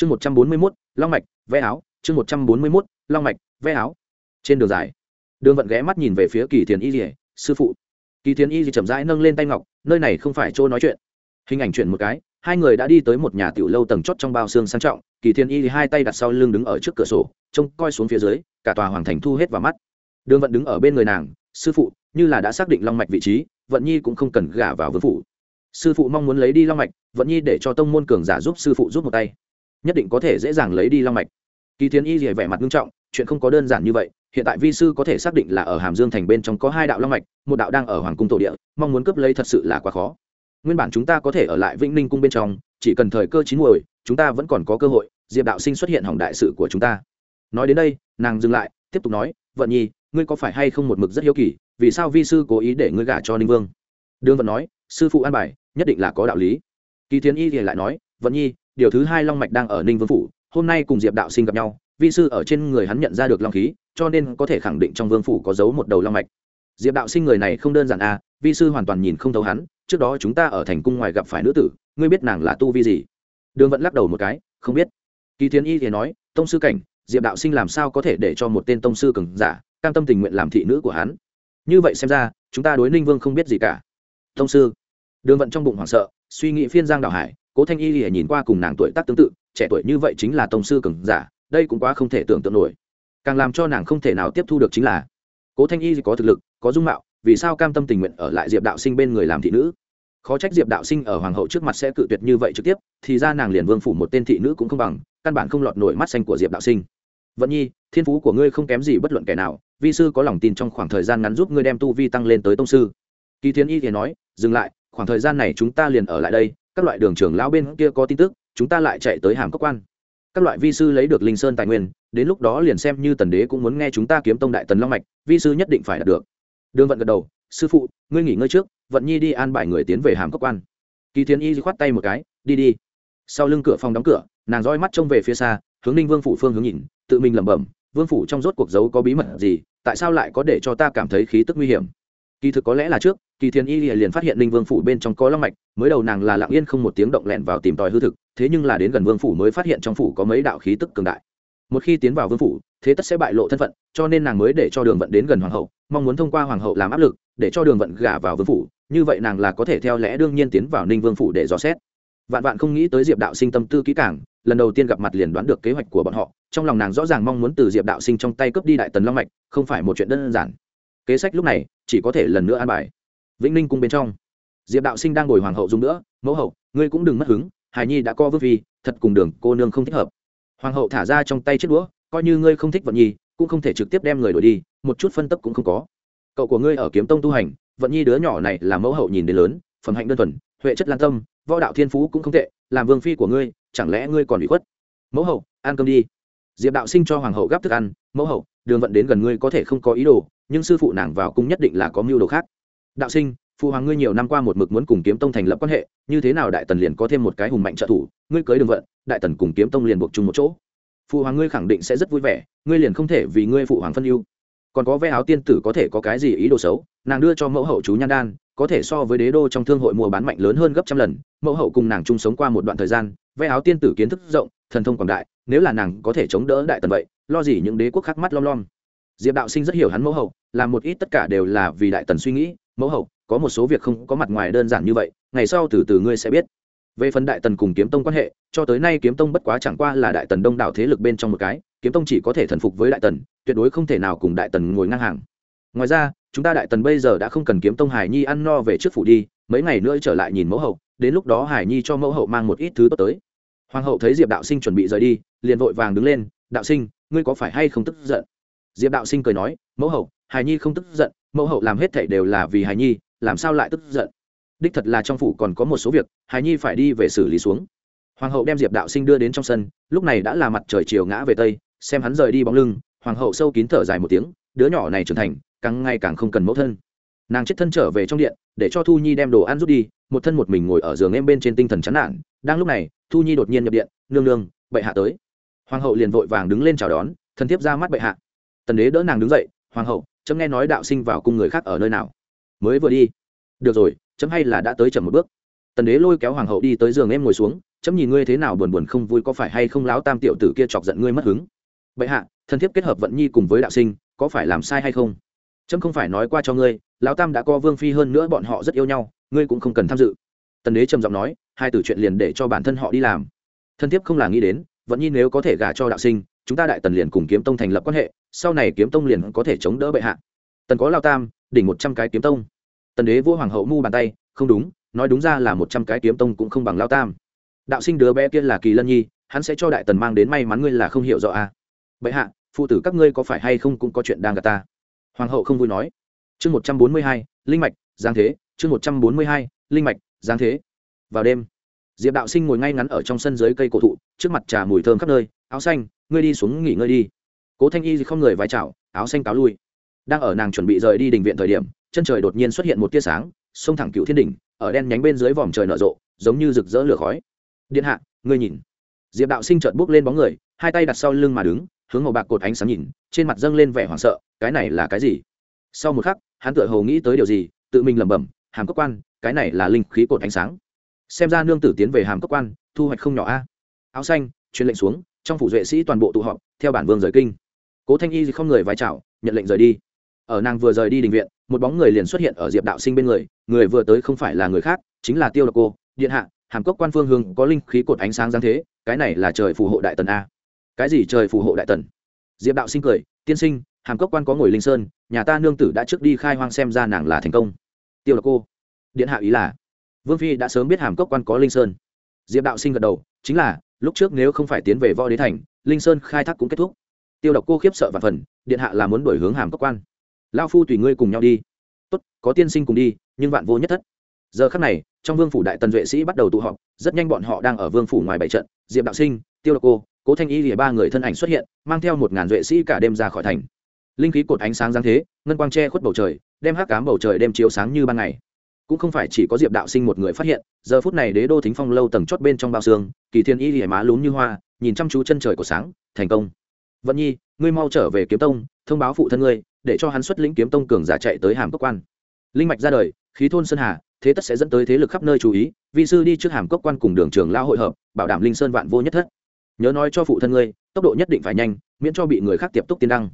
chương một trăm bốn mươi mốt, long mạch, ve áo. Chương một trăm bốn mươi mốt, long mạch, ve áo. Trên đường dài, đường vận ghé mắt nhìn về phía kỳ thiền y dỉa sư phụ. Kỳ thiền y dì chậm rãi nâng lên tay ngọc, nơi này không phải chỗ nói chuyện. Hình ảnh chuyển một cái, hai người đã đi tới một nhà tiểu lâu tầng chót trong bao xương sang trọng. Kỳ thiên y hai tay đặt sau lưng đứng ở trước cửa sổ, trông coi xuống phía dưới, cả tòa hoàng thành thu hết vào mắt. Đường vận đứng ở bên người nàng, sư phụ, như là đã xác định long mạch vị trí, vận nhi cũng không cần gả vào vương phủ. Sư phụ mong muốn lấy đi long mạch, vận nhi để cho tông môn cường giả giúp sư phụ giúp một tay nhất định có thể dễ dàng lấy đi long mạch. Kỳ thiên y rỉa vẻ mặt nghiêm trọng, chuyện không có đơn giản như vậy, hiện tại vi sư có thể xác định là ở hàm dương thành bên trong có hai đạo long mạch, một đạo đang ở hoàng cung tổ địa, mong muốn cướp lấy thật sự là quá khó. Nguyên bản chúng ta có thể ở lại vĩnh ninh cung bên trong, chỉ cần thời cơ chín muồi, chúng ta vẫn còn có cơ hội, diệp đạo sinh xuất hiện hỏng đại sự của chúng ta. Nói đến đây, nàng dừng lại, tiếp tục nói, vận nhi, ngươi có phải hay không một mực rất hiếu kỳ, vì sao vi sư cố ý để ngươi gả cho ninh vương? Đương vận nói, sư phụ an bài, nhất định là có đạo lý. Kỳ thiến y thì lại nói, vận nhi điều thứ hai long mạch đang ở ninh vương phủ, hôm nay cùng diệp đạo sinh gặp nhau, vi sư ở trên người hắn nhận ra được long khí, cho nên có thể khẳng định trong vương phủ có giấu một đầu long mạch. Diệp đạo sinh người này không đơn giản à vi sư hoàn toàn nhìn không thấu hắn, trước đó chúng ta ở thành cung ngoài gặp phải nữ tử, ngươi biết nàng là tu vi gì? Đường vẫn lắc đầu một cái, không biết. Kỳ thiến y thì nói, tông sư cảnh, diệp đạo sinh làm sao có thể để cho một tên tông sư cường giả, cam tâm tình nguyện làm thị nữ của hắn? Như vậy xem ra, chúng ta đối ninh vương không biết gì cả. Tông sư. Đường vận trong bụng hoảng sợ, suy nghĩ phiên giang đào hải cố thanh y lìa nhìn qua cùng nàng tuổi tác tương tự, trẻ tuổi như vậy chính là tông sư cường giả, đây cũng quá không thể tưởng tượng nổi. Càng làm cho nàng không thể nào tiếp thu được chính là, cố thanh y có thực lực, có dung mạo, vì sao cam tâm tình nguyện ở lại diệp đạo sinh bên người làm thị nữ? Khó trách diệp đạo sinh ở hoàng hậu trước mặt sẽ cự tuyệt như vậy trực tiếp, thì ra nàng liền vương phủ một tên thị nữ cũng không bằng, căn bản không lọt nổi mắt xanh của diệp đạo sinh. Vận nhi, thiên phú của ngươi không kém gì bất luận kẻ nào, vi sư có lòng tin trong khoảng thời gian ngắn giúp ngươi đem tu vi tăng lên tới tông sư. Kỳ Thiên y thì nói, dừng lại, khoảng thời gian này chúng ta liền ở lại đây các loại đường trưởng lão bên kia có tin tức, chúng ta lại chạy tới hàm cốc quan. Các loại vi sư lấy được linh sơn tài nguyên, đến lúc đó liền xem như tần đế cũng muốn nghe chúng ta kiếm tông đại tần long mạch, vi sư nhất định phải đạt được. Đường vận gật đầu, sư phụ, ngươi nghỉ ngơi trước, vận nhi đi an bài người tiến về hàm cốc quan. Kỳ thiên y khoát tay một cái, đi đi. Sau lưng cửa phòng đóng cửa, nàng roi mắt trông về phía xa, hướng ninh vương phủ phương hướng nhìn, tự mình lẩm bẩm, vương phủ trong rốt cuộc giấu có bí mật gì, tại sao lại có để cho ta cảm thấy khí tức nguy hiểm? Kỳ thực có lẽ là trước, kỳ thiên y liền phát hiện ninh vương phủ bên trong có long mạch, mới đầu nàng là lặng yên không một tiếng động lẹn vào tìm tòi hư thực, thế nhưng là đến gần vương phủ mới phát hiện trong phủ có mấy đạo khí tức cường đại. Một khi tiến vào vương phủ, thế tất sẽ bại lộ thân phận, cho nên nàng mới để cho đường vận đến gần hoàng hậu, mong muốn thông qua hoàng hậu làm áp lực, để cho đường vận gả vào vương phủ, như vậy nàng là có thể theo lẽ đương nhiên tiến vào ninh vương phủ để dò xét. Vạn vạn không nghĩ tới diệp đạo sinh tâm tư kỹ cảng lần đầu tiên gặp mặt liền đoán được kế hoạch của bọn họ, trong lòng nàng rõ ràng mong muốn từ diệp đạo sinh trong tay cướp đi đại tần long mạch, không phải một chuyện đơn giản. Kế sách lúc này chỉ có thể lần nữa an bài. Vĩnh ninh cung bên trong, diệp đạo sinh đang ngồi hoàng hậu dùng nữa, mẫu hậu, ngươi cũng đừng mất hứng, hài nhi đã co vương phi, thật cùng đường cô nương không thích hợp. Hoàng hậu thả ra trong tay chiếc đũa, coi như ngươi không thích vận nhi, cũng không thể trực tiếp đem người đổi đi, một chút phân tấp cũng không có. Cậu của ngươi ở kiếm tông tu hành, vận nhi đứa nhỏ này là mẫu hậu nhìn đến lớn, phẩm hạnh đơn thuần, huệ chất lan tâm, võ đạo thiên phú cũng không tệ, làm vương phi của ngươi, chẳng lẽ ngươi còn bị khuất? Mẫu hậu, ăn cơm đi. Diệp đạo sinh cho hoàng hậu gắp thức ăn, mẫu hậu đường vận đến gần ngươi có thể không có ý đồ, nhưng sư phụ nàng vào cung nhất định là có mưu đồ khác. Đạo sinh, phụ hoàng ngươi nhiều năm qua một mực muốn cùng kiếm tông thành lập quan hệ, như thế nào đại tần liền có thêm một cái hùng mạnh trợ thủ, ngươi cưới đường vận, đại tần cùng kiếm tông liền buộc chung một chỗ. Phụ hoàng ngươi khẳng định sẽ rất vui vẻ, ngươi liền không thể vì ngươi phụ hoàng phân ưu. Còn có vé áo tiên tử có thể có cái gì ý đồ xấu, nàng đưa cho mẫu hậu chú nhan đan, có thể so với đế đô trong thương hội mua bán mạnh lớn hơn gấp trăm lần, mẫu hậu cùng nàng chung sống qua một đoạn thời gian vé áo tiên tử kiến thức rộng, thần thông quảng đại nếu là nàng có thể chống đỡ đại tần vậy, lo gì những đế quốc khác mắt lom lom. Diệp đạo sinh rất hiểu hắn mẫu hậu, làm một ít tất cả đều là vì đại tần suy nghĩ, mẫu hậu, có một số việc không có mặt ngoài đơn giản như vậy, ngày sau từ từ ngươi sẽ biết. Về phần đại tần cùng kiếm tông quan hệ, cho tới nay kiếm tông bất quá chẳng qua là đại tần đông đảo thế lực bên trong một cái, kiếm tông chỉ có thể thần phục với đại tần, tuyệt đối không thể nào cùng đại tần ngồi ngang hàng. Ngoài ra, chúng ta đại tần bây giờ đã không cần kiếm tông hải nhi ăn no về trước phủ đi, mấy ngày nữa trở lại nhìn mẫu hậu, đến lúc đó hải nhi cho mẫu hậu mang một ít thứ tốt tới. Hoàng hậu thấy diệp đạo sinh chuẩn bị rời đi liền vội vàng đứng lên, đạo sinh, ngươi có phải hay không tức giận? Diệp đạo sinh cười nói, mẫu hậu hải nhi không tức giận, mẫu hậu làm hết thảy đều là vì hải nhi, làm sao lại tức giận? Đích thật là trong phủ còn có một số việc hải nhi phải đi về xử lý xuống. Hoàng hậu đem diệp đạo sinh đưa đến trong sân, lúc này đã là mặt trời chiều ngã về tây, xem hắn rời đi bóng lưng, hoàng hậu sâu kín thở dài một tiếng, đứa nhỏ này trưởng thành, càng ngày càng không cần mẫu thân. Nàng chết thân trở về trong điện, để cho thu nhi đem đồ ăn rút đi, một thân một mình ngồi ở giường em bên trên tinh thần chán nản, đang lúc này, thu nhi đột nhiên nhập điện, nương nương, bệ hạ tới hoàng hậu liền vội vàng đứng lên chào đón thần thiếp ra mắt bệ hạ. Tần đế đỡ nàng đứng dậy, hoàng hậu, chấm nghe nói đạo sinh vào cung người khác ở nơi nào? Mới vừa đi. Được rồi, chấm hay là đã tới chậm một bước. Tần đế lôi kéo hoàng hậu đi tới giường em ngồi xuống, chấm nhìn ngươi thế nào buồn buồn không vui có phải hay không láo tam tiểu tử kia chọc giận ngươi mất hứng? Bệ hạ thần thiếp kết hợp vận nhi cùng với đạo sinh, có phải làm sai hay không? Trâm không phải nói qua cho ngươi, lão tam đã có vương phi hơn nữa bọn họ rất yêu nhau, ngươi cũng không cần tham dự. Tần đế trầm giọng nói, hai từ chuyện liền để cho bản thân họ đi làm. Thân thiếp không là nghĩ đến vẫn nhi nếu có thể gả cho đạo sinh, chúng ta đại tần liền cùng kiếm tông thành lập quan hệ, sau này kiếm tông liền có thể chống đỡ bệ hạ. Tần có lao tam, đỉnh một trăm cái kiếm tông. Tần đế vua hoàng hậu mu bàn tay, không đúng, nói đúng ra là một trăm cái kiếm tông cũng không bằng lao tam. Đạo sinh đứa bé kia là kỳ lân nhi, hắn sẽ cho đại tần mang đến may mắn ngươi là không hiểu rõ à. bệ hạ, phụ tử các ngươi có phải hay không cũng có chuyện đang gặp ta? Hoàng hậu không vui nói. Chương một trăm bốn mươi hai, linh mạch giang thế. Chương một trăm bốn mươi hai, linh mạch giang thế. Vào đêm, diệp đạo sinh ngồi ngay ngắn ở trong sân dưới cây cổ thụ trước mặt trà mùi thơm khắp nơi, áo xanh, ngươi đi xuống nghỉ ngơi đi. Cố thanh y không người vai chào, áo xanh cáo lui. Đang ở nàng chuẩn bị rời đi đình viện thời điểm, chân trời đột nhiên xuất hiện một tia sáng, sông thẳng cựu thiên đỉnh, ở đen nhánh bên dưới vòm trời nở rộ, giống như rực rỡ lửa khói. Điện hạ, ngươi nhìn. Diệp đạo sinh chợt bước lên bóng người, hai tay đặt sau lưng mà đứng, hướng màu bạc cột ánh sáng nhìn, trên mặt dâng lên vẻ hoảng sợ, cái này là cái gì? Sau một khắc, hắn tựa hồ nghĩ tới điều gì, tự mình lẩm bẩm, hàm cốc quan, cái này là linh khí cột ánh sáng. Xem ra nương tử tiến về hàm cốc quan, thu hoạch không nhỏ a áo xanh, truyền lệnh xuống, trong phủ duệ sĩ toàn bộ tụ họp, theo bản vương rời kinh. Cố thanh y không người vai chào, nhận lệnh rời đi. Ở nàng vừa rời đi đình viện, một bóng người liền xuất hiện ở diệp đạo sinh bên người người vừa tới không phải là người khác, chính là tiêu độc cô, điện hạ, hàm cốc quan phương hương, có linh khí cột ánh sáng giáng thế, cái này là trời phù hộ đại tần a. Cái gì trời phù hộ đại tần? Diệp đạo sinh cười, tiên sinh, hàm cốc quan có ngồi linh sơn, nhà ta nương tử đã trước đi khai hoang xem ra nàng là thành công. Tiêu độc cô, điện hạ ý là, vương phi đã sớm biết hàm cốc quan có linh sơn. Diệp đạo sinh gật đầu, chính là lúc trước nếu không phải tiến về võ đế thành, linh sơn khai thác cũng kết thúc. Tiêu độc cô khiếp sợ và phần, điện hạ là muốn đổi hướng hàm cốc quan. Lao phu tùy ngươi cùng nhau đi. Tốt, có tiên sinh cùng đi, nhưng vạn vô nhất thất. Giờ khắc này, trong vương phủ đại tần duệ sĩ bắt đầu tụ họp, rất nhanh bọn họ đang ở vương phủ ngoài bảy trận, diệp đạo sinh, tiêu độc cô, cố thanh y lìa ba người thân ảnh xuất hiện, mang theo một ngàn duệ sĩ cả đêm ra khỏi thành. Linh khí cột ánh sáng giáng thế, ngân quang che khuất bầu trời, đem hắc cám bầu trời đem chiếu sáng như ban ngày cũng không phải chỉ có diệp đạo sinh một người phát hiện, giờ phút này đế đô thính phong lâu tầng chót bên trong bao xương, kỳ thiên y lìa má lún như hoa, nhìn chăm chú chân trời của sáng, thành công. Vận nhi, ngươi mau trở về kiếm tông, thông báo phụ thân ngươi, để cho hắn xuất lĩnh kiếm tông cường giả chạy tới hàm cốc quan. Linh mạch ra đời, khí thôn sơn hà, thế tất sẽ dẫn tới thế lực khắp nơi chú ý vị sư đi trước hàm cốc quan cùng đường trường lao hội hợp, bảo đảm linh sơn vạn vô nhất thất. Nhớ nói cho phụ thân ngươi, tốc độ nhất định phải nhanh, miễn cho bị người khác tiếp tục tiên đăng.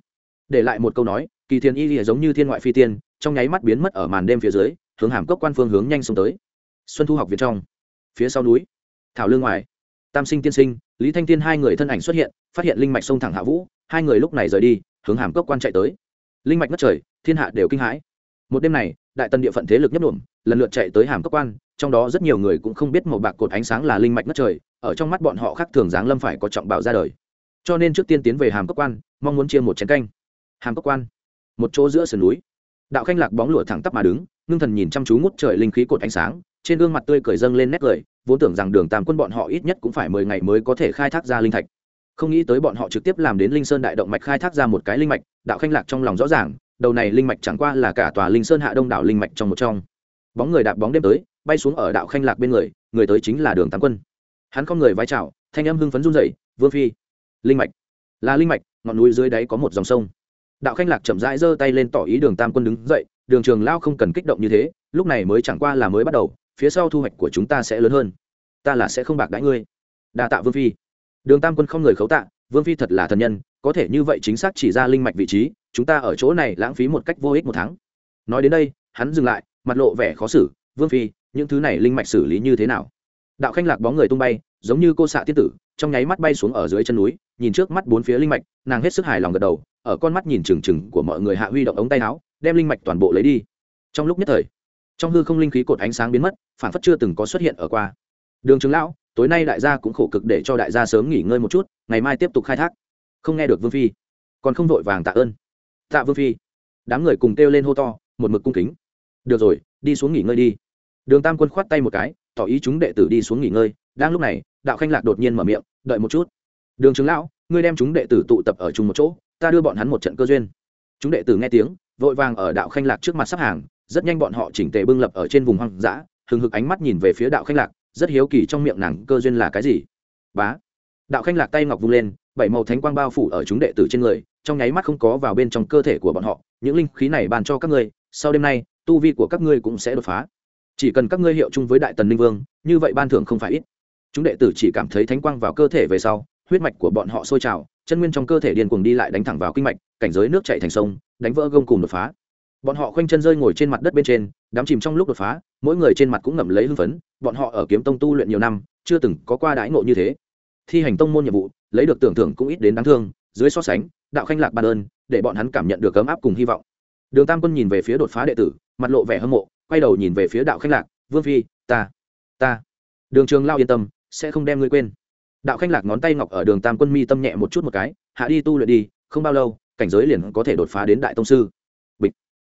Để lại một câu nói, kỳ thiên y lìa giống như thiên ngoại phi tiên, trong nháy mắt biến mất ở màn đêm phía dưới hướng hàm cốc quan phương hướng nhanh xuống tới. Xuân thu học viện trong, phía sau núi, thảo lương ngoài, tam sinh tiên sinh, lý thanh tiên hai người thân ảnh xuất hiện, phát hiện linh mạch sông thẳng hạ vũ, hai người lúc này rời đi, hướng hàm cốc quan chạy tới. Linh mạch ngất trời, thiên hạ đều kinh hãi. Một đêm này, đại tần địa phận thế lực nhất luồng lần lượt chạy tới hàm cốc quan, trong đó rất nhiều người cũng không biết màu bạc cột ánh sáng là linh mạch ngất trời, ở trong mắt bọn họ khác thường dáng lâm phải có trọng bảo ra đời. Cho nên trước tiên tiến về hàm cốc quan, mong muốn chia một chén canh. Hàm cốc quan, một chỗ giữa sườn núi. Đạo khanh lạc bóng lụa thẳng tắp mà đứng ngưng thần nhìn chăm chú ngút trời linh khí cột ánh sáng, trên gương mặt tươi cười dâng lên nét cười, vốn tưởng rằng đường tam quân bọn họ ít nhất cũng phải mười ngày mới có thể khai thác ra linh thạch. Không nghĩ tới bọn họ trực tiếp làm đến linh sơn đại động mạch khai thác ra một cái linh mạch, đạo khanh lạc trong lòng rõ ràng, đầu này linh mạch chẳng qua là cả tòa linh sơn hạ đông đảo linh mạch trong một trong. Bóng người đạp bóng đêm tới, bay xuống ở đạo khanh lạc bên người người tới chính là đường tam quân. Hắn không người vai trào thanh âm hưng phấn run rẩy, vương phi, linh mạch, là linh mạch, ngọn núi dưới đáy có một dòng sông. Đạo khanh lạc chậm rãi giơ tay lên tỏ ý đường tam quân đứng dậy đường trường lao không cần kích động như thế, lúc này mới chẳng qua là mới bắt đầu, phía sau thu hoạch của chúng ta sẽ lớn hơn. Ta là sẽ không bạc đãi ngươi. Đa tạ vương phi. Đường tam quân không người khấu tạ, vương phi thật là thần nhân, có thể như vậy chính xác chỉ ra linh mạch vị trí, chúng ta ở chỗ này lãng phí một cách vô ích một tháng. Nói đến đây, hắn dừng lại, mặt lộ vẻ khó xử, vương phi, những thứ này linh mạch xử lý như thế nào? Đạo khanh lạc bóng người tung bay, giống như cô xạ tiên tử, trong nháy mắt bay xuống ở dưới chân núi, nhìn trước mắt bốn phía linh mạch, nàng hết sức hài lòng gật đầu, ở con mắt nhìn trừng trừng của mọi người hạ huy động ống tay áo đem linh mạch toàn bộ lấy đi. Trong lúc nhất thời, trong hư không linh khí cột ánh sáng biến mất, phản phất chưa từng có xuất hiện ở qua. Đường trường lão, tối nay đại gia cũng khổ cực để cho đại gia sớm nghỉ ngơi một chút, ngày mai tiếp tục khai thác. Không nghe được vương phi, còn không vội vàng tạ ơn. Tạ vương phi, đám người cùng kêu lên hô to, một mực cung kính. Được rồi, đi xuống nghỉ ngơi đi. Đường tam quân khoát tay một cái, tỏ ý chúng đệ tử đi xuống nghỉ ngơi. Đang lúc này, đạo khanh lạc đột nhiên mở miệng, đợi một chút. Đường trường lão, ngươi đem chúng đệ tử tụ tập ở chung một chỗ, ta đưa bọn hắn một trận cơ duyên. Chúng đệ tử nghe tiếng vội vàng ở đạo khanh lạc trước mặt sắp hàng, rất nhanh bọn họ chỉnh tề bưng lập ở trên vùng hoang dã, hừng hực ánh mắt nhìn về phía đạo khanh lạc, rất hiếu kỳ trong miệng nàng cơ duyên là cái gì. Bá. Đạo khanh lạc tay ngọc vung lên, bảy màu thánh quang bao phủ ở chúng đệ tử trên người, trong nháy mắt không có vào bên trong cơ thể của bọn họ, những linh khí này bàn cho các ngươi, sau đêm nay, tu vi của các ngươi cũng sẽ đột phá. Chỉ cần các ngươi hiệu chung với đại tần ninh vương, như vậy ban thưởng không phải ít. Chúng đệ tử chỉ cảm thấy thánh quang vào cơ thể về sau huyết mạch của bọn họ sôi trào, chân nguyên trong cơ thể điên cuồng đi lại đánh thẳng vào kinh mạch, cảnh giới nước chạy thành sông, đánh vỡ gông cùng đột phá. Bọn họ khoanh chân rơi ngồi trên mặt đất bên trên đám chìm trong lúc đột phá, mỗi người trên mặt cũng ngậm lấy hưng phấn, bọn họ ở kiếm tông tu luyện nhiều năm, chưa từng có qua đãi ngộ như thế. Thi hành tông môn nhiệm vụ, lấy được tưởng thưởng cũng ít đến đáng thương, dưới so sánh, đạo khanh lạc ban ơn, để bọn hắn cảm nhận được ấm áp cùng hy vọng. Đường tam quân nhìn về phía đột phá đệ tử, mặt lộ vẻ hâm mộ, quay đầu nhìn về phía đạo khanh lạc, vương phi, ta ta. Đường trường lao yên tâm, sẽ không đem ngươi quên đạo khanh lạc ngón tay ngọc ở đường tam quân mi tâm nhẹ một chút một cái, hạ đi tu luyện đi, không bao lâu, cảnh giới liền có thể đột phá đến đại tông sư. Bịch.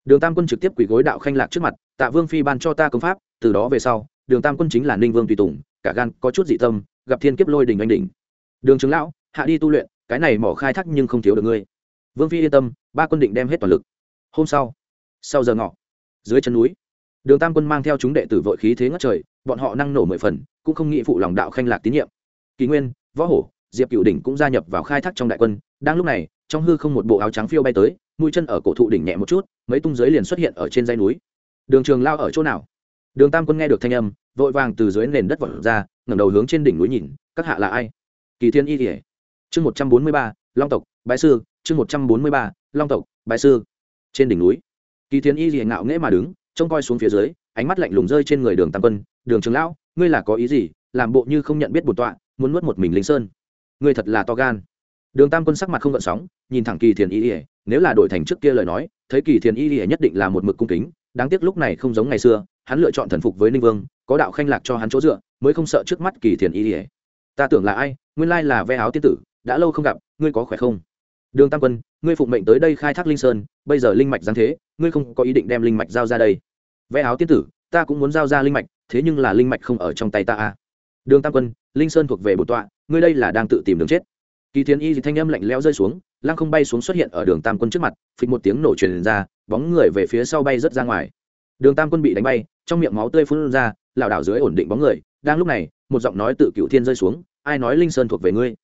Đường tam quân trực tiếp quỳ gối đạo khanh lạc trước mặt, tạ vương phi ban cho ta công pháp, từ đó về sau, đường tam quân chính là ninh vương tùy tùng, cả gan có chút dị tâm, gặp thiên kiếp lôi đình anh đỉnh. Đường trường lão, hạ đi tu luyện, cái này mỏ khai thác nhưng không thiếu được ngươi. Vương phi yên tâm, ba quân định đem hết toàn lực. Hôm sau sau giờ ngọ, dưới chân núi. Đường tam quân mang theo chúng đệ tử vội khí thế ngất trời, bọn họ năng nổ mười phần, cũng không nghĩ phụ lòng đạo khanh lạc tín nhiệm kỳ nguyên, võ hổ, diệp cựu đỉnh cũng gia nhập vào khai thác trong đại quân. Đang lúc này, trong hư không một bộ áo trắng phiêu bay tới, mũi chân ở cổ thụ đỉnh nhẹ một chút, mấy tung giới liền xuất hiện ở trên dây núi. Đường trường lao ở chỗ nào? Đường tam quân nghe được thanh âm, vội vàng từ dưới nền đất vọt ra, ngẩng đầu hướng trên đỉnh núi nhìn, các hạ là ai? Kỳ thiên y thể chương một trăm bốn mươi ba, long tộc, bái sư. Chương một trăm bốn mươi ba, long tộc, bái sư. Trên đỉnh núi, kỳ thiên y thể ngạo nghễ mà đứng, trông coi xuống phía dưới, ánh mắt lạnh lùng rơi trên người đường tam quân. Đường trường lão ngươi là có ý gì? Làm bộ như không nhận biết bổn tọa muốn nuốt một mình linh sơn. Ngươi thật là to gan. Đường tam quân sắc mặt không gợn sóng, nhìn thẳng kỳ thiền y ỉa nếu là đổi thành trước kia lời nói, thấy kỳ thiền y ỉa nhất định là một mực cung kính, đáng tiếc lúc này không giống ngày xưa, hắn lựa chọn thần phục với ninh vương, có đạo khanh lạc cho hắn chỗ dựa, mới không sợ trước mắt kỳ thiền y ỉa ta tưởng là ai, nguyên lai là ve áo tiên tử, đã lâu không gặp, ngươi có khỏe không? Đường tam quân, ngươi phụng mệnh tới đây khai thác linh sơn, bây giờ linh mạch giáng thế, ngươi không có ý định đem linh mạch giao ra đây. Ve áo tiên tử, ta cũng muốn giao ra linh mạch, thế nhưng là linh mạch không ở trong tay ta à? Đường tam quân, linh sơn thuộc về bổn tọa, ngươi đây là đang tự tìm đường chết. Kỳ Thiên y thanh âm lạnh lẽo rơi xuống, lăng không bay xuống xuất hiện ở đường tam quân trước mặt, phịch một tiếng nổ truyền ra, bóng người về phía sau bay rất ra ngoài. Đường tam quân bị đánh bay, trong miệng máu tươi phun ra, lảo đảo dưới ổn định bóng người, đang lúc này, một giọng nói tự cựu thiên rơi xuống, ai nói linh sơn thuộc về ngươi?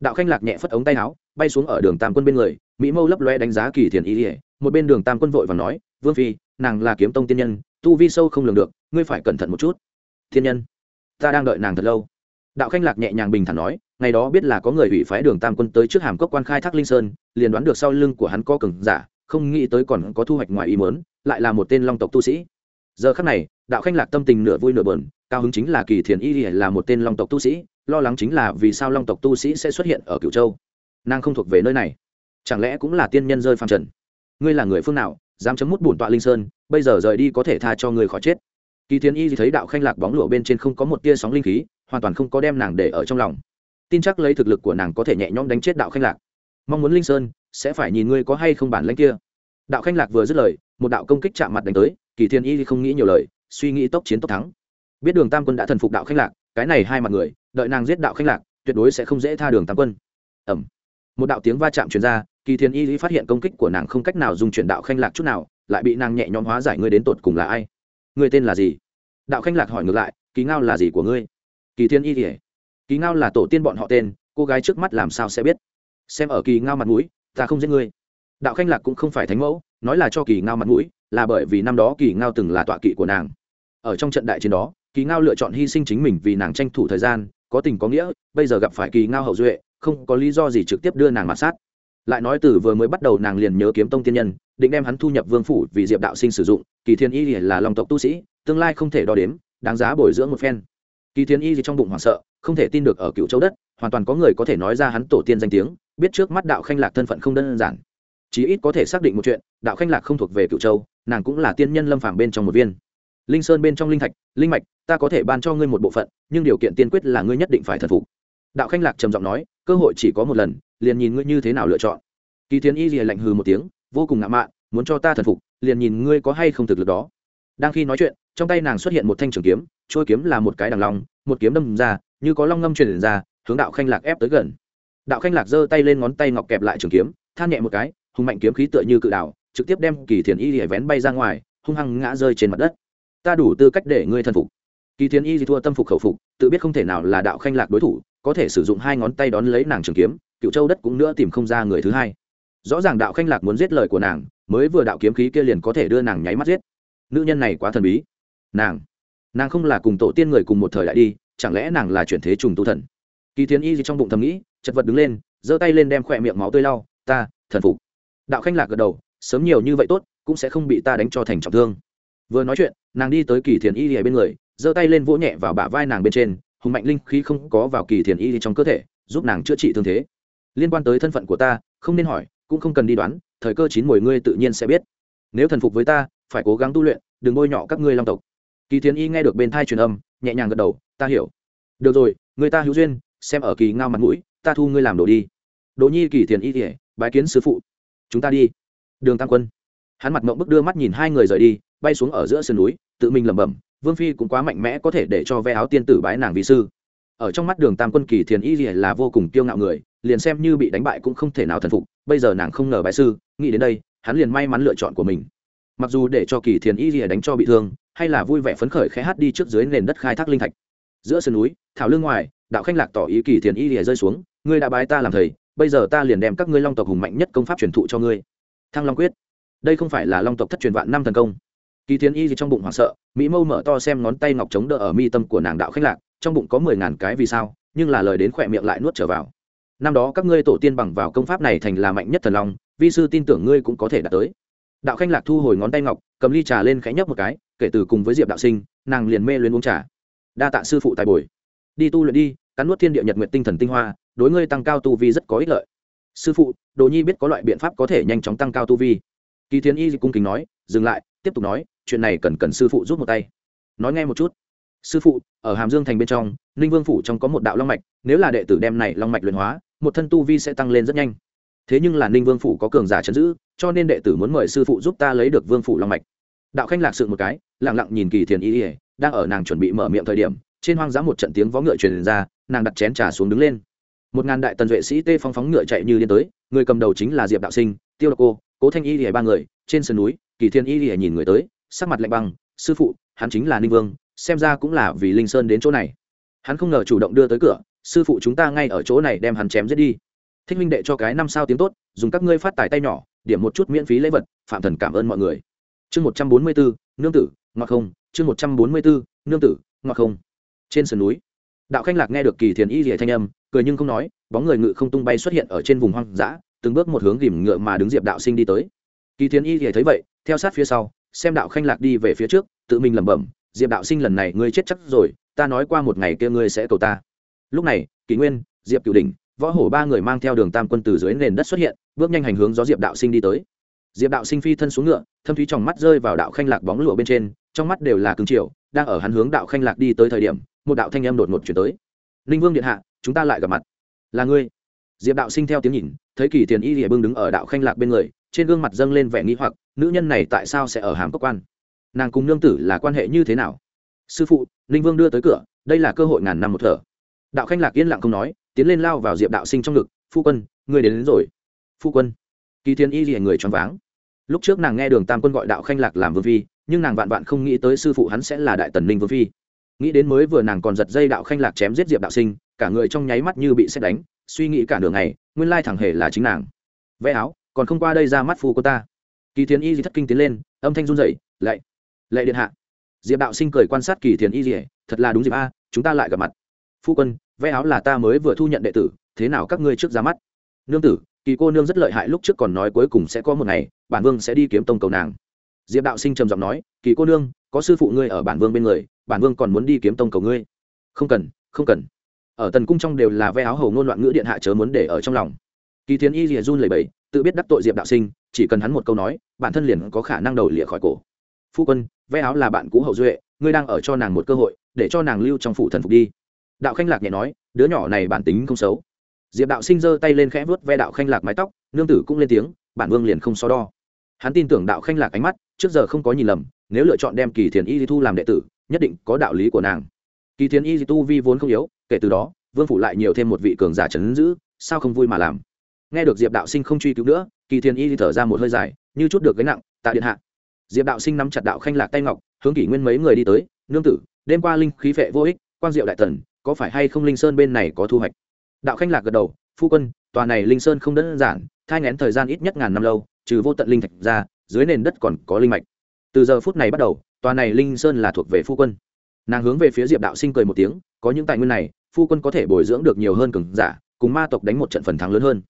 Đạo khanh lạc nhẹ phất ống tay áo, bay xuống ở đường tam quân bên người, mỹ mâu lấp loe đánh giá kỳ thiền y ỉa một bên đường tam quân vội và nói, vương phi, nàng là kiếm tông tiên nhân, tu vi sâu không lường được, ngươi phải cẩn thận một chút. Thiên nhân? Ta đang đợi nàng thật lâu. Đạo khanh lạc nhẹ nhàng bình thản nói, ngày đó biết là có người hủy phái đường tam quân tới trước hàm cốc quan khai thác linh sơn, liền đoán được sau lưng của hắn có cường giả, không nghĩ tới còn có thu hoạch ngoài ý mớn lại là một tên long tộc tu sĩ. Giờ khắc này, đạo khanh lạc tâm tình nửa vui nửa bờn cao hứng chính là kỳ thiền y là một tên long tộc tu sĩ, lo lắng chính là vì sao long tộc tu sĩ sẽ xuất hiện ở cửu châu. Nàng không thuộc về nơi này. Chẳng lẽ cũng là tiên nhân rơi phàm trần? Ngươi là người phương nào, dám chấm mút bổn tọa linh sơn, bây giờ rời đi có thể tha cho người khỏi chết kỳ Thiên y thấy đạo khanh lạc bóng lụa bên trên không có một tia sóng linh khí, hoàn toàn không có đem nàng để ở trong lòng. Tin chắc lấy thực lực của nàng có thể nhẹ nhõm đánh chết đạo khanh lạc. Mong muốn linh sơn, sẽ phải nhìn ngươi có hay không bản lãnh kia. Đạo khanh lạc vừa dứt lời, một đạo công kích chạm mặt đánh tới, kỳ thiên y không nghĩ nhiều lời, suy nghĩ tốc chiến tốc thắng. Biết đường tam quân đã thần phục đạo khanh lạc, cái này hai mặt người, đợi nàng giết đạo khanh lạc, tuyệt đối sẽ không dễ tha đường tam quân. Ẩm một đạo tiếng va chạm truyền ra, kỳ thiên y phát hiện công kích của nàng không cách nào dùng chuyển đạo khanh lạc chút nào, lại bị nàng nhẹ nhõm hóa giải ngươi đến tột cùng là ai ngươi tên là gì? Đạo khanh lạc hỏi ngược lại, kỳ ngao là gì của ngươi? Kỳ thiên y kể kỳ ngao là tổ tiên bọn họ tên, cô gái trước mắt làm sao sẽ biết? Xem ở kỳ ngao mặt mũi, ta không giết ngươi. Đạo khanh lạc cũng không phải thánh mẫu, nói là cho kỳ ngao mặt mũi, là bởi vì năm đó kỳ ngao từng là tọa kỵ của nàng. Ở trong trận đại chiến đó, kỳ ngao lựa chọn hy sinh chính mình vì nàng tranh thủ thời gian, có tình có nghĩa, bây giờ gặp phải kỳ ngao hậu duệ, không có lý do gì trực tiếp đưa nàng mặt sát. Lại nói từ vừa mới bắt đầu nàng liền nhớ kiếm tông tiên nhân định đem hắn thu nhập vương phủ vì diệp đạo sinh sử dụng, kỳ thiên y là lòng tộc tu sĩ, tương lai không thể đo đếm, đáng giá bồi dưỡng một phen. Kỳ thiên y gì trong bụng hoảng sợ, không thể tin được ở cựu châu đất, hoàn toàn có người có thể nói ra hắn tổ tiên danh tiếng, biết trước mắt đạo khanh lạc thân phận không đơn giản. Chí ít có thể xác định một chuyện, đạo khanh lạc không thuộc về cựu châu, nàng cũng là tiên nhân lâm phàm bên trong một viên. Linh sơn bên trong linh thạch, linh mạch, ta có thể ban cho ngươi một bộ phận, nhưng điều kiện tiên quyết là ngươi nhất định phải thần phục. Đạo khanh lạc trầm giọng nói, cơ hội chỉ có một lần, liền nhìn ngươi như thế nào lựa chọn. Kỳ thiên y lìa lạnh hừ một tiếng vô cùng ngạo mạn, muốn cho ta thần phục, liền nhìn ngươi có hay không thực lực đó. Đang khi nói chuyện, trong tay nàng xuất hiện một thanh trường kiếm trôi kiếm là một cái đằng long, một kiếm đâm ra, như có long ngâm truyền ra, hướng đạo khanh lạc ép tới gần. Đạo khanh lạc giơ tay lên ngón tay ngọc kẹp lại trường kiếm, than nhẹ một cái, hùng mạnh kiếm khí tựa như cự đạo trực tiếp đem kỳ thiền y lìa vén bay ra ngoài, hung hăng ngã rơi trên mặt đất. Ta đủ tư cách để ngươi thần phục. Kỳ thiền y thì thua tâm phục khẩu phục, tự biết không thể nào là đạo khanh lạc đối thủ, có thể sử dụng hai ngón tay đón lấy nàng trường kiếm cựu châu đất cũng nữa tìm không ra người thứ hai rõ ràng đạo khanh lạc muốn giết lời của nàng, mới vừa đạo kiếm khí kia liền có thể đưa nàng nháy mắt giết. Nữ nhân này quá thần bí. Nàng nàng không là cùng tổ tiên người cùng một thời đại đi, chẳng lẽ nàng là chuyển thế trùng tu thần? Kỳ thiến y gì trong bụng thầm nghĩ, chật vật đứng lên, giơ tay lên đem khỏe miệng máu tươi lau, ta, thần phục. Đạo khanh lạc gật đầu, sớm nhiều như vậy tốt, cũng sẽ không bị ta đánh cho thành trọng thương. Vừa nói chuyện, nàng đi tới kỳ thiền y ở bên người, giơ tay lên vỗ nhẹ vào bả vai nàng bên trên, hùng mạnh linh khí không có vào kỳ thiền y trong cơ thể, giúp nàng chữa trị thương thế. Liên quan tới thân phận của ta, không nên hỏi cũng không cần đi đoán, thời cơ chín mồi ngươi tự nhiên sẽ biết. Nếu thần phục với ta, phải cố gắng tu luyện, đừng bôi nhọ các ngươi long tộc. Kỳ thiền y nghe được bên thai truyền âm, nhẹ nhàng gật đầu, ta hiểu. Được rồi, người ta hữu duyên, xem ở kỳ ngao mặt mũi, ta thu ngươi làm đồ đi. Đồ nhi kỳ thiền y thể bái kiến sư phụ. Chúng ta đi. Đường tam quân. Hắn mặt mộng bức đưa mắt nhìn hai người rời đi, bay xuống ở giữa sườn núi, tự mình lẩm bẩm, vương phi cũng quá mạnh mẽ có thể để cho ve áo tiên tử bái nàng vì sư ở trong mắt đường tam quân kỳ thiền y là vô cùng kiêu ngạo người, liền xem như bị đánh bại cũng không thể nào thần phục, bây giờ nàng không ngờ bái sư, nghĩ đến đây, hắn liền may mắn lựa chọn của mình. Mặc dù để cho kỳ thiền y rìa đánh cho bị thương, hay là vui vẻ phấn khởi khẽ hát đi trước dưới nền đất khai thác linh thạch. Giữa sườn núi, thảo lương ngoài, đạo khanh lạc tỏ ý kỳ thiền y rìa rơi xuống, ngươi đã bái ta làm thầy, bây giờ ta liền đem các ngươi long tộc hùng mạnh nhất công pháp truyền thụ cho ngươi. Thăng long quyết. Đây không phải là long tộc thất truyền vạn năm thần công. Kỳ thiền y gì trong bụng hoảng sợ, mỹ mâu mở to xem ngón tay ngọc chống đỡ ở mi tâm của nàng đạo khanh lạc trong bụng có mười ngàn cái vì sao, nhưng là lời đến khỏe miệng lại nuốt trở vào. Năm đó các ngươi tổ tiên bằng vào công pháp này thành là mạnh nhất thần long, vi sư tin tưởng ngươi cũng có thể đạt tới. Đạo khanh lạc thu hồi ngón tay ngọc, cầm ly trà lên khẽ nhấp một cái, kể từ cùng với diệp đạo sinh, nàng liền mê luyến uống trà. Đa tạ sư phụ tài bồi. Đi tu luyện đi, cắn nuốt thiên địa nhật nguyện tinh thần tinh hoa, đối ngươi tăng cao tu vi rất có ích lợi. Sư phụ, đồ nhi biết có loại biện pháp có thể nhanh chóng tăng cao tu vi. Kỳ thiến y cung kính nói, dừng lại, tiếp tục nói, chuyện này cần cần sư phụ giúp một tay. Nói nghe một chút sư phụ, ở hàm dương thành bên trong, ninh vương phủ trong có một đạo long mạch, nếu là đệ tử đem này long mạch luyện hóa, một thân tu vi sẽ tăng lên rất nhanh. Thế nhưng là ninh vương phủ có cường giả chấn giữ, cho nên đệ tử muốn mời sư phụ giúp ta lấy được vương phủ long mạch. Đạo khanh lạc sự một cái lẳng lặng nhìn kỳ thiền y ỉa đang ở nàng chuẩn bị mở miệng thời điểm, trên hoang dã một trận tiếng vó ngựa truyền ra, nàng đặt chén trà xuống đứng lên. Một ngàn đại tần vệ sĩ tê phong phóng ngựa chạy như liên tới, người cầm đầu chính là diệp đạo sinh, tiêu độc cô, cố thanh y ỉa ba người, trên sườn núi, kỳ thiên y ỉa nhìn người tới, sắc mặt lạnh băng, sư phụ, hắn chính là ninh vương xem ra cũng là vì linh sơn đến chỗ này hắn không ngờ chủ động đưa tới cửa sư phụ chúng ta ngay ở chỗ này đem hắn chém giết đi thích minh đệ cho cái năm sao tiếng tốt dùng các ngươi phát tài tay nhỏ điểm một chút miễn phí lễ vật phạm thần cảm ơn mọi người chương một trăm bốn mươi bốn, nương tử ngọc không, chương một trăm bốn mươi bốn, nương tử ngọc không. Trên sườn núi, đạo khanh lạc nghe được kỳ thiền y rỉa thanh âm, cười nhưng không nói, bóng người ngự không tung bay xuất hiện ở trên vùng hoang dã, từng bước một hướng ghìm ngựa mà đứng diệp đạo sinh đi tới. Kỳ thiền y rỉa thấy vậy, theo sát phía sau, xem đạo khanh lạc đi về phía trước, tự mình lẩm bẩm diệp đạo sinh lần này ngươi chết chắc rồi, ta nói qua một ngày kia ngươi sẽ cầu ta. Lúc này, kỷ nguyên, diệp cửu đình võ hổ ba người mang theo đường tam quân từ dưới nền đất xuất hiện, bước nhanh hành hướng do diệp đạo sinh đi tới. Diệp đạo sinh phi thân xuống ngựa, thâm thúy trong mắt rơi vào đạo khanh lạc bóng lụa bên trên, trong mắt đều là cứng chiều, đang ở hắn hướng đạo khanh lạc đi tới thời điểm, một đạo thanh âm đột ngột chuyển tới. Ninh vương điện hạ, chúng ta lại gặp mặt. Là ngươi. Diệp đạo sinh theo tiếng nhìn, thấy kỳ tiền y lìa bưng đứng ở đạo khanh lạc bên người, trên gương mặt dâng lên vẻ nghĩ hoặc, nữ nhân này tại sao sẽ ở hàm cốc quan? Nàng cùng nương tử là quan hệ như thế nào? Sư phụ ninh vương đưa tới cửa đây là cơ hội ngàn năm một thở. Đạo khanh lạc yên lặng không nói tiến lên lao vào diệp đạo sinh trong ngực phu quân người đến, đến rồi. Phu quân. Kỳ thiên y gì người choáng váng. Lúc trước nàng nghe đường tam quân gọi đạo khanh lạc làm vương phi nhưng nàng vạn vạn không nghĩ tới sư phụ hắn sẽ là đại tần ninh vương phi. Nghĩ đến mới vừa nàng còn giật dây đạo khanh lạc chém giết diệp đạo sinh cả người trong nháy mắt như bị xét đánh suy nghĩ cả đường này nguyên lai thẳng hề là chính nàng. Vẽ áo còn không qua đây ra mắt phu cô ta. Kỳ thiên y gì thất kinh tiến lên âm thanh run rẩy lạy lệ điện hạ. Diệp đạo sinh cười quan sát kỳ thiền y dỉa thật là đúng dịp a, chúng ta lại gặp mặt. Phu quân, vẽ áo là ta mới vừa thu nhận đệ tử, thế nào các ngươi trước ra mắt? Nương tử, kỳ cô nương rất lợi hại lúc trước còn nói cuối cùng sẽ có một ngày, bản vương sẽ đi kiếm tông cầu nàng. Diệp đạo sinh trầm giọng nói, kỳ cô nương, có sư phụ ngươi ở bản vương bên người, bản vương còn muốn đi kiếm tông cầu ngươi. Không cần không cần. Ở tần cung trong đều là ve áo hầu ngôn loạn ngữ điện hạ chớ muốn để ở trong lòng. Kỳ tiến y lìa run lẩy bẩy, tự biết đắc tội diệp đạo sinh, chỉ cần hắn một câu nói, bản thân liền có khả năng đầu lìa khỏi cổ. Phu quân ve áo là bạn cũ hậu duệ, ngươi đang ở cho nàng một cơ hội, để cho nàng lưu trong phủ thần phục đi. Đạo khanh lạc nhẹ nói, đứa nhỏ này bản tính không xấu. Diệp đạo sinh giơ tay lên khẽ vớt ve đạo khanh lạc mái tóc, nương tử cũng lên tiếng, bản vương liền không so đo. Hắn tin tưởng đạo khanh lạc ánh mắt, trước giờ không có nhìn lầm, nếu lựa chọn đem kỳ thiền y di thu làm đệ tử, nhất định có đạo lý của nàng. Kỳ thiền y di tu vi vốn không yếu, kể từ đó, vương phủ lại nhiều thêm một vị cường giả trấn giữ, sao không vui mà làm? Nghe được diệp đạo sinh không truy cứu nữa, kỳ thiền y thở ra một hơi dài, như chút được gánh nặng tại điện hạ diệp đạo sinh nắm chặt đạo khanh lạc tay ngọc, hướng kỷ nguyên mấy người đi tới, nương tử, đêm qua linh khí vệ vô ích, quang diệu đại tần, có phải hay không linh sơn bên này có thu hoạch? Đạo khanh lạc gật đầu, phu quân, tòa này linh sơn không đơn giản, thai ngén thời gian ít nhất ngàn năm lâu, trừ vô tận linh thạch ra, dưới nền đất còn có linh mạch. Từ giờ phút này bắt đầu, tòa này linh sơn là thuộc về phu quân. Nàng hướng về phía diệp đạo sinh cười một tiếng, có những tài nguyên này, phu quân có thể bồi dưỡng được nhiều hơn cường giả, cùng ma tộc đánh một trận phần thắng lớn hơn.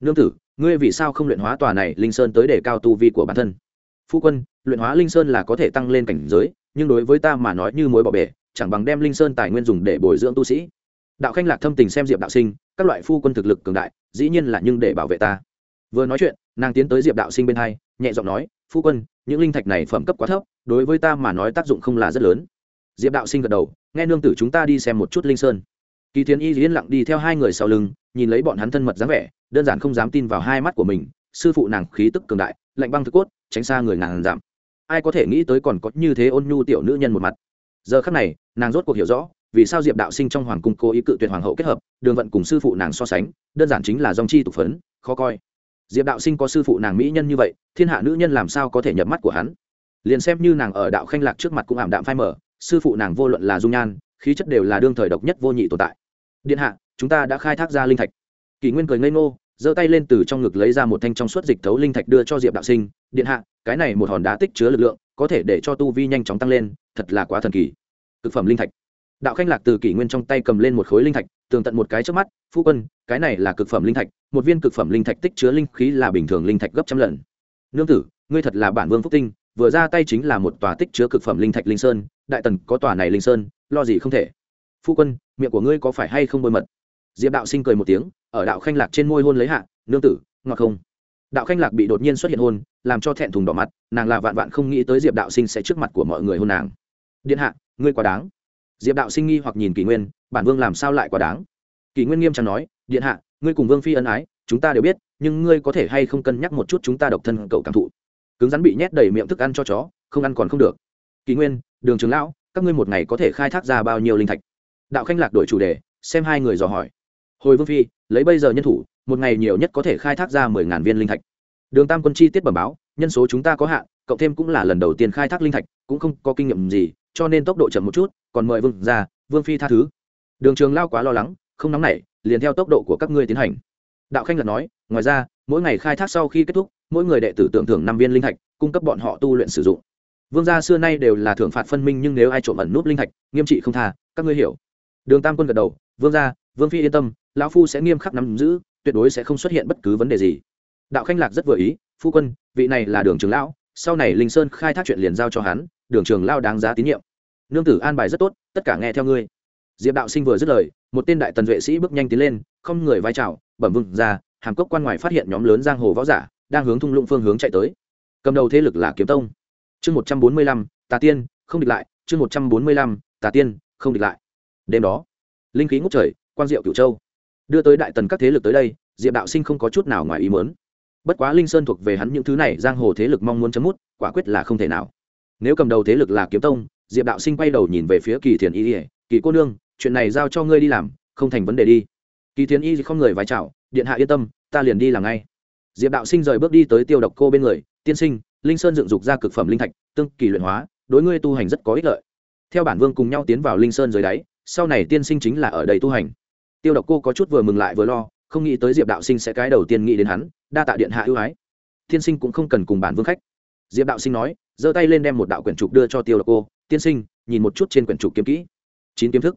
Nương tử, ngươi vì sao không luyện hóa tòa này linh sơn tới để cao tu vi của bản thân? Phu quân, luyện hóa linh sơn là có thể tăng lên cảnh giới, nhưng đối với ta mà nói như mối bỏ bể, chẳng bằng đem linh sơn tài nguyên dùng để bồi dưỡng tu sĩ. Đạo khanh lạc thâm tình xem diệp đạo sinh, các loại phu quân thực lực cường đại, dĩ nhiên là nhưng để bảo vệ ta. Vừa nói chuyện, nàng tiến tới diệp đạo sinh bên hai, nhẹ giọng nói, phu quân, những linh thạch này phẩm cấp quá thấp, đối với ta mà nói tác dụng không là rất lớn. Diệp đạo sinh gật đầu, nghe nương tử chúng ta đi xem một chút linh sơn. Kỳ tiến y yên lặng đi theo hai người sau lưng, nhìn lấy bọn hắn thân mật dáng vẻ, đơn giản không dám tin vào hai mắt của mình sư phụ nàng khí tức cường đại, lạnh băng thực cốt, tránh xa người nàng giảm. Ai có thể nghĩ tới còn có như thế ôn nhu tiểu nữ nhân một mặt. Giờ khắc này, nàng rốt cuộc hiểu rõ, vì sao diệp đạo sinh trong hoàng cung cố ý cự tuyệt hoàng hậu kết hợp, đường vận cùng sư phụ nàng so sánh, đơn giản chính là dòng chi tục phấn, khó coi. Diệp đạo sinh có sư phụ nàng mỹ nhân như vậy, thiên hạ nữ nhân làm sao có thể nhập mắt của hắn? Liền xem như nàng ở đạo khanh lạc trước mặt cũng ảm đạm phai mở sư phụ nàng vô luận là dung nhan, khí chất đều là đương thời độc nhất vô nhị tồn tại. Điện hạ, chúng ta đã khai thác ra linh thạch. Kỷ nguyên cười ngây ngô giơ tay lên từ trong ngực lấy ra một thanh trong suốt dịch thấu linh thạch đưa cho diệp đạo sinh, điện hạ, cái này một hòn đá tích chứa lực lượng, có thể để cho tu vi nhanh chóng tăng lên, thật là quá thần kỳ. Thực phẩm linh thạch. Đạo khanh lạc từ kỷ nguyên trong tay cầm lên một khối linh thạch, tường tận một cái trước mắt, phu quân, cái này là cực phẩm linh thạch, một viên cực phẩm linh thạch tích chứa linh khí là bình thường linh thạch gấp trăm lần. Nương tử, ngươi thật là bản vương phúc tinh, vừa ra tay chính là một tòa tích chứa cực phẩm linh thạch linh sơn, đại tần có tòa này linh sơn, lo gì không thể? Phu quân, miệng của ngươi có phải hay không bôi mật? Diệp đạo sinh cười một tiếng ở đạo khanh lạc trên môi hôn lấy hạ, nương tử, ngọt không? Đạo khanh lạc bị đột nhiên xuất hiện hôn, làm cho thẹn thùng đỏ mặt, nàng là vạn vạn không nghĩ tới diệp đạo sinh sẽ trước mặt của mọi người hôn nàng. Điện hạ, ngươi quá đáng. Diệp đạo sinh nghi hoặc nhìn kỷ nguyên, bản vương làm sao lại quá đáng? Kỷ nguyên nghiêm trang nói, điện hạ, ngươi cùng vương phi ân ái, chúng ta đều biết, nhưng ngươi có thể hay không cân nhắc một chút chúng ta độc thân cậu cảm thụ? Cứng rắn bị nhét đầy miệng thức ăn cho chó, không ăn còn không được. Kỷ nguyên, đường trường lão, các ngươi một ngày có thể khai thác ra bao nhiêu linh thạch? Đạo khanh lạc đổi chủ đề, xem hai người dò hỏi hồi vương phi, lấy bây giờ nhân thủ, một ngày nhiều nhất có thể khai thác ra mười ngàn viên linh thạch. Đường tam quân chi tiết bẩm báo, nhân số chúng ta có hạn, cộng thêm cũng là lần đầu tiên khai thác linh thạch, cũng không có kinh nghiệm gì, cho nên tốc độ chậm một chút, còn mời vương ra vương phi tha thứ. Đường trường lao quá lo lắng, không nóng nảy, liền theo tốc độ của các ngươi tiến hành. Đạo khanh lật nói, ngoài ra, mỗi ngày khai thác sau khi kết thúc, mỗi người đệ tử tưởng thưởng năm viên linh thạch, cung cấp bọn họ tu luyện sử dụng. Vương gia xưa nay đều là thưởng phạt phân minh nhưng nếu ai trộm ẩn nút linh thạch, nghiêm trị không tha, các ngươi hiểu. Đường tam quân gật đầu, vương gia vương phi yên tâm, lão phu sẽ nghiêm khắc nắm giữ, tuyệt đối sẽ không xuất hiện bất cứ vấn đề gì. Đạo khanh lạc rất vừa ý, phu quân, vị này là đường trường lão, sau này linh sơn khai thác chuyện liền giao cho hắn, đường trường lao đáng giá tín nhiệm. Nương tử an bài rất tốt, tất cả nghe theo ngươi. Diệp đạo sinh vừa dứt lời, một tên đại tần vệ sĩ bước nhanh tiến lên, không người vai trào bẩm vừng ra, hàm cốc quan ngoài phát hiện nhóm lớn giang hồ võ giả, đang hướng thung lũng phương hướng chạy tới. Cầm đầu thế lực là kiếm tông. Chương một trăm bốn mươi lăm, tà tiên, không địch lại, chương một trăm bốn mươi lăm, tà tiên, không địch lại. Đêm đó, linh khí ngốc trời quan diệu cửu châu. Đưa tới đại tần các thế lực tới đây, diệp đạo sinh không có chút nào ngoài ý mớn bất quá linh sơn thuộc về hắn những thứ này giang hồ thế lực mong muốn chấm mút, quả quyết là không thể nào. Nếu cầm đầu thế lực là kiếm tông, diệp đạo sinh quay đầu nhìn về phía kỳ thiền y ỉa kỳ cô nương, chuyện này giao cho ngươi đi làm, không thành vấn đề đi. Kỳ thiền y không người vái chào, điện hạ yên tâm, ta liền đi làm ngay. Diệp đạo sinh rời bước đi tới tiêu độc cô bên người, tiên sinh, linh sơn dựng dục ra cực phẩm linh thạch, tương kỳ luyện hóa, đối ngươi tu hành rất có ích lợi. Theo bản vương cùng nhau tiến vào linh sơn dưới đáy, sau này tiên sinh chính là ở đây tu hành tiêu độc cô có chút vừa mừng lại vừa lo, không nghĩ tới diệp đạo sinh sẽ cái đầu tiên nghĩ đến hắn, đa tạ điện hạ ưu ái. Tiên sinh cũng không cần cùng bản vương khách. Diệp đạo sinh nói, giơ tay lên đem một đạo quyển trục đưa cho tiêu độc cô. Tiên sinh, nhìn một chút trên quyển trục kiếm kỹ. Chín kiếm thức.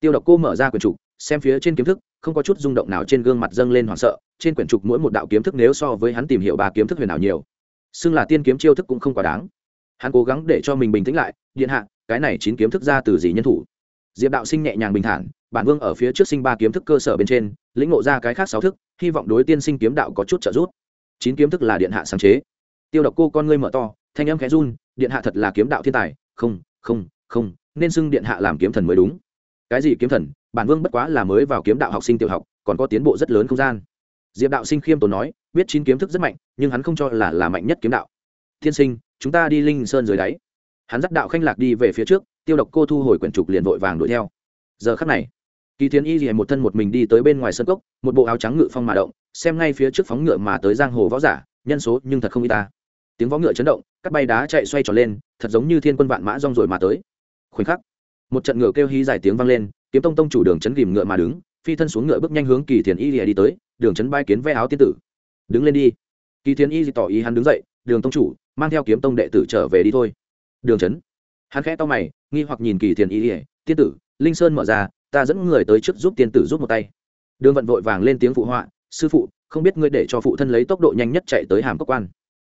Tiêu độc cô mở ra quyển trục, xem phía trên kiếm thức, không có chút rung động nào trên gương mặt dâng lên hoảng sợ. Trên quyển trục mỗi một đạo kiếm thức nếu so với hắn tìm hiểu ba kiếm thức huyền ảo nhiều. Xưng là tiên kiếm chiêu thức cũng không quá đáng. Hắn cố gắng để cho mình bình tĩnh lại. Điện hạ, cái này chín kiếm thức ra từ gì nhân thủ? Diệp đạo sinh nhẹ nhàng bình thản bản vương ở phía trước sinh ba kiếm thức cơ sở bên trên, lĩnh ngộ ra cái khác sáu thức, hy vọng đối tiên sinh kiếm đạo có chút trợ giúp. Chín kiếm thức là điện hạ sáng chế. Tiêu độc cô con ngươi mở to, thanh âm khẽ run, điện hạ thật là kiếm đạo thiên tài. Không không không, nên xưng điện hạ làm kiếm thần mới đúng. Cái gì kiếm thần? Bản vương bất quá là mới vào kiếm đạo học sinh tiểu học, còn có tiến bộ rất lớn không gian. Diệp đạo sinh khiêm tốn nói, biết chín kiếm thức rất mạnh, nhưng hắn không cho là là mạnh nhất kiếm đạo. Thiên sinh, chúng ta đi linh sơn dưới đáy. Hắn dắt đạo khanh lạc đi về phía trước, tiêu độc cô thu hồi quyển trục liền vội vàng đuổi theo. Giờ khắc này kỳ tiến y gì một thân một mình đi tới bên ngoài sân cốc, một bộ áo trắng ngự phong mà động, xem ngay phía trước phóng ngựa mà tới giang hồ võ giả, nhân số nhưng thật không y ta. Tiếng võ ngựa chấn động các bay đá chạy xoay tròn lên, thật giống như thiên quân vạn mã rong rồi mà tới. Khoảnh khắc, một trận ngựa kêu hí dài tiếng vang lên, kiếm tông tông chủ đường chấn ghìm ngựa mà đứng, phi thân xuống ngựa bước nhanh hướng kỳ thiền y lìa đi tới, đường chấn bay kiến ve áo tiên tử. Đứng lên đi. Kỳ thiền y tỏ ý hắn đứng dậy, đường tông chủ, mang theo kiếm tông đệ tử trở về đi thôi. Đường chấn? Hắn khẽ to mày, nghi hoặc nhìn kỳ thiền y ỉa tiên tử, linh sơn mở ra ta dẫn người tới trước giúp tiên tử giúp một tay. Đường vận vội vàng lên tiếng phụ họa, sư phụ, không biết ngươi để cho phụ thân lấy tốc độ nhanh nhất chạy tới hàm cốc quan.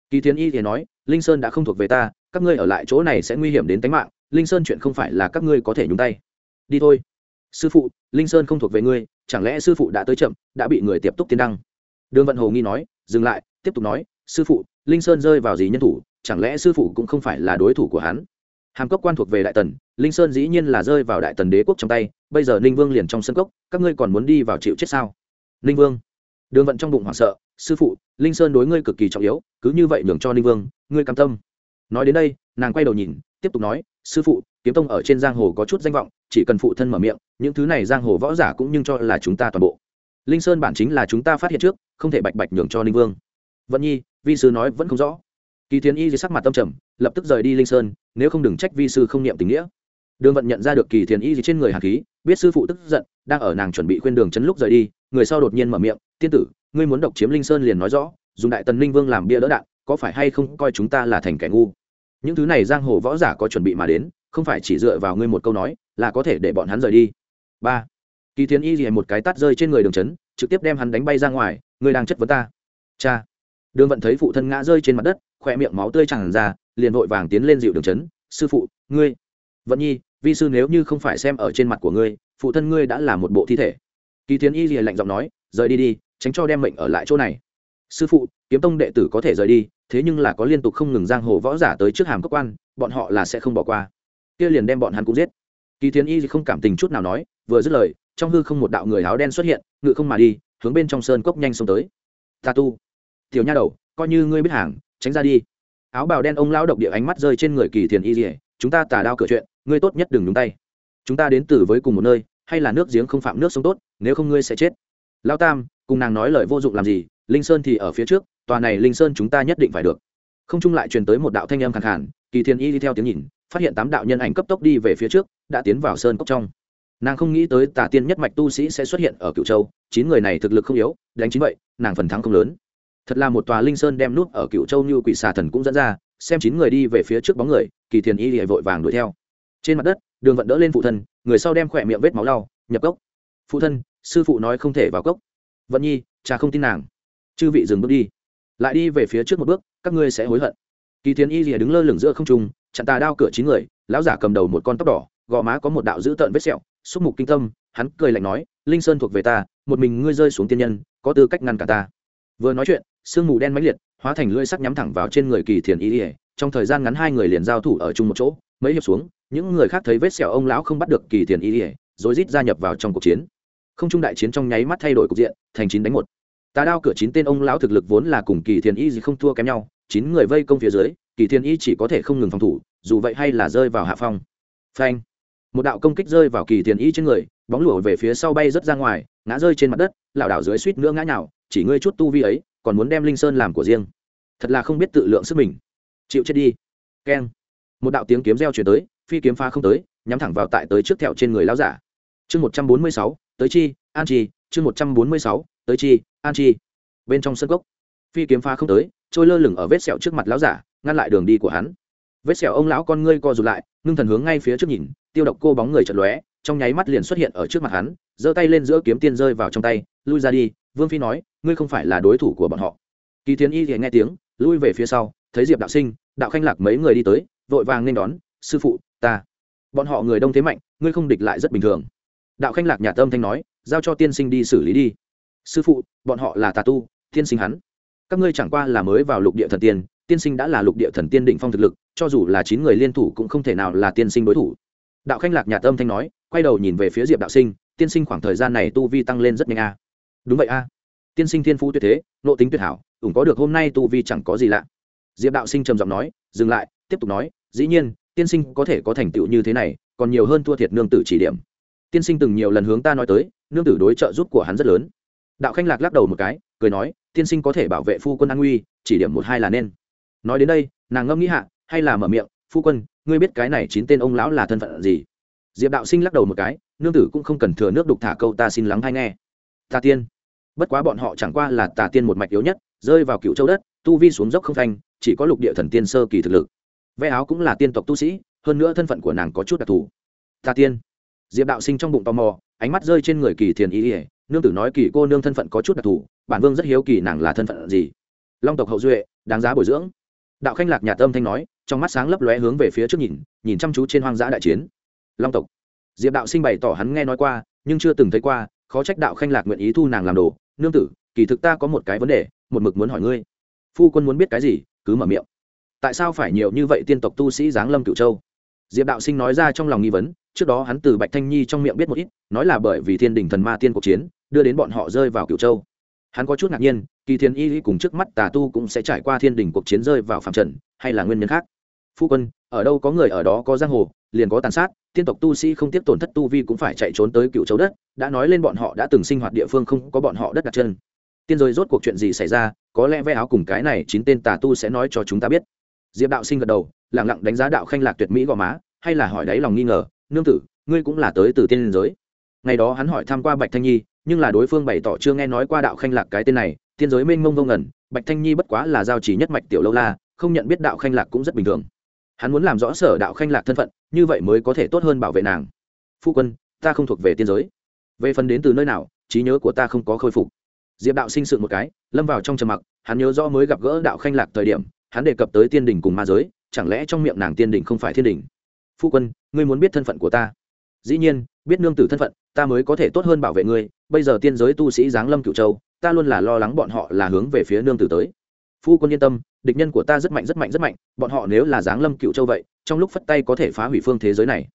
Kỳ thiền y thì nói, linh sơn đã không thuộc về ta, các ngươi ở lại chỗ này sẽ nguy hiểm đến tính mạng, linh sơn chuyện không phải là các ngươi có thể nhúng tay. Đi thôi. Sư phụ, linh sơn không thuộc về ngươi, chẳng lẽ sư phụ đã tới chậm, đã bị người tiếp tục tiến đăng? Đường vận hồ nghi nói, dừng lại, tiếp tục nói, sư phụ, linh sơn rơi vào gì nhân thủ, chẳng lẽ sư phụ cũng không phải là đối thủ của hắn? Hàm cốc quan thuộc về đại tần, linh sơn dĩ nhiên là rơi vào đại tần đế quốc trong tay, bây giờ ninh vương liền trong sân cốc, các ngươi còn muốn đi vào chịu chết sao? Ninh vương, đường vận trong bụng hoảng sợ, sư phụ, linh sơn đối ngươi cực kỳ trọng yếu, cứ như vậy nhường cho ninh vương, ngươi cam tâm. Nói đến đây, nàng quay đầu nhìn, tiếp tục nói, sư phụ, kiếm tông ở trên giang hồ có chút danh vọng, chỉ cần phụ thân mở miệng, những thứ này giang hồ võ giả cũng nhưng cho là chúng ta toàn bộ. Linh sơn bản chính là chúng ta phát hiện trước, không thể bạch bạch nhường cho ninh vương. Vận nhi, vi sứ nói vẫn không rõ. Kỳ thiến y dưới sắc mặt tâm trầm, lập tức rời đi linh sơn nếu không đừng trách vi sư không niệm tình nghĩa. Đường vận nhận ra được kỳ thiền y gì trên người hà khí, biết sư phụ tức giận, đang ở nàng chuẩn bị khuyên đường chấn lúc rời đi, người sau đột nhiên mở miệng, tiên tử, ngươi muốn độc chiếm linh sơn liền nói rõ, dùng đại tần linh vương làm bia đỡ đạn, có phải hay không coi chúng ta là thành kẻ ngu? Những thứ này giang hồ võ giả có chuẩn bị mà đến, không phải chỉ dựa vào ngươi một câu nói, là có thể để bọn hắn rời đi. Ba. Kỳ thiền y gì một cái tát rơi trên người đường chấn, trực tiếp đem hắn đánh bay ra ngoài, ngươi đang chất vấn ta. Cha. Đường vận thấy phụ thân ngã rơi trên mặt đất khỏe miệng máu tươi chẳng ra liền vội vàng tiến lên dịu đường chấn, sư phụ, ngươi, vận nhi, vi sư nếu như không phải xem ở trên mặt của ngươi, phụ thân ngươi đã là một bộ thi thể. Kỳ tiến y lìa lạnh giọng nói, rời đi đi, tránh cho đem mệnh ở lại chỗ này. Sư phụ, kiếm tông đệ tử có thể rời đi, thế nhưng là có liên tục không ngừng giang hồ võ giả tới trước hàm cơ quan, bọn họ là sẽ không bỏ qua. Kia liền đem bọn hắn cũng giết. Kỳ tiến y không cảm tình chút nào nói, vừa dứt lời, trong hư không một đạo người áo đen xuất hiện, ngự không mà đi, hướng bên trong sơn cốc nhanh xông tới. Ta tu, tiểu nha đầu, coi như ngươi biết hàng, tránh ra đi áo bào đen ông lão độc địa ánh mắt rơi trên người kỳ thiền y dỉa chúng ta tà đao cửa chuyện, ngươi tốt nhất đừng nhúng tay. Chúng ta đến từ với cùng một nơi, hay là nước giếng không phạm nước sông tốt, nếu không ngươi sẽ chết. Lao tam, cùng nàng nói lời vô dụng làm gì, linh sơn thì ở phía trước, tòa này linh sơn chúng ta nhất định phải được. Không chung lại truyền tới một đạo thanh âm khẳng khản kỳ thiên y đi theo tiếng nhìn, phát hiện tám đạo nhân ảnh cấp tốc đi về phía trước, đã tiến vào sơn cốc trong. Nàng không nghĩ tới tà tiên nhất mạch tu sĩ sẽ xuất hiện ở cựu châu, chín người này thực lực không yếu, đánh chính vậy, nàng phần thắng không lớn thật là một tòa linh sơn đem nút ở cựu châu như quỷ xà thần cũng dẫn ra, xem chín người đi về phía trước bóng người, kỳ thiền y lìa vội vàng đuổi theo. Trên mặt đất, đường vận đỡ lên phụ thân, người sau đem khỏe miệng vết máu lau, nhập cốc. Phụ thân, sư phụ nói không thể vào cốc. Vận nhi, cha không tin nàng. Chư vị dừng bước đi. Lại đi về phía trước một bước, các ngươi sẽ hối hận. Kỳ thiền y rìa đứng lơ lửng giữa không trung, chặn tà đao cửa chín người, lão giả cầm đầu một con tóc đỏ, gò má có một đạo dữ tợn vết sẹo, xúc mục kinh tâm, hắn cười lạnh nói, linh sơn thuộc về ta, một mình ngươi rơi xuống tiên nhân, có tư cách ngăn cả ta vừa nói chuyện, sương mù đen mãnh liệt, hóa thành lưỡi sắc nhắm thẳng vào trên người kỳ thiền y ỉa trong thời gian ngắn hai người liền giao thủ ở chung một chỗ, mấy hiệp xuống, những người khác thấy vết sẹo ông lão không bắt được kỳ thiền y ỉa rồi rít gia nhập vào trong cuộc chiến. Không trung đại chiến trong nháy mắt thay đổi cục diện, thành chín đánh một. Tà đao cửa chín tên ông lão thực lực vốn là cùng kỳ thiền y gì không thua kém nhau, chín người vây công phía dưới, kỳ thiền y chỉ có thể không ngừng phòng thủ, dù vậy hay là rơi vào hạ phong. Phanh. Một đạo công kích rơi vào kỳ thiền y trên người, bóng lụa về phía sau bay rớt ra ngoài, ngã rơi trên mặt đất, lảo đảo dưới suýt nữa ngã nhào chỉ ngươi chút tu vi ấy, còn muốn đem linh sơn làm của riêng. Thật là không biết tự lượng sức mình. Chịu chết đi. Keng. Một đạo tiếng kiếm reo chuyển tới, phi kiếm pha không tới, nhắm thẳng vào tại tới trước thẹo trên người lao giả. Chương một trăm bốn mươi sáu, tới chi, an chi. Chương một trăm bốn mươi sáu, tới chi, an chi. Bên trong sân gốc phi kiếm pha không tới, trôi lơ lửng ở vết sẹo trước mặt lão giả, ngăn lại đường đi của hắn. Vết sẹo ông lão con ngươi co rụt lại, ngưng thần hướng ngay phía trước nhìn, tiêu độc cô bóng người chật lóe, trong nháy mắt liền xuất hiện ở trước mặt hắn, giơ tay lên giữa kiếm tiên rơi vào trong tay, lui ra đi, vương phi nói ngươi không phải là đối thủ của bọn họ. Kỳ thiến y thì nghe tiếng, lui về phía sau, thấy diệp đạo sinh, đạo khanh lạc mấy người đi tới, vội vàng nên đón, sư phụ, ta. Bọn họ người đông thế mạnh, ngươi không địch lại rất bình thường. Đạo khanh lạc nhà tâm thanh nói, giao cho tiên sinh đi xử lý đi. Sư phụ, bọn họ là tà tu, tiên sinh hắn. Các ngươi chẳng qua là mới vào lục địa thần tiên tiên sinh đã là lục địa thần tiên định phong thực lực, cho dù là chín người liên thủ cũng không thể nào là tiên sinh đối thủ. Đạo khanh lạc nhà tâm thanh nói, quay đầu nhìn về phía diệp đạo sinh, tiên sinh khoảng thời gian này tu vi tăng lên rất nhanh a. Đúng vậy a tiên sinh thiên phú tuyệt thế nộ tính tuyệt hảo, ủng có được hôm nay tu vi chẳng có gì lạ. Diệp đạo sinh trầm giọng nói, dừng lại, tiếp tục nói, dĩ nhiên, tiên sinh có thể có thành tựu như thế này, còn nhiều hơn thua thiệt nương tử chỉ điểm. Tiên sinh từng nhiều lần hướng ta nói tới, nương tử đối trợ giúp của hắn rất lớn. Đạo khanh lạc lắc đầu một cái, cười nói, tiên sinh có thể bảo vệ phu quân an nguy, chỉ điểm một hai là nên. Nói đến đây, nàng ngâm nghĩ hạ, hay là mở miệng, phu quân, ngươi biết cái này chín tên ông lão là thân phận gì? Diệp đạo sinh lắc đầu một cái, nương tử cũng không cần thừa nước đục thả câu ta xin lắng hay nghe. Ta tiên bất quá bọn họ chẳng qua là tà tiên một mạch yếu nhất, rơi vào cựu châu đất, tu vi xuống dốc không thanh chỉ có lục địa thần tiên sơ kỳ thực lực. Vẽ áo cũng là tiên tộc tu sĩ, hơn nữa thân phận của nàng có chút đặc thù. Tà tiên. Diệp đạo sinh trong bụng tò mò, ánh mắt rơi trên người kỳ thiền ý ỉa nương tử nói kỳ cô nương thân phận có chút đặc thù, bản vương rất hiếu kỳ nàng là thân phận gì. Long tộc hậu duệ, đáng giá bồi dưỡng. Đạo khanh lạc nhà tâm thanh nói, trong mắt sáng lấp lóe hướng về phía trước nhìn nhìn chăm chú trên hoang dã đại chiến. Long tộc. Diệp đạo sinh bày tỏ hắn nghe nói qua, nhưng chưa từng thấy qua khó trách đạo khanh lạc nguyện ý thu nàng làm đồ. Nương tử, kỳ thực ta có một cái vấn đề, một mực muốn hỏi ngươi. Phu quân muốn biết cái gì, cứ mở miệng. Tại sao phải nhiều như vậy tiên tộc tu sĩ giáng lâm cửu châu? Diệp đạo sinh nói ra trong lòng nghi vấn, trước đó hắn từ bạch thanh nhi trong miệng biết một ít, nói là bởi vì thiên đình thần ma tiên cuộc chiến, đưa đến bọn họ rơi vào cửu châu. Hắn có chút ngạc nhiên, kỳ thiên y cùng trước mắt tà tu cũng sẽ trải qua thiên đình cuộc chiến rơi vào phạm trần, hay là nguyên nhân khác? Phu quân, ở đâu có người ở đó có giang hồ, liền có tàn sát tiên tộc tu sĩ không tiếp tổn thất tu vi cũng phải chạy trốn tới cựu châu đất, đã nói lên bọn họ đã từng sinh hoạt địa phương không có bọn họ đất đặt chân. Tiên rồi rốt cuộc chuyện gì xảy ra, có lẽ vẽ áo cùng cái này chín tên tà tu sẽ nói cho chúng ta biết. Diệp đạo sinh gật đầu lẳng lặng đánh giá đạo khanh lạc tuyệt mỹ gò má, hay là hỏi đáy lòng nghi ngờ, nương tử, ngươi cũng là tới từ tiên liên giới. Ngày đó hắn hỏi tham q u a bạch thanh nhi, nhưng là đối phương bày tỏ chưa nghe nói qua đạo khanh lạc cái tên này, tiên giới mênh mông vô ngẩn bạch thanh nhi bất quá là giao chỉ nhất mạch tiểu lâu la, không nhận biết đạo khanh lạc cũng rất bình thường hắn muốn làm rõ sở đạo khanh lạc thân phận, như vậy mới có thể tốt hơn bảo vệ nàng. Phu quân, ta không thuộc về tiên giới. Về phần đến từ nơi nào, trí nhớ của ta không có khôi phục. Diệp đạo sinh sự một cái, lâm vào trong trầm mặc, hắn nhớ rõ mới gặp gỡ đạo khanh lạc thời điểm, hắn đề cập tới tiên đình cùng ma giới, chẳng lẽ trong miệng nàng tiên đình không phải thiên đình? Phu quân, ngươi muốn biết thân phận của ta. Dĩ nhiên, biết nương tử thân phận, ta mới có thể tốt hơn bảo vệ ngươi. Bây giờ tiên giới tu sĩ giáng lâm cựu châu, ta luôn là lo lắng bọn họ là hướng về phía nương tử tới phu quân yên tâm, địch nhân của ta rất mạnh rất mạnh rất mạnh, bọn họ nếu là giáng lâm cựu châu vậy, trong lúc phất tay có thể phá hủy phương thế giới này.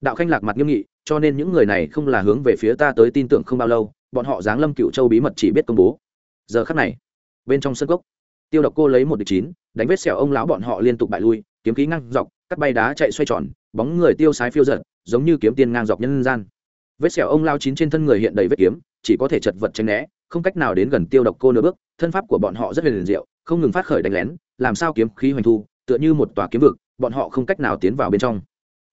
Đạo khanh lạc mặt nghiêm nghị, cho nên những người này không là hướng về phía ta tới tin tưởng không bao lâu, bọn họ giáng lâm cựu châu bí mật chỉ biết công bố. Giờ khắc này, bên trong sân gốc tiêu độc cô lấy một địch chín, đánh vết xẻo ông lão bọn họ liên tục bại lui, kiếm khí ngang dọc, cắt bay đá chạy xoay tròn, bóng người tiêu sái phiêu giật giống như kiếm tiên ngang dọc nhân gian. Vết xẻo ông lao chín trên thân người hiện đầy vết kiếm, chỉ có thể chật vật tránh né, không cách nào đến gần tiêu độc cô nửa bước, thân pháp của bọn họ rất liền diệu không ngừng phát khởi đánh lén, làm sao kiếm khí hoành thu, tựa như một tòa kiếm vực, bọn họ không cách nào tiến vào bên trong.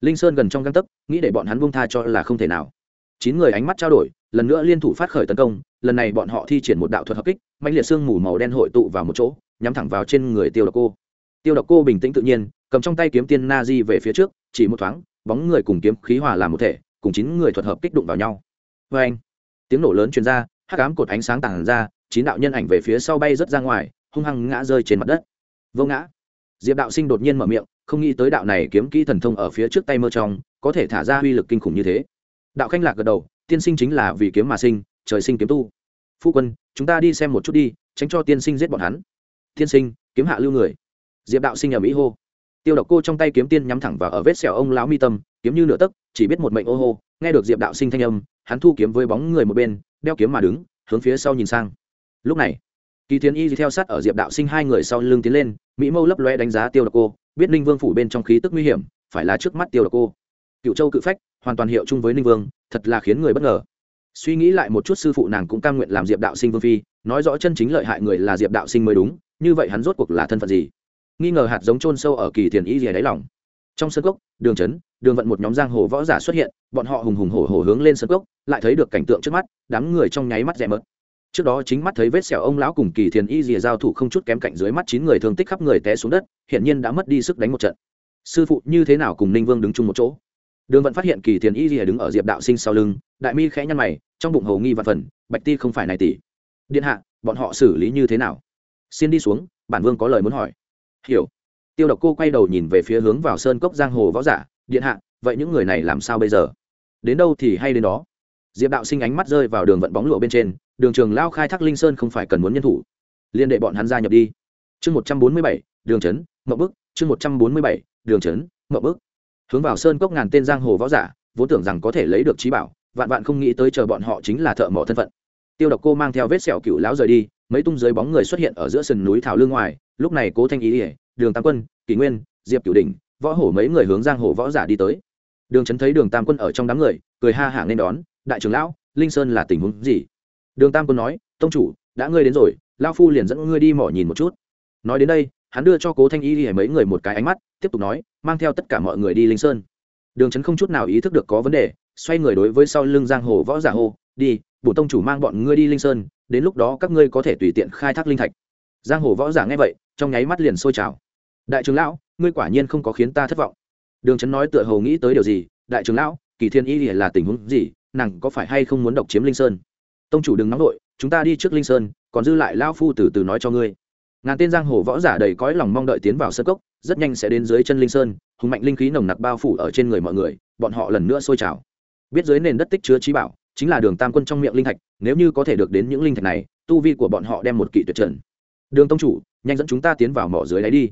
Linh sơn gần trong găng tấc, nghĩ để bọn hắn buông tha cho là không thể nào. Chín người ánh mắt trao đổi, lần nữa liên thủ phát khởi tấn công, lần này bọn họ thi triển một đạo thuật hợp kích mạnh liệt xương mù màu đen hội tụ vào một chỗ, nhắm thẳng vào trên người tiêu độc cô. Tiêu độc cô bình tĩnh tự nhiên, cầm trong tay kiếm tiên na di về phía trước, chỉ một thoáng, bóng người cùng kiếm khí hòa làm một thể, cùng chín người thuật hợp kích đụng vào nhau. Vê anh tiếng nổ lớn truyền ra, hắc ám cột ánh sáng tàn ra, chín đạo nhân ảnh về phía sau bay rất ra ngoài hung hăng ngã rơi trên mặt đất. Vô ngã. Diệp đạo sinh đột nhiên mở miệng, không nghĩ tới đạo này kiếm kỹ thần thông ở phía trước tay mơ trong, có thể thả ra uy lực kinh khủng như thế. Đạo khanh lạc gật đầu, tiên sinh chính là vì kiếm mà sinh, trời sinh kiếm tu. Phu quân, chúng ta đi xem một chút đi, tránh cho tiên sinh giết bọn hắn. Tiên sinh, kiếm hạ lưu người. Diệp đạo sinh ở mỹ hô. Tiêu độc cô trong tay kiếm tiên nhắm thẳng vào ở vết sẹo ông lão mi tâm, kiếm như nửa tấc, chỉ biết một mệnh ô hô. Nghe được diệp đạo sinh thanh âm, hắn thu kiếm với bóng người một bên, đeo kiếm mà đứng, hướng phía sau nhìn sang. Lúc này kỳ tiến y theo sát ở diệp đạo sinh hai người sau lưng tiến lên, mỹ mâu lấp loe đánh giá tiêu độc cô, biết ninh vương phủ bên trong khí tức nguy hiểm, phải là trước mắt tiêu độc cô. Cựu châu cự phách, hoàn toàn hiệu chung với ninh vương, thật là khiến người bất ngờ. Suy nghĩ lại một chút sư phụ nàng cũng cam nguyện làm diệp đạo sinh vương phi, nói rõ chân chính lợi hại người là diệp đạo sinh mới đúng, như vậy hắn rốt cuộc là thân phận gì? Nghi ngờ hạt giống trôn sâu ở kỳ thiền y rìa đáy lòng. Trong sân cốc, đường trấn, đường vận một nhóm giang hồ võ giả xuất hiện, bọn họ hùng hùng hổ hổ hướng lên sân cốc, lại thấy được cảnh tượng trước mắt, đám người trong nháy mắt rẽ mớt trước đó chính mắt thấy vết sẹo ông lão cùng kỳ thiền y rìa giao thủ không chút kém cạnh dưới mắt chín người thương tích khắp người té xuống đất hiện nhiên đã mất đi sức đánh một trận. Sư phụ, như thế nào cùng ninh vương đứng chung một chỗ? Đường vận phát hiện kỳ thiền y rìa đứng ở diệp đạo sinh sau lưng, đại mi khẽ nhăn mày, trong bụng hầu nghi và phần, bạch ti không phải này tỷ. Điện hạ, bọn họ xử lý như thế nào? Xin đi xuống, bản vương có lời muốn hỏi. Hiểu. Tiêu độc cô quay đầu nhìn về phía hướng vào sơn cốc giang hồ võ giả, điện hạ, vậy những người này làm sao bây giờ? Đến đâu thì hay đến đó? Diệp đạo sinh ánh mắt rơi vào đường vận bóng lụa bên trên đường trường lao khai thác linh sơn không phải cần muốn nhân thủ. Liên đệ bọn hắn gia nhập đi. Chương một trăm bốn mươi bảy, đường trấn, mậu bức. Chương một trăm bốn mươi bảy, đường trấn, mậu bức. Hướng vào sơn cốc ngàn tên giang hồ võ giả, vốn tưởng rằng có thể lấy được trí bảo, vạn vạn không nghĩ tới chờ bọn họ chính là thợ mỏ thân phận. Tiêu độc cô mang theo vết sẹo cựu lão rời đi, mấy tung dưới bóng người xuất hiện ở giữa sườn núi thảo lương ngoài, lúc này cố thanh ý ỉa đường tam quân, kỷ nguyên, diệp cửu đình võ hổ mấy người hướng giang hồ võ giả đi tới. Đường trấn thấy đường tam quân ở trong đám người, cười ha hạng nên đón, đại trưởng lão, linh sơn là tình huống gì? Đường tam quân nói tông chủ đã ngươi đến rồi lao phu liền dẫn ngươi đi mỏ nhìn một chút. Nói đến đây hắn đưa cho cố thanh y hay mấy người một cái ánh mắt tiếp tục nói mang theo tất cả mọi người đi linh sơn. Đường trấn không chút nào ý thức được có vấn đề xoay người đối với sau lưng giang hồ võ giả hô, đi bổ tông chủ mang bọn ngươi đi linh sơn đến lúc đó các ngươi có thể tùy tiện khai thác linh thạch. Giang hồ võ giả nghe vậy trong nháy mắt liền sôi trào. Đại trưởng lão ngươi quả nhiên không có khiến ta thất vọng. Đường trấn nói tựa hồ nghĩ tới điều gì đại trưởng lão kỳ thiên y là tình huống gì nàng có phải hay không muốn độc chiếm linh sơn? Tông chủ đừng nóng vội, chúng ta đi trước linh sơn, còn dư lại lao phu từ từ nói cho ngươi. Ngàn tên giang hồ võ giả đầy cõi lòng mong đợi tiến vào sân cốc, rất nhanh sẽ đến dưới chân linh sơn, hùng mạnh linh khí nồng nặc bao phủ ở trên người mọi người, bọn họ lần nữa sôi trào. Biết dưới nền đất tích chứa trí bảo, chính là đường tam quân trong miệng linh thạch, nếu như có thể được đến những linh thạch này, tu vi của bọn họ đem một kỵ tuyệt trần. Đường tông chủ, nhanh dẫn chúng ta tiến vào mỏ dưới đáy đi.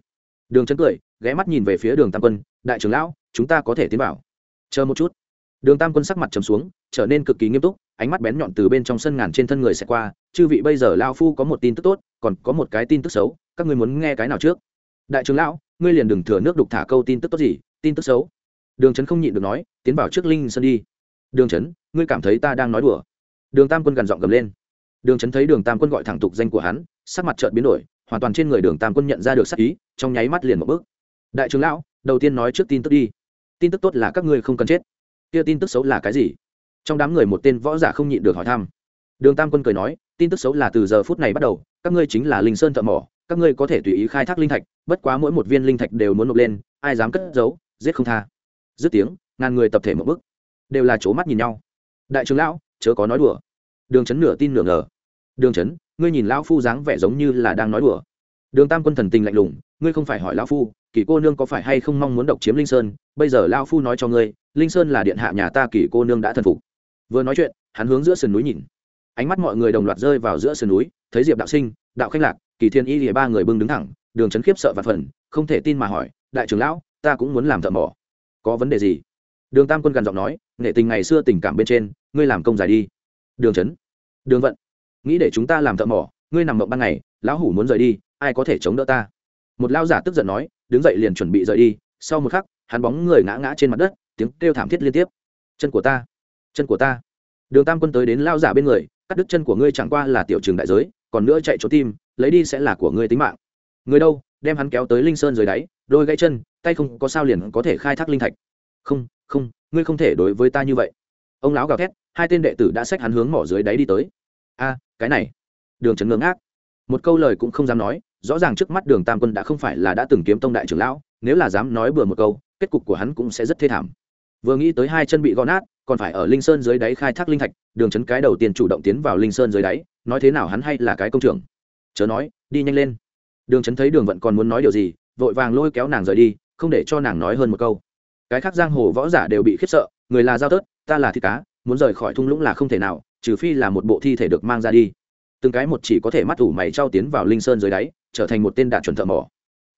Đường chân cười, ghé mắt nhìn về phía đường tam quân, đại trưởng lão, chúng ta có thể tiến vào. Chờ một chút đường tam quân sắc mặt trầm xuống, trở nên cực kỳ nghiêm túc, ánh mắt bén nhọn từ bên trong sân ngàn trên thân người sẽ qua, chư vị, bây giờ lao phu có một tin tức tốt, còn có một cái tin tức xấu, các ngươi muốn nghe cái nào trước? Đại trưởng lão, ngươi liền đừng thừa nước đục thả câu tin tức tốt gì, tin tức xấu. Đường trấn không nhịn được nói, tiến vào trước linh sân đi. Đường trấn ngươi cảm thấy ta đang nói đùa? Đường tam quân gằn giọng gầm lên. Đường trấn thấy đường tam quân gọi thẳng tục danh của hắn, sắc mặt trợn biến đổi, hoàn toàn trên người đường tam quân nhận ra được sắc ý, trong nháy mắt liền một bước. Đại trưởng lão, đầu tiên nói trước tin tức đi. Tin tức tốt là các ngươi không cần chết kia tin tức xấu là cái gì? Trong đám người một tên võ giả không nhịn được hỏi thăm. Đường tam quân cười nói tin tức xấu là từ giờ phút này bắt đầu các ngươi chính là linh sơn thợ mỏ các ngươi có thể tùy ý khai thác linh thạch bất quá mỗi một viên linh thạch đều muốn nộp lên ai dám cất giấu giết không tha. Dứt tiếng ngàn người tập thể một bức đều là c mắt nhìn nhau. Đại trưởng lão chớ có nói đùa. Đường Trấn nửa tin nửa ngờ. Đường Trấn, ngươi nhìn lão phu dáng vẻ giống như là đang nói đùa đường tam quân thần tình lạnh lùng, ngươi không phải hỏi lão phu kỳ cô nương có phải hay không mong muốn độc chiếm linh sơn? Bây giờ lão phu nói cho ngươi, linh sơn là điện hạ nhà ta kỳ cô nương đã thần phục. Vừa nói chuyện, hắn hướng giữa sườn núi nhìn. Ánh mắt mọi người đồng loạt rơi vào giữa sườn núi, thấy diệp đạo sinh, đạo khanh lạc, kỳ thiên y lìa ba người bưng đứng thẳng, đường chấn khiếp sợ và phần không thể tin mà hỏi, đại trưởng lão, ta cũng muốn làm thợ mỏ. Có vấn đề gì? Đường tam quân gần giọng nói, nghệ tình ngày xưa tình cảm bên trên, ngươi làm công dài đi. Đường chấn, đường vận, nghĩ để chúng ta làm thợ mỏ, ngươi nằm mộng ban ngày, lão hủ muốn rời đi ai có thể chống đỡ ta? Một lao giả tức giận nói, đứng dậy liền chuẩn bị rời đi. Sau một khắc, hắn bóng người ngã ngã trên mặt đất, tiếng kêu thảm thiết liên tiếp. Chân của ta, chân của ta. Đường tam quân tới đến lao giả bên người, cắt đứt chân của ngươi chẳng qua là tiểu trường đại giới, còn nữa chạy trốn tim, lấy đi sẽ là của ngươi tính mạng. Người đâu? Đem hắn kéo tới linh sơn dưới đáy, đôi gãy chân, tay không có sao liền có thể khai thác linh thạch. Không không, ngươi không thể đối với ta như vậy. Ông lão gào thét, hai tên đệ tử đã xách hắn hướng mỏ dưới đáy đi tới. A, cái này. Đường trấn ngưỡng ác một câu lời cũng không dám nói rõ ràng trước mắt đường tam quân đã không phải là đã từng kiếm tông đại trưởng lão, nếu là dám nói bừa một câu, kết cục của hắn cũng sẽ rất thê thảm. Vừa nghĩ tới hai chân bị gõ nát, còn phải ở linh sơn dưới đáy khai thác linh thạch, đường trấn cái đầu tiên chủ động tiến vào linh sơn dưới đáy, nói thế nào hắn hay là cái công trưởng? Chớ nói, đi nhanh lên. Đường trấn thấy đường vận còn muốn nói điều gì, vội vàng lôi kéo nàng rời đi, không để cho nàng nói hơn một câu. Cái khác giang hồ võ giả đều bị khiếp sợ, người là giao tớt ta là thịt cá, muốn rời khỏi thung lũng là không thể nào, trừ phi là một bộ thi thể được mang ra đi. Từng cái một chỉ có thể mắt ủ mày trao tiến vào linh sơn dưới đáy trở thành một tên đạn chuẩn thợ mỏ.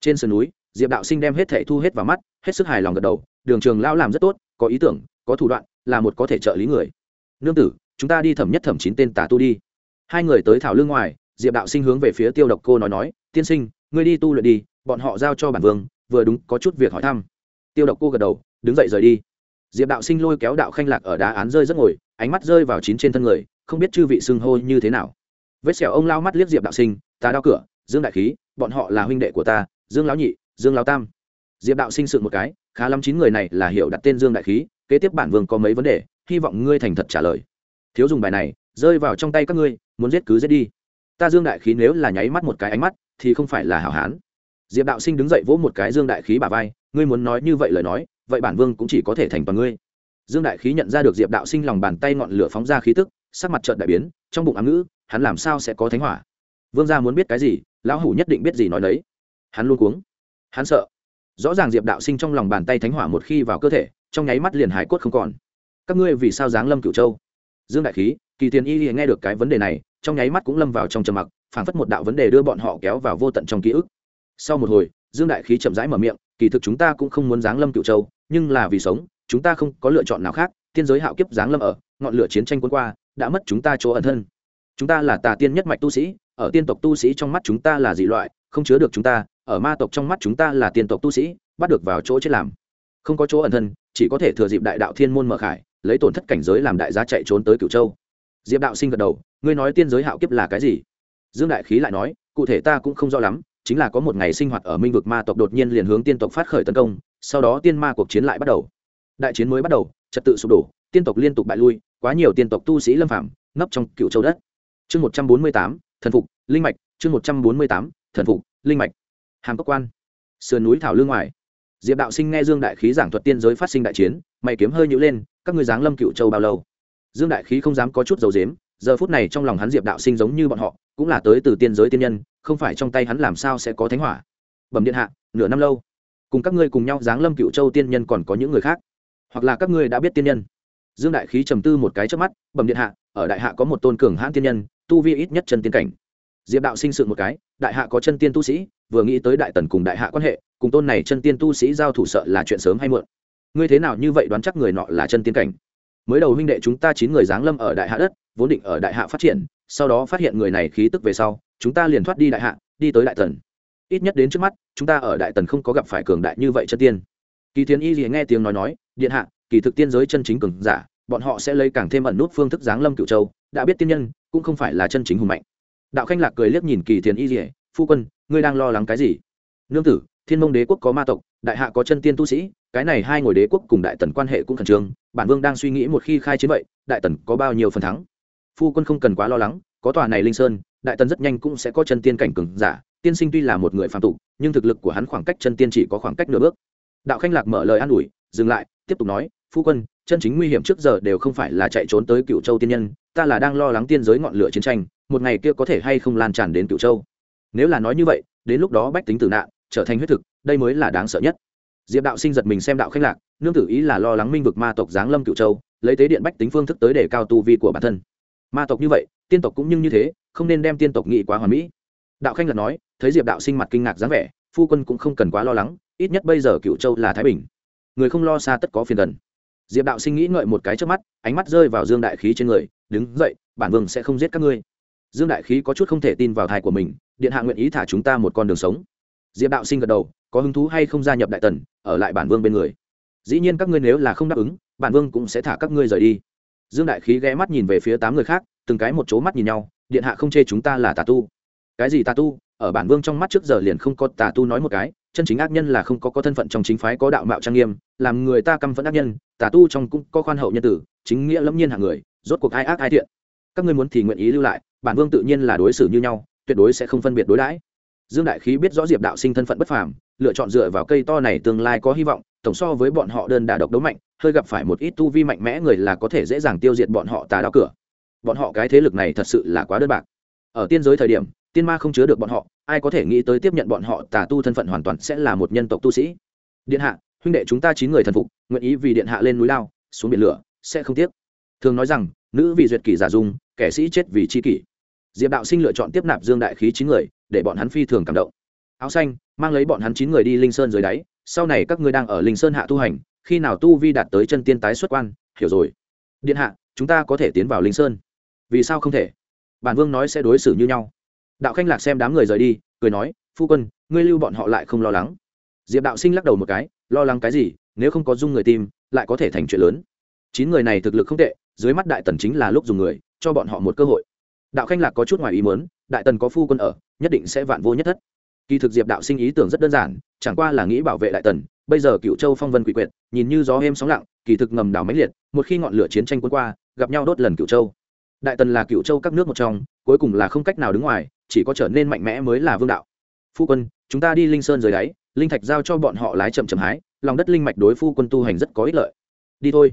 Trên sườn núi, diệp đạo sinh đem hết thẻ thu hết vào mắt, hết sức hài lòng gật đầu, đường trường Lão làm rất tốt, có ý tưởng, có thủ đoạn, là một có thể trợ lý người. Nương tử, chúng ta đi thẩm nhất thẩm chín tên tà tu đi. Hai người tới thảo lương ngoài, diệp đạo sinh hướng về phía tiêu độc cô nói nói, tiên sinh, ngươi đi tu luyện đi, bọn họ giao cho bản vương, vừa đúng có chút việc hỏi thăm. Tiêu độc cô gật đầu, đứng dậy rời đi. Diệp đạo sinh lôi kéo đạo khanh lạc ở đá án rơi rất ngồi, ánh mắt rơi vào chín trên thân người, không biết chư vị xưng hô như thế nào. Vết sẹo ông lao mắt liếc diệp đạo sinh, ta đao cửa dương đại khí, bọn họ là huynh đệ của ta, dương lão nhị, dương lão tam. Diệp đạo sinh sự một cái, khá lắm chín người này là hiểu đặt tên dương đại khí, kế tiếp bản vương có mấy vấn đề, hy vọng ngươi thành thật trả lời. Thiếu dùng bài này, rơi vào trong tay các ngươi, muốn giết cứ giết đi. Ta dương đại khí nếu là nháy mắt một cái ánh mắt, thì không phải là hảo hán. Diệp đạo sinh đứng dậy vỗ một cái dương đại khí bà vai, ngươi muốn nói như vậy lời nói, vậy bản vương cũng chỉ có thể thành toàn ngươi. Dương đại khí nhận ra được diệp đạo sinh lòng bàn tay ngọn lửa phóng ra khí tức, sắc mặt trợn đại biến, trong bụng ám ngữ, hắn làm sao sẽ có thánh hỏa? Vương gia muốn biết cái gì lão hủ nhất định biết gì nói đấy hắn luôn cuống. Hắn sợ. Rõ ràng diệp đạo sinh trong lòng bàn tay thánh hỏa một khi vào cơ thể, trong nháy mắt liền hải cốt không còn. Các ngươi vì sao giáng lâm cửu châu? Dương đại khí, kỳ tiền y nghe được cái vấn đề này, trong nháy mắt cũng lâm vào trong trầm mặc, phảng phất một đạo vấn đề đưa bọn họ kéo vào vô tận trong ký ức. Sau một hồi, dương đại khí chậm rãi mở miệng, kỳ thực chúng ta cũng không muốn giáng lâm cửu châu, nhưng là vì sống, chúng ta không có lựa chọn nào khác, tiên giới hạo kiếp giáng lâm ở, ngọn lửa chiến tranh quân qua, đã mất chúng ta chỗ ẩn thân. Chúng ta là tà tiên nhất mạch tu sĩ ở tiên tộc tu sĩ trong mắt chúng ta là dị loại, không chứa được chúng ta, ở ma tộc trong mắt chúng ta là tiên tộc tu sĩ, bắt được vào chỗ chết làm. Không có chỗ ẩn thân, chỉ có thể thừa dịp đại đạo thiên môn mở khải, lấy tổn thất cảnh giới làm đại gia chạy trốn tới cửu châu. Diệp đạo sinh gật đầu, ngươi nói tiên giới hạo kiếp là cái gì? Dương đại khí lại nói, cụ thể ta cũng không rõ lắm, chính là có một ngày sinh hoạt ở minh vực ma tộc đột nhiên liền hướng tiên tộc phát khởi tấn công, sau đó tiên ma cuộc chiến lại bắt đầu. Đại chiến mới bắt đầu, trật tự sụp đổ, tiên tộc liên tục bại lui, quá nhiều tiên tộc tu sĩ lâm phạm nấp trong cựu châu đất. Chương một trăm bốn mươi tám thần phục, linh mạch, chương một trăm bốn mươi tám, thần phục, linh mạch. Hàm cốc quan. Sườn núi thảo lương ngoài. Diệp đạo sinh nghe dương đại khí giảng thuật tiên giới phát sinh đại chiến, mày kiếm hơi nhữ lên, các ngươi giáng lâm cựu châu bao lâu? Dương đại khí không dám có chút dầu dếm, giờ phút này trong lòng hắn diệp đạo sinh giống như bọn họ, cũng là tới từ tiên giới tiên nhân, không phải trong tay hắn làm sao sẽ có thánh hỏa? Bẩm điện hạ, nửa năm lâu, cùng các ngươi cùng nhau giáng lâm cựu châu tiên nhân còn có những người khác? Hoặc là các ngươi đã biết tiên nhân? Dương đại khí trầm tư một cái trước mắt, bẩm điện hạ, ở đại hạ có một tôn cường hãn tiên nhân tu vi ít nhất chân tiên cảnh. Diệp đạo sinh sự một cái, đại hạ có chân tiên tu sĩ, vừa nghĩ tới đại tần cùng đại hạ quan hệ, cùng tôn này chân tiên tu sĩ giao thủ sợ là chuyện sớm hay muộn. Ngươi thế nào như vậy đoán chắc người nọ là chân tiên cảnh? Mới đầu huynh đệ chúng ta chín người giáng lâm ở đại hạ đất, vốn định ở đại hạ phát triển, sau đó phát hiện người này khí tức về sau, chúng ta liền thoát đi đại hạ, đi tới đại tần. Ít nhất đến trước mắt, chúng ta ở đại tần không có gặp phải cường đại như vậy chân tiên. Kỳ thiến y gì nghe tiếng nói nói, điện hạ, kỳ thực tiên giới chân chính cường giả, bọn họ sẽ lấy càng thêm ẩn nút phương thức giáng lâm cựu châu đã biết tiên nhân cũng không phải là chân chính hùng mạnh. Đạo khanh lạc cười liếc nhìn kỳ thiền y dỉa phu quân, ngươi đang lo lắng cái gì? Nương tử, thiên mông đế quốc có ma tộc, đại hạ có chân tiên tu sĩ, cái này hai ngồi đế quốc cùng đại tần quan hệ cũng khẩn trương, bản vương đang suy nghĩ một khi khai chiến vậy, đại tần có bao nhiêu phần thắng? Phu quân không cần quá lo lắng, có tòa này linh sơn, đại tần rất nhanh cũng sẽ có chân tiên cảnh cường giả, tiên sinh tuy là một người phạm tục, nhưng thực lực của hắn khoảng cách chân tiên chỉ có khoảng cách nửa bước. Đạo khanh lạc mở lời an ủi, dừng lại, tiếp tục nói, phu quân chân chính nguy hiểm trước giờ đều không phải là chạy trốn tới cựu châu tiên nhân, ta là đang lo lắng tiên giới ngọn lửa chiến tranh, một ngày kia có thể hay không lan tràn đến cựu châu. Nếu là nói như vậy, đến lúc đó bách tính tử nạn, trở thành huyết thực, đây mới là đáng sợ nhất. Diệp đạo sinh giật mình xem đạo khách lạc, nương tử ý là lo lắng minh vực ma tộc giáng lâm cựu châu, lấy tế điện bách tính phương thức tới để cao tu vi của bản thân. Ma tộc như vậy, tiên tộc cũng như như thế, không nên đem tiên tộc nghị quá hoàn mỹ. Đạo khanh lạc nói, thấy diệp đạo sinh mặt kinh ngạc dáng vẻ, phu quân cũng không cần quá lo lắng, ít nhất bây giờ cựu châu là thái bình. Người không lo xa tất có phiền gần diệp đạo sinh nghĩ ngợi một cái trước mắt, ánh mắt rơi vào dương đại khí trên người, đứng dậy, bản vương sẽ không giết các ngươi. Dương đại khí có chút không thể tin vào thai của mình, điện hạ nguyện ý thả chúng ta một con đường sống. Diệp đạo sinh gật đầu, có hứng thú hay không gia nhập đại tần, ở lại bản vương bên người? Dĩ nhiên các ngươi nếu là không đáp ứng, bản vương cũng sẽ thả các ngươi rời đi. Dương đại khí ghé mắt nhìn về phía tám người khác, từng cái một chỗ mắt nhìn nhau, điện hạ không chê chúng ta là tà tu. Cái gì tà tu? Ở bản vương trong mắt trước giờ liền không có tà tu nói một cái chân chính ác nhân là không có có thân phận trong chính phái có đạo mạo trang nghiêm, làm người ta căm phẫn ác nhân, tà tu trong cũng có khoan hậu nhân tử, chính nghĩa lẫm nhiên hạng người, rốt cuộc ai ác ai thiện. Các ngươi muốn thì nguyện ý lưu lại, bản vương tự nhiên là đối xử như nhau, tuyệt đối sẽ không phân biệt đối đãi. Dương đại khí biết rõ diệp đạo sinh thân phận bất phàm, lựa chọn dựa vào cây to này tương lai có hy vọng, tổng so với bọn họ đơn đà độc đấu mạnh, hơi gặp phải một ít tu vi mạnh mẽ người là có thể dễ dàng tiêu diệt bọn họ tà đao cửa. Bọn họ cái thế lực này thật sự là quá đơn bạc. Ở tiên giới thời điểm tiên ma không chứa được bọn họ, ai có thể nghĩ tới tiếp nhận bọn họ, tà tu thân phận hoàn toàn sẽ là một nhân tộc tu sĩ. Điện hạ, huynh đệ chúng ta chín người thần phục, nguyện ý vì điện hạ lên núi lao, xuống biển lửa, sẽ không tiếc. Thường nói rằng, nữ vì duyệt kỷ giả dung, kẻ sĩ chết vì chi kỷ. Diệp đạo sinh lựa chọn tiếp nạp dương đại khí chín người, để bọn hắn phi thường cảm động. Áo xanh, mang lấy bọn hắn chín người đi linh sơn dưới đáy, sau này các ngươi đang ở linh sơn hạ tu hành, khi nào tu vi đạt tới chân tiên tái xuất quan, hiểu rồi. Điện hạ, chúng ta có thể tiến vào linh sơn. Vì sao không thể? Bản vương nói sẽ đối xử như nhau đạo khanh lạc xem đám người rời đi, cười nói, phu quân, ngươi lưu bọn họ lại không lo lắng. Diệp đạo sinh lắc đầu một cái, lo lắng cái gì? Nếu không có dung người tim lại có thể thành chuyện lớn. Chín người này thực lực không tệ, dưới mắt đại tần chính là lúc dùng người, cho bọn họ một cơ hội. Đạo khanh lạc có chút ngoài ý muốn, đại tần có phu quân ở, nhất định sẽ vạn vô nhất thất. Kỳ thực diệp đạo sinh ý tưởng rất đơn giản, chẳng qua là nghĩ bảo vệ đại tần, bây giờ cựu châu phong vân quỷ quyệt, nhìn như gió êm sóng lặng, kỳ thực ngầm đảo máy liệt, một khi ngọn lửa chiến tranh quân qua, gặp nhau đốt lần cựu châu. Đại tần là cựu châu các nước một trong, cuối cùng là không cách nào đứng ngoài chỉ có trở nên mạnh mẽ mới là vương đạo. Phu quân, chúng ta đi linh sơn dưới đáy, linh thạch giao cho bọn họ lái chậm chậm hái, lòng đất linh mạch đối phu quân tu hành rất có ích lợi. Đi thôi.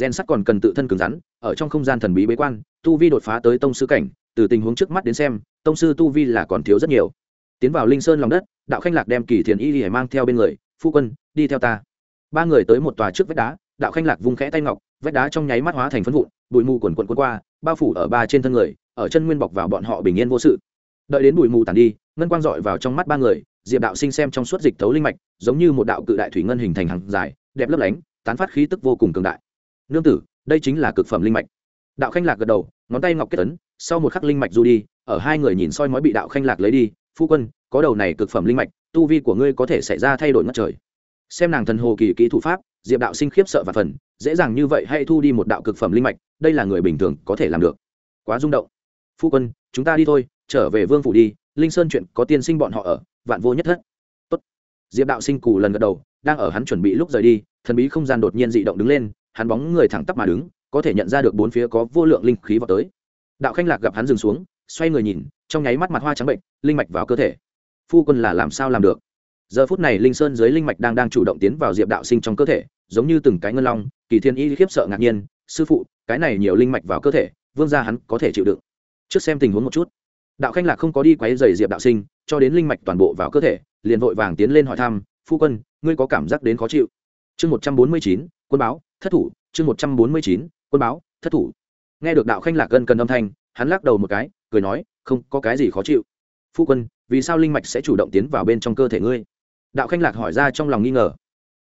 Gen sắt còn cần tự thân cứng rắn, ở trong không gian thần bí bế quan, tu vi đột phá tới tông sư cảnh, từ tình huống trước mắt đến xem, tông sư tu vi là còn thiếu rất nhiều. Tiến vào linh sơn lòng đất, đạo khanh lạc đem kỳ thiền y hải mang theo bên người, phu quân, đi theo ta. Ba người tới một tòa trước vách đá, đạo khanh lạc vung khẽ tay ngọc, vách đá trong nháy mắt hóa thành phân vụn, bụi mù quần quần quấn qua, bao phủ ở ba trên thân người, ở chân nguyên bọc vào bọn họ bình yên vô sự đợi đến bụi mù tàn đi, ngân quang dọi vào trong mắt ba người, diệp đạo sinh xem trong suốt dịch thấu linh mạch, giống như một đạo cự đại thủy ngân hình thành hàng dài, đẹp lấp lánh, tán phát khí tức vô cùng cường đại. Nương tử, đây chính là cực phẩm linh mạch. Đạo khanh lạc gật đầu, ngón tay ngọc kết tấn sau một khắc linh mạch du đi, ở hai người nhìn soi mói bị đạo khanh lạc lấy đi, phu quân, có đầu này cực phẩm linh mạch, tu vi của ngươi có thể xảy ra thay đổi ngất trời. Xem nàng thần hồ kỳ kỹ thủ pháp, diệp đạo sinh khiếp sợ và phần, dễ dàng như vậy hay thu đi một đạo cực phẩm linh mạch, đây là người bình thường có thể làm được. Quá rung động. Phu quân, chúng ta đi thôi trở về vương phủ đi, linh sơn chuyện có tiên sinh bọn họ ở, vạn vô nhất thất. Tốt. diệp đạo sinh cù lần gật đầu, đang ở hắn chuẩn bị lúc rời đi, thần bí không gian đột nhiên dị động đứng lên, hắn bóng người thẳng tắp mà đứng, có thể nhận ra được bốn phía có vô lượng linh khí vào tới. Đạo khanh lạc gặp hắn dừng xuống, xoay người nhìn, trong nháy mắt mặt hoa trắng bệnh, linh mạch vào cơ thể. Phu quân là làm sao làm được? Giờ phút này linh sơn dưới linh mạch đang đang chủ động tiến vào diệp đạo sinh trong cơ thể, giống như từng cái ngân long, kỳ thiên y khiếp sợ ngạc nhiên, sư phụ, cái này nhiều linh mạch vào cơ thể, vương gia hắn có thể chịu đựng. Trước xem tình huống một chút đạo khanh lạc không có đi quấy dày diệp đạo sinh, cho đến linh mạch toàn bộ vào cơ thể, liền vội vàng tiến lên hỏi thăm, phu quân, ngươi có cảm giác đến khó chịu? Chương một trăm bốn mươi chín, quân báo, thất thủ. Chương một trăm bốn mươi chín, quân báo, thất thủ. Nghe được đạo khanh lạc gần cần âm thanh, hắn lắc đầu một cái, cười nói, không, có cái gì khó chịu. Phu quân, vì sao linh mạch sẽ chủ động tiến vào bên trong cơ thể ngươi? Đạo khanh lạc hỏi ra trong lòng nghi ngờ.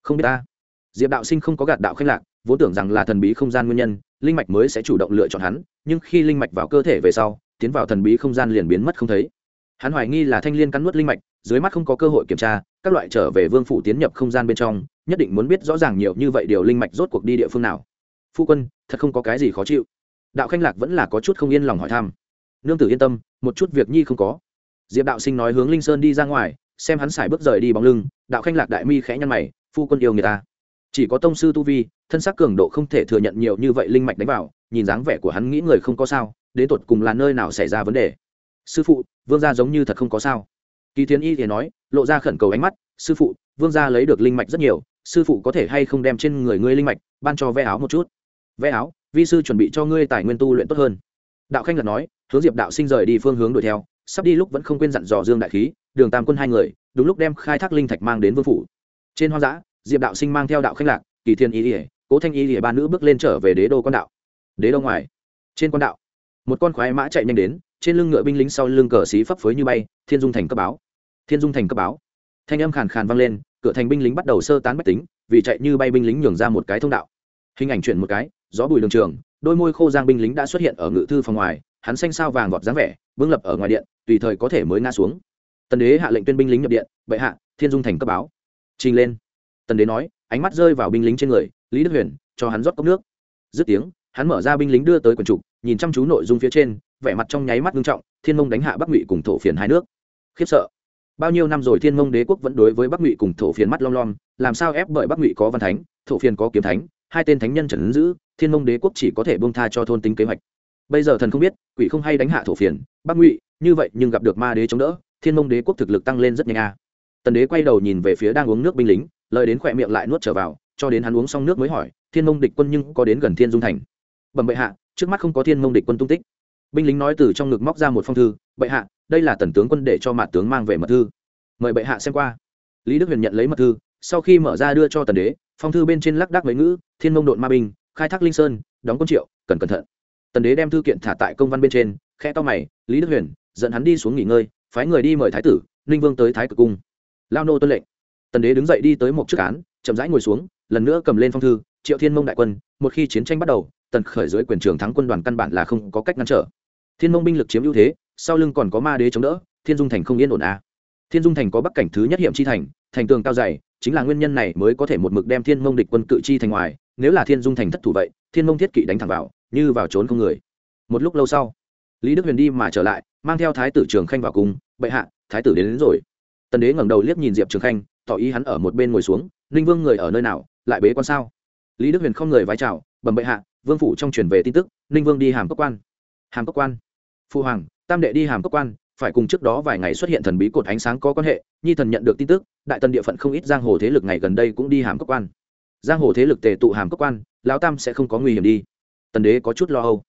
Không biết ta. Diệp đạo sinh không có gạt đạo khanh lạc, vốn tưởng rằng là thần bí không gian nguyên nhân, linh mạch mới sẽ chủ động lựa chọn hắn, nhưng khi linh mạch vào cơ thể về sau tiến vào thần bí không gian liền biến mất không thấy. Hắn hoài nghi là thanh l i ê n cắn nuốt linh mạch, dưới mắt không có cơ hội kiểm tra, các loại trở về vương phủ tiến nhập không gian bên trong, nhất định muốn biết rõ ràng nhiều như vậy điều linh mạch rốt cuộc đi địa phương nào. Phu quân, thật không có cái gì khó chịu. Đạo khanh lạc vẫn là có chút không yên lòng hỏi thăm. Nương tử yên tâm, một chút việc nhi không có. Diệp đạo sinh nói hướng linh sơn đi ra ngoài, xem hắn xài bước rời đi bóng lưng, đạo khanh lạc đại mi khẽ nhăn mày, phu quân yêu người ta. Chỉ có tông sư tu vi, thân xác cường độ không thể thừa nhận nhiều như vậy linh mạch đánh vào, nhìn dáng vẻ của hắn nghĩ người không có sao đến tột cùng là nơi nào xảy ra vấn đề? Sư phụ, vương gia giống như thật không có sao. Kỳ tiến y thì nói, lộ ra khẩn cầu ánh mắt, sư phụ, vương gia lấy được linh mạch rất nhiều, sư phụ có thể hay không đem trên người ngươi linh mạch ban cho vẽ áo một chút? Vẽ áo? Vi sư chuẩn bị cho ngươi tài nguyên tu luyện tốt hơn. Đạo khanh lật nói, hướng diệp đạo sinh rời đi phương hướng đuổi theo, sắp đi lúc vẫn không quên dặn dò dương đại khí, đường tam quân hai người, đúng lúc đem khai thác linh thạch mang đến vương phủ. Trên hoang dã, diệp đạo sinh mang theo đạo khanh lạc, kỳ thiên y ỉa cố thanh y ỉa ba nữ bước lên trở về đế đô quan đạo. Đế đô ngoài. Trên quan đạo một con khoái mã chạy nhanh đến, trên lưng ngựa binh lính sau lưng cờ xí phấp phới như bay, thiên dung thành cấp báo. Thiên dung thành cấp báo. Thanh âm khàn khàn vang lên, cửa thành binh lính bắt đầu sơ tán bách tính, vì chạy như bay binh lính nhường ra một cái thông đạo. Hình ảnh chuyển một cái, gió bùi đường trường, đôi môi khô giang binh lính đã xuất hiện ở ngự thư phòng ngoài, hắn xanh sao vàng vọt dáng vẻ, vương lập ở ngoài điện, tùy thời có thể mới ngã xuống. Tần đế hạ lệnh tuyên binh lính nhập điện, bệ hạ, thiên dung thành cấp báo. Trình lên. Tần đế nói, ánh mắt rơi vào binh lính trên người, lý đức huyền, cho hắn rót cốc nước. Dứt tiếng hắn mở ra binh lính đưa tới quần trục, nhìn chăm chú nội dung phía trên, vẻ mặt trong nháy mắt nghiêm trọng, thiên mông đánh hạ bắc ngụy cùng thổ phiền hai nước. Khiếp sợ. Bao nhiêu năm rồi thiên mông đế quốc vẫn đối với bắc ngụy cùng thổ phiền mắt long lom, làm sao ép bởi bắc ngụy có văn thánh, thổ phiền có kiếm thánh, hai tên thánh nhân trần ứng giữ, thiên mông đế quốc chỉ có thể bông tha cho thôn tính kế hoạch. Bây giờ thần không biết, quỷ không hay đánh hạ thổ phiền, bắc ngụy, như vậy nhưng gặp được ma đế chống đỡ, thiên mông đế quốc thực lực tăng lên rất nhanh a. Tần đế quay đầu nhìn về phía đang uống nước binh lính, lời đến khỏe miệng lại nuốt trở vào, cho đến hắn uống xong nước mới hỏi, thiên mông địch quân nhưng có đến gần thiên dung thành? Bẩm bệ hạ, trước mắt không có thiên mông địch quân tung tích. Binh lính nói từ trong ngực móc ra một phong thư, bệ hạ, đây là tần tướng quân để cho mạt tướng mang về mật thư. Mời bệ hạ xem qua. Lý đức huyền nhận lấy mật thư, sau khi mở ra đưa cho tần đế, phong thư bên trên lắc đắc mấy ngữ, thiên mông đội ma binh, khai thác linh sơn, đóng quân triệu, cần cẩn thận. Tần đế đem thư kiện thả tại công văn bên trên khe to mày, lý đức huyền, dẫn hắn đi xuống nghỉ ngơi, phái người đi mời thái tử, ninh vương tới thái cực cung. Lao nô tuân lệnh. Tần đế đứng dậy đi tới một chiếc án, chậm rãi ngồi xuống, lần nữa cầm lên phong thư, triệu thiên mông đại quân, một khi chiến tranh bắt đầu tần khởi dưới quyền trường thắng quân đoàn căn bản là không có cách ngăn trở. Thiên mông binh lực chiếm ưu thế sau lưng còn có ma đế chống đỡ thiên dung thành không yên ổn à. thiên dung thành có bắc cảnh thứ nhất hiểm chi thành thành tường cao dày chính là nguyên nhân này mới có thể một mực đem thiên mông địch quân cự chi thành ngoài nếu là thiên dung thành thất thủ vậy thiên mông thiết kỵ đánh thẳng vào như vào trốn không người. Một lúc lâu sau lý đức huyền đi mà trở lại mang theo thái tử trường khanh vào cùng bệ hạ thái tử đến, đến rồi. Tần đế ngẩng đầu liếc nhìn diệp trường khanh tỏ ý hắn ở một bên ngồi xuống ninh vương người ở nơi nào lại bế quan sao? Lý đức huyền không người vái chào bẩm bệ hạ vương phủ trong truyền về tin tức, ninh vương đi hàm cấp quan. Hàm cấp quan. Phu hoàng, tam đệ đi hàm cấp quan, phải cùng trước đó vài ngày xuất hiện thần bí cột ánh sáng có quan hệ, nhi thần nhận được tin tức, đại tần địa phận không ít giang hồ thế lực ngày gần đây cũng đi hàm cấp quan. Giang hồ thế lực tề tụ hàm cấp quan, lão tam sẽ không có nguy hiểm đi. Tần đế có chút lo âu.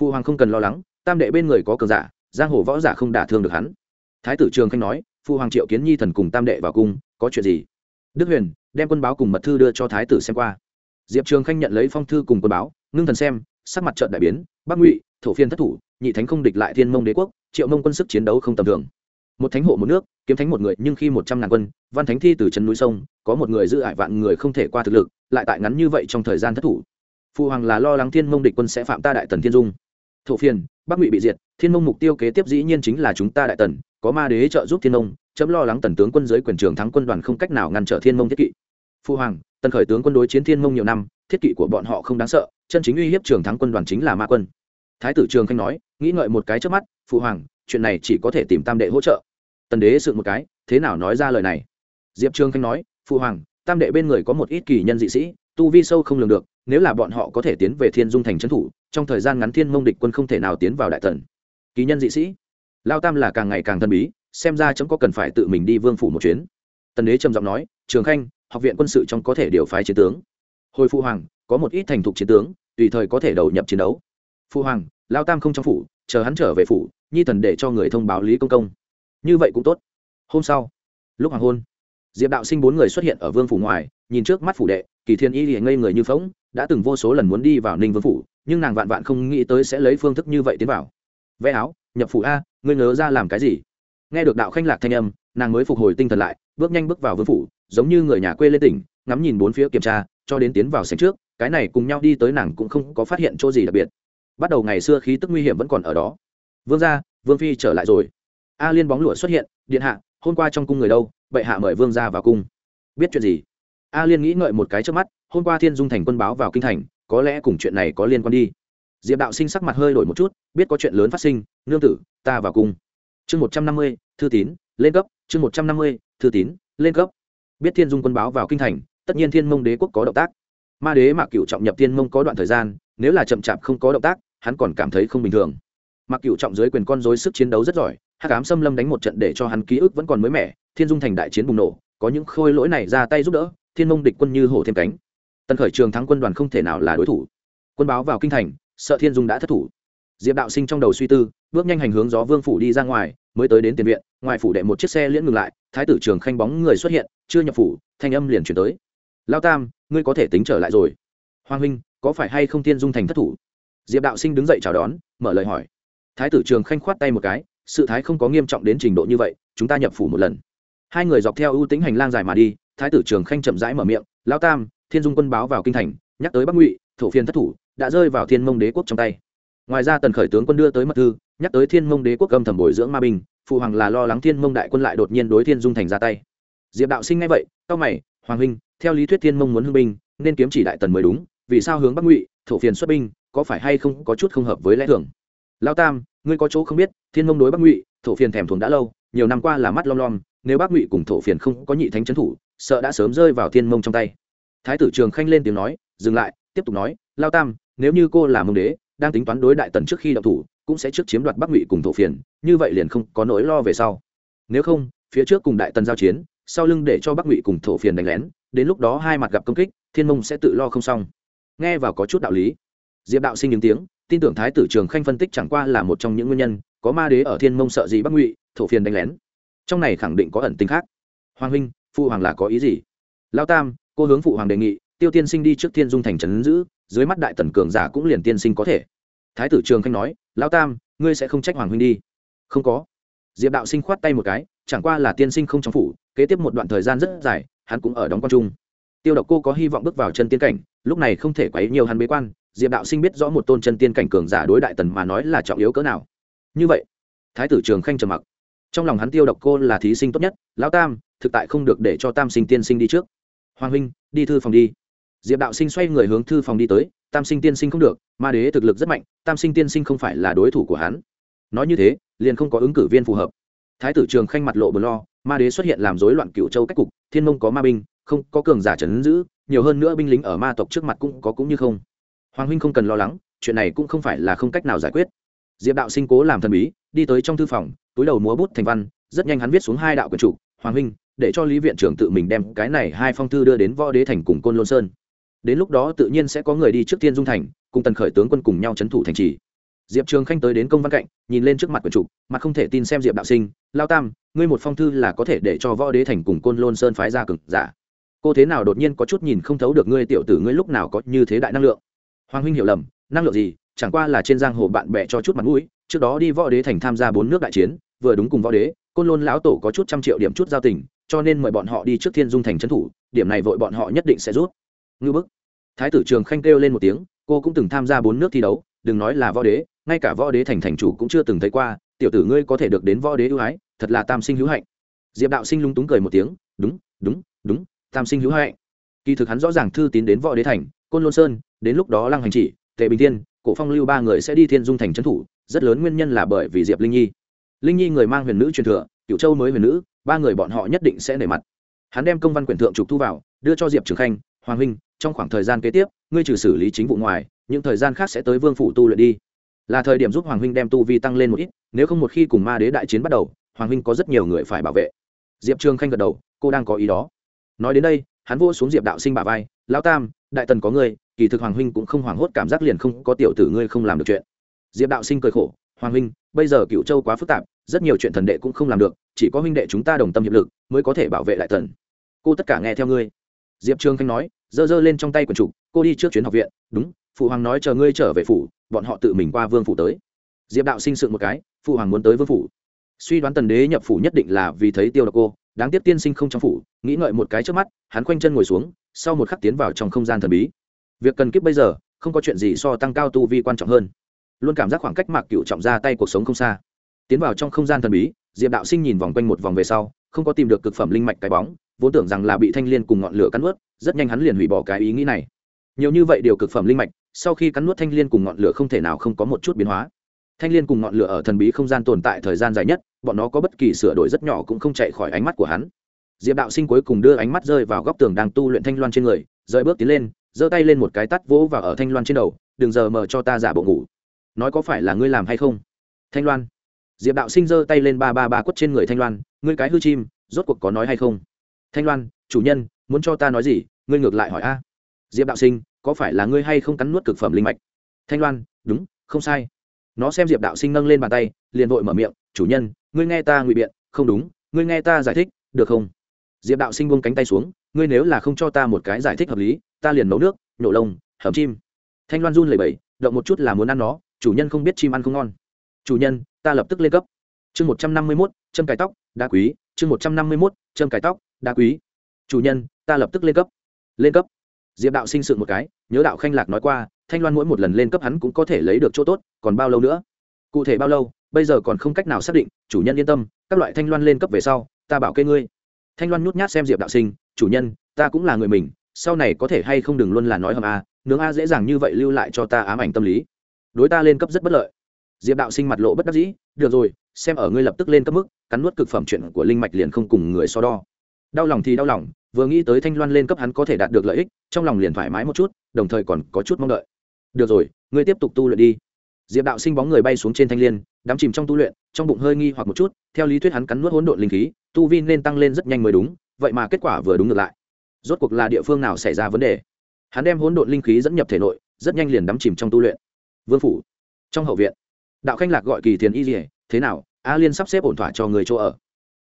Phu hoàng không cần lo lắng, tam đệ bên người có cường giả, giang hồ võ giả không đả thương được hắn. Thái tử trường khanh nói, phu hoàng triệu kiến nhi thần cùng tam đệ vào cung, có chuyện gì? Đức huyền, đem quân báo cùng mật thư đưa cho thái tử xem qua. Diệp trường khanh nhận lấy phong thư cùng quân báo ngưng thần xem, sắc mặt trận đại biến, bắc ngụy, thổ phiên thất thủ, nhị thánh không địch lại thiên mông đế quốc, triệu mông quân sức chiến đấu không tầm thường. Một thánh hộ một nước, kiếm thánh một người, nhưng khi một trăm ngàn quân, văn thánh thi từ chân núi sông, có một người giữ ải vạn người không thể qua thực lực, lại tại ngắn như vậy trong thời gian thất thủ. Phụ hoàng là lo lắng thiên mông địch quân sẽ phạm ta đại tần thiên dung. Thổ phiền, bắc ngụy bị diệt, thiên mông mục tiêu kế tiếp dĩ nhiên chính là chúng ta đại tần, có ma đế trợ giúp thiên mông, chấm lo lắng tần tướng quân giới quyền trường thắng quân đoàn không cách nào ngăn trở thiên mông thiết kỵ. Phu hoàng, tần khởi tướng quân đối chiến thiên mông nhiều năm, thiết kỵ của bọn họ không đáng sợ chân chính uy hiếp trường thắng quân đoàn chính là ma quân. Thái tử trường khanh nói, nghĩ ngợi một cái trước mắt, phụ hoàng, chuyện này chỉ có thể tìm tam đệ hỗ trợ. Tần đế sự một cái, thế nào nói ra lời này? Diệp trường khanh nói, phụ hoàng, tam đệ bên người có một ít kỳ nhân dị sĩ, tu vi sâu không lường được, nếu là bọn họ có thể tiến về thiên dung thành trấn thủ, trong thời gian ngắn thiên mông địch quân không thể nào tiến vào đại tần. Kỳ nhân dị sĩ, lao tam là càng ngày càng thần bí, xem ra chấm có cần phải tự mình đi vương phủ một chuyến. Tần đế trầm giọng nói, trường khanh, học viện quân sự trong có thể điều phái chiến tướng hồi phụ hoàng, có một ít thành thục chiến tướng, tùy thời có thể đầu nhập chiến đấu. Phụ hoàng, lao tam không trong phủ, chờ hắn trở về phủ, nhi thần để cho người thông báo lý công công. Như vậy cũng tốt. Hôm sau, lúc hoàng hôn, diệp đạo sinh bốn người xuất hiện ở vương phủ ngoài, nhìn trước mắt phủ đệ, kỳ thiên y liền ngây người như phóng đã từng vô số lần muốn đi vào ninh vương phủ, nhưng nàng vạn vạn không nghĩ tới sẽ lấy phương thức như vậy tiến vào. Vẽ áo, nhập phủ a, ngươi ngớ ra làm cái gì? Nghe được đạo khanh lạc thanh âm, nàng mới phục hồi tinh thần lại, bước nhanh bước vào vương phủ, giống như người nhà quê lên tỉnh, ngắm nhìn bốn phía kiểm tra cho đến tiến vào sảnh trước, cái này cùng nhau đi tới nàng cũng không có phát hiện chỗ gì đặc biệt. Bắt đầu ngày xưa khí tức nguy hiểm vẫn còn ở đó. Vương gia, vương phi trở lại rồi. A liên bóng lụa xuất hiện, điện hạ, hôm qua trong cung người đâu? Bệ hạ mời vương gia vào cung. Biết chuyện gì? A liên nghĩ ngợi một cái trước mắt, hôm qua thiên dung thành quân báo vào kinh thành, có lẽ cùng chuyện này có liên quan đi. Diệp đạo sinh sắc mặt hơi đổi một chút, biết có chuyện lớn phát sinh, nương tử, ta vào cung. Chương một trăm năm mươi, thư tín, lên cấp. Chương một trăm năm mươi, thư tín, lên cấp. Biết thiên dung quân báo vào kinh thành tất nhiên thiên mông đế quốc có động tác. Ma đế mạc cựu trọng nhập thiên mông có đoạn thời gian, nếu là chậm chạp không có động tác, hắn còn cảm thấy không bình thường. Mạc cựu trọng dưới quyền con dối sức chiến đấu rất giỏi, hắc ám xâm lâm đánh một trận để cho hắn ký ức vẫn còn mới mẻ, thiên dung thành đại chiến bùng nổ, có những khôi lỗi này ra tay giúp đỡ, thiên mông địch quân như hổ thêm cánh. Tân khởi trường thắng quân đoàn không thể nào là đối thủ. Quân báo vào kinh thành, sợ thiên dung đã thất thủ. Diệp đạo sinh trong đầu suy tư, bước nhanh hành hướng gió vương phủ đi ra ngoài, mới tới đến tiền viện, ngoài phủ đệ một chiếc xe liễn ngừng lại, thái tử trường khanh bóng người xuất hiện, chưa nhập phủ, thanh âm liền chuyển tới lao tam, ngươi có thể tính trở lại rồi. Hoàng huynh, có phải hay không thiên dung thành thất thủ? Diệp đạo sinh đứng dậy chào đón, mở lời hỏi. Thái tử trường khanh khoát tay một cái, sự thái không có nghiêm trọng đến trình độ như vậy, chúng ta nhập phủ một lần. Hai người dọc theo ưu tính hành lang dài mà đi, thái tử trường khanh chậm rãi mở miệng, lao tam, thiên dung quân báo vào kinh thành, nhắc tới bắc ngụy, thổ phiên thất thủ, đã rơi vào thiên mông đế quốc trong tay. Ngoài ra tần khởi tướng quân đưa tới mật thư, nhắc tới thiên mông đế quốc âm thầm bồi dưỡng ma binh, phụ hoàng là lo lắng thiên mông đại quân lại đột nhiên đối thiên dung thành ra tay. Diệp đạo sinh ngay vậy cao mày hoàng huynh, theo lý thuyết thiên mông muốn hưng binh, nên kiếm chỉ đại tần mới đúng, vì sao hướng bắc ngụy, thổ phiền xuất binh, có phải hay không có chút không hợp với lẽ thường? Lao tam, ngươi có chỗ không biết thiên mông đối bắc ngụy, thổ phiền thèm thuồng đã lâu, nhiều năm qua là mắt lom lom, nếu bắc ngụy cùng thổ phiền không có nhị thánh trấn thủ, sợ đã sớm rơi vào thiên mông trong tay. Thái tử trường khanh lên tiếng nói, dừng lại, tiếp tục nói lao tam, nếu như cô là mông đế, đang tính toán đối đại tần trước khi đậu thủ, cũng sẽ trước chiếm đoạt bắc ngụy cùng thổ phiền, như vậy liền không có nỗi lo về sau. Nếu không, phía trước cùng đại tần giao chiến sau lưng để cho bắc ngụy cùng thổ phiền đánh lén, đến lúc đó hai mặt gặp công kích, thiên mông sẽ tự lo không xong. Nghe vào có chút đạo lý. Diệp đạo sinh những tiếng, tin tưởng thái tử trường khanh phân tích chẳng qua là một trong những nguyên nhân, có ma đế ở thiên mông sợ gì bắc ngụy, thổ phiền đánh lén. Trong này khẳng định có ẩn tính khác. Hoàng huynh, phụ hoàng là có ý gì? Lao tam, cô hướng phụ hoàng đề nghị, tiêu tiên sinh đi trước thiên dung thành trấn giữ, dưới mắt đại tần cường giả cũng liền tiên sinh có thể. Thái tử trường khanh nói, lao tam, ngươi sẽ không trách hoàng huynh đi. Không có. Diệp đạo sinh khoát tay một cái, chẳng qua là tiên sinh không trong phủ kế tiếp một đoạn thời gian rất dài, hắn cũng ở đóng quan trung. Tiêu độc cô có hy vọng bước vào chân tiên cảnh, lúc này không thể quấy nhiều hắn bế quan, diệp đạo sinh biết rõ một tôn chân tiên cảnh cường giả đối đại tần mà nói là trọng yếu cỡ nào. Như vậy, thái tử trường khanh trầm mặc. Trong lòng hắn tiêu độc cô là thí sinh tốt nhất, lão tam, thực tại không được để cho tam sinh tiên sinh đi trước. Hoàng huynh, đi thư phòng đi. Diệp đạo sinh xoay người hướng thư phòng đi tới, tam sinh tiên sinh không được, ma đế thực lực rất mạnh, tam sinh tiên sinh không phải là đối thủ của hắn. Nói như thế, liền không có ứng cử viên phù hợp. Thái tử trường khanh mặt lộ bờ lo ma đế xuất hiện làm rối loạn cựu châu cách cục, thiên mông có ma binh, không có cường giả trấn giữ, nhiều hơn nữa binh lính ở ma tộc trước mặt cũng có cũng như không. Hoàng huynh không cần lo lắng, chuyện này cũng không phải là không cách nào giải quyết. Diệp đạo sinh cố làm thần bí, đi tới trong thư phòng, túi đầu múa bút thành văn, rất nhanh hắn viết xuống hai đạo quyền chủ hoàng huynh, để cho lý viện trưởng tự mình đem cái này hai phong thư đưa đến võ đế thành cùng côn lôn sơn. Đến lúc đó tự nhiên sẽ có người đi trước tiên dung thành, cùng tần khởi tướng quân cùng nhau trấn thủ thành trì diệp trường khanh tới đến công văn cạnh, nhìn lên trước mặt quyền chủ mặt không thể tin xem diệp đạo sinh, lao tam, ngươi một phong thư là có thể để cho võ đế thành cùng côn lôn sơn phái ra cực giả. Cô thế nào đột nhiên có chút nhìn không thấu được ngươi tiểu tử ngươi lúc nào có như thế đại năng lượng? Hoàng huynh hiểu lầm, năng lượng gì? Chẳng qua là trên giang hồ bạn bè cho chút mặt mũi, trước đó đi võ đế thành tham gia bốn nước đại chiến, vừa đúng cùng võ đế, côn lôn lão tổ có chút trăm triệu điểm chút giao tình, cho nên mời bọn họ đi trước thiên dung thành trấn thủ, điểm này vội bọn họ nhất định sẽ rút. Ngư bức. Thái tử trường khanh kêu lên một tiếng, cô cũng từng tham gia bốn nước thi đấu, đừng nói là võ đế ngay cả võ đế thành thành chủ cũng chưa từng thấy qua, tiểu tử ngươi có thể được đến võ đế ưu ái, thật là tam sinh hữu hạnh. Diệp đạo sinh lung túng cười một tiếng, đúng đúng đúng, tam sinh hữu hạnh. Kỳ thực hắn rõ ràng thư tín đến võ đế thành, côn lôn sơn, đến lúc đó lăng hành chỉ, tề bình thiên, cổ phong lưu ba người sẽ đi thiên dung thành trấn thủ, rất lớn nguyên nhân là bởi vì diệp linh nhi. Linh nhi người mang huyền nữ truyền thừa cựu châu mới huyền nữ, ba người bọn họ nhất định sẽ nể mặt. Hắn đem công văn quyển thượng trục thu vào, đưa cho diệp trường khanh, hoàng huynh, trong khoảng thời gian kế tiếp, ngươi trừ xử lý chính vụ ngoài, những thời gian khác sẽ tới vương phủ tu luyện đi là thời điểm giúp hoàng huynh đem tu vi tăng lên một ít, nếu không một khi cùng ma đế đại chiến bắt đầu, hoàng huynh có rất nhiều người phải bảo vệ. Diệp trường khanh gật đầu, cô đang có ý đó. Nói đến đây, hắn vô xuống diệp đạo sinh bà vai lao tam, đại tần có ngươi, kỳ thực hoàng huynh cũng không hoảng hốt, cảm giác liền không có tiểu tử ngươi không làm được chuyện. Diệp đạo sinh cười khổ, hoàng huynh, bây giờ cựu châu quá phức tạp, rất nhiều chuyện thần đệ cũng không làm được, chỉ có huynh đệ chúng ta đồng tâm hiệp lực mới có thể bảo vệ đại tần. Cô tất cả nghe theo ngươi. Diệp trương khanh nói, giơ giơ lên trong tay quần trục, cô đi trước chuyến học viện. Đúng phụ hoàng nói chờ ngươi trở về phủ, bọn họ tự mình qua vương phủ tới. Diệp đạo sinh sự một cái, phụ hoàng muốn tới vương phủ. Suy đoán tần đế nhập phủ nhất định là vì thấy tiêu độc cô, đáng tiếc tiên sinh không trong phủ, nghĩ ngợi một cái trước mắt, hắn khoanh chân ngồi xuống, sau một khắc tiến vào trong không gian thần bí. Việc cần kiếp bây giờ, không có chuyện gì so tăng cao tu vi quan trọng hơn. Luôn cảm giác khoảng cách mạc cựu trọng ra tay cuộc sống không xa. Tiến vào trong không gian thần bí, diệp đạo sinh nhìn vòng quanh một vòng về sau, không có tìm được cực phẩm linh mạch cái bóng, vốn tưởng rằng là bị thanh liên cùng ngọn lửa cắn ướt rất nhanh hắn liền hủy bỏ cái ý nghĩ này. Nhiều như vậy điều cực phẩm linh mạch sau khi cắn nuốt thanh liên cùng ngọn lửa không thể nào không có một chút biến hóa. Thanh liên cùng ngọn lửa ở thần bí không gian tồn tại thời gian dài nhất, bọn nó có bất kỳ sửa đổi rất nhỏ cũng không chạy khỏi ánh mắt của hắn. Diệp đạo sinh cuối cùng đưa ánh mắt rơi vào góc tường đang tu luyện thanh loan trên người, rời bước tiến lên, giơ tay lên một cái tắt vỗ và ở thanh loan trên đầu, đừng giờ mở cho ta giả bộ ngủ. Nói có phải là ngươi làm hay không? Thanh loan. Diệp đạo sinh giơ tay lên ba ba ba quất trên người thanh loan, ngươi cái hư chim, rốt cuộc có nói hay không? Thanh loan, chủ nhân, muốn cho ta nói gì, ngươi ngược lại hỏi a. Diệp đạo sinh có phải là ngươi hay không cắn nuốt cực phẩm linh mạch? Thanh loan, đúng, không sai. Nó xem diệp đạo sinh nâng lên bàn tay, liền vội mở miệng, chủ nhân, ngươi nghe ta ngụy biện, không đúng, ngươi nghe ta giải thích, được không? Diệp đạo sinh buông cánh tay xuống, ngươi nếu là không cho ta một cái giải thích hợp lý, ta liền nấu nước, nhổ lông, hầm chim. Thanh loan run lẩy bẩy, động một chút là muốn ăn nó, chủ nhân không biết chim ăn không ngon. Chủ nhân, ta lập tức lên cấp. Chương một trăm năm mươi mốt, châm cải tóc đá quý. Chương một trăm năm mươi mốt, châm cải tóc đá quý. Chủ nhân, ta lập tức lên cấp. Lên cấp? Diệp đạo sinh sự một cái, nhớ đạo khanh lạc nói qua, thanh loan mỗi một lần lên cấp hắn cũng có thể lấy được chỗ tốt, còn bao lâu nữa? Cụ thể bao lâu, bây giờ còn không cách nào xác định, chủ nhân yên tâm, các loại thanh loan lên cấp về sau, ta bảo kê ngươi. Thanh loan nhút nhát xem diệp đạo sinh, chủ nhân, ta cũng là người mình, sau này có thể hay không đừng luôn là nói hầm a, nướng a dễ dàng như vậy lưu lại cho ta ám ảnh tâm lý. Đối ta lên cấp rất bất lợi. Diệp đạo sinh mặt lộ bất đắc dĩ, được rồi, xem ở ngươi lập tức lên cấp mức, cắn nuốt cực phẩm chuyện của linh mạch liền không cùng người so đo đau lòng thì đau lòng, vừa nghĩ tới thanh loan lên cấp hắn có thể đạt được lợi ích, trong lòng liền thoải mái một chút, đồng thời còn có chút mong đợi. Được rồi, ngươi tiếp tục tu luyện đi. Diệp đạo sinh bóng người bay xuống trên thanh l i ê n đắm chìm trong tu luyện, trong bụng hơi nghi hoặc một chút, theo lý thuyết hắn cắn nuốt hỗn độn linh khí, tu vi nên tăng lên rất nhanh mới đúng, vậy mà kết quả vừa đúng ngược lại. Rốt cuộc là địa phương nào xảy ra vấn đề? Hắn đem hỗn độn linh khí dẫn nhập thể nội, rất nhanh liền đắm chìm trong tu luyện. Vương phủ, trong hậu viện, đạo khanh lạc gọi kỳ thiền y rỉa thế nào? A liên sắp xếp ổn thỏa cho người chỗ ở.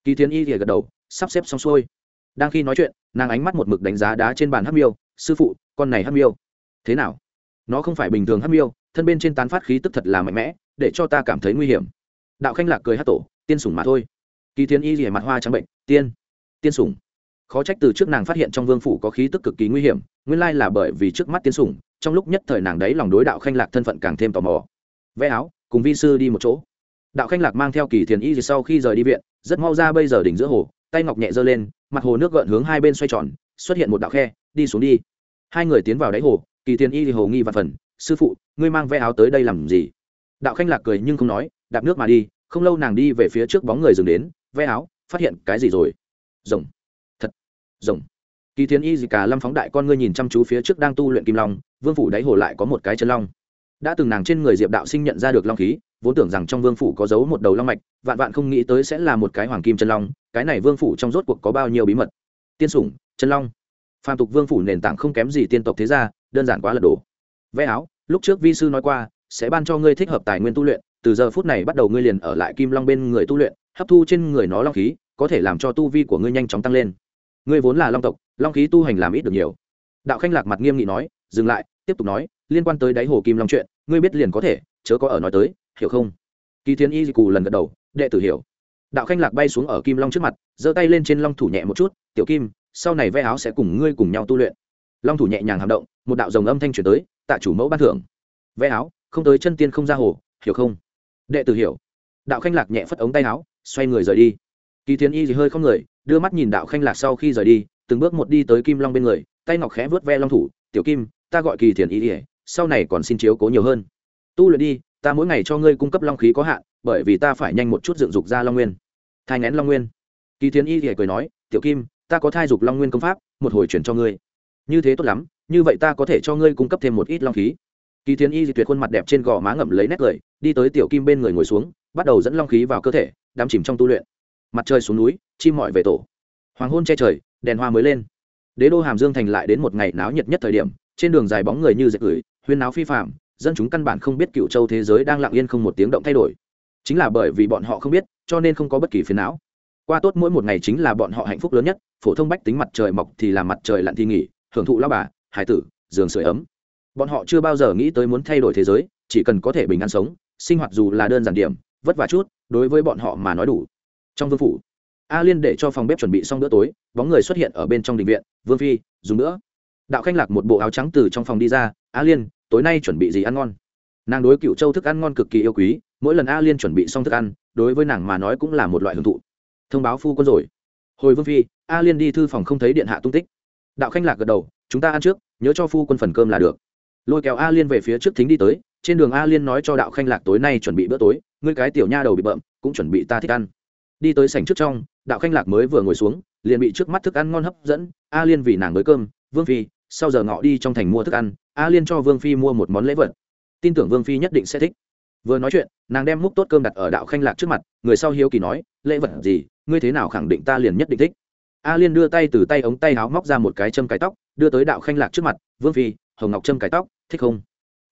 Kỳ thiền y rỉa gật đầu, sắp xếp xong xuôi đang khi nói chuyện, nàng ánh mắt một mực đánh giá đá trên bàn hắc miêu, sư phụ, con này hắc miêu, thế nào? Nó không phải bình thường hắc miêu, thân bên trên tán phát khí tức thật là mạnh mẽ, để cho ta cảm thấy nguy hiểm. Đạo khanh lạc cười hát tổ, tiên sủng mà thôi. Kỳ thiên y rỉa mặt hoa trắng bệnh, tiên tiên sủng. Khó trách từ trước nàng phát hiện trong vương phủ có khí tức cực kỳ nguy hiểm, nguyên lai là bởi vì trước mắt tiên sủng, trong lúc nhất thời nàng đấy lòng đối đạo khanh lạc thân phận càng thêm tò mò. Vẽ áo, cùng vi sư đi một chỗ. Đạo khanh lạc mang theo kỳ thiền y sau khi rời đi viện, rất mau ra bây giờ đỉnh giữa hồ tay ngọc nhẹ giơ lên, mặt hồ nước gợn hướng hai bên xoay tròn, xuất hiện một đạo khe, đi xuống đi. Hai người tiến vào đáy hồ, kỳ thiền y thì hồ nghi và phần, sư phụ, ngươi mang ve áo tới đây làm gì? Đạo khanh lạc cười nhưng không nói, đạp nước mà đi, không lâu nàng đi về phía trước bóng người dừng đến ve áo, phát hiện cái gì rồi? Rồng. Thật, rồng. Kỳ thiền y gì cả lâm phóng đại con ngươi nhìn chăm chú phía trước đang tu luyện kim long, vương phủ đáy hồ lại có một cái chân long. Đã từng nàng trên người diệp đạo sinh nhận ra được long khí vốn tưởng rằng trong vương phủ có giấu một đầu long mạch, vạn vạn không nghĩ tới sẽ là một cái hoàng kim chân long, cái này vương phủ trong rốt cuộc có bao nhiêu bí mật? Tiên sủng, chân long. Phàm tục vương phủ nền tảng không kém gì tiên tộc thế gia, đơn giản quá lật đổ vẽ áo, lúc trước vi sư nói qua, sẽ ban cho ngươi thích hợp tài nguyên tu luyện, từ giờ phút này bắt đầu ngươi liền ở lại kim long bên người tu luyện, hấp thu trên người nó long khí, có thể làm cho tu vi của ngươi nhanh chóng tăng lên. Ngươi vốn là long tộc, long khí tu hành làm ít được nhiều. Đạo khanh lạc mặt nghiêm nghị nói, dừng lại, tiếp tục nói, liên quan tới đáy hồ kim long chuyện, ngươi biết liền có thể, chớ có ở nói tới hiểu không? Kỳ thiên y cù lần gật đầu, đệ tử hiểu. Đạo khanh lạc bay xuống ở kim long trước mặt, giơ tay lên trên long thủ nhẹ một chút, tiểu kim, sau này ve áo sẽ cùng ngươi cùng nhau tu luyện. Long thủ nhẹ nhàng hàm động, một đạo dòng âm thanh truyền tới, tạ chủ mẫu ban thưởng. Ve áo, không tới chân tiên không ra hồ, hiểu không? Đệ tử hiểu. Đạo khanh lạc nhẹ phất ống tay áo, xoay người rời đi. Kỳ thiên y thì hơi không người, đưa mắt nhìn đạo khanh lạc sau khi rời đi, từng bước một đi tới kim long bên người, tay ngọc khẽ vớt ve long thủ, tiểu kim, ta gọi kỳ thiền y ỉa sau này còn xin chiếu cố nhiều hơn. Tu luyện đi ta mỗi ngày cho ngươi cung cấp long khí có hạn, bởi vì ta phải nhanh một chút dựng dục ra long nguyên. Thai ngén long nguyên. Kỳ Thiên y thì cười nói, tiểu kim, ta có thai dục long nguyên công pháp, một hồi chuyển cho ngươi. Như thế tốt lắm, như vậy ta có thể cho ngươi cung cấp thêm một ít long khí. Kỳ Thiên y tuyệt khuôn mặt đẹp trên gò má ngậm lấy nét cười, đi tới tiểu kim bên người ngồi xuống, bắt đầu dẫn long khí vào cơ thể, đắm chìm trong tu luyện. Mặt trời xuống núi, chim mọi về tổ. Hoàng hôn che trời, đèn hoa mới lên. Đế đô hàm dương thành lại đến một ngày náo nhiệt nhất thời điểm, trên đường dài bóng người như dệt gửi, huyên náo phi phạm dân chúng căn bản không biết cựu châu thế giới đang lặng yên không một tiếng động thay đổi. Chính là bởi vì bọn họ không biết, cho nên không có bất kỳ phiền não. Qua tốt mỗi một ngày chính là bọn họ hạnh phúc lớn nhất, phổ thông bách tính mặt trời mọc thì làm mặt trời lặn thì nghỉ, hưởng thụ lao bà, hải tử, giường sưởi ấm. Bọn họ chưa bao giờ nghĩ tới muốn thay đổi thế giới, chỉ cần có thể bình an sống, sinh hoạt dù là đơn giản điểm, vất vả chút, đối với bọn họ mà nói đủ. Trong vương phủ, a liên để cho phòng bếp chuẩn bị xong bữa tối, bóng người xuất hiện ở bên trong đình viện, vương phi, dùng nữa. Đạo khanh lạc một bộ áo trắng từ trong phòng đi ra, a liên tối nay chuẩn bị gì ăn ngon? Nàng đối cựu châu thức ăn ngon cực kỳ yêu quý mỗi lần a liên chuẩn bị xong thức ăn đối với nàng mà nói cũng là một loại hưởng thụ. Thông báo phu quân rồi. Hồi vương phi a liên đi thư phòng không thấy điện hạ tung tích. Đạo khanh lạc gật đầu chúng ta ăn trước nhớ cho phu quân phần cơm là được. Lôi kéo a liên về phía trước thính đi tới trên đường a liên nói cho đạo khanh lạc tối nay chuẩn bị bữa tối ngươi cái tiểu nha đầu bị bậm, cũng chuẩn bị ta thích ăn. Đi tới sảnh trước trong đạo khanh lạc mới vừa ngồi xuống liền bị trước mắt thức ăn ngon hấp dẫn a liên vì nàng mới cơm vương phi sau giờ ngọ đi trong thành mua thức ăn a liên cho vương phi mua một món lễ vật. Tin tưởng vương phi nhất định sẽ thích. Vừa nói chuyện, nàng đem múc tốt cơm đặt ở đạo khanh lạc trước mặt, người sau hiếu kỳ nói, lễ vật gì? Ngươi thế nào khẳng định ta liền nhất định thích? A liên đưa tay từ tay ống tay áo móc ra một cái châm cái tóc, đưa tới đạo khanh lạc trước mặt, vương phi, hồng ngọc châm cái tóc, thích không?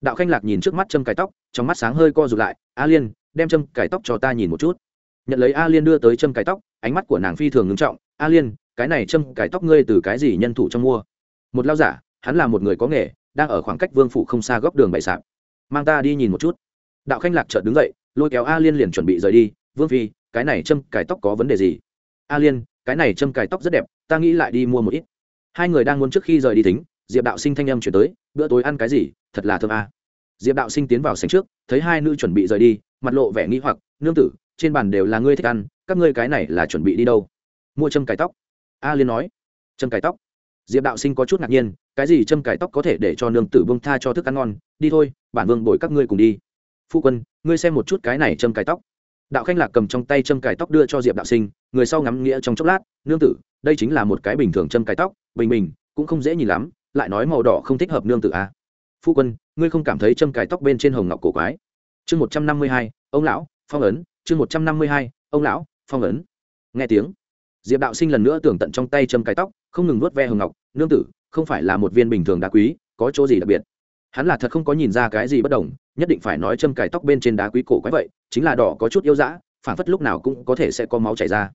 Đạo khanh lạc nhìn trước mắt châm cái tóc, trong mắt sáng hơi co rụt lại, a liên, đem châm cái tóc cho ta nhìn một chút. Nhận lấy a liên đưa tới châm cái tóc, ánh mắt của nàng phi thường ngưng trọng, a liên, cái này châm cái tóc ngươi từ cái gì nhân thủ trong mua? Một lao giả, hắn là một người có nghề đang ở khoảng cách vương phủ không xa góc đường bày sạp. Mang ta đi nhìn một chút. Đạo khanh lạc chợt đứng dậy, lôi kéo a liên liền chuẩn bị rời đi. Vương phi, cái này châm, cài tóc có vấn đề gì? A liên, cái này châm, cài tóc rất đẹp, ta nghĩ lại đi mua một ít. Hai người đang muốn trước khi rời đi tính, diệp đạo sinh thanh âm chuyển tới, bữa tối ăn cái gì? Thật là thơm a. Diệp đạo sinh tiến vào sành trước, thấy hai nữ chuẩn bị rời đi, mặt lộ vẻ nghĩ hoặc, nương tử, trên bàn đều là ngươi thích ăn, các ngươi cái này là chuẩn bị đi đâu? Mua châm, cài tóc. A liên nói. Châm, cài tóc diệp đạo sinh có chút ngạc nhiên, cái gì châm cài tóc có thể để cho nương tử bông tha cho thức ăn ngon? Đi thôi, bản vương bồi các ngươi cùng đi. Phu quân, ngươi xem một chút cái này châm cài tóc. Đạo khanh lạc cầm trong tay châm cài tóc đưa cho diệp đạo sinh, người sau ngắm nghĩa trong chốc lát, nương tử, đây chính là một cái bình thường châm cài tóc, bình bình, cũng không dễ nhìn lắm, lại nói màu đỏ không thích hợp nương tử à. phu quân, ngươi không cảm thấy châm cài tóc bên trên hồng ngọc cổ quái? Chương một trăm năm mươi hai, ông lão, phong ấn. Chương một trăm năm mươi hai, ông lão, phong ấn. Nghe tiếng, diệp đạo sinh lần nữa tưởng tận trong tay châm cài tóc, không ngừng nuốt ve hồng ngọc nương tử, không phải là một viên bình thường đá quý, có chỗ gì đặc biệt? Hắn là thật không có nhìn ra cái gì bất đồng, nhất định phải nói châm cài tóc bên trên đá quý cổ quái vậy, chính là đỏ có chút yêu dã phản phất lúc nào cũng có thể sẽ có máu chảy ra.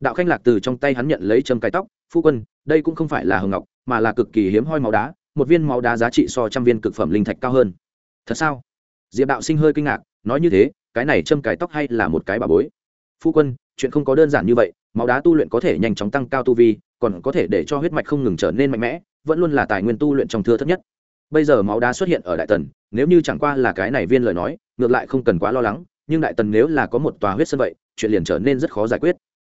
Đạo khanh lạc từ trong tay hắn nhận lấy châm cài tóc, phu quân, đây cũng không phải là hồng ngọc, mà là cực kỳ hiếm hoi máu đá, một viên máu đá giá trị so trăm viên cực phẩm linh thạch cao hơn. Thật sao? Diệp đạo sinh hơi kinh ngạc, nói như thế, cái này châm cài tóc hay là một cái bà bối? Phu quân, chuyện không có đơn giản như vậy, máu đá tu luyện có thể nhanh chóng tăng cao tu vi còn có thể để cho huyết mạch không ngừng trở nên mạnh mẽ, vẫn luôn là tài nguyên tu luyện trong thưa thấp nhất. Bây giờ máu đá xuất hiện ở đại tần, nếu như chẳng qua là cái này viên lời nói, ngược lại không cần quá lo lắng, nhưng đại tần nếu là có một tòa huyết sân vậy, chuyện liền trở nên rất khó giải quyết.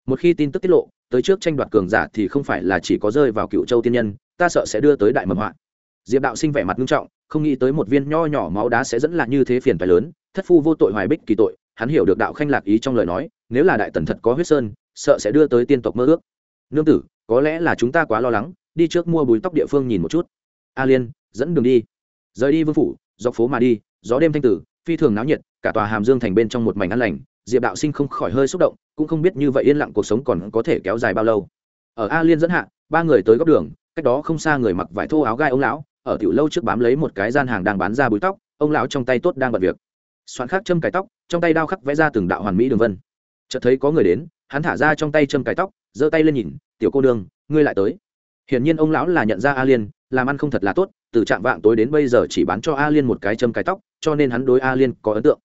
Một khi tin tức tiết lộ, tới trước tranh đoạt cường giả thì không phải là chỉ có rơi vào cựu châu tiên nhân, ta sợ sẽ đưa tới đại mầm họa. Diệp đạo sinh vẻ mặt nghiêm trọng, không nghĩ tới một viên nho nhỏ máu đá sẽ dẫn là như thế phiền phải lớn, thất phu vô tội hoài bích kỳ tội, hắn hiểu được đạo khanh lạc ý trong lời nói, nếu là đại tần thật có huyết sơn, sợ sẽ đưa tới tiên tộc mơ ước. Nương tử có lẽ là chúng ta quá lo lắng, đi trước mua bùi tóc địa phương nhìn một chút. A liên, dẫn đường đi. Rời đi vương phủ, dọc phố mà đi, gió đêm thanh tử, phi thường náo nhiệt, cả tòa hàm dương thành bên trong một mảnh ăn lành, diệp đạo sinh không khỏi hơi xúc động, cũng không biết như vậy yên lặng cuộc sống còn có thể kéo dài bao lâu. Ở a liên dẫn hạ, ba người tới góc đường, cách đó không xa người mặc vải thô áo gai ông lão, ở tiểu lâu trước bám lấy một cái gian hàng đang bán ra búi tóc, ông lão trong tay tốt đang bật việc. Soạn khắc châm cái tóc, trong tay đao khắc vẽ ra từng đạo hoàn mỹ đường vân chợt thấy có người đến hắn thả ra trong tay châm cài tóc giơ tay lên nhìn tiểu cô đường, ngươi lại tới. Hiển nhiên ông lão là nhận ra a liên làm ăn không thật là tốt từ trạm vạng tối đến bây giờ chỉ bán cho a liên một cái châm cài tóc cho nên hắn đối a liên có ấn tượng.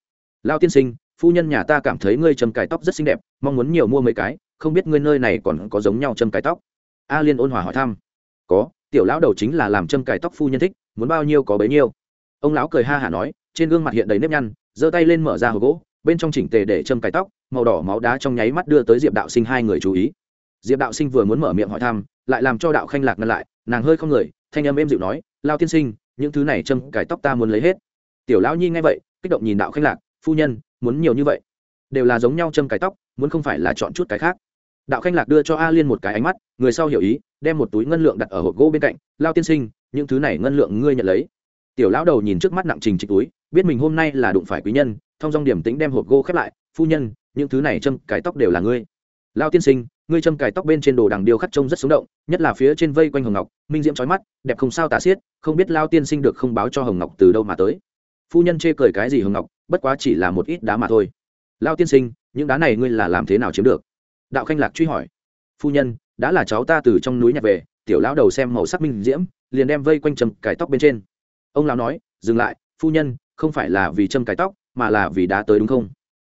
Lao tiên sinh phu nhân nhà ta cảm thấy ngươi châm cài tóc rất xinh đẹp mong muốn nhiều mua mấy cái không biết ngươi nơi này còn có giống nhau châm cài tóc? A liên ôn hòa hỏi thăm. Có tiểu lão đầu chính là làm châm cài tóc phu nhân thích muốn bao nhiêu có bấy nhiêu. Ông lão cười ha hả nói trên gương mặt hiện đầy nếp nhăn giơ tay lên mở ra hộp gỗ bên trong chỉnh tề để châm cài tóc màu đỏ máu đá trong nháy mắt đưa tới diệp đạo sinh hai người chú ý. Diệp đạo sinh vừa muốn mở miệng hỏi thăm, lại làm cho đạo khanh lạc ngăn lại, nàng hơi không người, thanh âm êm dịu nói, lao tiên sinh, những thứ này châm cài tóc ta muốn lấy hết. Tiểu lão nhi nghe vậy, kích động nhìn đạo khanh lạc, phu nhân, muốn nhiều như vậy, đều là giống nhau châm cài tóc, muốn không phải là chọn chút cái khác. Đạo khanh lạc đưa cho a liên một cái ánh mắt, người sau hiểu ý, đem một túi ngân lượng đặt ở hộp gỗ bên cạnh, lao tiên sinh, những thứ này ngân lượng ngươi nhận lấy. Tiểu lão đầu nhìn trước mắt nặng trình trịch túi, biết mình hôm nay là đụng phải quý nhân, thông dong điểm tính đem hộp gỗ khép lại, phu nhân những thứ này châm cái tóc đều là ngươi. Lao tiên sinh, ngươi châm cài tóc bên trên đồ đằng điêu khắc trông rất sống động, nhất là phía trên vây quanh hồng ngọc, minh diễm trói mắt, đẹp không sao tả xiết, không biết lao tiên sinh được không báo cho hồng ngọc từ đâu mà tới. Phu nhân chê cười cái gì hồng ngọc, bất quá chỉ là một ít đá mà thôi. Lao tiên sinh, những đá này ngươi là làm thế nào chiếm được? Đạo khanh lạc truy hỏi. Phu nhân, đã là cháu ta từ trong núi nhặt về, tiểu lão đầu xem màu sắc minh diễm, liền đem vây quanh châm cài tóc bên trên. Ông lão nói, dừng lại, phu nhân, không phải là vì châm cài tóc, mà là vì đá tới đúng không?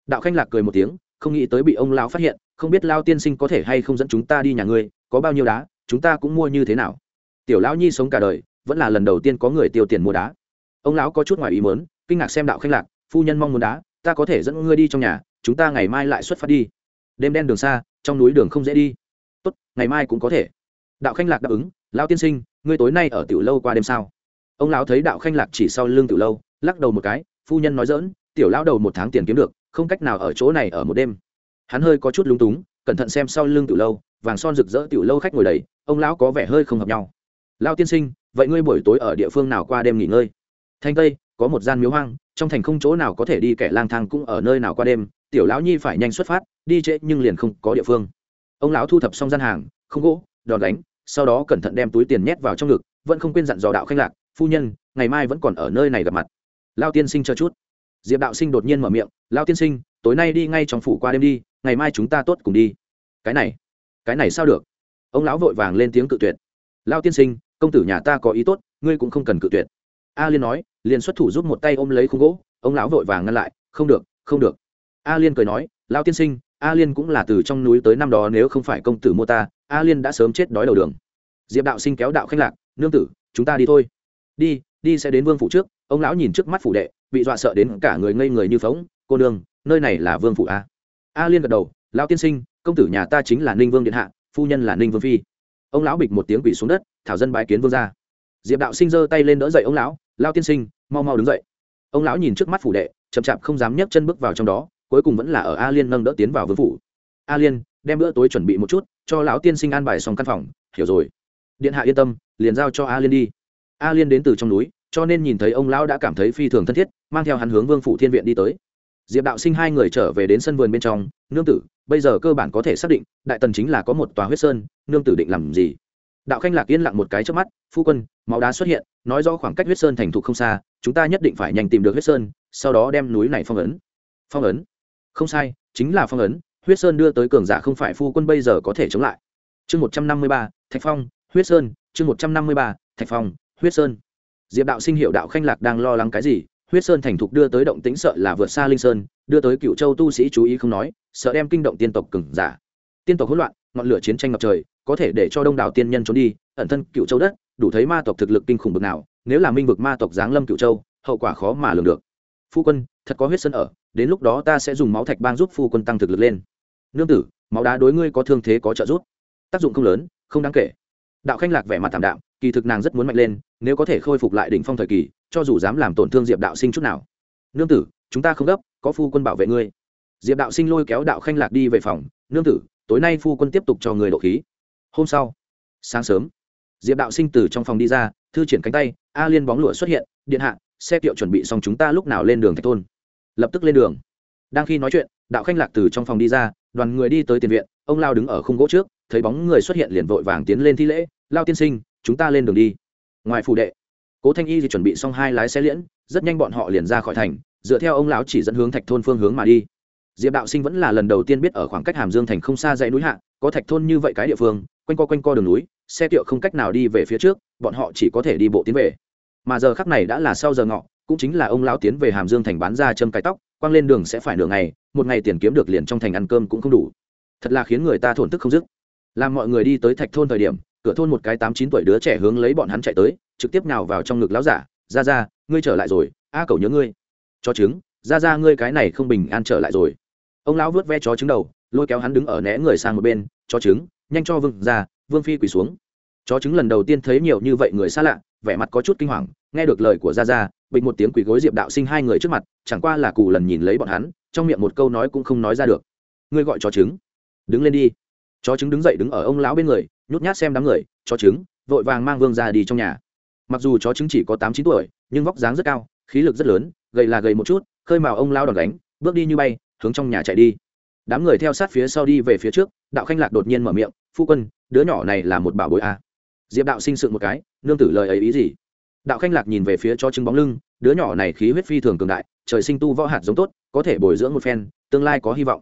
Đạo khanh lạc cười một tiếng, không nghĩ tới bị ông lão phát hiện, không biết lao tiên sinh có thể hay không dẫn chúng ta đi nhà ngươi, có bao nhiêu đá, chúng ta cũng mua như thế nào. Tiểu lão nhi sống cả đời, vẫn là lần đầu tiên có người tiêu tiền mua đá. Ông lão có chút ngoài ý mớn kinh ngạc xem đạo khanh lạc, phu nhân mong muốn đá, ta có thể dẫn ngươi đi trong nhà, chúng ta ngày mai lại xuất phát đi. Đêm đen đường xa, trong núi đường không dễ đi. Tốt, ngày mai cũng có thể. Đạo khanh lạc đáp ứng, lão tiên sinh, ngươi tối nay ở tiểu lâu qua đêm sao? Ông lão thấy đạo khanh lạc chỉ sau lưng tiểu lâu, lắc đầu một cái, phu nhân nói dỡn tiểu lão đầu một tháng tiền kiếm được không cách nào ở chỗ này ở một đêm. Hắn hơi có chút lúng túng, cẩn thận xem sau lưng tiểu lâu, vàng son rực rỡ tiểu lâu khách ngồi đầy, ông lão có vẻ hơi không hợp nhau. Lao tiên sinh, vậy ngươi buổi tối ở địa phương nào qua đêm nghỉ ngơi? Thanh tây, có một gian miếu hoang, trong thành không chỗ nào có thể đi, kẻ lang thang cũng ở nơi nào qua đêm, tiểu lão nhi phải nhanh xuất phát, đi trễ nhưng liền không có địa phương. Ông lão thu thập xong gian hàng, không gỗ, đòn đánh, sau đó cẩn thận đem túi tiền nhét vào trong ngực, vẫn không quên dặn dò đạo khanh lạc, phu nhân, ngày mai vẫn còn ở nơi này gặp mặt. Lao tiên sinh cho chút diệp đạo sinh đột nhiên mở miệng lao tiên sinh, tối nay đi ngay trong phủ qua đêm đi, ngày mai chúng ta tốt cùng đi. Cái này cái này sao được? Ông lão vội vàng lên tiếng cự tuyệt. Lao tiên sinh, công tử nhà ta có ý tốt, ngươi cũng không cần cự tuyệt. A liên nói, liền xuất thủ giúp một tay ôm lấy khung gỗ, ông lão vội vàng ngăn lại, không được không được. A liên cười nói lao tiên sinh, a liên cũng là từ trong núi tới năm đó nếu không phải công tử mua ta, a liên đã sớm chết đói đầu đường. Diệp đạo sinh kéo đạo khách lạc, nương tử, chúng ta đi thôi. Đi đi sẽ đến vương phủ trước. Ông lão nhìn trước mắt phủ đệ bị dọa sợ đến cả người ngây người như phóng, cô nương, nơi này là vương phủ a? A liên gật đầu, lão tiên sinh, công tử nhà ta chính là ninh vương điện hạ, phu nhân là ninh vương phi. Ông lão bịch một tiếng quỷ xuống đất, thảo dân bái kiến vương ra diệp đạo sinh giơ tay lên đỡ dậy ông lão lao tiên sinh, mau mau đứng dậy. Ông lão nhìn trước mắt phủ đệ, chậm chạp không dám nhấc chân bước vào trong đó, cuối cùng vẫn là ở a liên nâng đỡ tiến vào vương phủ. A liên, đem bữa tối chuẩn bị một chút, cho lão tiên sinh an bài xong căn phòng, hiểu rồi. Điện hạ yên tâm, liền giao cho a liên đi. A liên đến từ trong núi cho nên nhìn thấy ông lão đã cảm thấy phi thường thân thiết, mang theo hắn hướng vương phủ thiên viện đi tới. Diệp đạo sinh hai người trở về đến sân vườn bên trong, nương tử, bây giờ cơ bản có thể xác định, đại tần chính là có một tòa huyết sơn, nương tử định làm gì? Đạo khanh lạc yên lặng một cái trước mắt, phu quân, máu đá xuất hiện, nói rõ khoảng cách huyết sơn thành thục không xa, chúng ta nhất định phải nhanh tìm được huyết sơn, sau đó đem núi này phong ấn. Phong ấn? Không sai, chính là phong ấn, huyết sơn đưa tới cường giả không phải phu quân bây giờ có thể chống lại. Chương một trăm năm mươi ba, thạch phong, huyết sơn, chương một trăm năm mươi ba, thạch phong, huyết sơn diệp đạo sinh hiệu đạo khanh lạc đang lo lắng cái gì, huyết sơn thành thục đưa tới động tĩnh sợ là vượt xa linh sơn, đưa tới cựu châu tu sĩ chú ý không nói, sợ đem kinh động tiên tộc cừng giả. Tiên tộc hỗn loạn, ngọn lửa chiến tranh ngập trời, có thể để cho đông đảo tiên nhân trốn đi, ẩn thân cựu châu đất, đủ thấy ma tộc thực lực kinh khủng bực nào, nếu là minh vực ma tộc giáng lâm cựu châu, hậu quả khó mà lường được. Phu quân, thật có huyết sơn ở, đến lúc đó ta sẽ dùng máu thạch bang giúp phu quân tăng thực lực lên. Nương tử, máu đá đối ngươi có thương thế có trợ giúp. Tác dụng không lớn, không đáng kể đạo khanh lạc vẻ mặt thảm đạm, kỳ thực nàng rất muốn mạnh lên, nếu có thể khôi phục lại đỉnh phong thời kỳ, cho dù dám làm tổn thương diệp đạo sinh chút nào. Nương tử, chúng ta không gấp, có phu quân bảo vệ ngươi. Diệp đạo sinh lôi kéo đạo khanh lạc đi về phòng. Nương tử, tối nay phu quân tiếp tục cho người độ khí. Hôm sau, sáng sớm. Diệp đạo sinh từ trong phòng đi ra, thư triển cánh tay, a liên bóng lụa xuất hiện, điện hạ, xe kiệu chuẩn bị xong chúng ta lúc nào lên đường thạch thôn. Lập tức lên đường. Đang khi nói chuyện, đạo khanh lạc từ trong phòng đi ra, đoàn người đi tới tiền viện, ông lao đứng ở khung gỗ trước, thấy bóng người xuất hiện liền vội vàng tiến lên thi lễ lao tiên sinh, chúng ta lên đường đi. Ngoài phủ đệ, cố thanh y thì chuẩn bị xong hai lái xe liễn, rất nhanh bọn họ liền ra khỏi thành, dựa theo ông lão chỉ dẫn hướng thạch thôn phương hướng mà đi. Diệp đạo sinh vẫn là lần đầu tiên biết ở khoảng cách hàm dương thành không xa dãy núi hạ, có thạch thôn như vậy cái địa phương, quanh co quanh co đường núi, xe kiệu không cách nào đi về phía trước, bọn họ chỉ có thể đi bộ tiến về. Mà giờ khắc này đã là sau giờ ngọ, cũng chính là ông lão tiến về hàm dương thành bán ra châm cái tóc quăng lên đường sẽ phải nửa ngày, một ngày tiền kiếm được liền trong thành ăn cơm cũng không đủ. Thật là khiến người ta thổn thức không dứt. Làm mọi người đi tới thạch thôn thời điểm cửa thôn một cái tám chín tuổi đứa trẻ hướng lấy bọn hắn chạy tới trực tiếp nào vào trong ngực lão giả ra ra ngươi trở lại rồi a cậu nhớ ngươi. Cho trứng ra ra ngươi cái này không bình an trở lại rồi. Ông lão vớt ve chó trứng đầu lôi kéo hắn đứng ở né người sang một bên cho trứng nhanh cho vương ra vương phi quỳ xuống. Chó trứng lần đầu tiên thấy nhiều như vậy người xa lạ vẻ mặt có chút kinh hoàng nghe được lời của Ra Ra, bình một tiếng quỳ gối diệp đạo sinh hai người trước mặt chẳng qua là cù lần nhìn lấy bọn hắn trong miệng một câu nói cũng không nói ra được. Ngươi gọi chó trứng đứng lên đi. Chó trứng đứng dậy đứng ở ông lão bên người nhút nhát xem đám người, chó trứng, vội vàng mang vương ra đi trong nhà. Mặc dù chó trứng chỉ có tám chín tuổi, nhưng vóc dáng rất cao, khí lực rất lớn, gầy là gầy một chút, khơi mào ông lao đòn đánh bước đi như bay, hướng trong nhà chạy đi. Đám người theo sát phía sau đi về phía trước, đạo khanh lạc đột nhiên mở miệng, phu quân, đứa nhỏ này là một bảo bối a à. diệp đạo sinh sự một cái, nương tử lời ấy ý gì? Đạo khanh lạc nhìn về phía cho trứng bóng lưng, đứa nhỏ này khí huyết phi thường cường đại, trời sinh tu võ hạt giống tốt, có thể bồi dưỡng một phen, tương lai có hy vọng.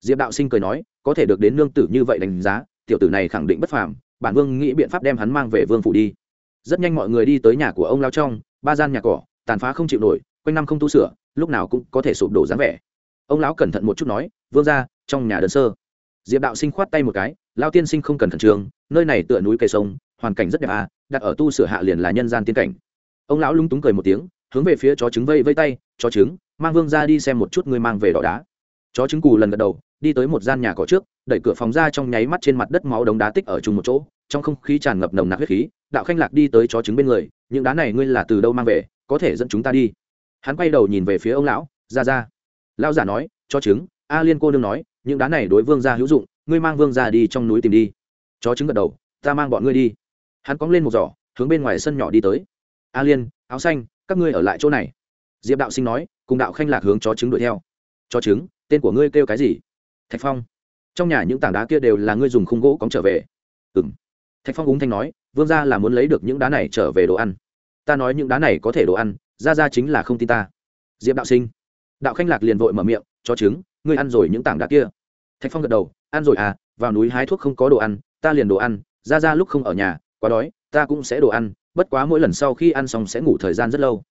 Diệp đạo sinh cười nói, có thể được đến nương tử như vậy đánh giá tiểu tử này khẳng định bất phàm, bản vương nghĩ biện pháp đem hắn mang về vương phủ đi. Rất nhanh mọi người đi tới nhà của ông lao trong, ba gian nhà cỏ, tàn phá không chịu nổi, quanh năm không tu sửa, lúc nào cũng có thể sụp đổ dáng vẻ. Ông lão cẩn thận một chút nói, vương ra trong nhà đơn sơ. Diệp đạo sinh khoát tay một cái lao tiên sinh không cần khẩn trương, nơi này tựa núi cây sông, hoàn cảnh rất đẹp à đặt ở tu sửa hạ liền là nhân gian tiên cảnh. Ông lão lúng túng cười một tiếng, hướng về phía chó trứng vây vây tay, chó trứng, mang vương ra đi xem một chút ngươi mang về đỏ đá. Chó trứng cù lần gật đầu đi tới một gian nhà cỏ trước, đẩy cửa phòng ra trong nháy mắt trên mặt đất máu đống đá tích ở chung một chỗ, trong không khí tràn ngập nồng nặc huyết khí, đạo khanh lạc đi tới chó trứng bên người, những đá này ngươi là từ đâu mang về, có thể dẫn chúng ta đi? Hắn quay đầu nhìn về phía ông lão, ra ra. Lão giả nói, chó trứng, a liên cô nương nói, những đá này đối vương gia hữu dụng, ngươi mang vương gia đi trong núi tìm đi. Chó trứng gật đầu, ta mang bọn ngươi đi. Hắn cóng lên một giỏ, hướng bên ngoài sân nhỏ đi tới. A liên, áo xanh, các ngươi ở lại chỗ này. Diệp đạo sinh nói, cùng đạo khanh lạc hướng chó trứng đuổi theo. Chó trứng, tên của ngươi kêu cái gì? Thạch phong, trong nhà những tảng đá kia đều là ngươi dùng khung gỗ cóng trở về. Ừ m thạch phong úng thanh nói, vương gia là muốn lấy được những đá này trở về đồ ăn. Ta nói những đá này có thể đồ ăn ra ra chính là không tin ta. Diệp đạo sinh. Đạo khanh lạc liền vội mở miệng, cho trứng ngươi ăn rồi những tảng đá kia. Thạch phong gật đầu, ăn rồi à vào núi hái thuốc không có đồ ăn, ta liền đồ ăn ra ra lúc không ở nhà, quá đói, ta cũng sẽ đồ ăn, bất quá mỗi lần sau khi ăn xong sẽ ngủ thời gian rất lâu.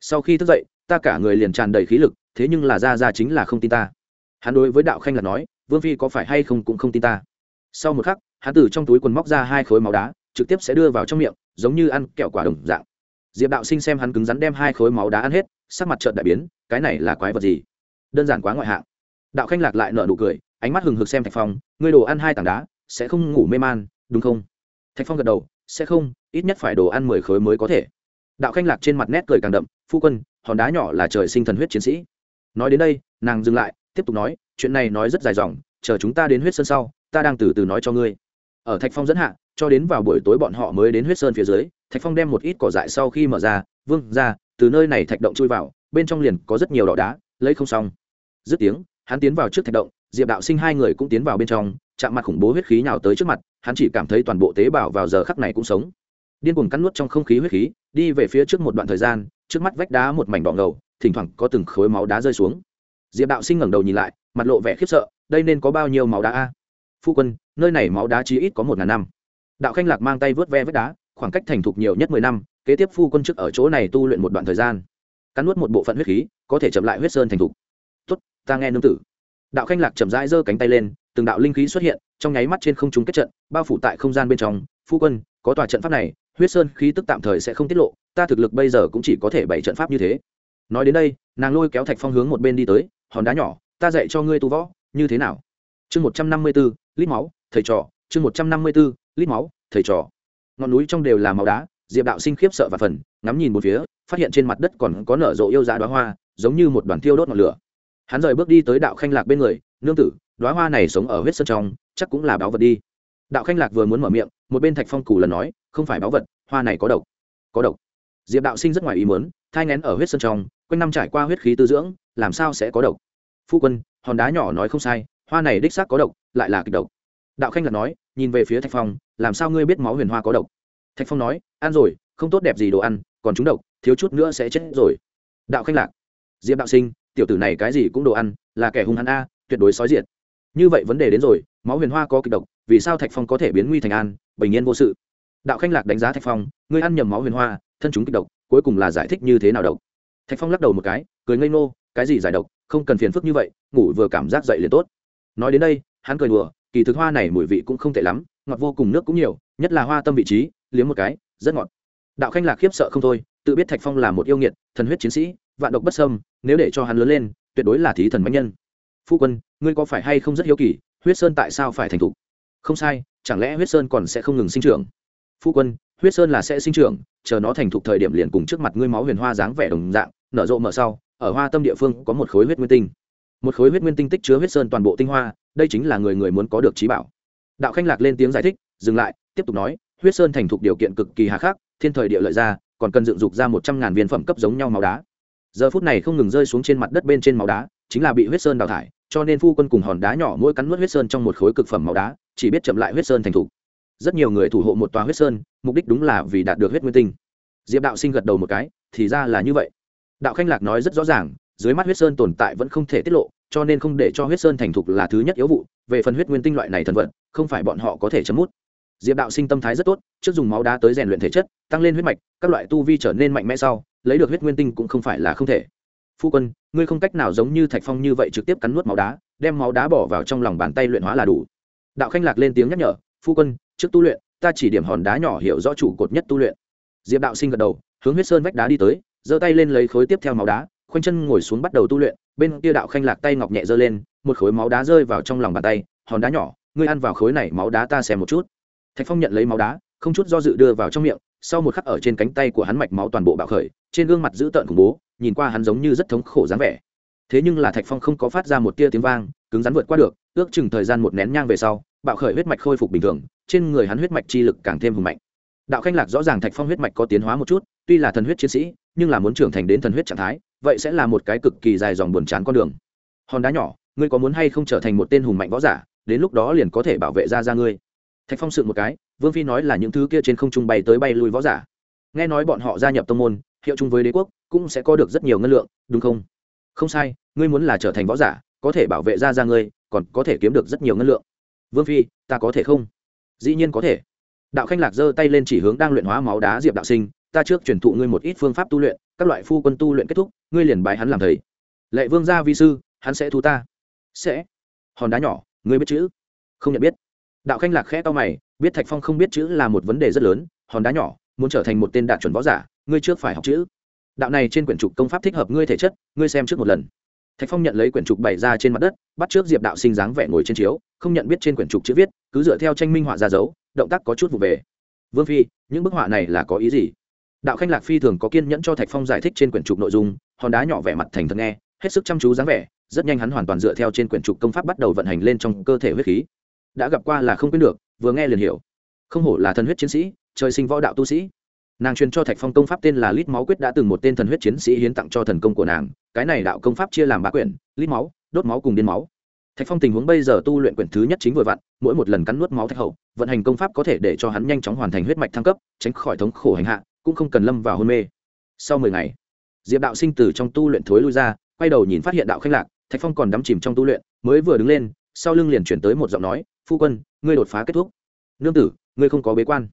Sau khi thức dậy, ta cả người liền tràn đầy khí lực, thế nhưng là ra ra chính là không tin ta hắn đối với đạo khanh là nói, vương phi có phải hay không cũng không tin ta. Sau một khắc, hắn từ trong túi quần móc ra hai khối máu đá, trực tiếp sẽ đưa vào trong miệng, giống như ăn kẹo quả đồng dạng. Diệp đạo sinh xem hắn cứng rắn đem hai khối máu đá ăn hết, sắc mặt trợn đại biến, cái này là quái vật gì? Đơn giản quá ngoại hạng. Đạo khanh lạc lại nở nụ cười, ánh mắt hừng hực xem thạch phong, ngươi đồ ăn hai tảng đá, sẽ không ngủ mê man, đúng không? Thạch phong gật đầu, sẽ không, ít nhất phải đồ ăn mười khối mới có thể. Đạo khanh lạc trên mặt nét cười càng đậm, phu quân, hòn đá nhỏ là trời sinh thần huyết chiến sĩ. Nói đến đây, nàng dừng lại tiếp tục nói, chuyện này nói rất dài dòng, chờ chúng ta đến huyết sơn sau, ta đang từ từ nói cho ngươi. Ở thạch phong dẫn hạ, cho đến vào buổi tối bọn họ mới đến huyết sơn phía dưới, thạch phong đem một ít cỏ dại sau khi mở ra, vương ra, từ nơi này thạch động chui vào, bên trong liền có rất nhiều đỏ đá, lấy không xong. Dứt tiếng, hắn tiến vào trước thạch động, diệp đạo sinh hai người cũng tiến vào bên trong, chạm mặt khủng bố huyết khí nào tới trước mặt, hắn chỉ cảm thấy toàn bộ tế bào vào giờ khắc này cũng sống. Điên cuồng cắn nuốt trong không khí huyết khí, đi về phía trước một đoạn thời gian, trước mắt vách đá một mảnh đỏ ngầu, thỉnh thoảng có từng khối máu đá rơi xuống diệp đạo sinh ngẩng đầu nhìn lại mặt lộ vẻ khiếp sợ đây nên có bao nhiêu máu đá a phu quân nơi này máu đá chí ít có một ngàn năm đạo khanh lạc mang tay vớt ve vết đá khoảng cách thành thục nhiều nhất mười năm kế tiếp phu quân chức ở chỗ này tu luyện một đoạn thời gian cắn nuốt một bộ phận huyết khí có thể chậm lại huyết sơn thành thục tuất ta nghe nương tử đạo khanh lạc chậm rãi giơ cánh tay lên từng đạo linh khí xuất hiện trong nháy mắt trên không trung kết trận bao phủ tại không gian bên trong phu quân có tòa trận pháp này huyết sơn khí tức tạm thời sẽ không tiết lộ ta thực lực bây giờ cũng chỉ có thể bảy trận pháp như thế nói đến đây nàng lôi kéo thạch phong hướng một bên đi tới hòn đá nhỏ, ta dạy cho ngươi tu võ, như thế nào? Chương một trăm năm mươi b ố lít máu, thầy trò. Chương một trăm năm mươi b ố lít máu, thầy trò. Ngọn núi trong đều là màu đá, diệp đạo sinh khiếp sợ và phần, ngắm nhìn một phía, phát hiện trên mặt đất còn có nở rộ yêu giá đoá hoa, giống như một đoàn thiêu đốt ngọn lửa. Hắn rời bước đi tới đạo khanh lạc bên người, nương tử đoá hoa này sống ở huyết sơn trong, chắc cũng là báu vật đi. Đạo khanh lạc vừa muốn mở miệng, một bên thạch phong cù lần nói, không phải báu vật, hoa này có độc. Có độc? Diệp đạo sinh rất ngoài ý muốn, thai ngén ở huyết sơn trong, quanh năm trải qua huyết khí tư dưỡng làm sao sẽ có độc? Phu quân, hòn đá nhỏ nói không sai, hoa này đích xác có độc, lại là kịch độc. Đạo khanh lạc nói, nhìn về phía thạch phong, làm sao ngươi biết máu huyền hoa có độc? Thạch phong nói, ăn rồi, không tốt đẹp gì đồ ăn, còn chúng độc, thiếu chút nữa sẽ chết rồi. Đạo khanh lạc. Diệp đạo sinh, tiểu tử này cái gì cũng đồ ăn, là kẻ hung hắn a, tuyệt đối sói diệt. Như vậy vấn đề đến rồi, máu huyền hoa có kịch độc, vì sao thạch phong có thể biến nguy thành an, bình yên vô sự? Đạo khanh lạc đánh giá thạch phong, ngươi ăn nhầm máu huyền hoa, thân chúng kịch độc, cuối cùng là giải thích như thế nào độc? Thạch phong lắc đầu một cái, cười ngây ngô cái gì giải độc, không cần phiền phức như vậy, ngủ vừa cảm giác dậy liền tốt. Nói đến đây, hắn cười đùa, kỳ thực hoa này mùi vị cũng không tệ lắm, ngọt vô cùng nước cũng nhiều, nhất là hoa tâm vị trí, liếm một cái, rất ngọt. Đạo khanh lạc khiếp sợ không thôi, tự biết thạch phong là một yêu nghiệt, thần huyết chiến sĩ, vạn độc bất sâm nếu để cho hắn lớn lên, tuyệt đối là thí thần bánh nhân. Phu quân, ngươi có phải hay không rất hiếu kỳ, huyết sơn tại sao phải thành thục? Không sai, chẳng lẽ huyết sơn còn sẽ không ngừng sinh trưởng? Phu quân, huyết sơn là sẽ sinh trưởng, chờ nó thành thục thời điểm liền cùng trước mặt ngươi máu huyền hoa dáng vẻ đồng dạng, nở rộ mở sau ở hoa tâm địa phương có một khối huyết nguyên tinh. Một khối huyết nguyên tinh tích chứa huyết sơn toàn bộ tinh hoa, đây chính là người người muốn có được trí bảo. Đạo khanh lạc lên tiếng giải thích, dừng lại, tiếp tục nói, huyết sơn thành thục điều kiện cực kỳ hà khắc, thiên thời địa lợi ra, còn cần dựng dục ra một trăm ngàn viên phẩm cấp giống nhau máu đá. Giờ phút này không ngừng rơi xuống trên mặt đất bên trên máu đá, chính là bị huyết sơn đào thải, cho nên phu quân cùng hòn đá nhỏ mỗi cắn nuốt huyết sơn trong một khối cực phẩm máu đá, chỉ biết chậm lại huyết sơn thành thủ rất nhiều người thủ hộ một tòa huyết sơn, mục đích đúng là vì đạt được huyết nguyên tinh. Diệp đạo sinh gật đầu một cái, thì ra là như vậy đạo khanh lạc nói rất rõ ràng, dưới mắt huyết sơn tồn tại vẫn không thể tiết lộ, cho nên không để cho huyết sơn thành thục là thứ nhất yếu vụ, về phần huyết nguyên tinh loại này thần vận không phải bọn họ có thể chấm mút. Diệp đạo sinh tâm thái rất tốt, trước dùng máu đá tới rèn luyện thể chất, tăng lên huyết mạch, các loại tu vi trở nên mạnh mẽ sau, lấy được huyết nguyên tinh cũng không phải là không thể. Phu quân, ngươi không cách nào giống như thạch phong như vậy trực tiếp cắn nuốt máu đá, đem máu đá bỏ vào trong lòng bàn tay luyện hóa là đủ. Đạo khanh lạc lên tiếng nhắc nhở, phu quân, trước tu luyện, ta chỉ điểm hòn đá nhỏ hiểu rõ chủ cột nhất tu luyện. Diệp đạo sinh gật đầu, hướng huyết sơn vách đá đi tới giơ tay lên lấy khối tiếp theo máu đá, khoanh chân ngồi xuống bắt đầu tu luyện, bên kia đạo khanh lạc tay ngọc nhẹ giơ lên, một khối máu đá rơi vào trong lòng bàn tay, hòn đá nhỏ, ngươi ăn vào khối này máu đá ta xem một chút. Thạch phong nhận lấy máu đá, không chút do dự đưa vào trong miệng, sau một khắc ở trên cánh tay của hắn mạch máu toàn bộ bạo khởi, trên gương mặt dữ tợn khủng bố, nhìn qua hắn giống như rất thống khổ dáng vẻ. Thế nhưng là thạch phong không có phát ra một tia tiếng vang, cứng rắn vượt qua được, ước chừng thời gian một nén nhang về sau, bạo khởi huyết mạch khôi phục bình thường, trên người hắn huyết mạch chi lực càng thêm hùng mạnh đạo khanh lạc rõ ràng thạch phong huyết mạch có tiến hóa một chút, tuy là thần huyết chiến sĩ, nhưng là muốn trưởng thành đến thần huyết trạng thái, vậy sẽ là một cái cực kỳ dài dòng buồn chán con đường. Hòn đá nhỏ, ngươi có muốn hay không trở thành một tên hùng mạnh võ giả, đến lúc đó liền có thể bảo vệ ra ra ngươi. Thạch phong sượng một cái, vương phi nói là những thứ kia trên không trung bay tới bay lui võ giả. Nghe nói bọn họ gia nhập tông môn, hiệu chung với đế quốc, cũng sẽ có được rất nhiều ngân lượng, đúng không? Không sai, ngươi muốn là trở thành võ giả, có thể bảo vệ ra ra ngươi, còn có thể kiếm được rất nhiều ngân lượng. Vương phi, ta có thể không? Dĩ nhiên có thể đạo khanh lạc giơ tay lên chỉ hướng đang luyện hóa máu đá diệp đạo sinh, ta trước truyền thụ ngươi một ít phương pháp tu luyện, các loại phu quân tu luyện kết thúc, ngươi liền bài hắn làm thầy. Lệ vương gia vi sư, hắn sẽ thu ta. Sẽ. Hòn đá nhỏ, ngươi biết chữ? Không nhận biết. Đạo khanh lạc khẽ to mày, biết thạch phong không biết chữ là một vấn đề rất lớn, hòn đá nhỏ, muốn trở thành một tên đạt chuẩn võ giả, ngươi trước phải học chữ. Đạo này trên quyển trục công pháp thích hợp ngươi thể chất, ngươi xem trước một lần thạch phong nhận lấy quyển trục bày ra trên mặt đất, bắt trước diệp đạo sinh dáng vẻ ngồi trên chiếu, không nhận biết trên quyển trục chữ viết, cứ dựa theo tranh minh họa ra dấu, động tác có chút vụ về. Vương phi, những bức họa này là có ý gì? Đạo khanh lạc phi thường có kiên nhẫn cho thạch phong giải thích trên quyển trục nội dung, hòn đá nhỏ vẻ mặt thành thật nghe, hết sức chăm chú dáng vẻ, rất nhanh hắn hoàn toàn dựa theo trên quyển trục công pháp bắt đầu vận hành lên trong cơ thể huyết khí. Đã gặp qua là không quên được, vừa nghe liền hiểu. Không hổ là thần huyết chiến sĩ, trời sinh võ đạo tu sĩ nàng truyền cho thạch phong công pháp tên là lít máu quyết đã từng một tên thần huyết chiến sĩ hiến tặng cho thần công của nàng, cái này đạo công pháp chia làm ba quyển, lít máu, đốt máu cùng điên máu. Thạch phong tình huống bây giờ tu luyện quyển thứ nhất chính vừa vặn, mỗi một lần cắn nuốt máu thạch hậu, vận hành công pháp có thể để cho hắn nhanh chóng hoàn thành huyết mạch thăng cấp, tránh khỏi thống khổ hành hạ, cũng không cần lâm vào hôn mê. Sau mười ngày, diệp đạo sinh từ trong tu luyện thối lui ra, quay đầu nhìn phát hiện đạo khanh lạc, thạch phong còn đắm chìm trong tu luyện, mới vừa đứng lên, sau lưng liền chuyển tới một giọng nói, phu quân, ngươi đột phá kết thúc. Nương tử, ngươi không có bế quan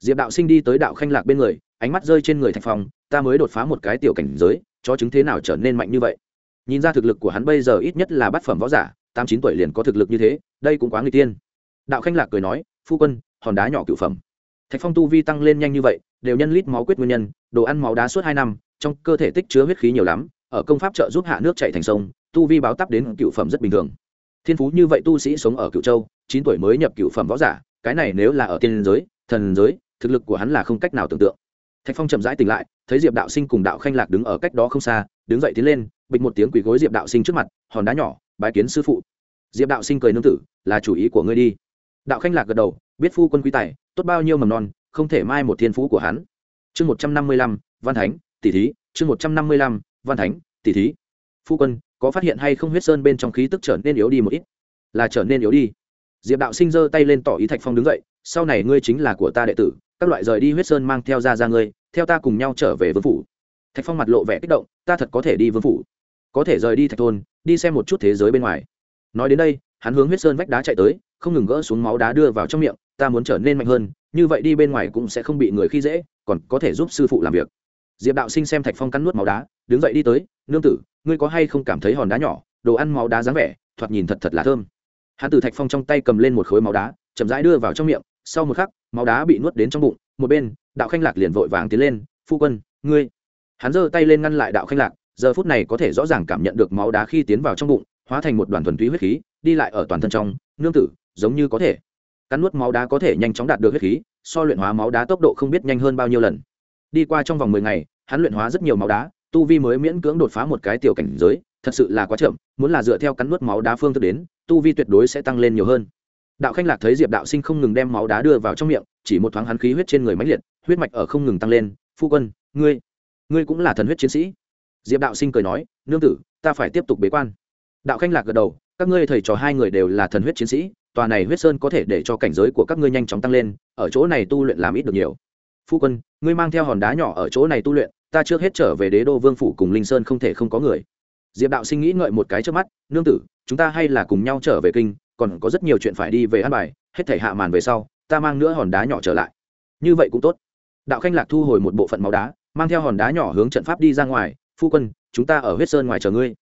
diệp đạo sinh đi tới đạo khanh lạc bên người, ánh mắt rơi trên người thạch phong, ta mới đột phá một cái tiểu cảnh giới, cho chứng thế nào trở nên mạnh như vậy? Nhìn ra thực lực của hắn bây giờ ít nhất là bát phẩm võ giả, tám chín tuổi liền có thực lực như thế, đây cũng quá người tiên. Đạo khanh lạc cười nói, phu quân, hòn đá nhỏ cựu phẩm. Thạch phong tu vi tăng lên nhanh như vậy, đều nhân lít máu quyết nguyên nhân, đồ ăn máu đá suốt hai năm, trong cơ thể tích chứa huyết khí nhiều lắm, ở công pháp trợ giúp hạ nước chạy thành sông, tu vi báo tắp đến cựu phẩm rất bình thường. Thiên phú như vậy tu sĩ sống ở cựu châu, chín tuổi mới nhập cựu phẩm võ giả, cái này nếu là ở tiên giới, thần giới thực lực của hắn là không cách nào tưởng tượng. Thạch phong chậm rãi tỉnh lại, thấy diệp đạo sinh cùng đạo khanh lạc đứng ở cách đó không xa, đứng dậy tiến lên, bịch một tiếng quỳ gối diệp đạo sinh trước mặt, hòn đá nhỏ, bái kiến sư phụ. Diệp đạo sinh cười nương tử, là chủ ý của ngươi đi. Đạo khanh lạc gật đầu, biết phu quân quý tài, tốt bao nhiêu mầm non, không thể mai một thiên phú của hắn. Chương một trăm năm mươi lăm, văn thánh, tỷ thí, chương một trăm năm mươi lăm, văn thánh, tỷ thí. Phu quân, có phát hiện hay không huyết sơn bên trong khí tức trở nên yếu đi một ít? Là trở nên yếu đi. Diệp đạo sinh giơ tay lên tỏ ý thạch phong đứng dậy, sau này ngươi chính là của ta đệ tử các loại rời đi huyết sơn mang theo ra ra ngươi, theo ta cùng nhau trở về vương phủ. Thạch phong mặt lộ vẻ kích động, ta thật có thể đi vương phủ. Có thể rời đi thạch thôn, đi xem một chút thế giới bên ngoài. Nói đến đây, hắn hướng huyết sơn vách đá chạy tới, không ngừng gỡ xuống máu đá đưa vào trong miệng, ta muốn trở nên mạnh hơn, như vậy đi bên ngoài cũng sẽ không bị người khi dễ, còn có thể giúp sư phụ làm việc. Diệp đạo sinh xem thạch phong cắn nuốt máu đá, đứng dậy đi tới, nương tử, ngươi có hay không cảm thấy hòn đá nhỏ, đồ ăn máu đá dáng vẻ, thoạt nhìn thật thật là thơm. Hắn từ thạch phong trong tay cầm lên một khối máu đá, chậm rãi đưa vào trong miệng, sau một khắc máu đá bị nuốt đến trong bụng, một bên, đạo khanh lạc liền vội vàng tiến lên, phu quân, ngươi. Hắn giơ tay lên ngăn lại đạo khanh lạc, giờ phút này có thể rõ ràng cảm nhận được máu đá khi tiến vào trong bụng, hóa thành một đoàn thuần túy huyết khí, đi lại ở toàn thân trong, nương tử, giống như có thể. Cắn nuốt máu đá có thể nhanh chóng đạt được huyết khí, so luyện hóa máu đá tốc độ không biết nhanh hơn bao nhiêu lần. Đi qua trong vòng mười ngày, hắn luyện hóa rất nhiều máu đá, tu vi mới miễn cưỡng đột phá một cái tiểu cảnh giới, thật sự là quá chậm, muốn là dựa theo cắn nuốt máu đá phương thức đến, tu vi tuyệt đối sẽ tăng lên nhiều hơn đạo khanh lạc thấy diệp đạo sinh không ngừng đem máu đá đưa vào trong miệng, chỉ một thoáng hắn khí huyết trên người mãnh liệt, huyết mạch ở không ngừng tăng lên. Phu quân, ngươi ngươi cũng là thần huyết chiến sĩ. Diệp đạo sinh cười nói, nương tử, ta phải tiếp tục bế quan. Đạo khanh lạc gật đầu, các ngươi thầy trò hai người đều là thần huyết chiến sĩ, tòa này huyết sơn có thể để cho cảnh giới của các ngươi nhanh chóng tăng lên, ở chỗ này tu luyện làm ít được nhiều. Phu quân, ngươi mang theo hòn đá nhỏ ở chỗ này tu luyện, ta trước hết trở về đế đô vương phủ cùng linh sơn không thể không có người. Diệp đạo sinh nghĩ ngợi một cái trước mắt, nương tử, chúng ta hay là cùng nhau trở về kinh còn có rất nhiều chuyện phải đi về ăn bài, hết thể hạ màn về sau, ta mang nữa hòn đá nhỏ trở lại. Như vậy cũng tốt. Đạo khanh lạc thu hồi một bộ phận máu đá, mang theo hòn đá nhỏ hướng trận pháp đi ra ngoài, phu quân, chúng ta ở huyết sơn ngoài chờ ngươi.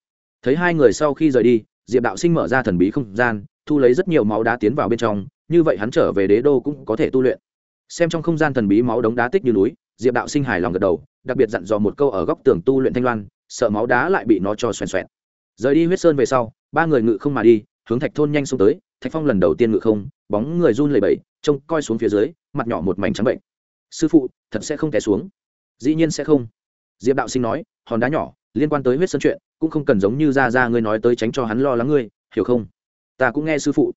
Thấy hai người sau khi rời đi, diệp đạo sinh mở ra thần bí không gian, thu lấy rất nhiều máu đá tiến vào bên trong, như vậy hắn trở về đế đô cũng có thể tu luyện. Xem trong không gian thần bí máu đống đá tích như núi, diệp đạo sinh hài lòng gật đầu, đặc biệt dặn dò một câu ở góc tường tu luyện thanh loan, sợ máu đá lại bị nó cho xoèn xoẹt rời đi huyết sơn về sau, ba người ngự không mà đi hướng thạch thôn nhanh xuống tới, thạch phong lần đầu tiên ngự không, bóng người run lẩy bẩy, trông coi xuống phía dưới, mặt nhỏ một mảnh trắng bệnh. Sư phụ, thật sẽ không té xuống. Dĩ nhiên sẽ không. Diệp đạo sinh nói, hòn đá nhỏ, liên quan tới huyết sơn chuyện, cũng không cần giống như ra ra ngươi nói tới tránh cho hắn lo lắng ngươi, hiểu không? Ta cũng nghe sư phụ.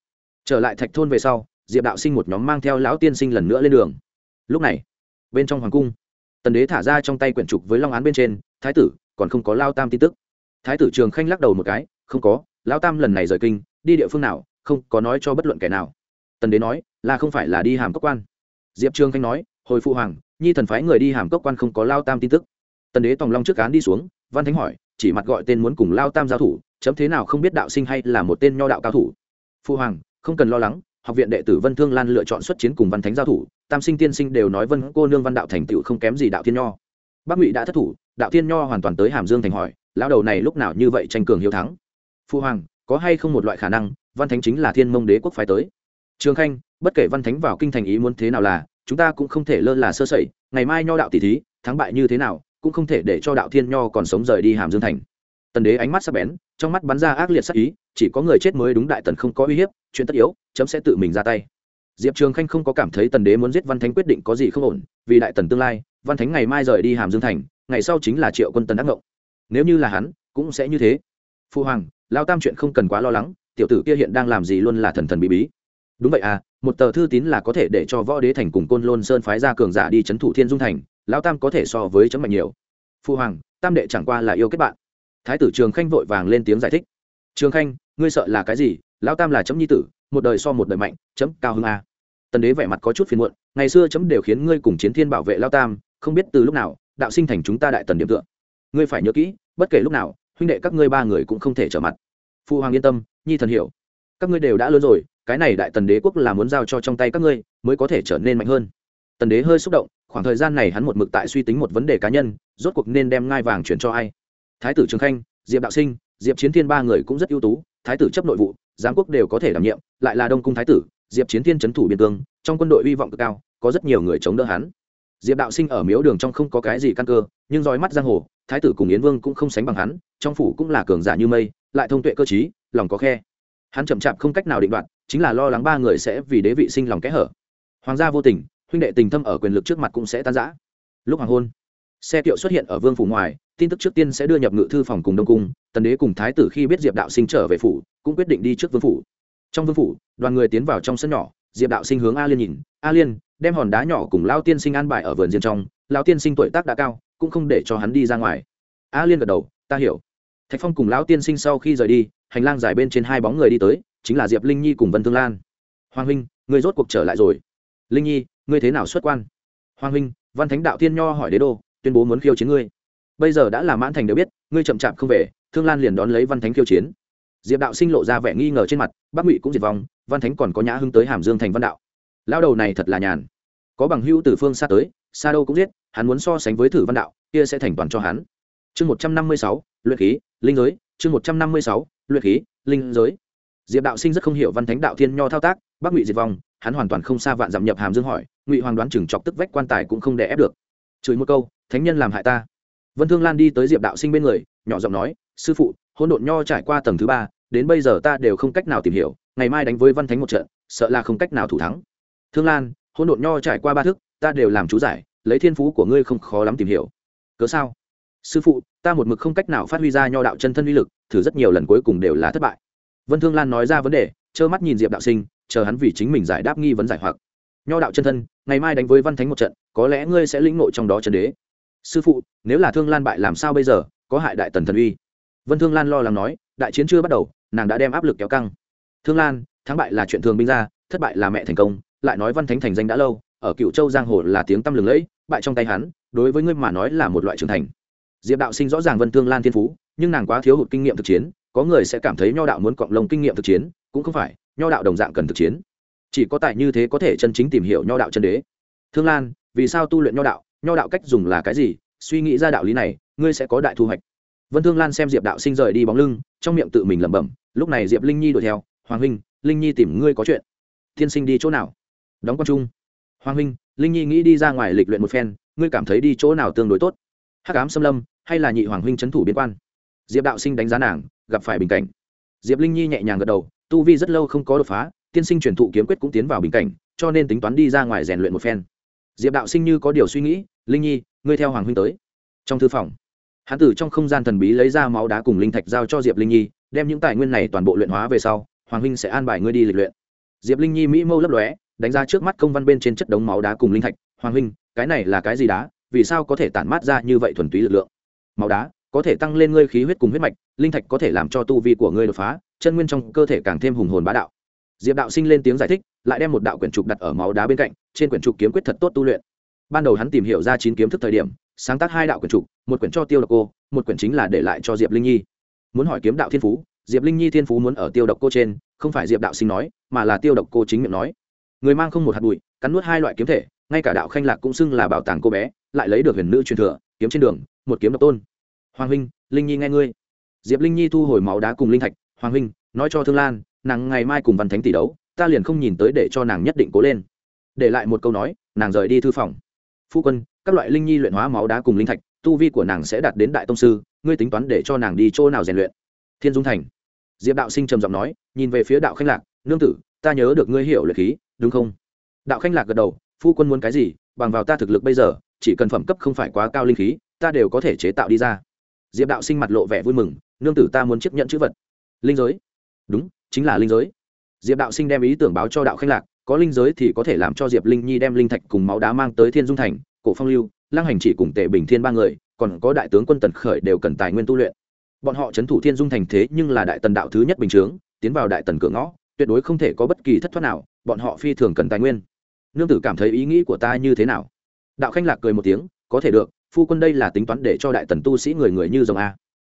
Trở lại thạch thôn về sau, diệp đạo sinh một nhóm mang theo lão tiên sinh lần nữa lên đường. Lúc này, bên trong hoàng cung, tần đế thả ra trong tay quyển trục với long án bên trên, thái tử, còn không có lao tam tin tức. Thái tử trường khanh lắc đầu một cái, không có Lão tam lần này rời kinh, đi địa phương nào, không có nói cho bất luận kẻ nào. Tần đế nói, là không phải là đi hàm cốc quan. Diệp Trương khanh nói, hồi phụ hoàng, nhi thần phái người đi hàm cốc quan không có lao tam tin tức. Tần đế tòng long trước cán đi xuống, văn thánh hỏi, chỉ mặt gọi tên muốn cùng lao tam giao thủ, chấm thế nào không biết đạo sinh hay là một tên nho đạo cao thủ. Phụ hoàng, không cần lo lắng, học viện đệ tử vân thương lan lựa chọn xuất chiến cùng văn thánh giao thủ, tam sinh tiên sinh đều nói vân cô nương văn đạo thành tựu không kém gì đạo thiên nho. Bắc ngụy đã thất thủ, đạo thiên nho hoàn toàn tới hàm dương thành hỏi, lão đầu này lúc nào như vậy tranh cường hiếu thắng? Phu hoàng, có hay không một loại khả năng, văn thánh chính là thiên mông đế quốc phái tới? Trường khanh, bất kể văn thánh vào kinh thành ý muốn thế nào là, chúng ta cũng không thể lơ là sơ sẩy, ngày mai nho đạo tỷ thí, thắng bại như thế nào, cũng không thể để cho đạo thiên nho còn sống rời đi hàm dương thành. Tần đế ánh mắt sắc bén, trong mắt bắn ra ác liệt sắc ý, chỉ có người chết mới đúng đại tần không có uy hiếp, chuyện tất yếu, chấm sẽ tự mình ra tay. Diệp trường khanh không có cảm thấy tần đế muốn giết văn thánh quyết định có gì không ổn, vì đại tần tương lai, văn thánh ngày mai rời đi hàm dương thành, ngày sau chính là triệu quân tần ác ngộng. Nếu như là hắn, cũng sẽ như thế. Phu hoàng lao tam chuyện không cần quá lo lắng, tiểu tử kia hiện đang làm gì luôn là thần thần bí bí. Đúng vậy à một tờ thư tín là có thể để cho võ đế thành cùng côn lôn sơn phái ra cường giả đi c h ấ n thủ thiên dung thành, lao tam có thể so với chấm mạnh nhiều. Phu hoàng, tam đệ chẳng qua là yêu kết bạn. Thái tử trường khanh vội vàng lên tiếng giải thích. Trường khanh, ngươi sợ là cái gì? Lao tam là chấm nhi tử, một đời so một đời mạnh, chấm cao hơn a. Tần đế vẻ mặt có chút phiền muộn, ngày xưa chấm đều khiến ngươi cùng chiến thiên bảo vệ lao tam, không biết từ lúc nào, đạo sinh thành chúng ta đại tần điểm tựa. Ngươi phải nhớ kỹ, bất kể lúc nào huynh đệ các ngươi ba người cũng không thể trở mặt. Phu hoàng yên tâm, nhi thần hiểu. Các ngươi đều đã lớn rồi, cái này đại tần đế quốc là muốn giao cho trong tay các ngươi, mới có thể trở nên mạnh hơn. Tần đế hơi xúc động, khoảng thời gian này hắn một mực tại suy tính một vấn đề cá nhân, rốt cuộc nên đem ngai vàng chuyển cho ai? Thái tử trường khanh, diệp đạo sinh, diệp chiến thiên ba người cũng rất ưu tú, thái tử chấp nội vụ, giám quốc đều có thể đảm nhiệm, lại là đông cung thái tử, diệp chiến thiên c thủ biên cương, trong quân đội hy vọng cực cao, có rất nhiều người chống đỡ hắn. Diệp đạo sinh ở miếu đường trong không có cái gì căn cơ, nhưng dõi mắt giang hồ, thái tử cùng yến vương cũng không sánh bằng hắn trong phủ cũng là cường giả như mây, lại thông tuệ cơ t lòng có khe. Hắn chậm chạp không cách nào định đoạt, chính là lo lắng ba người sẽ vì đế vị sinh lòng kẽ hở. Hoàng gia vô tình, huynh đệ tình thâm ở quyền lực trước mặt cũng sẽ tan rã. lúc hoàng hôn, xe kiệu xuất hiện ở vương phủ ngoài, tin tức trước tiên sẽ đưa nhập ngự thư phòng cùng đông cung, tần đế cùng thái tử khi biết diệp đạo sinh trở về phủ, cũng quyết định đi trước vương phủ. Trong vương phủ, đoàn người tiến vào trong sân nhỏ, diệp đạo sinh hướng a liên nhìn, a liên, đem hòn đá nhỏ cùng lao tiên sinh an bài ở vườn riêng trong, lao tiên sinh tuổi tác đã cao, cũng không để cho hắn đi ra ngoài. A liên gật đầu, ta hiểu thạch phong cùng lão tiên sinh sau khi rời đi, hành lang dài bên trên hai bóng người đi tới, chính là diệp linh nhi cùng vân thương lan. Hoàng huynh người rốt cuộc trở lại rồi. Linh nhi, ngươi thế nào xuất quan? Hoàng huynh, văn thánh đạo tiên nho hỏi đế đô, tuyên bố muốn khiêu chiến ngươi. Bây giờ đã là mãn thành đều biết, ngươi chậm chạp không về, thương lan liền đón lấy văn thánh khiêu chiến. Diệp đạo sinh lộ ra vẻ nghi ngờ trên mặt, bắc ngụy cũng diệt vong, văn thánh còn có nhã hưng tới hàm dương thành văn đạo. Lao đầu này thật là nhàn. Có bằng hữu từ phương xa tới, xa đâu cũng giết, hắn muốn so sánh với thử văn đạo, kia sẽ thành toàn cho hắn chương một trăm năm mươi sáu, luyện khí, linh giới, chương một trăm năm mươi sáu, luyện khí, linh giới. Diệp đạo sinh rất không hiểu văn thánh đạo thiên nho thao tác bắc ngụy diệt vong, hắn hoàn toàn không xa vạn dặm nhập hàm dương hỏi, ngụy hoàng đoán chừng chọc tức vách quan tài cũng không đè ép được. Chửi một câu, thánh nhân làm hại ta. Vân thương lan đi tới diệp đạo sinh bên người, nhỏ giọng nói, sư phụ hôn độn nho trải qua tầng thứ ba, đến bây giờ ta đều không cách nào tìm hiểu, ngày mai đánh với văn thánh một trận, sợ là không cách nào thủ thắng. Thương lan hôn độn nho trải qua ba thức ta đều làm chú giải, lấy thiên phú của ngươi không khó lắm tìm hiểu. Cớ sao? Sư phụ, ta một mực không cách nào phát huy ra nho đạo chân thân uy lực, thử rất nhiều lần cuối cùng đều là thất bại. Vân thương lan nói ra vấn đề, trơ mắt nhìn diệp đạo sinh, chờ hắn vì chính mình giải đáp nghi vấn giải hoặc. Nho đạo chân thân, ngày mai đánh với văn thánh một trận, có lẽ ngươi sẽ lĩnh nội trong đó chân đế. Sư phụ, nếu là thương lan bại làm sao bây giờ, có hại đại tần thần uy? Vân thương lan lo lắng nói, đại chiến chưa bắt đầu, nàng đã đem áp lực kéo căng. Thương lan, thắng bại là chuyện thường binh ra, thất bại là mẹ thành công, lại nói văn thánh thành danh đã lâu, ở cựu châu giang hồ là tiếng tăm lừng lẫy, bại trong tay hắn, đối với ngươi mà nói là một loại trưởng thành diệp đạo sinh rõ ràng vân thương lan thiên phú, nhưng nàng quá thiếu hụt kinh nghiệm thực chiến, có người sẽ cảm thấy nho đạo muốn cộng lông kinh nghiệm thực chiến, cũng không phải, nho đạo đồng dạng cần thực chiến. Chỉ có tại như thế có thể chân chính tìm hiểu nho đạo chân đế. Thương lan, vì sao tu luyện nho đạo? Nho đạo cách dùng là cái gì? Suy nghĩ ra đạo lý này, ngươi sẽ có đại thu hoạch. Vân thương lan xem diệp đạo sinh rời đi bóng lưng, trong miệng tự mình lẩm bẩm, lúc này diệp linh nhi đuổi theo. Hoàng huynh, linh nhi tìm ngươi có chuyện. Tiên sinh đi chỗ nào? Đóng con chung. Hoàng huynh, linh nhi nghĩ đi ra ngoài lịch luyện một phen, ngươi cảm thấy đi chỗ nào tương đối tốt? Hắc ám xâm lâm hay là nhị hoàng huynh trấn thủ biên quan? Diệp đạo sinh đánh giá nàng, gặp phải bình cảnh. Diệp linh nhi nhẹ nhàng gật đầu, tu vi rất lâu không có đột phá, tiên sinh truyền thụ kiếm quyết cũng tiến vào bình cảnh, cho nên tính toán đi ra ngoài rèn luyện một phen. Diệp đạo sinh như có điều suy nghĩ, linh nhi, ngươi theo hoàng huynh tới. Trong thư phòng hán tử trong không gian thần bí lấy ra máu đá cùng linh thạch giao cho diệp linh nhi, đem những tài nguyên này toàn bộ luyện hóa về sau, hoàng huynh sẽ an bài ngươi đi lịch luyện. Diệp linh nhi mỹ mâu lấp lóe, đánh ra trước mắt công văn bên trên chất đống máu đá cùng linh thạch, hoàng huynh, cái này là cái gì đá? Vì sao có thể tản mát ra như vậy thuần túy lực lượng? Máu đá có thể tăng lên ngươi khí huyết cùng huyết mạch, linh thạch có thể làm cho tu vi của ngươi đột phá, chân nguyên trong cơ thể càng thêm hùng hồn bá đạo. Diệp đạo sinh lên tiếng giải thích, lại đem một đạo quyển trục đặt ở máu đá bên cạnh, trên quyển trục kiếm quyết thật tốt tu luyện. Ban đầu hắn tìm hiểu ra chín kiếm thức thời điểm, sáng tác hai đạo quyển trục, một quyển cho tiêu độc cô, một quyển chính là để lại cho diệp linh nhi. Muốn hỏi kiếm đạo thiên phú, diệp linh nhi thiên phú muốn ở tiêu độc cô trên, không phải diệp đạo sinh nói, mà là tiêu độc cô chính miệng nói. Người mang không một hạt bụi, cắn nuốt hai loại kiếm thể ngay cả đạo khanh lạc cũng xưng là bảo tàng cô bé, lại lấy được huyền nữ truyền thừa, kiếm trên đường, một kiếm độc tôn. Hoàng huynh, linh nhi nghe ngươi. Diệp linh nhi thu hồi máu đá cùng linh thạch, hoàng huynh, nói cho thương lan, nàng ngày mai cùng văn thánh tỷ đấu, ta liền không nhìn tới để cho nàng nhất định cố lên. Để lại một câu nói, nàng rời đi thư phòng. Phu quân, các loại linh nhi luyện hóa máu đá cùng linh thạch, tu vi của nàng sẽ đạt đến đại tông sư, ngươi tính toán để cho nàng đi chỗ nào rèn luyện? Thiên dung thành. Diệp đạo sinh trầm giọng nói, nhìn về phía đạo khanh lạc, nương tử, ta nhớ được ngươi hiểu luyện khí, đúng không? Đạo khanh lạc gật đầu phu quân muốn cái gì, bằng vào ta thực lực bây giờ, chỉ cần phẩm cấp không phải quá cao linh khí, ta đều có thể chế tạo đi ra. Diệp đạo sinh mặt lộ vẻ vui mừng, nương tử ta muốn chấp nhận chữ vật. Linh giới? Đúng, chính là linh giới. Diệp đạo sinh đem ý tưởng báo cho đạo khanh lạc, có linh giới thì có thể làm cho diệp linh nhi đem linh thạch cùng máu đá mang tới thiên dung thành, cổ phong lưu Lang hành chỉ cùng tề bình thiên ba người, còn có đại tướng quân tần khởi đều cần tài nguyên tu luyện. Bọn họ c h ấ n thủ thiên dung thành thế nhưng là đại tần đạo thứ nhất bình chướng, tiến vào đại tần cửa ngõ, tuyệt đối không thể có bất kỳ thất thoát nào, bọn họ phi thường cần tài nguyên nương tử cảm thấy ý nghĩ của ta như thế nào? Đạo khanh lạc cười một tiếng, có thể được, phu quân đây là tính toán để cho đại tần tu sĩ người người như dòng a.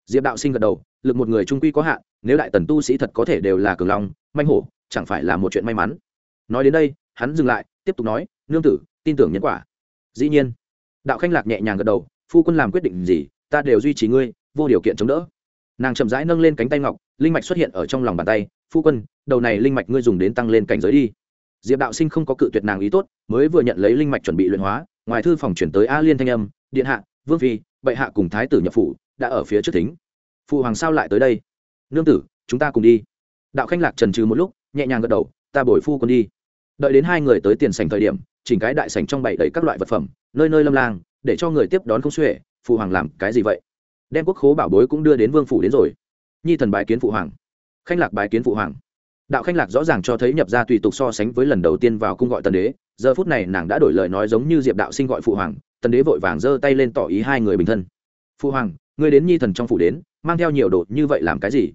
Diệp đạo sinh gật đầu, lực một người trung quy có hạn, nếu đại tần tu sĩ thật có thể đều là cường long manh hổ, chẳng phải là một chuyện may mắn. Nói đến đây, hắn dừng lại, tiếp tục nói, nương tử, tin tưởng nhân quả. Dĩ nhiên, đạo khanh lạc nhẹ nhàng gật đầu, phu quân làm quyết định gì, ta đều duy trì ngươi, vô điều kiện chống đỡ. Nàng chậm rãi nâng lên cánh tay ngọc, linh mạch xuất hiện ở trong lòng bàn tay, phu quân, đầu này linh mạch ngươi dùng đến tăng lên cảnh giới đi diệp đạo sinh không có cự tuyệt nàng ý tốt, mới vừa nhận lấy linh mạch chuẩn bị luyện hóa, ngoài thư phòng chuyển tới a liên thanh âm, điện hạ, vương phi, bệ hạ cùng thái tử nhập phủ, đã ở phía trước thính. Phụ hoàng sao lại tới đây? Nương tử, chúng ta cùng đi. Đạo khanh lạc trần trừ một lúc, nhẹ nhàng gật đầu, ta bồi phu quân đi. Đợi đến hai người tới tiền sành thời điểm, chỉnh cái đại sành trong bảy đầy các loại vật phẩm, nơi nơi lâm lang, để cho người tiếp đón không xuể, phụ hoàng làm cái gì vậy? Đem quốc khố bảo bối cũng đưa đến vương phủ đến rồi. Nhi thần bài kiến phụ hoàng. Khanh lạc bài kiến phụ hoàng đạo khanh lạc rõ ràng cho thấy nhập gia tùy tục so sánh với lần đầu tiên vào cung gọi tần đế, giờ phút này nàng đã đổi lời nói giống như diệp đạo sinh gọi phụ hoàng, tần đế vội vàng giơ tay lên tỏ ý hai người bình thân. Phụ hoàng, ngươi đến nhi thần trong phủ đến, mang theo nhiều đồ, như vậy làm cái gì?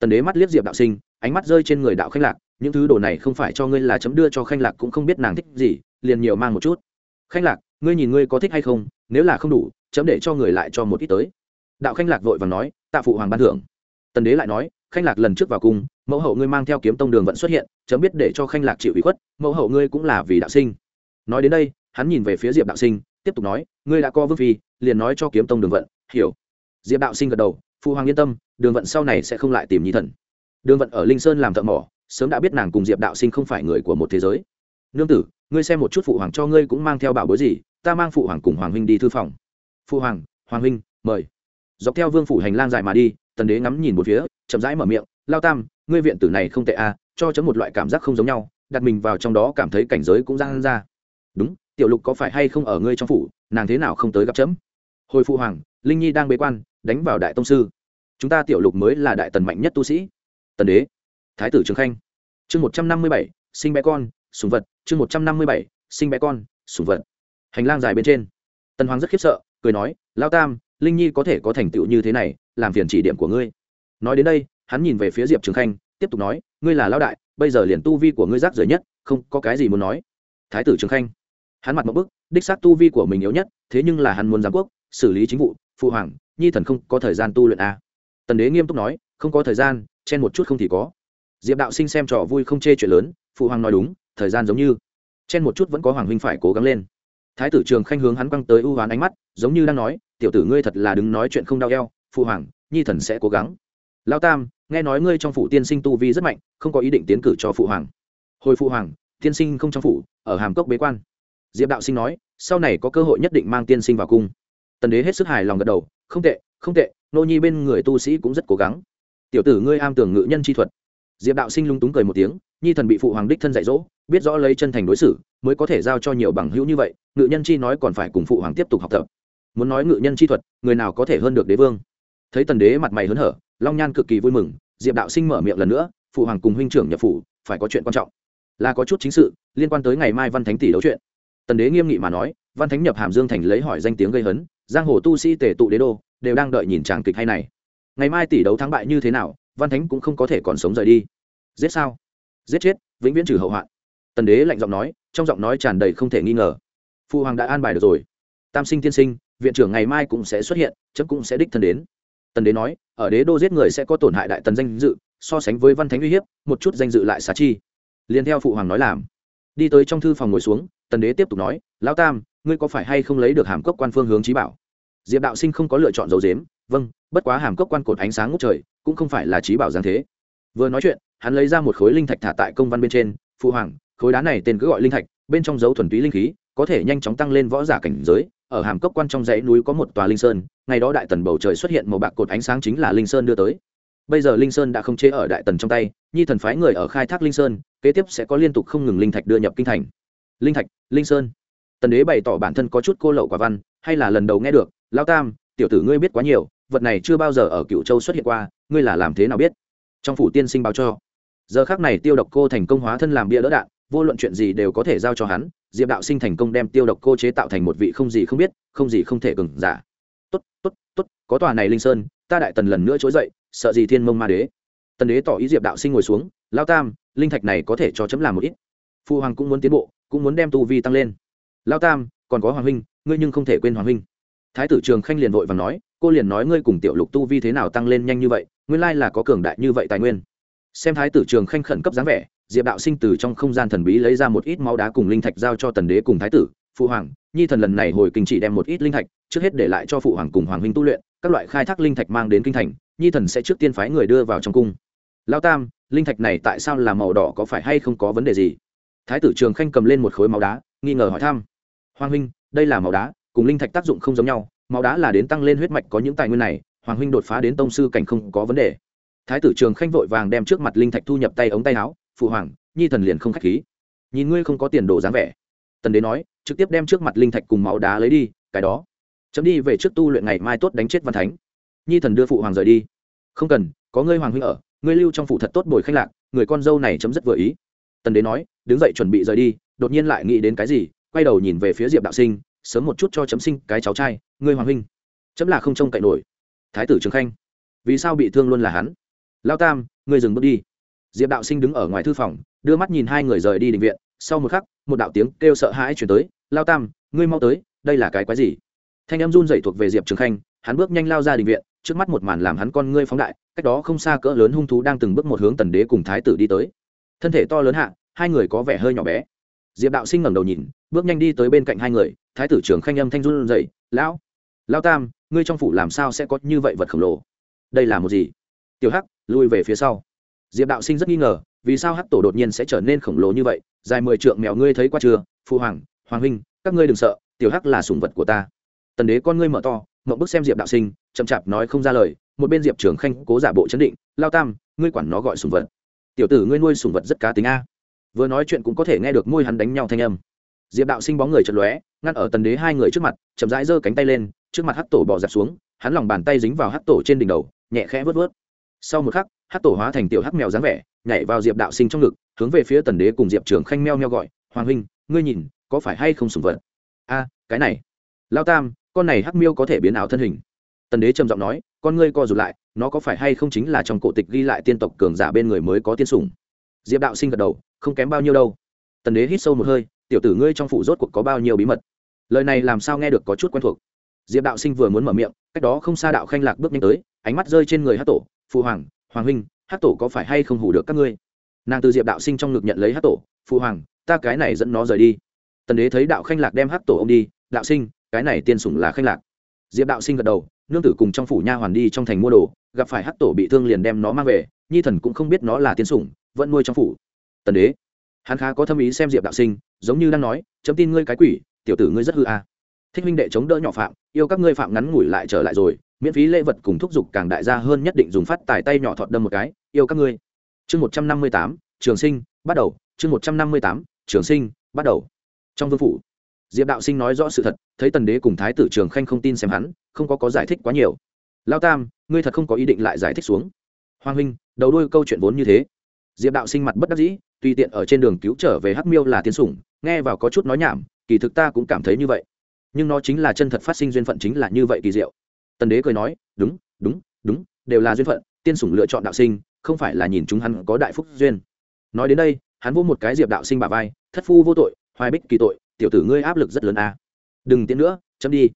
Tần đế mắt liếc diệp đạo sinh, ánh mắt rơi trên người đạo khanh lạc, những thứ đồ này không phải cho ngươi là chấm đưa cho khanh lạc cũng không biết nàng thích gì, liền nhiều mang một chút. Khanh lạc, ngươi nhìn ngươi có thích hay không, nếu là không đủ, chấm để cho người lại cho một ít tới. Đạo khanh lạc vội và nói, tạ phụ hoàng ban thưởng. Tần đế lại nói, khanh lạc lần trước vào cung mẫu hậu ngươi mang theo kiếm tông đường vẫn xuất hiện, chấm biết để cho khanh lạc chịu ủy khuất, mẫu hậu ngươi cũng là vì đạo sinh. Nói đến đây, hắn nhìn về phía diệp đạo sinh, tiếp tục nói, ngươi đã co vương phi, liền nói cho kiếm tông đường vận, hiểu. Diệp đạo sinh gật đầu phụ hoàng yên tâm, đường vận sau này sẽ không lại tìm nhi thần. Đường vận ở linh sơn làm thợ mỏ, sớm đã biết nàng cùng diệp đạo sinh không phải người của một thế giới. Nương tử, ngươi xem một chút phụ hoàng cho ngươi cũng mang theo bảo bối gì, ta mang phụ hoàng cùng hoàng huynh đi thư phòng. Phụ hoàng hoàng huynh, mời. Dọc theo vương phủ hành lang dài mà đi, tần đế ngắm nhìn một phía, chậm rãi mở miệng, lao tam ngươi viện tử này không tệ a à, cho chấm một loại cảm giác không giống nhau đặt mình vào trong đó cảm thấy cảnh giới cũng giang ra. Đúng tiểu lục có phải hay không ở ngươi trong phủ nàng thế nào không tới gặp chấm? Hồi phụ hoàng linh nhi đang bế quan đánh vào đại tông sư. Chúng ta tiểu lục mới là đại tần mạnh nhất tu sĩ. Tần đế thái tử trường khanh. Chương một trăm năm mươi bảy sinh bé con sùng vật. Chương một trăm năm mươi bảy sinh bé con sùng vật. Hành lang dài bên trên. Tần hoàng rất khiếp sợ cười nói lao tam linh nhi có thể có thành tựu như thế này làm phiền chỉ điểm của ngươi. Nói đến đây hắn nhìn về phía diệp trường khanh, tiếp tục nói, ngươi là lao đại, bây giờ liền tu vi của ngươi rác rưởi nhất, không có cái gì muốn nói. Thái tử trường khanh, hắn mặt một bức, đích xác tu vi của mình yếu nhất, thế nhưng là hắn muốn giám quốc, xử lý chính vụ, phụ hoàng, nhi thần không có thời gian tu luyện a. À. tần đế nghiêm túc nói, không có thời gian, chen một chút không thì có. Diệp đạo sinh xem trò vui không chê chuyện lớn, phụ hoàng nói đúng, thời gian giống như, chen một chút vẫn có hoàng huynh phải cố gắng lên. Thái tử trường khanh hướng hắn quăng tới ưu hoán ánh mắt, giống như đang nói, tiểu tử ngươi thật là đứng nói chuyện không đau eo, phụ hoàng, nhi thần sẽ cố gắng lao tam, nghe nói ngươi trong phủ tiên sinh tu vi rất mạnh, không có ý định tiến cử cho phụ hoàng. Hồi phụ hoàng, tiên sinh không trong phủ, ở hàm cốc bế quan. Diệp đạo sinh nói, sau này có cơ hội nhất định mang tiên sinh vào cung. Tần đế hết sức hài lòng gật đầu, không tệ không tệ, nô nhi bên người tu sĩ cũng rất cố gắng. Tiểu tử ngươi am tưởng ngự nhân chi thuật. Diệp đạo sinh lung túng cười một tiếng, nhi thần bị phụ hoàng đích thân dạy dỗ, biết rõ lấy chân thành đối xử, mới có thể giao cho nhiều bằng hữu như vậy, ngự nhân chi nói còn phải cùng phụ hoàng tiếp tục học tập. Muốn nói ngự nhân chi thuật, người nào có thể hơn được đế vương? Thấy tần đế mặt mày hớn hở, long nhan cực kỳ vui mừng, diệp đạo sinh mở miệng lần nữa, phụ hoàng cùng huynh trưởng nhập phủ, phải có chuyện quan trọng. Là có chút chính sự, liên quan tới ngày mai văn thánh tỷ đấu chuyện. Tần đế nghiêm nghị mà nói, văn thánh nhập hàm dương thành lấy hỏi danh tiếng gây hấn, giang hồ tu sĩ tể tụ đế đô, đều đang đợi nhìn tràng kịch hay này. Ngày mai tỷ đấu thắng bại như thế nào, văn thánh cũng không có thể còn sống rời đi. Giết sao? Giết chết, vĩnh viễn trừ hậu hoạn. Tần đế lạnh giọng nói, trong giọng nói tràn đầy không thể nghi ngờ. Phụ hoàng đã an bài được rồi. Tam sinh tiên sinh, viện trưởng ngày mai cũng sẽ xuất hiện, chấm cũng sẽ đích thân đến tần đế nói, ở đế đô giết người sẽ có tổn hại đại tần danh dự, so sánh với văn thánh uy hiếp, một chút danh dự lại xá chi. Liền theo phụ hoàng nói làm. Đi tới trong thư phòng ngồi xuống, tần đế tiếp tục nói, lão tam, ngươi có phải hay không lấy được hàm cốc quan phương hướng trí bảo? Diệp đạo sinh không có lựa chọn dấu dếm vâng bất quá hàm cốc quan cột ánh sáng ngút trời, cũng không phải là trí bảo giáng thế. Vừa nói chuyện, hắn lấy ra một khối linh thạch thả tại công văn bên trên, phụ hoàng, khối đá này tên cứ gọi linh thạch, bên trong dấu thuần túy linh khí, có thể nhanh chóng tăng lên võ giả cảnh giới ở hàm cốc quan trong dãy núi có một tòa linh sơn, ngày đó đại tần bầu trời xuất hiện màu bạc cột ánh sáng chính là linh sơn đưa tới. Bây giờ linh sơn đã không chế ở đại tần trong tay, nhi thần phái người ở khai thác linh sơn, kế tiếp sẽ có liên tục không ngừng linh thạch đưa nhập kinh thành. Linh thạch, linh sơn. Tần đế bày tỏ bản thân có chút cô lậu quả văn, hay là lần đầu nghe được lao tam, tiểu tử ngươi biết quá nhiều, vật này chưa bao giờ ở cựu châu xuất hiện qua, ngươi là làm thế nào biết? Trong phủ tiên sinh báo cho. Giờ khác này tiêu độc cô thành công hóa thân làm bia đỡ đạn, vô luận chuyện gì đều có thể giao cho hắn diệp đạo sinh thành công đem tiêu độc cô chế tạo thành một vị không gì không biết, không gì không thể cừng giả. Tốt tốt tốt, có tòa này linh sơn, ta đại tần lần nữa trỗi dậy, sợ gì thiên mông ma đế. Tần đế tỏ ý diệp đạo sinh ngồi xuống, lao tam, linh thạch này có thể cho chấm làm một ít. Phu hoàng cũng muốn tiến bộ, cũng muốn đem tu vi tăng lên. Lao tam, còn có hoàng huynh, ngươi nhưng không thể quên hoàng huynh. Thái tử trường khanh liền vội và nói, cô liền nói ngươi cùng tiểu lục tu vi thế nào tăng lên nhanh như vậy, nguyên lai là có cường đại như vậy tài nguyên xem thái tử trường khanh khẩn cấp dáng vẻ, diệp đạo sinh từ trong không gian thần bí lấy ra một ít máu đá cùng linh thạch giao cho tần đế cùng thái tử, phụ hoàng, nhi thần lần này hồi kinh chỉ đem một ít linh thạch, trước hết để lại cho phụ hoàng cùng hoàng huynh tu luyện, các loại khai thác linh thạch mang đến kinh thành, nhi thần sẽ trước tiên phái người đưa vào trong cung. Lao tam, linh thạch này tại sao là màu đỏ, có phải hay không có vấn đề gì? Thái tử trường khanh cầm lên một khối máu đá, nghi ngờ hỏi thăm. Hoàng huynh, đây là máu đá, cùng linh thạch tác dụng không giống nhau, máu đá là đến tăng lên huyết mạch có những tài nguyên này, hoàng huynh đột phá đến tông sư cảnh không có vấn đề thái tử trường khanh vội vàng đem trước mặt linh thạch thu nhập tay ống tay áo, phụ hoàng, nhi thần liền không k h á c h khí. Nhìn ngươi không có tiền đồ dáng vẻ. Tần đế nói, trực tiếp đem trước mặt linh thạch cùng máu đá lấy đi, cái đó, chấm đi về trước tu luyện ngày mai tốt đánh chết văn thánh. Nhi thần đưa phụ hoàng rời đi. Không cần, có ngươi hoàng huynh ở, ngươi lưu trong phủ thật tốt bồi khách lạc, người con dâu này chấm dứt vừa ý. Tần đế nói, đứng dậy chuẩn bị rời đi, đột nhiên lại nghĩ đến cái gì, quay đầu nhìn về phía diệp đạo sinh, sớm một chút cho chấm sinh cái cháu trai, ngươi hoàng huynh, chấm là không trông cậy nổi. Thái tử trường khanh, vì sao bị thương luôn là hắn? Lao tam, ngươi dừng bước đi. Diệp đạo sinh đứng ở ngoài thư phòng, đưa mắt nhìn hai người rời đi định viện. Sau một khắc, một đạo tiếng kêu sợ hãi chuyển tới. Lao tam, ngươi mau tới, đây là cái quái gì? Thanh em run dậy thuộc về diệp trường khanh, hắn bước nhanh lao ra định viện, trước mắt một màn làm hắn con ngươi phóng đại, cách đó không xa cỡ lớn hung thú đang từng bước một hướng tần đế cùng thái tử đi tới. Thân thể to lớn hạ, hai người có vẻ hơi nhỏ bé. Diệp đạo sinh ngẩng đầu nhìn, bước nhanh đi tới bên cạnh hai người, thái tử trường khanh âm thanh run dậy lão, lao tam, ngươi trong phủ làm sao sẽ có như vậy vật khổng lồ? Đây là một gì? Tiểu hắc, lui về phía sau. Diệp đạo sinh rất nghi ngờ, vì sao hắc tổ đột nhiên sẽ trở nên khổng lồ như vậy? Dài mười trượng mèo ngươi thấy qua chưa? Phụ hoàng hoàng huynh, các ngươi đừng sợ, tiểu hắc là sùng vật của ta. Tần đế con ngươi mở to, mộng bức xem diệp đạo sinh, chậm chạp nói không ra lời, một bên diệp trường khanh cố giả bộ chấn định, lao tam, ngươi quản nó gọi sùng vật. Tiểu tử ngươi nuôi sùng vật rất cá tính a. Vừa nói chuyện cũng có thể nghe được môi hắn đánh nhau thanh âm. Diệp đạo sinh bóng người chật lóe, ngăn ở tần đế hai người trước mặt, chậm rãi giơ cánh tay lên, trước mặt hắc tổ bỏ giặt xuống, hắn lòng bàn tay dính vào hắc tổ trên đỉnh đầu, nhẹ khẽ vớt vớt sau một khắc, hắc tổ hóa thành tiểu hắc mèo dáng vẻ, nhảy vào diệp đạo sinh trong ngực, hướng về phía tần đế cùng diệp trường khanh meo meo gọi, hoàng huynh, ngươi nhìn, có phải hay không sùng vật? A, cái này. Lao tam, con này hắc miêu có thể biến ảo thân hình. Tần đế trầm giọng nói, con ngươi co rụt lại, nó có phải hay không chính là trong cổ tịch ghi lại tiên tộc cường giả bên người mới có tiên sủng? Diệp đạo sinh gật đầu, không kém bao nhiêu đâu. Tần đế hít sâu một hơi, tiểu tử ngươi trong phủ rốt cuộc có bao nhiêu bí mật? Lời này làm sao nghe được có chút quen thuộc. Diệp đạo sinh vừa muốn mở miệng, cách đó không xa đạo khanh lạc bước nhanh tới, ánh mắt rơi trên người hát tổ phụ hoàng hoàng huynh, hát tổ có phải hay không hủ được các ngươi? Nàng từ diệp đạo sinh trong ngực nhận lấy hát tổ, phụ hoàng, ta cái này dẫn nó rời đi. Tần đế thấy đạo khanh lạc đem hát tổ ông đi, đạo sinh, cái này tiên sủng là khanh lạc. Diệp đạo sinh gật đầu, nương tử cùng trong phủ nha hoàn đi trong thành mua đồ, gặp phải hát tổ bị thương liền đem nó mang về, nhi thần cũng không biết nó là tiên sủng, vẫn nuôi trong phủ. Tần đế, hắn khá có tâm ý xem diệp đạo sinh, giống như đang nói, chấm tin ngươi cái quỷ, tiểu tử ngươi rất hư a. À. thích minh đệ chống đỡ nhỏ phạm, yêu các ngươi phạm ngắn ngủi lại trở lại rồi miễn phí lễ vật cùng thúc giục càng đại gia hơn nhất định dùng phát tài tay nhỏ thọt đâm một cái, yêu các ngươi. Chương một trăm năm mươi tám, trường sinh, bắt đầu. Chương một trăm năm mươi tám, trường sinh, bắt đầu. Trong vương phủ, diệp đạo sinh nói rõ sự thật, thấy tần đế cùng thái tử trường khanh không tin xem hắn, không có có giải thích quá nhiều. Lao tam, ngươi thật không có ý định lại giải thích xuống. Hoàng huynh, đầu đuôi câu chuyện vốn như thế. Diệp đạo sinh mặt bất đắc dĩ, tùy tiện ở trên đường cứu trở về hắc miêu là tiên sủng, nghe vào có chút nói nhảm, kỳ thực ta cũng cảm thấy như vậy. Nhưng nó chính là chân thật phát sinh duyên phận chính là như vậy kỳ diệu tần đế cười nói, đúng đúng đúng, đều là duyên phận, tiên sủng lựa chọn đạo sinh, không phải là nhìn chúng hắn có đại phúc duyên. Nói đến đây, hắn vô một cái diệp đạo sinh bà vai, thất phu vô tội, hoài bích kỳ tội, tiểu tử ngươi áp lực rất lớn à. đừng tiến nữa, chấm đi.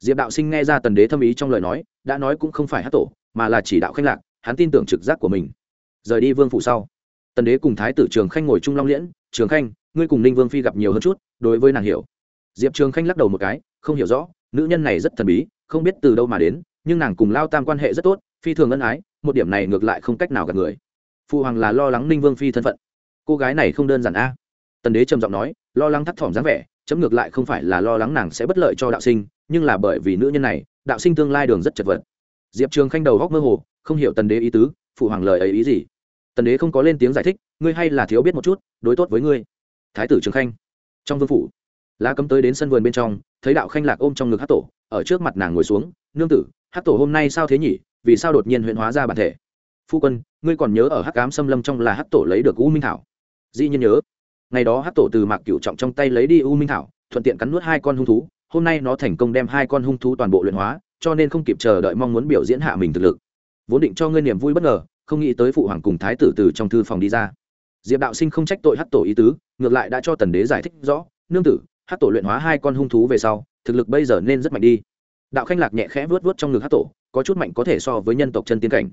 Diệp đạo sinh nghe ra tần đế thâm ý trong lời nói, đã nói cũng không phải hát tổ, mà là chỉ đạo khanh lạc, hắn tin tưởng trực giác của mình. Rời đi vương phủ sau, tần đế cùng thái tử trường khanh ngồi chung long liễn, trường khanh, ngươi cùng ninh vương phi gặp nhiều hơn chút, đối với nàng hiểu. Diệp trường khanh lắc đầu một cái, không hiểu rõ, nữ nhân này rất thần bí không biết từ đâu mà đến, nhưng nàng cùng lao tam quan hệ rất tốt, phi thường ân ái, một điểm này ngược lại không cách nào gặp người. Phụ hoàng là lo lắng ninh vương phi thân phận. Cô gái này không đơn giản a. À. Tần đế trầm giọng nói, lo lắng thắt thỏm dáng vẻ, chấm ngược lại không phải là lo lắng nàng sẽ bất lợi cho đạo sinh, nhưng là bởi vì nữ nhân này, đạo sinh tương lai đường rất chật vật. Diệp trường khanh đầu góc mơ hồ, không hiểu tần đế ý tứ phụ hoàng lời ấy ý gì? Tần đế không có lên tiếng giải thích, ngươi hay là thiếu biết một chút, đối tốt với ngươi. Thái tử trường khanh, trong vương phủ, lá cấm tới đến sân vườn bên trong, thấy đạo khanh lạc ôm trong ngực hát tổ ở trước mặt nàng ngồi xuống, nương tử hát tổ hôm nay sao thế nhỉ? Vì sao đột nhiên huyện hóa ra bản thể? Phu quân, ngươi còn nhớ ở hắc cám xâm lâm trong là hát tổ lấy được u minh thảo? Dĩ nhiên nhớ. Ngày đó hát tổ từ mạc cửu trọng trong tay lấy đi u minh thảo, thuận tiện cắn nuốt hai con hung thú, hôm nay nó thành công đem hai con hung thú toàn bộ luyện hóa, cho nên không kịp chờ đợi mong muốn biểu diễn hạ mình thực lực. Vốn định cho ngươi niềm vui bất ngờ, không nghĩ tới phụ hoàng cùng thái tử từ trong thư phòng đi ra. Diệp đạo sinh không trách tội hát tổ ý tứ, ngược lại đã cho tần đế giải thích rõ, nương tử hát tổ luyện hóa hai con hung thú về sau, thực lực bây giờ nên rất mạnh đi. Đạo khanh lạc nhẹ khẽ vớt vớt trong ngực hát tổ, có chút mạnh có thể so với nhân tộc chân tiên cảnh.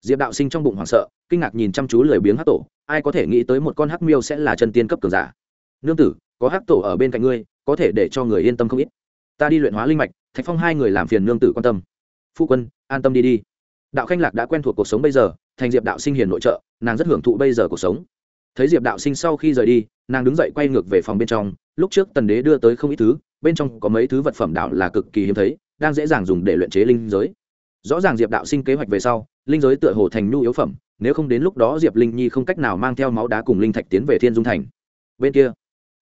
Diệp đạo sinh trong bụng hoảng sợ, kinh ngạc nhìn chăm chú lười biếng hát tổ, ai có thể nghĩ tới một con hát miêu sẽ là chân tiên cấp cường giả. Nương tử, có hát tổ ở bên cạnh ngươi, có thể để cho người yên tâm không ít. Ta đi luyện hóa linh mạch, thạch phong hai người làm phiền nương tử quan tâm. Phu quân, an tâm đi đi. Đạo khanh lạc đã quen thuộc cuộc sống bây giờ, thành diệp đạo sinh hiền nội trợ, nàng rất hưởng thụ bây giờ cuộc sống. Thấy diệp đạo sinh sau khi rời đi, nàng đứng dậy quay ngược về phòng bên trong lúc trước tần đế đưa tới không ít thứ, bên trong có mấy thứ vật phẩm đạo là cực kỳ hiếm thấy, đang dễ dàng dùng để luyện chế linh giới. Rõ ràng diệp đạo sinh kế hoạch về sau, linh giới tựa hồ thành nhu yếu phẩm, nếu không đến lúc đó diệp linh nhi không cách nào mang theo máu đá cùng linh thạch tiến về thiên dung thành. Bên kia,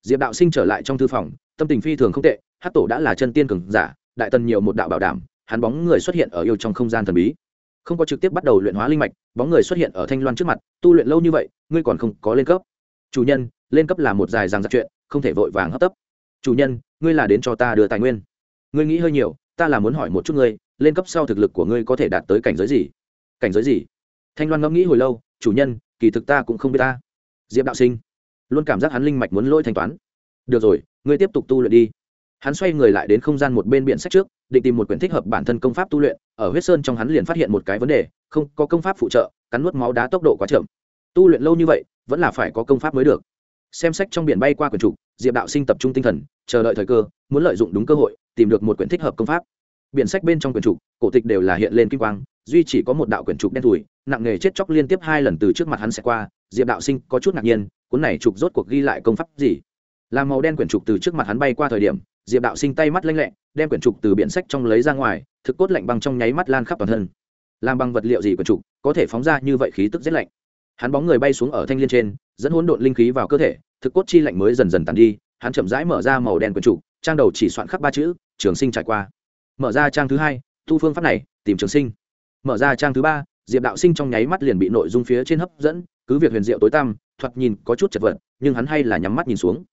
diệp đạo sinh trở lại trong thư phòng, tâm tình phi thường không tệ hát tổ đã là chân tiên cường giả, đại tần nhiều một đạo bảo đảm, hắn bóng người xuất hiện ở yêu trong không gian thần bí. Không có trực tiếp bắt đầu luyện hóa linh mạch, bóng người xuất hiện ở thanh loan trước mặt, tu luyện lâu như vậy, ngươi còn không có lên cấp. Chủ nhân, lên cấp là một dài dàng dặc chuyện không thể vội vàng hấp tấp. Chủ nhân, ngươi là đến cho ta đưa tài nguyên. Ngươi nghĩ hơi nhiều, ta là muốn hỏi một chút ngươi, lên cấp sau thực lực của ngươi có thể đạt tới cảnh giới gì? Cảnh giới gì? Thanh loan ngẫm nghĩ hồi lâu, chủ nhân, kỳ thực ta cũng không biết ta. Diệp đạo sinh, luôn cảm giác hắn linh mạch muốn lôi thanh toán. Được rồi, ngươi tiếp tục tu luyện đi. Hắn xoay người lại đến không gian một bên biển sách trước, định tìm một quyển thích hợp bản thân công pháp tu luyện, ở huyết sơn trong hắn liền phát hiện một cái vấn đề, không có công pháp phụ trợ, cắn nuốt máu đá tốc độ quá chậm. Tu luyện lâu như vậy, vẫn là phải có công pháp mới được xem sách trong biển bay qua quyển trục, diệp đạo sinh tập trung tinh thần, chờ đợi thời cơ, muốn lợi dụng đúng cơ hội, tìm được một quyển thích hợp công pháp. Biển sách bên trong quyển trục, cổ tịch đều là hiện lên kim quang, duy chỉ có một đạo quyển trục đen thùi nặng nghề chết chóc liên tiếp hai lần từ trước mặt hắn sẽ qua, diệp đạo sinh có chút ngạc nhiên, cuốn này trục rốt cuộc ghi lại công pháp gì? Làm màu đen quyển trục từ trước mặt hắn bay qua thời điểm, diệp đạo sinh tay mắt lanh lẹ, đem quyển trục từ biển sách trong lấy ra ngoài, thực cốt lạnh băng trong nháy mắt lan khắp toàn thân. Làm bằng vật liệu gì quyển trục, có thể phóng ra như vậy khí tức rét lạnh hắn bóng người bay xuống ở thanh liên trên dẫn hỗn độn linh khí vào cơ thể thực cốt chi lạnh mới dần dần tàn đi hắn chậm rãi mở ra màu đen quyển trụ, trang đầu chỉ soạn khắc ba chữ trường sinh trải qua. Mở ra trang thứ hai thu phương pháp này tìm trường sinh. Mở ra trang thứ ba diệp đạo sinh trong nháy mắt liền bị nội dung phía trên hấp dẫn cứ việc huyền diệu tối tăm thoạt nhìn có chút chật vật nhưng hắn hay là nhắm mắt nhìn xuống.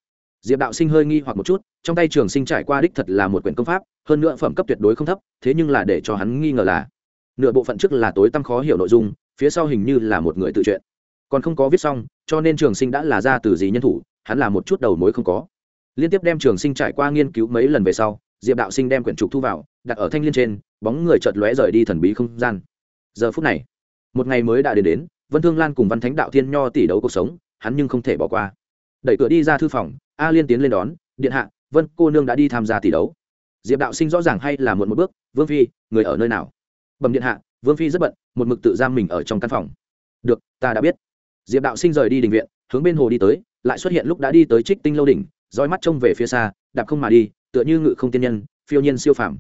Diệp đạo sinh hơi nghi hoặc một chút trong tay trường sinh trải qua đích thật là một quyển công pháp hơn nữa phẩm cấp tuyệt đối không thấp thế nhưng là để cho hắn nghi ngờ là nửa bộ phận trước là tối tăm khó hiểu nội dung phía sau hình như là một người tự truyện còn không có viết xong, cho nên trường sinh đã là ra từ gì nhân thủ, hắn là một chút đầu mối không có. Liên tiếp đem trường sinh trải qua nghiên cứu mấy lần về sau, diệp đạo sinh đem quyển trục thu vào, đặt ở thanh liên trên, bóng người chợt lóe rời đi thần bí không gian. Giờ phút này, một ngày mới đã đến đến, vân thương lan cùng văn thánh đạo thiên nho tỷ đấu cuộc sống, hắn nhưng không thể bỏ qua. Đẩy cửa đi ra thư phòng, a liên tiến lên đón, điện hạ, vân cô nương đã đi tham gia tỷ đấu. Diệp đạo sinh rõ ràng hay là muộn một bước, vương phi, người ở nơi nào? Bẩm điện hạ, vương phi rất bận, một mực tự giam mình ở trong căn phòng. Được, ta đã biết diệp đạo sinh rời đi đình viện, hướng bên hồ đi tới, lại xuất hiện lúc đã đi tới trích tinh lâu đỉnh, roi mắt trông về phía xa, đạp không mà đi, tựa như ngự không tiên nhân, phiêu nhiên siêu phàm.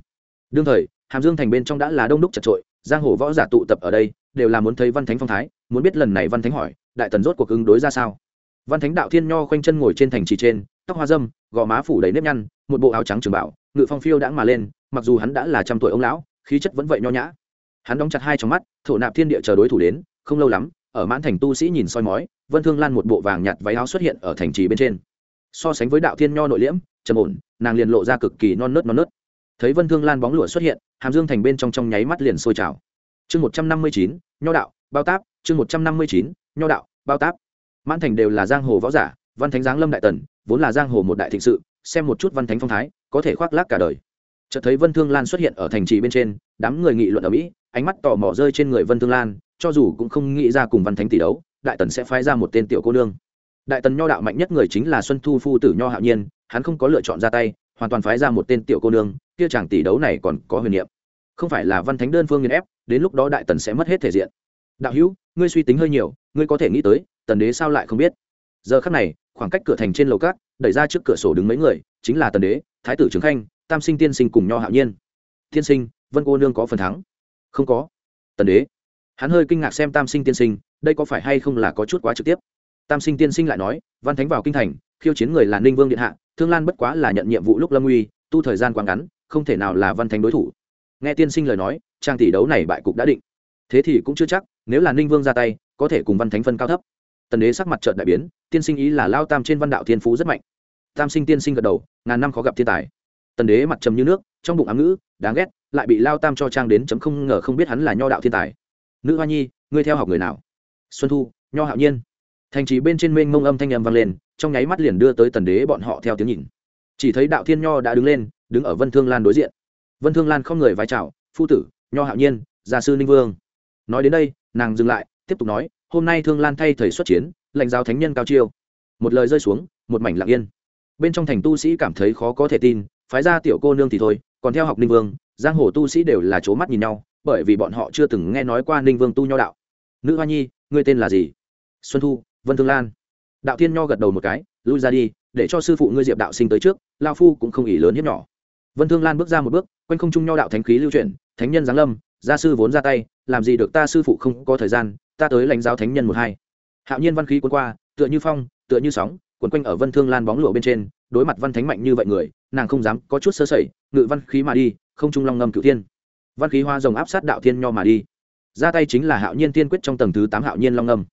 Đương thời, hàm dương thành bên trong đã là đông đúc chật trội, giang hồ võ giả tụ tập ở đây, đều là muốn thấy văn thánh phong thái, muốn biết lần này văn thánh hỏi, đại tần rốt cuộc ứng đối ra sao. Văn thánh đạo thiên nho khoanh chân ngồi trên thành trì trên, tóc hoa dâm, gò má phủ đầy nếp nhăn, một bộ áo trắng trường bảo, ngự phong phiêu đãng mà lên, mặc dù hắn đã là trăm tuổi ông lão, khí chất vẫn vậy nho nhã. Hắn đóng chặt hai trong mắt, thổ nạp thiên địa chờ đối thủ đến, không lâu lắm ở mãn thành tu sĩ nhìn soi mói, vân thương lan một bộ vàng nhạt váy áo xuất hiện ở thành trì bên trên. So sánh với đạo thiên nho nội liễm, trầm ổn, nàng liền lộ ra cực kỳ non nớt non nớt. Thấy vân thương lan bóng lụa xuất hiện, hàm dương thành bên trong trong nháy mắt liền sôi trào. Chương một trăm năm mươi chín, nho đạo, bao táp, chương một trăm năm mươi chín, nho đạo, bao táp. Mãn thành đều là giang hồ võ giả, văn thánh giáng lâm đại tần, vốn là giang hồ một đại thịnh sự, xem một chút văn thánh phong thái, có thể khoác lác cả đời. Chợt thấy vân thương lan xuất hiện ở thành trì bên trên, đám người nghị luận ở mỹ, ánh mắt tò mò rơi trên người vân thương lan cho dù cũng không nghĩ ra cùng văn thánh tỷ đấu, đại tần sẽ phái ra một tên tiểu cô nương. Đại tần nho đạo mạnh nhất người chính là xuân thu phu tử nho hạo nhiên, hắn không có lựa chọn ra tay, hoàn toàn phái ra một tên tiểu cô nương, kia chàng tỷ đấu này còn có huyền niệm. Không phải là văn thánh đơn phương nghiền ép, đến lúc đó đại tần sẽ mất hết thể diện. Đạo hữu, ngươi suy tính hơi nhiều, ngươi có thể nghĩ tới, tần đế sao lại không biết? Giờ khắc này, khoảng cách cửa thành trên lầu cát, đẩy ra trước cửa sổ đứng mấy người, chính là tần đế, thái tử Trưởng khanh, tam sinh tiên sinh cùng nho hạo nhiên. Tiên sinh, vân cô nương có phần thắng? Không có. Tần đế hắn hơi kinh ngạc xem tam sinh tiên sinh, đây có phải hay không là có chút quá trực tiếp? Tam sinh tiên sinh lại nói, văn thánh vào kinh thành, khiêu chiến người là ninh vương điện hạ, thương lan bất quá là nhận nhiệm vụ lúc lâm uy, tu thời gian quá ngắn, không thể nào là văn thánh đối thủ. Nghe tiên sinh lời nói, trang tỷ đấu này bại cục đã định. Thế thì cũng chưa chắc, nếu là ninh vương ra tay, có thể cùng văn thánh phân cao thấp. Tần đế sắc mặt trợn đại biến, tiên sinh ý là lao tam trên văn đạo thiên phú rất mạnh. Tam sinh tiên sinh gật đầu, ngàn năm khó gặp thiên tài. Tần đế mặt trầm như nước, trong bụng ám ngữ, đáng ghét, lại bị lao tam cho trang đến chấm không ngờ không biết hắn là nho đạo thiên tài nữ hoa nhi, ngươi theo học người nào? Xuân thu, nho hạo nhiên. Thành trì bên trên mênh mông âm thanh âm vang lên, trong nháy mắt liền đưa tới tần đế bọn họ theo tiếng nhìn. Chỉ thấy đạo thiên nho đã đứng lên, đứng ở vân thương lan đối diện. Vân thương lan không người vai chào, phu tử, nho hạo nhiên, gia sư ninh vương. Nói đến đây, nàng dừng lại, tiếp tục nói, hôm nay thương lan thay thầy xuất chiến, lãnh giáo thánh nhân cao chiêu. Một lời rơi xuống, một mảnh lặng yên. Bên trong thành tu sĩ cảm thấy khó có thể tin, phái ra tiểu cô nương thì thôi, còn theo học ninh vương, giang hồ tu sĩ đều là c mắt nhìn nhau bởi vì bọn họ chưa từng nghe nói qua ninh vương tu nho đạo. Nữ hoa nhi, ngươi tên là gì? Xuân thu, vân thương lan. Đạo thiên nho gật đầu một cái, lui ra đi, để cho sư phụ ngươi diệp đạo sinh tới trước, lao phu cũng không ỉ lớn hiếp nhỏ. Vân thương lan bước ra một bước, quanh không trung nho đạo thánh khí lưu truyền thánh nhân giáng lâm, gia sư vốn ra tay, làm gì được ta sư phụ không có thời gian, ta tới lãnh giáo thánh nhân một hai. Hạo nhiên văn khí quân qua, tựa như phong, tựa như sóng quấn quanh ở vân thương lan bóng lụa bên trên, đối mặt văn thánh mạnh như vậy người, nàng không dám có chút sơ sẩy, ngự văn khí mà đi, không trung long ngâm cửu thiên văn khí hoa rồng áp sát đạo thiên nho mà đi. Ra tay chính là hạo nhiên tiên quyết trong tầng thứ tám hạo nhiên long âm.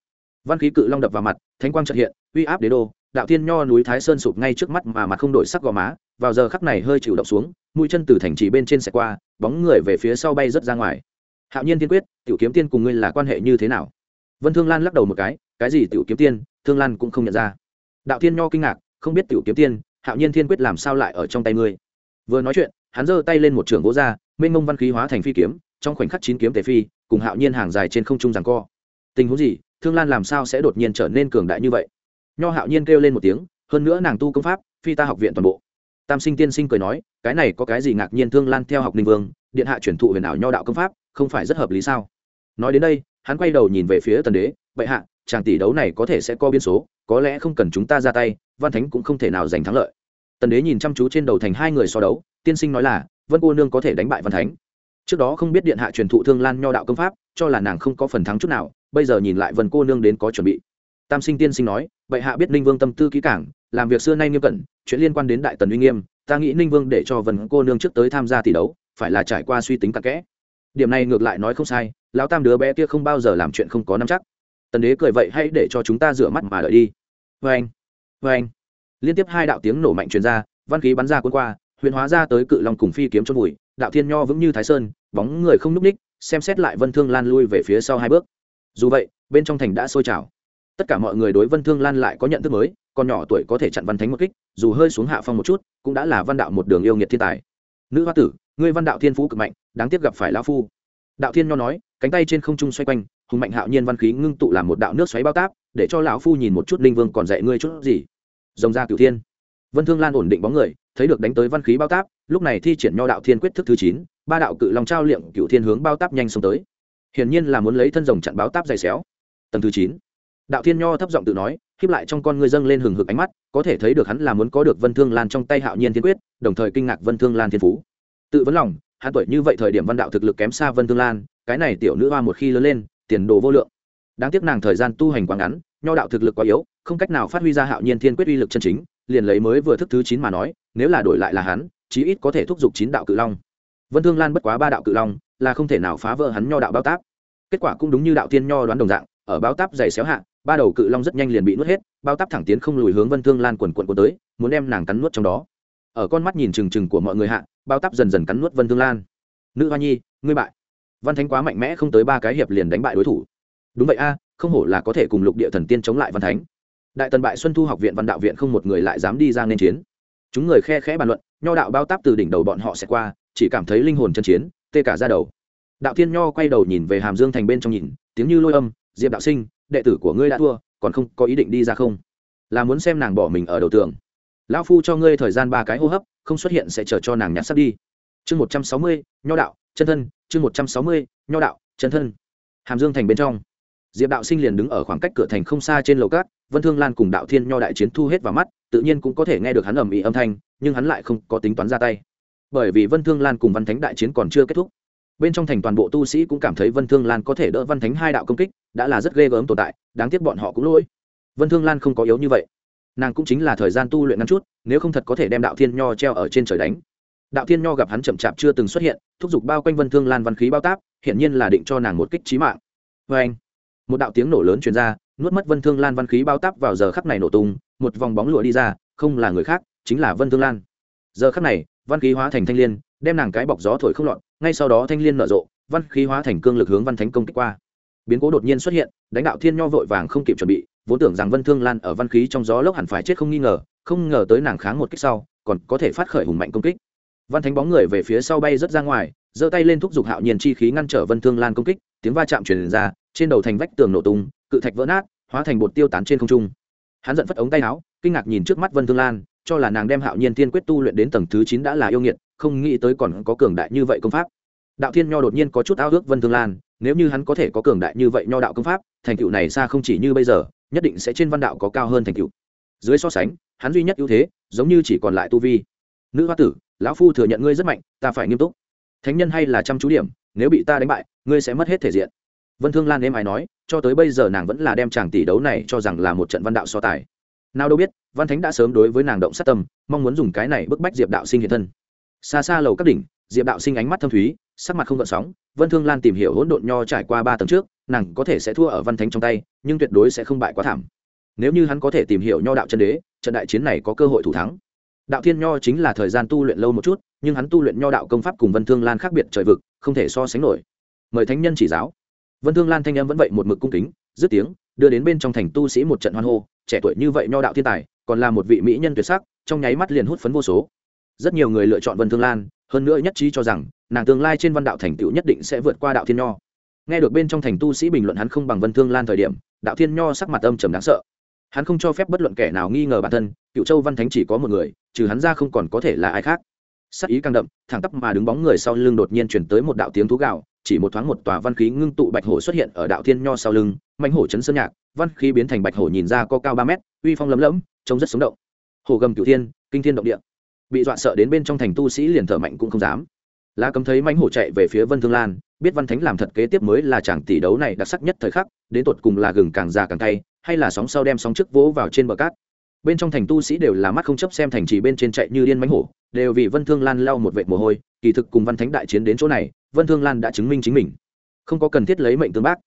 Văn khí cự long đập vào mặt, thánh quang trật hiện, uy áp đế đô, đạo thiên nho núi thái sơn sụp ngay trước mắt mà mặt không đổi sắc gò má, vào giờ khắc này hơi chịu động xuống, mũi chân từ thành trì bên trên xe qua, bóng người về phía sau bay rất ra ngoài. Hạo nhiên tiên quyết, tiểu kiếm tiên cùng ngươi là quan hệ như thế nào? Vân thương lan lắc đầu một cái cái gì tiểu kiếm tiên, thương lan cũng không nhận ra. Đạo thiên nho kinh ngạc, không biết tiểu kiếm tiên, hạo nhiên thiên quyết làm sao lại ở trong tay ngươi? Vừa nói chuyện, hắn giơ tay lên một trường gỗ ra mênh mông văn khí hóa thành phi kiếm, trong khoảnh khắc chín kiếm tề phi, cùng hạo nhiên hàng dài trên không trung rằng co. Tình huống gì? Thương lan làm sao sẽ đột nhiên trở nên cường đại như vậy? Nho hạo nhiên kêu lên một tiếng, hơn nữa nàng tu công pháp, phi ta học viện toàn bộ. Tam sinh tiên sinh cười nói, cái này có cái gì ngạc nhiên thương lan theo học ninh vương, điện hạ chuyển thụ huyền ảo nho đạo công pháp, không phải rất hợp lý sao? Nói đến đây, hắn quay đầu nhìn về phía tần đế, bệ hạ, chàng tỷ đấu này có thể sẽ có biến số, có lẽ không cần chúng ta ra tay, văn thánh cũng không thể nào giành thắng lợi. Tần đế nhìn chăm chú trên đầu thành hai người so đấu, tiên sinh nói là vân cô nương có thể đánh bại văn thánh. Trước đó không biết điện hạ truyền thụ thương lan nho đạo công pháp, cho là nàng không có phần thắng chút nào, bây giờ nhìn lại vân cô nương đến có chuẩn bị. Tam sinh tiên sinh nói, bệ hạ biết ninh vương tâm tư kỹ cảng làm việc xưa nay nghiêm cẩn, chuyện liên quan đến đại tần uy nghiêm, ta nghĩ ninh vương để cho vân cô nương trước tới tham gia tỷ đấu, phải là trải qua suy tính tắc kẽ. Điểm này ngược lại nói không sai, lão tam đứa bé kia không bao giờ làm chuyện không có nắm chắc. Tần đế cười vậy, hãy để cho chúng ta rửa mắt mà đợi đi. Vê anh vê anh liên tiếp hai đạo tiếng nổ mạnh truyền ra, văn khí bắn ra cuốn qua huyền hóa ra tới cự long cùng phi kiếm chôn vùi đạo thiên nho vững như thái sơn, bóng người không núp ních xem xét lại vân thương lan lui về phía sau hai bước. Dù vậy, bên trong thành đã sôi trào. Tất cả mọi người đối vân thương lan lại có nhận thức mới, con nhỏ tuổi có thể chặn văn thánh một kích, dù hơi xuống hạ phong một chút, cũng đã là văn đạo một đường yêu nghiệt thiên tài. Nữ hoa tử, ngươi văn đạo thiên phú cực mạnh, đáng tiếc gặp phải lão phu. Đạo thiên nho nói, cánh tay trên không trung xoay quanh, hùng mạnh hạo nhiên văn khí ngưng tụ làm một đạo nước xoáy bao táp, để cho lão phu nhìn một chút linh vương còn dạy ngươi chút gì. Rồng ra cửu thiên vân thương lan ổn định bóng người, thấy được đánh tới văn khí bao táp, lúc này thi triển nho đạo thiên quyết thức thứ chín, ba đạo cự long trao liệm cửu thiên hướng bao táp nhanh xông tới. Hiển nhiên là muốn lấy thân rồng chặn báo táp dày xéo. Tầng thứ chín, đạo thiên nho thấp giọng tự nói, khiếp lại trong con ngươi dâng lên hừng hực ánh mắt, có thể thấy được hắn là muốn có được vân thương lan trong tay hạo nhiên thiên quyết, đồng thời kinh ngạc vân thương lan thiên phú. Tự vấn lòng, hắn tuổi như vậy thời điểm văn đạo thực lực kém xa vân thương lan, cái này tiểu nữ hoa một khi lớn lên, tiền đồ vô lượng. Đáng tiếc nàng thời gian tu hành quá ngắn, nho đạo thực lực quá yếu, không cách nào phát huy ra hạo nhiên thiên quyết uy lực chân chính liền lấy mới vừa thức thứ chín mà nói, nếu là đổi lại là hắn, chí ít có thể thúc giục chín đạo cự long. Vân thương lan bất quá ba đạo cự long, là không thể nào phá vỡ hắn nho đạo bao táp. Kết quả cũng đúng như đạo tiên nho đoán đồng dạng, ở bao táp dày xéo hạ, ba đầu cự long rất nhanh liền bị nuốt hết, bao táp thẳng tiến không lùi hướng vân thương lan quần quần quần tới, muốn đem nàng cắn nuốt trong đó. Ở con mắt nhìn trừng trừng của mọi người hạ, bao táp dần dần cắn nuốt vân thương lan. Nữ hoa nhi, ngươi bại. Văn thánh quá mạnh mẽ không tới ba cái hiệp liền đánh bại đối thủ. Đúng vậy a, không hổ là có thể cùng lục địa thần tiên chống lại văn thánh đại tần bại xuân thu học viện văn đạo viện không một người lại dám đi ra nên chiến. Chúng người khe khẽ bàn luận, nho đạo bao táp từ đỉnh đầu bọn họ sẽ qua, chỉ cảm thấy linh hồn chân chiến, tê cả ra đầu. Đạo thiên nho quay đầu nhìn về hàm dương thành bên trong nhìn, tiếng như lôi âm, diệp đạo sinh, đệ tử của ngươi đã thua, còn không có ý định đi ra không? Là muốn xem nàng bỏ mình ở đầu tường. Lão phu cho ngươi thời gian ba cái hô hấp, không xuất hiện sẽ chờ cho nàng nhặt sắp đi. Chương một trăm sáu mươi, nho đạo, chân thân, chương một trăm sáu mươi, nho đạo, chân thân. Hàm dương thành bên trong diệp đạo sinh liền đứng ở khoảng cách cửa thành không xa trên lầu cát, vân thương lan cùng đạo thiên nho đại chiến thu hết vào mắt, tự nhiên cũng có thể nghe được hắn ầm ĩ âm thanh, nhưng hắn lại không có tính toán ra tay. Bởi vì vân thương lan cùng văn thánh đại chiến còn chưa kết thúc. Bên trong thành toàn bộ tu sĩ cũng cảm thấy vân thương lan có thể đỡ văn thánh hai đạo công kích, đã là rất ghê gớm tồn tại, đáng tiếc bọn họ cũng lỗi. Vân thương lan không có yếu như vậy. Nàng cũng chính là thời gian tu luyện ngắn chút, nếu không thật có thể đem đạo thiên nho treo ở trên trời đánh. Đạo thiên nho gặp hắn chậm chạp chưa từng xuất hiện, thúc giục bao quanh vân thương lan văn khí bao táp, hiển nhiên là định cho nàng một kích trí mạng. Vê anh một đạo tiếng nổ lớn truyền ra, nuốt mất vân thương lan văn khí bao tắp vào giờ khắc này nổ tung, một vòng bóng lụa đi ra, không là người khác, chính là vân thương lan. Giờ khắc này, văn khí hóa thành thanh l i ê n đem nàng cái bọc gió thổi không lọt, ngay sau đó thanh l i ê n nở rộ, văn khí hóa thành cương lực hướng văn thánh công kích qua. Biến cố đột nhiên xuất hiện, đánh đạo thiên nho vội vàng không kịp chuẩn bị, vốn tưởng rằng vân thương lan ở văn khí trong gió lốc hẳn phải chết không nghi ngờ, không ngờ tới nàng kháng một kích sau, còn có thể phát khởi hùng mạnh công kích. Văn thánh bóng người về phía sau bay rất ra ngoài, giơ tay lên thúc giục hạo nhiên chi khí ngăn trở vân thương lan công kích, tiếng va chạm truyền ra trên đầu thành vách tường nổ tung, cự thạch vỡ nát, hóa thành bột tiêu tán trên không trung. Hắn giận phất ống tay áo, kinh ngạc nhìn trước mắt vân thương lan, cho là nàng đem hạo nhiên tiên quyết tu luyện đến tầng thứ chín đã là yêu nghiệt, không nghĩ tới còn có cường đại như vậy công pháp. Đạo thiên nho đột nhiên có chút ao ước vân thương lan, nếu như hắn có thể có cường đại như vậy nho đạo công pháp, thành tựu này xa không chỉ như bây giờ, nhất định sẽ trên văn đạo có cao hơn thành tựu. Dưới so sánh, hắn duy nhất ưu thế, giống như chỉ còn lại tu vi. Nữ hoa tử, lão phu thừa nhận ngươi rất mạnh, ta phải nghiêm túc. Thánh nhân hay là chăm chú điểm, nếu bị ta đánh bại, ngươi sẽ mất hết thể diện vân thương lan êm ai nói, cho tới bây giờ nàng vẫn là đem chàng tỷ đấu này cho rằng là một trận văn đạo so tài. Nào đâu biết, văn thánh đã sớm đối với nàng động sát tâm, mong muốn dùng cái này bức bách diệp đạo sinh hiện thân. Xa xa lầu các đỉnh, diệp đạo sinh ánh mắt thâm thúy, sắc mặt không gợn sóng, vân thương lan tìm hiểu hỗn độn nho trải qua ba tầng trước, nàng có thể sẽ thua ở văn thánh trong tay, nhưng tuyệt đối sẽ không bại quá thảm. Nếu như hắn có thể tìm hiểu nho đạo chân đế, trận đại chiến này có cơ hội thủ thắng. Đạo thiên nho chính là thời gian tu luyện lâu một chút, nhưng hắn tu luyện nho đạo công pháp cùng vân thương lan khác biệt trời vực, không thể so sánh nổi. Mời thánh nhân chỉ giáo vân thương lan thanh em vẫn vậy một mực cung kính, dứt tiếng, đưa đến bên trong thành tu sĩ một trận hoan hô, trẻ tuổi như vậy nho đạo thiên tài, còn là một vị mỹ nhân tuyệt sắc, trong nháy mắt liền hút phấn vô số. Rất nhiều người lựa chọn vân thương lan, hơn nữa nhất trí cho rằng, nàng tương lai trên văn đạo thành tựu nhất định sẽ vượt qua đạo thiên nho. Nghe được bên trong thành tu sĩ bình luận hắn không bằng vân thương lan thời điểm, đạo thiên nho sắc mặt âm trầm đáng sợ. Hắn không cho phép bất luận kẻ nào nghi ngờ bản thân, cựu châu văn thánh chỉ có một người, trừ hắn ra không còn có thể là ai khác. Sắc ý càng đậm, thẳng tắp mà đứng bóng người sau lưng đột nhiên chuyển tới một đạo tiếng thú gạo chỉ một thoáng một tòa văn khí ngưng tụ bạch hổ xuất hiện ở đạo thiên nho sau lưng manh hổ chấn sơn nhạc, văn khí biến thành bạch hổ nhìn ra có cao ba mét, uy phong lấm lẫm trông rất sống động. Hồ gầm cửu thiên, kinh thiên động địa. Bị dọa sợ đến bên trong thành tu sĩ liền thở mạnh cũng không dám. Lá cấm thấy mãnh hổ chạy về phía vân thương lan, biết văn thánh làm thật kế tiếp mới là chàng tỷ đấu này đặc sắc nhất thời khắc, đến tột cùng là gừng càng già càng cay, hay là sóng sau đem sóng trước vỗ vào trên bờ cát. Bên trong thành tu sĩ đều là mắt không chấp xem thành trì bên trên chạy như điên mãnh hổ, đều vì vân thương lan lau một vệt mồ hôi, kỳ thực cùng văn thánh đại chiến đến chỗ này vân thương lan đã chứng minh chính mình. Không có cần thiết lấy mệnh tương bác.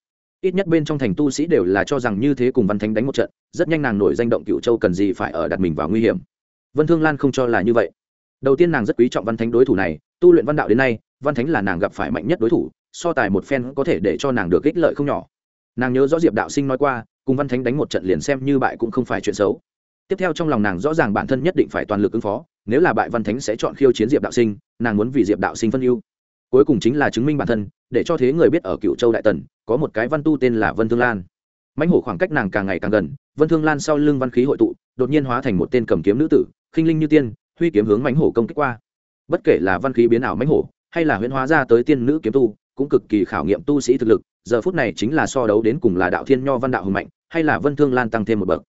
Ít nhất bên trong thành tu sĩ đều là cho rằng như thế cùng văn thánh đánh một trận, rất nhanh nàng nổi danh động cựu châu cần gì phải ở đặt mình vào nguy hiểm. Vân thương lan không cho là như vậy. Đầu tiên nàng rất quý trọng văn thánh đối thủ này, tu luyện văn đạo đến nay, văn thánh là nàng gặp phải mạnh nhất đối thủ, so tài một phen có thể để cho nàng được ích lợi không nhỏ. Nàng nhớ rõ diệp đạo sinh nói qua, cùng văn thánh đánh một trận liền xem như bại cũng không phải chuyện xấu. Tiếp theo trong lòng nàng rõ ràng bản thân nhất định phải toàn lực ứng phó, nếu là bại văn thánh sẽ chọn khiêu chiến diệp đạo sinh, nàng muốn vì diệp đạo sinh phân ưu cuối cùng chính là chứng minh bản thân, để cho thế người biết ở cựu châu đại tần, có một cái văn tu tên là vân thương lan. Mãnh hổ khoảng cách nàng càng ngày càng gần, vân thương lan sau lưng văn khí hội tụ, đột nhiên hóa thành một tên cầm kiếm nữ tử, khinh linh như tiên, huy kiếm hướng mãnh hổ công kích qua. Bất kể là văn khí biến ảo mãnh hổ, hay là huyễn hóa ra tới tiên nữ kiếm tu, cũng cực kỳ khảo nghiệm tu sĩ thực lực, giờ phút này chính là so đấu đến cùng là đạo thiên nho văn đạo hùng mạnh, hay là vân thương lan tăng thêm một bậc.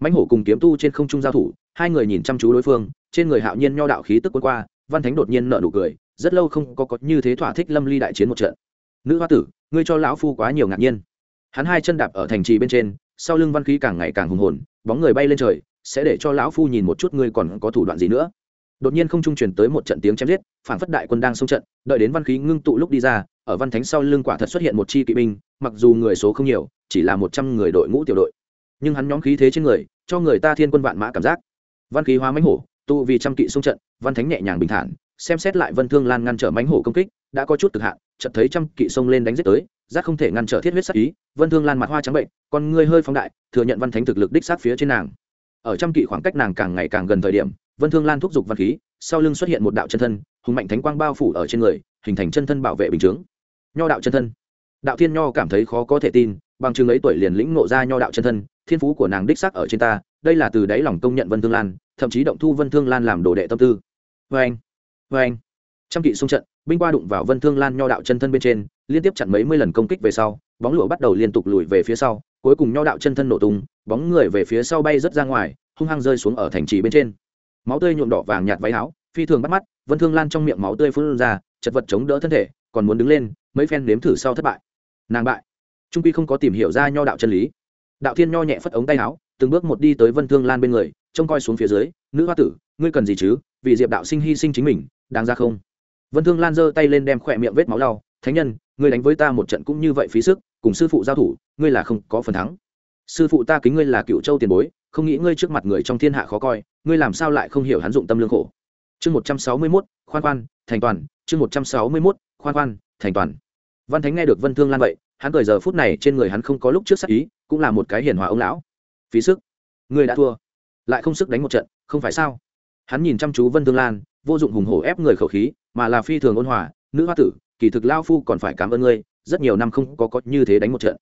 Mãnh hổ cùng kiếm tu trên không trung giao thủ, hai người nhìn chăm chú đối phương, trên người hạo nhiên nho đạo khí tức quân qua, văn thánh đột nhiên nợ nụ cười rất lâu không có có như thế thỏa thích lâm ly đại chiến một trận. Nữ hoa tử, ngươi cho lão phu quá nhiều ngạc nhiên. Hắn hai chân đạp ở thành trì bên trên, sau lưng văn khí càng ngày càng hùng hồn, bóng người bay lên trời, sẽ để cho lão phu nhìn một chút ngươi còn có thủ đoạn gì nữa. Đột nhiên không trung truyền tới một trận tiếng chém giết phản phất đại quân đang xông trận, đợi đến văn khí ngưng tụ lúc đi ra, ở văn thánh sau lưng quả thật xuất hiện một chi kỵ binh, mặc dù người số không nhiều, chỉ là một trăm người đội ngũ tiểu đội. Nhưng hắn nhóm khí thế trên người, cho người ta thiên quân vạn mã cảm giác. Văn khí hóa mánh hổ tụ vì trăm kỵ xung trận, văn thánh nhẹ nhàng bình thản xem xét lại vân thương lan ngăn trở mánh hổ công kích, đã có chút cực hạn, chợt thấy trăm kỵ xông lên đánh giết tới giác không thể ngăn trở thiết huyết sắc ý, vân thương lan mặt hoa trắng bệnh, con ngươi hơi phóng đại, thừa nhận văn thánh thực lực đích sát phía trên nàng. Ở trăm kỵ khoảng cách nàng càng ngày càng gần thời điểm, vân thương lan thúc giục văn khí, sau lưng xuất hiện một đạo chân thân, hùng mạnh thánh quang bao phủ ở trên người, hình thành chân thân bảo vệ bình chướng. Nho đạo chân thân. Đạo thiên nho cảm thấy khó có thể tin, bằng chừng ấy tuổi liền lĩnh ngộ ra nho đạo chân thân, thiên phú của nàng đích sắc ở trên ta, đây là từ đáy lòng công nhận vân thương lan, thậm chí động thu vân thương lan làm đồ đệ tâm tư. Vê anh vê anh. Trăm kỵ xung trận, binh qua đụng vào vân thương lan nho đạo chân thân bên trên, liên tiếp chặn mấy mươi lần công kích về sau, bóng lụa bắt đầu liên tục lùi về phía sau, cuối cùng nho đạo chân thân nổ tung, bóng người về phía sau bay rất ra ngoài, hung hăng rơi xuống ở thành trì bên trên. Máu tươi nhuộm đỏ vàng nhạt váy áo, phi thường bắt mắt, vân thương lan trong miệng máu tươi phun ra, chật vật chống đỡ thân thể, còn muốn đứng lên, mấy phen nếm thử sau thất bại. Nàng bại. Trung quy không có tìm hiểu ra nho đạo chân lý. Đạo thiên nho nhẹ phất ống tay áo, từng bước một đi tới vân thương lan bên người, trông coi xuống phía dưới, nữ hoa tử, ngươi cần gì chứ? Vì diệp đạo sinh hy sinh chính mình đáng ra không? Vân thương lan giơ tay lên đem khỏe miệng vết máu lau, thánh nhân, ngươi đánh với ta một trận cũng như vậy phí sức, cùng sư phụ giao thủ, ngươi là không có phần thắng. Sư phụ ta kính ngươi là cựu châu tiền bối, không nghĩ ngươi trước mặt người trong thiên hạ khó coi, ngươi làm sao lại không hiểu hắn dụng tâm lương khổ? Chương một trăm sáu mươi mốt, khoan khoan, thành toàn, chương một trăm sáu mươi mốt, khoan khoan, thành toàn. Văn thánh nghe được vân thương lan vậy, hắn cười giờ phút này trên người hắn không có lúc trước sắc ý, cũng là một cái hiền hòa ông lão. Phí sức, ngươi đã thua, lại không sức đánh một trận, không phải sao? Hắn nhìn chăm chú vân thương lan vô dụng hùng hổ ép người khẩu khí, mà là phi thường ôn hòa, nữ hoa tử, kỳ thực lao phu còn phải cảm ơn ngươi, rất nhiều năm không có có như thế đánh một trận.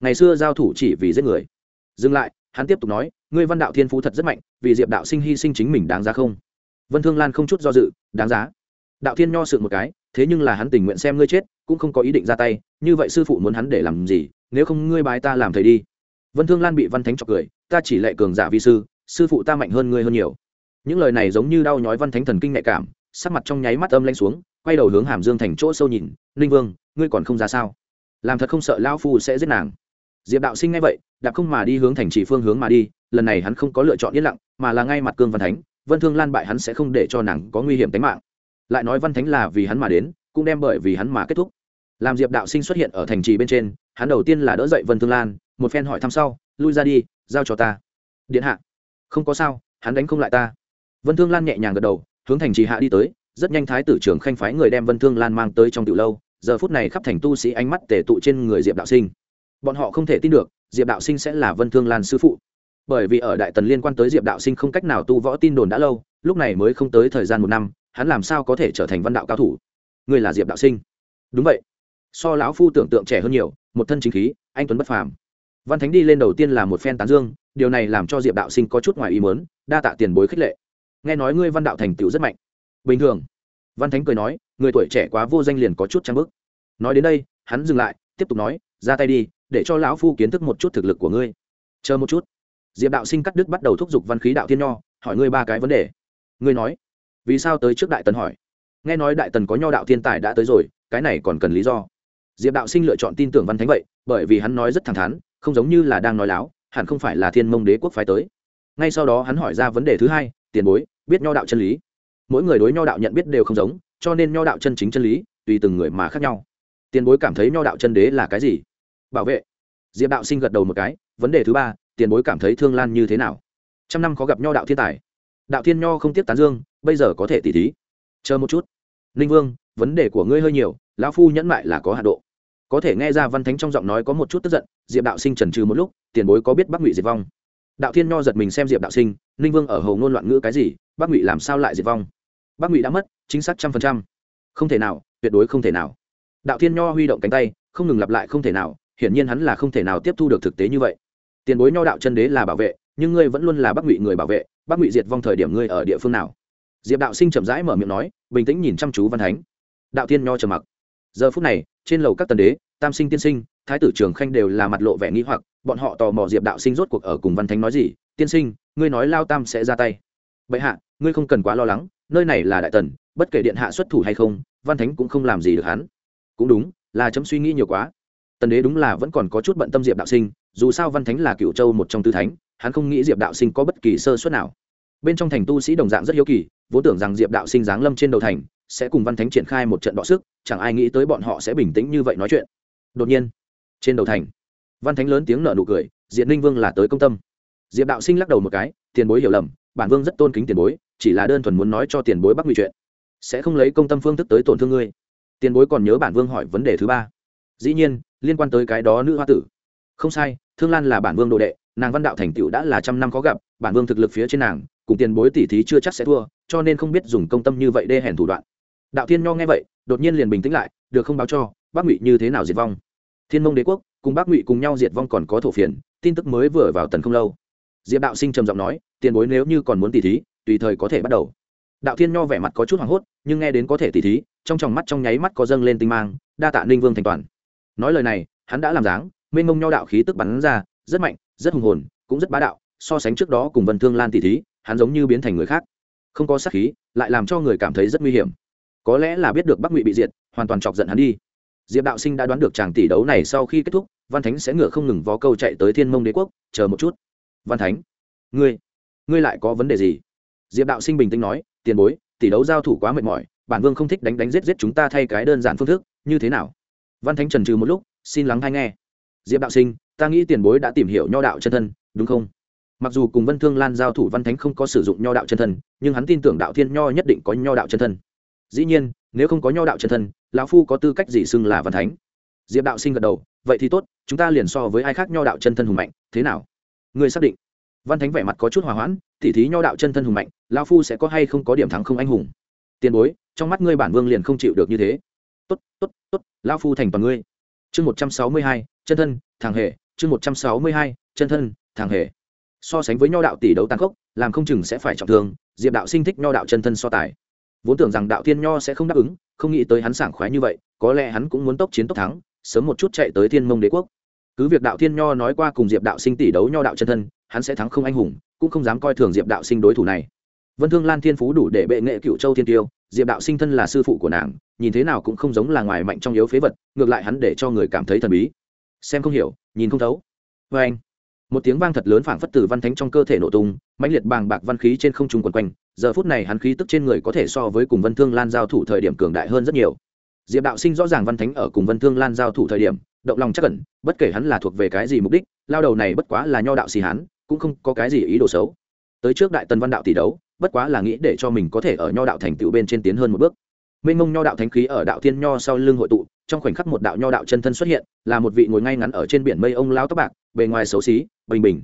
Ngày xưa giao thủ chỉ vì giết người. Dừng lại, hắn tiếp tục nói, ngươi văn đạo thiên phú thật rất mạnh, vì diệp đạo sinh hy sinh chính mình đáng giá không? Vân thương lan không chút do dự, đáng giá. Đạo thiên nho sự một cái, thế nhưng là hắn tình nguyện xem ngươi chết, cũng không có ý định ra tay, như vậy sư phụ muốn hắn để làm gì, nếu không ngươi bái ta làm thầy đi. Vân thương lan bị văn thánh chọc cười, ta chỉ lệ cường giả vi sư sư phụ ta mạnh hơn ngươi hơn nhiều những lời này giống như đau nhói văn thánh thần kinh nhạy cảm, sắc mặt trong nháy mắt âm lanh xuống, quay đầu hướng hàm dương thành chỗ sâu nhìn, ninh vương, ngươi còn không ra sao? Làm thật không sợ lao phu sẽ giết nàng. Diệp đạo sinh ngay vậy, đạp không mà đi hướng thành trì phương hướng mà đi, lần này hắn không có lựa chọn yên lặng, mà là ngay mặt cương văn thánh, vân thương lan bại hắn sẽ không để cho nàng có nguy hiểm tính mạng. Lại nói văn thánh là vì hắn mà đến, cũng đem bởi vì hắn mà kết thúc. Làm diệp đạo sinh xuất hiện ở thành trì bên trên, hắn đầu tiên là đỡ dậy vân thương lan, một phen hỏi thăm sau, lui ra đi, giao cho ta. Điện hạ. Không có sao, hắn đánh không lại ta vân thương lan nhẹ nhàng gật đầu, hướng thành trì hạ đi tới, rất nhanh thái tử trưởng khanh phái người đem vân thương lan mang tới trong tiểu lâu. Giờ phút này khắp thành tu sĩ ánh mắt tể tụ trên người diệp đạo sinh. Bọn họ không thể tin được, diệp đạo sinh sẽ là vân thương lan sư phụ. Bởi vì ở đại tần liên quan tới diệp đạo sinh không cách nào tu võ tin đồn đã lâu, lúc này mới không tới thời gian một năm, hắn làm sao có thể trở thành văn đạo cao thủ? Người là diệp đạo sinh. Đúng vậy. So lão phu tưởng tượng trẻ hơn nhiều, một thân chính khí, anh tuấn bất phàm. Văn thánh đi lên đầu tiên là một phen tán dương, điều này làm cho diệp đạo sinh có chút ngoài ý mớn đa tạ tiền bối khích lệ nghe nói ngươi văn đạo thành tựu rất mạnh. Bình thường. Văn thánh cười nói, người tuổi trẻ quá vô danh liền có chút trang bức nói đến đây, hắn dừng lại, tiếp tục nói, ra tay đi, để cho lão phu kiến thức một chút thực lực của ngươi. Chờ một chút. Diệp đạo sinh cắt đứt bắt đầu thúc giục văn khí đạo thiên nho, hỏi ngươi ba cái vấn đề. Ngươi nói. Vì sao tới trước đại tần hỏi? Nghe nói đại tần có nho đạo thiên tài đã tới rồi, cái này còn cần lý do. Diệp đạo sinh lựa chọn tin tưởng văn thánh vậy, bởi vì hắn nói rất thẳng thắn, không giống như là đang nói láo, hẳn không phải là thiên mông đế quốc phái tới. Ngay sau đó hắn hỏi ra vấn đề thứ hai, tiền bối biết nho đạo chân lý. Mỗi người đối nho đạo nhận biết đều không giống, cho nên nho đạo chân chính chân lý, tùy từng người mà khác nhau. Tiền bối cảm thấy nho đạo chân đế là cái gì? Bảo vệ. Diệp đạo sinh gật đầu một cái, vấn đề thứ ba, tiền bối cảm thấy thương lan như thế nào? Trăm năm khó gặp nho đạo thiên tài. Đạo thiên nho không tiếp tán dương, bây giờ có thể tỉ thí. Chờ một chút. Ninh vương, vấn đề của ngươi hơi nhiều, lão phu nhẫn mại là có hạ độ. Có thể nghe ra văn thánh trong giọng nói có một chút tức giận, diệp đạo sinh trần trừ một lúc, tiền bối có biết bắc ngụy diệt vong. Đạo thiên nho giật mình xem diệp đạo sinh, ninh vương ở hầu ngôn loạn ngữ cái gì bắc ngụy làm sao lại diệt vong? Bắc ngụy đã mất, chính xác trăm phần trăm. Không thể nào, tuyệt đối không thể nào. Đạo thiên nho huy động cánh tay, không ngừng lặp lại không thể nào, hiển nhiên hắn là không thể nào tiếp thu được thực tế như vậy. Tiền bối nho đạo chân đế là bảo vệ, nhưng ngươi vẫn luôn là bắc ngụy người bảo vệ bắc ngụy diệt vong thời điểm ngươi ở địa phương nào? Diệp đạo sinh chậm rãi mở miệng nói, bình tĩnh nhìn chăm chú văn thánh. Đạo thiên nho trầm mặc. Giờ phút này, trên lầu các tần đế, tam sinh tiên sinh, thái tử trường khanh đều là mặt lộ vẻ nghĩ hoặc, bọn họ tò mò diệp đạo sinh rốt cuộc ở cùng văn thánh nói gì. Tiên sinh, ngươi nói lao tam sẽ ra tay. Bệ hạ ngươi không cần quá lo lắng, nơi này là đại tần, bất kể điện hạ xuất thủ hay không, văn thánh cũng không làm gì được hắn. Cũng đúng, là chấm suy nghĩ nhiều quá. Tần đế đúng là vẫn còn có chút bận tâm diệp đạo sinh, dù sao văn thánh là cựu châu một trong tư thánh, hắn không nghĩ diệp đạo sinh có bất kỳ sơ suất nào. Bên trong thành tu sĩ đồng dạng rất hiếu kỳ, vốn tưởng rằng diệp đạo sinh giáng lâm trên đầu thành, sẽ cùng văn thánh triển khai một trận đọ sức, chẳng ai nghĩ tới bọn họ sẽ bình tĩnh như vậy nói chuyện. Đột nhiên, trên đầu thành, văn thánh lớn tiếng nở nụ cười diện ninh vương là tới công tâm. Diệp đạo sinh lắc đầu một cái, tiền bối hiểu lầm bản vương rất tôn kính tiền bối, chỉ là đơn thuần muốn nói cho tiền bối bắc ngụy chuyện. Sẽ không lấy công tâm phương thức tới tổn thương ngươi. Tiền bối còn nhớ bản vương hỏi vấn đề thứ ba. Dĩ nhiên, liên quan tới cái đó nữ hoa tử. Không sai, thương lan là bản vương đồ đệ, nàng văn đạo thành tựu đã là trăm năm có gặp, bản vương thực lực phía trên nàng, cùng tiền bối tỷ thí chưa chắc sẽ thua, cho nên không biết dùng công tâm như vậy đê hèn thủ đoạn. Đạo thiên nho nghe vậy, đột nhiên liền bình tĩnh lại, được không báo cho bác ngụy như thế nào diệt vong? Thiên mông đế quốc, cùng bác ngụy cùng nhau diệt vong còn có thổ phiền, tin tức mới vừa vào tần không lâu diệp đạo sinh trầm giọng nói tiền bối nếu như còn muốn tỷ thí tùy thời có thể bắt đầu đạo thiên nho vẻ mặt có chút hoảng hốt nhưng nghe đến có thể tỷ thí trong tròng mắt trong nháy mắt có dâng lên tinh mang đa tạ ninh vương thành toàn nói lời này hắn đã làm dáng mênh mông nho đạo khí tức bắn ra rất mạnh rất hùng hồn cũng rất bá đạo so sánh trước đó cùng vân thương lan tỷ thí hắn giống như biến thành người khác không có sát khí lại làm cho người cảm thấy rất nguy hiểm có lẽ là biết được bắc ngụy bị diệt hoàn toàn chọc giận hắn đi diệp đạo sinh đã đoán được chàng tỷ đấu này sau khi kết thúc văn thánh sẽ ngựa không ngừng vó câu chạy tới thiên mông đế quốc chờ một chút văn thánh. Ngươi ngươi lại có vấn đề gì? Diệp đạo sinh bình tĩnh nói, tiền bối, tỷ đấu giao thủ quá mệt mỏi, bản vương không thích đánh đánh giết giết chúng ta thay cái đơn giản phương thức, như thế nào? Văn thánh trần trừ một lúc, xin lắng hay nghe. Diệp đạo sinh, ta nghĩ tiền bối đã tìm hiểu nho đạo chân thân, đúng không? Mặc dù cùng vân thương lan giao thủ văn thánh không có sử dụng nho đạo chân thân, nhưng hắn tin tưởng đạo thiên nho nhất định có nho đạo chân thân. Dĩ nhiên, nếu không có nho đạo chân thân, lão phu có tư cách gì xưng là văn thánh? Diệp đạo sinh gật đầu, vậy thì tốt, chúng ta liền so với ai khác nho đạo chân thân hùng mạnh, thế nào? Ngươi xác định. Văn thánh vẻ mặt có chút hòa hoãn, tỉ thí nho đạo chân thân hùng mạnh, lão phu sẽ có hay không có điểm thắng không anh hùng? Tiền bối, trong mắt ngươi bản vương liền không chịu được như thế. Tốt tốt tốt, lão phu thành toàn ngươi. Chương một trăm sáu mươi hai, chân thân, thằng hề. Chương một trăm sáu mươi hai, chân thân, thằng hề. So sánh với nho đạo tỷ đấu tàn khốc, làm không chừng sẽ phải trọng thương, diệp đạo sinh thích nho đạo chân thân so tài. Vốn tưởng rằng đạo thiên nho sẽ không đáp ứng, không nghĩ tới hắn sảng khoái như vậy, có lẽ hắn cũng muốn tốc chiến tốc thắng, sớm một chút chạy tới thiên mông đế quốc cứ việc đạo thiên nho nói qua cùng diệp đạo sinh tỷ đấu nho đạo chân thân, hắn sẽ thắng không anh hùng, cũng không dám coi thường diệp đạo sinh đối thủ này. Vân thương lan thiên phú đủ để bệ nghệ cựu châu thiên tiêu, diệp đạo sinh thân là sư phụ của nàng, nhìn thế nào cũng không giống là ngoài mạnh trong yếu phế vật, ngược lại hắn để cho người cảm thấy thần bí. Xem không hiểu, nhìn không thấu. Vê anh, một tiếng vang thật lớn phảng phất từ văn thánh trong cơ thể nổ tung, mãnh liệt bàng bạc văn khí trên không trung quần quanh, giờ phút này hắn khí tức trên người có thể so với cùng vân thương lan giao thủ thời điểm cường đại hơn rất nhiều diệp đạo sinh rõ ràng văn thánh ở cùng vân thương lan giao thủ thời điểm, động lòng chắc cẩn, bất kể hắn là thuộc về cái gì mục đích, lao đầu này bất quá là nho đạo xì hắn cũng không có cái gì ý đồ xấu. Tới trước đại tần văn đạo tỷ đấu, bất quá là nghĩ để cho mình có thể ở nho đạo thành tựu bên trên tiến hơn một bước. Mênh mông nho đạo thánh khí ở đạo thiên nho sau lưng hội tụ, trong khoảnh khắc một đạo nho đạo chân thân xuất hiện, là một vị ngồi ngay ngắn ở trên biển mây ông lao tóc bạc, bề ngoài xấu xí, bình bình.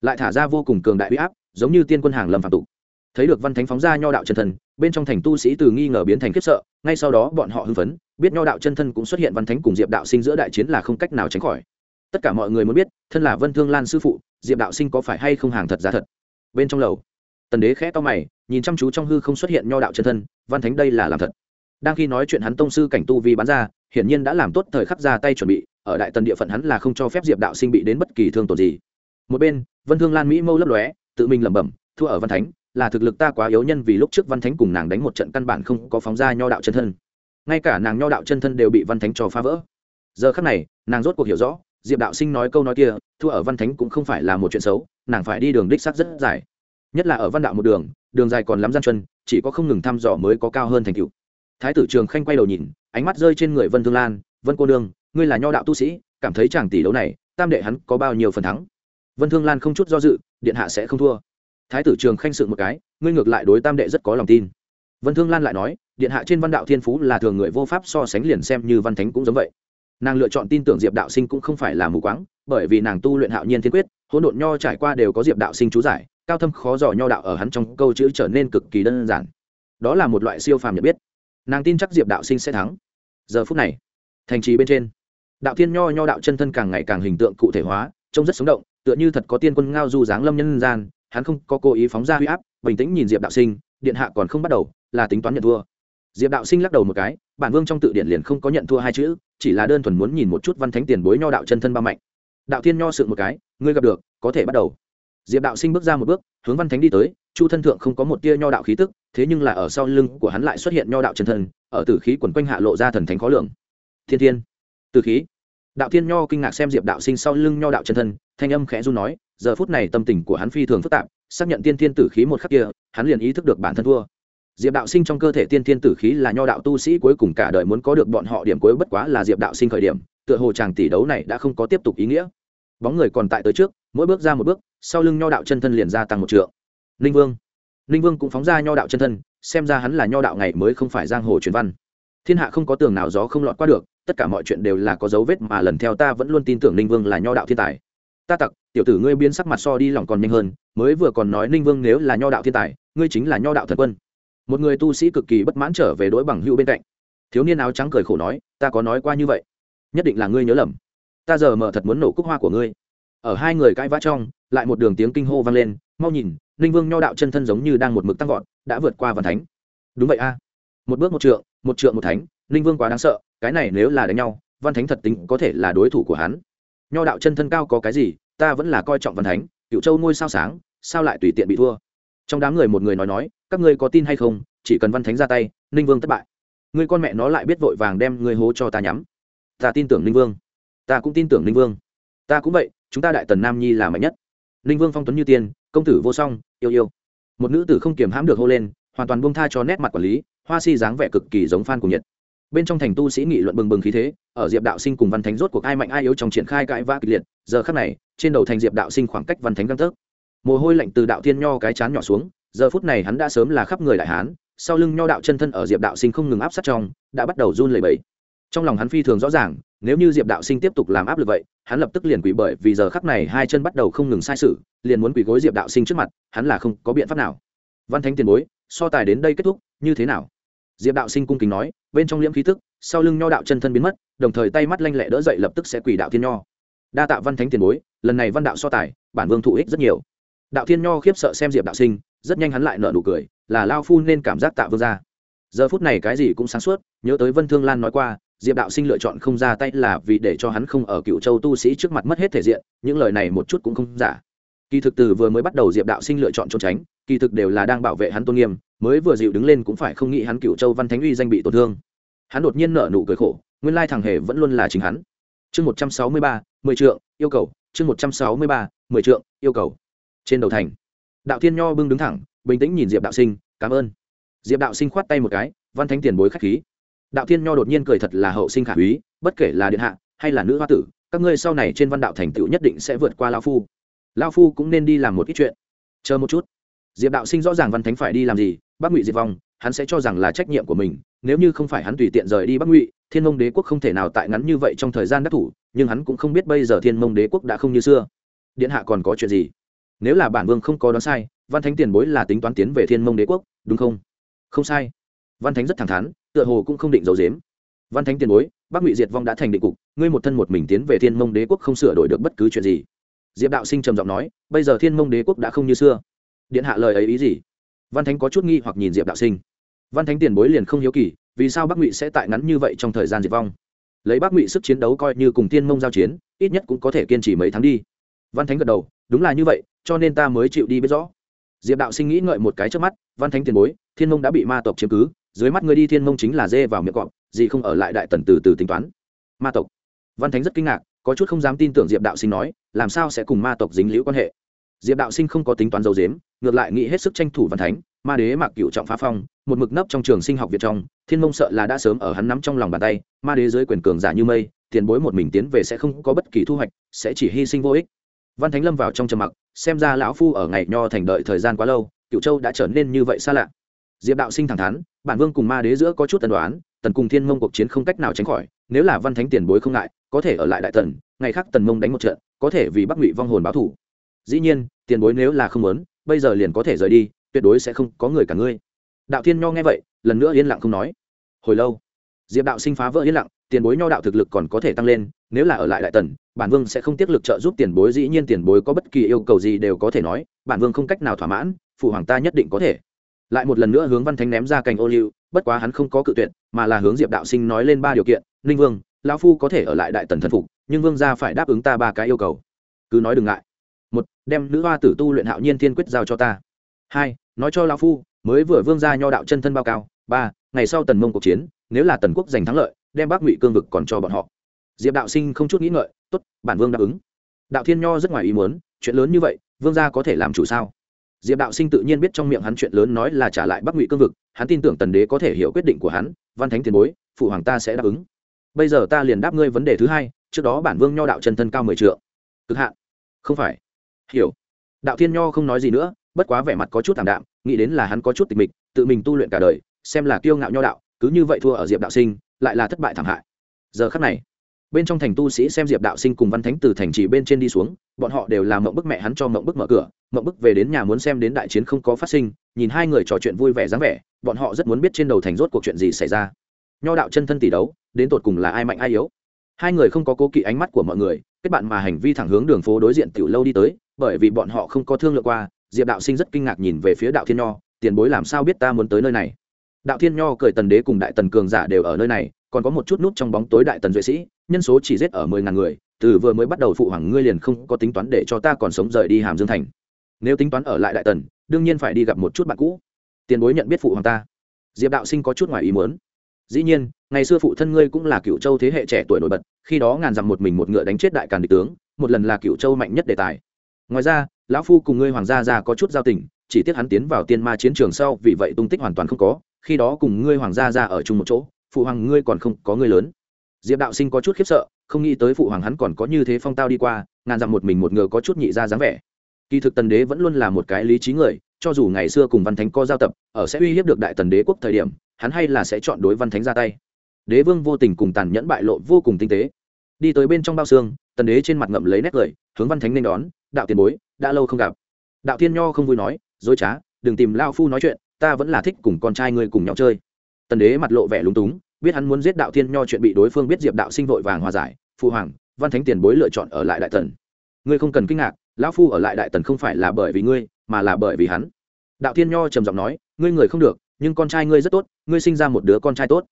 Lại thả ra vô cùng cường đại huy áp, giống như tiên quân hàng lâm phạm tục. Thấy được văn thánh phóng ra nho đạo chân thân, bên trong thành tu sĩ từ nghi ngờ biến thành khiếp sợ, ngay sau đó bọn họ hưng phấn biết nho đạo chân thân cũng xuất hiện văn thánh cùng diệp đạo sinh giữa đại chiến là không cách nào tránh khỏi. Tất cả mọi người muốn biết, thân là vân thương lan sư phụ, diệp đạo sinh có phải hay không hàng thật giá thật? Bên trong lầu, tần đế khẽ to mày, nhìn chăm chú trong hư không xuất hiện nho đạo chân thân, văn thánh đây là làm thật. Đang khi nói chuyện hắn tông sư cảnh tu vi bắn ra, hiển nhiên đã làm tốt thời khắc ra tay chuẩn bị, ở đại tần địa phận hắn là không cho phép diệp đạo sinh bị đến bất kỳ thương tổn gì. Một bên, vân thương lan mỹ mâu lấp lóe, tự mình lẩm bẩm, thua ở văn thánh, là thực lực ta quá yếu nhân vì lúc trước văn thánh cùng nàng đánh một trận căn bản không có phóng ra nho đạo chân thân ngay cả nàng nho đạo chân thân đều bị văn thánh cho phá vỡ. Giờ khắc này, nàng rốt cuộc hiểu rõ, diệp đạo sinh nói câu nói kia, thua ở văn thánh cũng không phải là một chuyện xấu, nàng phải đi đường đích sắc rất dài. Nhất là ở văn đạo một đường đường dài còn lắm gian chân chỉ có không ngừng thăm dò mới có cao hơn thành tựu. Thái tử trường khanh quay đầu nhìn, ánh mắt rơi trên người vân thương lan, vân cô nương, ngươi là nho đạo tu sĩ, cảm thấy chàng tỷ đấu này, tam đệ hắn có bao nhiêu phần thắng? Vân thương lan không chút do dự, điện hạ sẽ không thua. Thái tử trường khanh sự một cái, ngươi ngược lại đối tam đệ rất có lòng tin. Vân thương lan lại nói điện hạ trên văn đạo thiên phú là thường người vô pháp so sánh liền xem như văn thánh cũng giống vậy. Nàng lựa chọn tin tưởng diệp đạo sinh cũng không phải là mù quáng, bởi vì nàng tu luyện hạo nhiên thiên quyết, hỗn độn nho trải qua đều có diệp đạo sinh chú giải, cao thâm khó dò nho đạo ở hắn trong câu chữ trở nên cực kỳ đơn giản. Đó là một loại siêu phàm nhận biết. Nàng tin chắc diệp đạo sinh sẽ thắng. Giờ phút này, thành trì bên trên, đạo thiên nho nho đạo chân thân càng ngày càng hình tượng cụ thể hóa, trông rất sống động, tựa như thật có tiên quân ngao du dáng lâm nhân gian, hắn không có cố ý phóng ra huy áp, bình tĩnh nhìn diệp đạo sinh, điện hạ còn không bắt đầu, là tính toán nhận thua diệp đạo sinh lắc đầu một cái, bản vương trong tự điển liền không có nhận thua hai chữ, chỉ là đơn thuần muốn nhìn một chút văn thánh tiền bối nho đạo chân thân ba mạnh. Đạo thiên nho sự một cái, ngươi gặp được, có thể bắt đầu. Diệp đạo sinh bước ra một bước, hướng văn thánh đi tới, chu thân thượng không có một tia nho đạo khí tức, thế nhưng là ở sau lưng của hắn lại xuất hiện nho đạo chân thân, ở tử khí quần quanh hạ lộ ra thần thánh khó lường. Thiên thiên, tử khí. Đạo thiên nho kinh ngạc xem diệp đạo sinh sau lưng nho đạo chân thân, thanh âm khẽ run nói, giờ phút này tâm tình của hắn phi thường phức tạp, xác nhận tiên thiên tử khí một khắc kia, hắn liền ý thức được bản thân thua diệp đạo sinh trong cơ thể tiên thiên tử khí là nho đạo tu sĩ cuối cùng cả đời muốn có được bọn họ điểm cuối bất quá là diệp đạo sinh khởi điểm, tựa hồ chàng tỷ đấu này đã không có tiếp tục ý nghĩa. Bóng người còn tại tới trước, mỗi bước ra một bước, sau lưng nho đạo chân thân liền gia tăng một trượng. Ninh vương. Ninh vương cũng phóng ra nho đạo chân thân, xem ra hắn là nho đạo ngày mới không phải giang hồ truyền văn. Thiên hạ không có tường nào gió không lọt qua được, tất cả mọi chuyện đều là có dấu vết mà lần theo ta vẫn luôn tin tưởng ninh vương là nho đạo thiên tài. Ta tặc, tiểu tử ngươi biến sắc mặt so đi lòng còn nhanh hơn, mới vừa còn nói ninh vương nếu là nho đạo thiên tài, ngươi chính là nho đạo thần quân một người tu sĩ cực kỳ bất mãn trở về đối bằng hữu bên cạnh. Thiếu niên áo trắng cười khổ nói, ta có nói qua như vậy. Nhất định là ngươi nhớ lầm. Ta giờ mở thật muốn nổ cúc hoa của ngươi. Ở hai người cãi vã trong, lại một đường tiếng kinh hô vang lên, mau nhìn, ninh vương nho đạo chân thân giống như đang một mực tăng vọt, đã vượt qua văn thánh. Đúng vậy a. Một bước một trượng một trượng một thánh, ninh vương quá đáng sợ, cái này nếu là đánh nhau văn thánh thật tính có thể là đối thủ của hắn. Nho đạo chân thân cao có cái gì, ta vẫn là coi trọng văn thánh cựu châu ngôi sao sáng, sao lại tùy tiện bị thua? Trong đám người một người nói nói các ngươi có tin hay không, chỉ cần văn thánh ra tay, ninh vương thất bại. Người con mẹ nó lại biết vội vàng đem người hố cho ta nhắm. Ta tin tưởng ninh vương. Ta cũng tin tưởng ninh vương. Ta cũng vậy, chúng ta đại tần nam nhi là mạnh nhất. Ninh vương phong tuấn như tiên, công tử vô song, yêu yêu. Một nữ tử không kiềm hãm được hô lên, hoàn toàn buông tha cho nét mặt quản lý, hoa si dáng vẻ cực kỳ giống phan của nhiệt. Bên trong thành tu sĩ nghị luận bừng bừng khí thế, ở diệp đạo sinh cùng văn thánh rốt cuộc ai mạnh ai yếu trong triển khai cãi vã kịch liệt, giờ khắc này, trên đầu thành diệp đạo sinh khoảng cách văn thánh căng tấc mồ hôi lạnh từ đạo thiên nho cái chán nhỏ xuống giờ phút này hắn đã sớm là khắp người đại hán, sau lưng nho đạo chân thân ở diệp đạo sinh không ngừng áp sát trong, đã bắt đầu run lẩy bẩy. Trong lòng hắn phi thường rõ ràng, nếu như diệp đạo sinh tiếp tục làm áp lực vậy, hắn lập tức liền quỷ bởi vì giờ khắc này hai chân bắt đầu không ngừng sai sự, liền muốn quỷ gối diệp đạo sinh trước mặt, hắn là không có biện pháp nào. Văn thánh tiền bối, so tài đến đây kết thúc, như thế nào? Diệp đạo sinh cung kính nói, bên trong liễm khí tức, sau lưng nho đạo chân thân biến mất, đồng thời tay mắt lanh lẹ đỡ dậy lập tức sẽ quỷ đạo thiên nho. Đa tạ văn thánh tiền bối, lần này văn đạo so tài, bản vương thụ ích rất nhiều. Đạo thiên nho khiếp sợ xem diệp đạo sinh rất nhanh hắn lại nở nụ cười, là lao phu nên cảm giác tạ vương ra. Giờ phút này cái gì cũng sáng suốt, nhớ tới vân thương lan nói qua, diệp đạo sinh lựa chọn không ra tay là vì để cho hắn không ở cựu châu tu sĩ trước mặt mất hết thể diện, những lời này một chút cũng không giả. Kỳ thực từ vừa mới bắt đầu diệp đạo sinh lựa chọn trốn tránh, kỳ thực đều là đang bảo vệ hắn tôn nghiêm, mới vừa dịu đứng lên cũng phải không nghĩ hắn cựu châu văn thánh uy danh bị tổn thương. Hắn đột nhiên nở nụ cười khổ, nguyên lai thằng hề vẫn luôn là chính hắn. Chương một trăm sáu mươi ba, mười trượng, yêu cầu, chương một trăm sáu mươi ba, mười trượng, yêu cầu. Trên đầu thành đạo thiên nho bưng đứng thẳng, bình tĩnh nhìn diệp đạo sinh, cảm ơn. Diệp đạo sinh khoát tay một cái, văn thánh tiền bối k h á c h khí. Đạo thiên nho đột nhiên cười thật là hậu sinh khả úy, bất kể là điện hạ hay là nữ hoa tử, các ngươi sau này trên văn đạo thành tựu nhất định sẽ vượt qua lao phu. Lao phu cũng nên đi làm một ít chuyện. Chờ một chút. Diệp đạo sinh rõ ràng văn thánh phải đi làm gì bác ngụy diệt vong, hắn sẽ cho rằng là trách nhiệm của mình, nếu như không phải hắn tùy tiện rời đi bắc ngụy, thiên mông đế quốc không thể nào tại ngắn như vậy trong thời gian đắc thủ, nhưng hắn cũng không biết bây giờ thiên mông đế quốc đã không như xưa. Điện hạ còn có chuyện gì? Nếu là bản vương không có đoán sai, văn thánh tiền bối là tính toán tiến về thiên mông đế quốc, đúng không? Không sai. Văn thánh rất thẳng thắn, tựa hồ cũng không định giấu dếm văn thánh tiền bối, bắc ngụy diệt vong đã thành định cục, ngươi một thân một mình tiến về thiên mông đế quốc không sửa đổi được bất cứ chuyện gì. Diệp đạo sinh trầm giọng nói, bây giờ thiên mông đế quốc đã không như xưa. Điện hạ lời ấy ý gì? Văn thánh có chút nghi hoặc nhìn diệp đạo sinh. Văn thánh tiền bối liền không hiếu kỳ, vì sao bắc ngụy sẽ tại ngắn như vậy trong thời gian diệt vong? Lấy bắc ngụy sức chiến đấu coi như cùng thiên mông giao chiến, ít nhất cũng có thể kiên trì mấy tháng đi. Văn thánh gật đầu, đúng là như vậy cho nên ta mới chịu đi biết rõ. Diệp đạo sinh nghĩ ngợi một cái trước mắt, văn thánh tiền bối, thiên mông đã bị ma tộc chiếm cứ, dưới mắt ngươi đi thiên mông chính là dê vào miệng cọp, gì không ở lại đại tần từ từ tính toán. Ma tộc. Văn thánh rất kinh ngạc, có chút không dám tin tưởng diệp đạo sinh nói, làm sao sẽ cùng ma tộc dính liễu quan hệ. Diệp đạo sinh không có tính toán dầu dếm ngược lại nghĩ hết sức tranh thủ văn thánh, ma đế mặc cựu trọng phá phong, một mực nấp trong trường sinh học việt trong, thiên mông sợ là đã sớm ở hắn nắm trong lòng bàn tay, ma đế dưới quyền cường giả như mây, tiền bối một mình tiến về sẽ không có bất kỳ thu hoạch, sẽ chỉ hy sinh vô ích văn thánh lâm vào trong trầm mặc, xem ra lão phu ở ngày nho thành đợi thời gian quá lâu cựu châu đã trở nên như vậy xa lạ. Diệp đạo sinh thẳng thắn, bản vương cùng ma đế giữa có chút tần đoán tần cùng thiên mông cuộc chiến không cách nào tránh khỏi, nếu là văn thánh tiền bối không ngại, có thể ở lại đại tần, ngày khác tần mông đánh một trận, có thể vì bắc ngụy vong hồn báo thủ dĩ nhiên, tiền bối nếu là không muốn, bây giờ liền có thể rời đi, tuyệt đối sẽ không có người cả ngươi. Đạo thiên nho nghe vậy, lần nữa yên lặng không nói. Hồi lâu, diệp đạo sinh phá vỡ yên lặng tiền bối nho đạo thực lực còn có thể tăng lên, nếu là ở lại đại tần, bản vương sẽ không tiếc lực trợ giúp tiền bối, dĩ nhiên tiền bối có bất kỳ yêu cầu gì đều có thể nói, bản vương không cách nào thỏa mãn, phụ hoàng ta nhất định có thể. Lại một lần nữa hướng văn thánh ném ra cành ô liu, bất quá hắn không có cự tuyệt, mà là hướng diệp đạo sinh nói lên ba điều kiện, ninh vương, lão phu có thể ở lại đại tần thần phục, nhưng vương gia phải đáp ứng ta ba cái yêu cầu. Cứ nói đừng ngại. Một, đem nữ hoa tử tu luyện hạo nhiên thiên quyết giao cho ta. Hai, nói cho lão phu, mới vừa vương gia nho đạo chân thân bao cao. Ba, ngày sau tần mông cuộc chiến, nếu là tần quốc giành thắng lợi đem bắc ngụy cương vực còn cho bọn họ. Diệp đạo sinh không chút nghĩ ngợi, tốt, bản vương đáp ứng. Đạo thiên nho rất ngoài ý muốn, chuyện lớn như vậy, vương gia có thể làm chủ sao? Diệp đạo sinh tự nhiên biết trong miệng hắn chuyện lớn nói là trả lại bắc ngụy cương vực, hắn tin tưởng tần đế có thể hiểu quyết định của hắn, văn thánh tiền bối, phụ hoàng ta sẽ đáp ứng. Bây giờ ta liền đáp ngươi vấn đề thứ hai, trước đó bản vương nho đạo chân thân cao mười triệu cực hạn. Không phải. Hiểu. Đạo thiên nho không nói gì nữa, bất quá vẻ mặt có chút thảm đạm, nghĩ đến là hắn có chút tịch mịch, tự mình tu luyện cả đời, xem là kiêu ngạo nho đạo, cứ như vậy thua ở diệp đạo sinh lại là thất bại thảm hại. Giờ khắc này, bên trong thành tu sĩ xem diệp đạo sinh cùng văn thánh từ thành trì bên trên đi xuống, bọn họ đều làm mộng bức mẹ hắn cho mộng bức mở cửa, mộng bức về đến nhà muốn xem đến đại chiến không có phát sinh, nhìn hai người trò chuyện vui vẻ dáng vẻ, bọn họ rất muốn biết trên đầu thành rốt cuộc chuyện gì xảy ra. Nho đạo chân thân tỷ đấu, đến tột cùng là ai mạnh ai yếu? Hai người không có cố kỵ ánh mắt của mọi người, kết bạn mà hành vi thẳng hướng đường phố đối diện tiểu lâu đi tới, bởi vì bọn họ không có thương lượng qua, diệp đạo sinh rất kinh ngạc nhìn về phía đạo thiên nho, tiền bối làm sao biết ta muốn tới nơi này? Đạo thiên nho cười tần đế cùng đại tần cường giả đều ở nơi này, còn có một chút nút trong bóng tối đại tần duệ sĩ, nhân số chỉ giết ở mười ngàn người, từ vừa mới bắt đầu phụ hoàng ngươi liền không có tính toán để cho ta còn sống rời đi hàm dương thành. Nếu tính toán ở lại đại tần, đương nhiên phải đi gặp một chút bạn cũ. Tiền bối nhận biết phụ hoàng ta. Diệp đạo sinh có chút ngoài ý muốn. Dĩ nhiên, ngày xưa phụ thân ngươi cũng là cựu châu thế hệ trẻ tuổi nổi bật, khi đó ngàn dặm một mình một ngựa đánh chết đại càn địch tướng, một lần là cựu châu mạnh nhất đề tài. Ngoài ra, lão phu cùng ngươi hoàng gia già có chút giao tình chỉ tiếc hắn tiến vào tiên ma chiến trường sau, vì vậy tung tích hoàn toàn không có, khi đó cùng ngươi hoàng gia ra ở chung một chỗ, phụ hoàng ngươi còn không có ngươi lớn. Diệp đạo sinh có chút khiếp sợ, không nghĩ tới phụ hoàng hắn còn có như thế phong tao đi qua, ngàn dặm một mình một ngựa có chút nhị ra dáng vẻ. Kỳ thực tần đế vẫn luôn là một cái lý trí người, cho dù ngày xưa cùng văn thánh có giao tập, ở sẽ uy hiếp được đại tần đế quốc thời điểm, hắn hay là sẽ chọn đối văn thánh ra tay. Đế vương vô tình cùng tàn nhẫn bại lộ vô cùng tinh tế. Đi tới bên trong bao xương, tần đế trên mặt ngậm lấy nét cười, hướng văn thánh nên đón, đạo tiền bối, đã lâu không gặp. Đạo thiên nho không vui nói dối trá, đừng tìm lao phu nói chuyện, ta vẫn là thích cùng con trai ngươi cùng nhau chơi. Tần đế mặt lộ vẻ lúng túng, biết hắn muốn giết đạo thiên nho chuyện bị đối phương biết diệp đạo sinh vội vàng hòa giải phụ hoàng, văn thánh tiền bối lựa chọn ở lại đại tần. Ngươi không cần kinh ngạc, lão phu ở lại đại tần không phải là bởi vì ngươi, mà là bởi vì hắn. Đạo thiên nho trầm giọng nói, ngươi người không được, nhưng con trai ngươi rất tốt, ngươi sinh ra một đứa con trai tốt.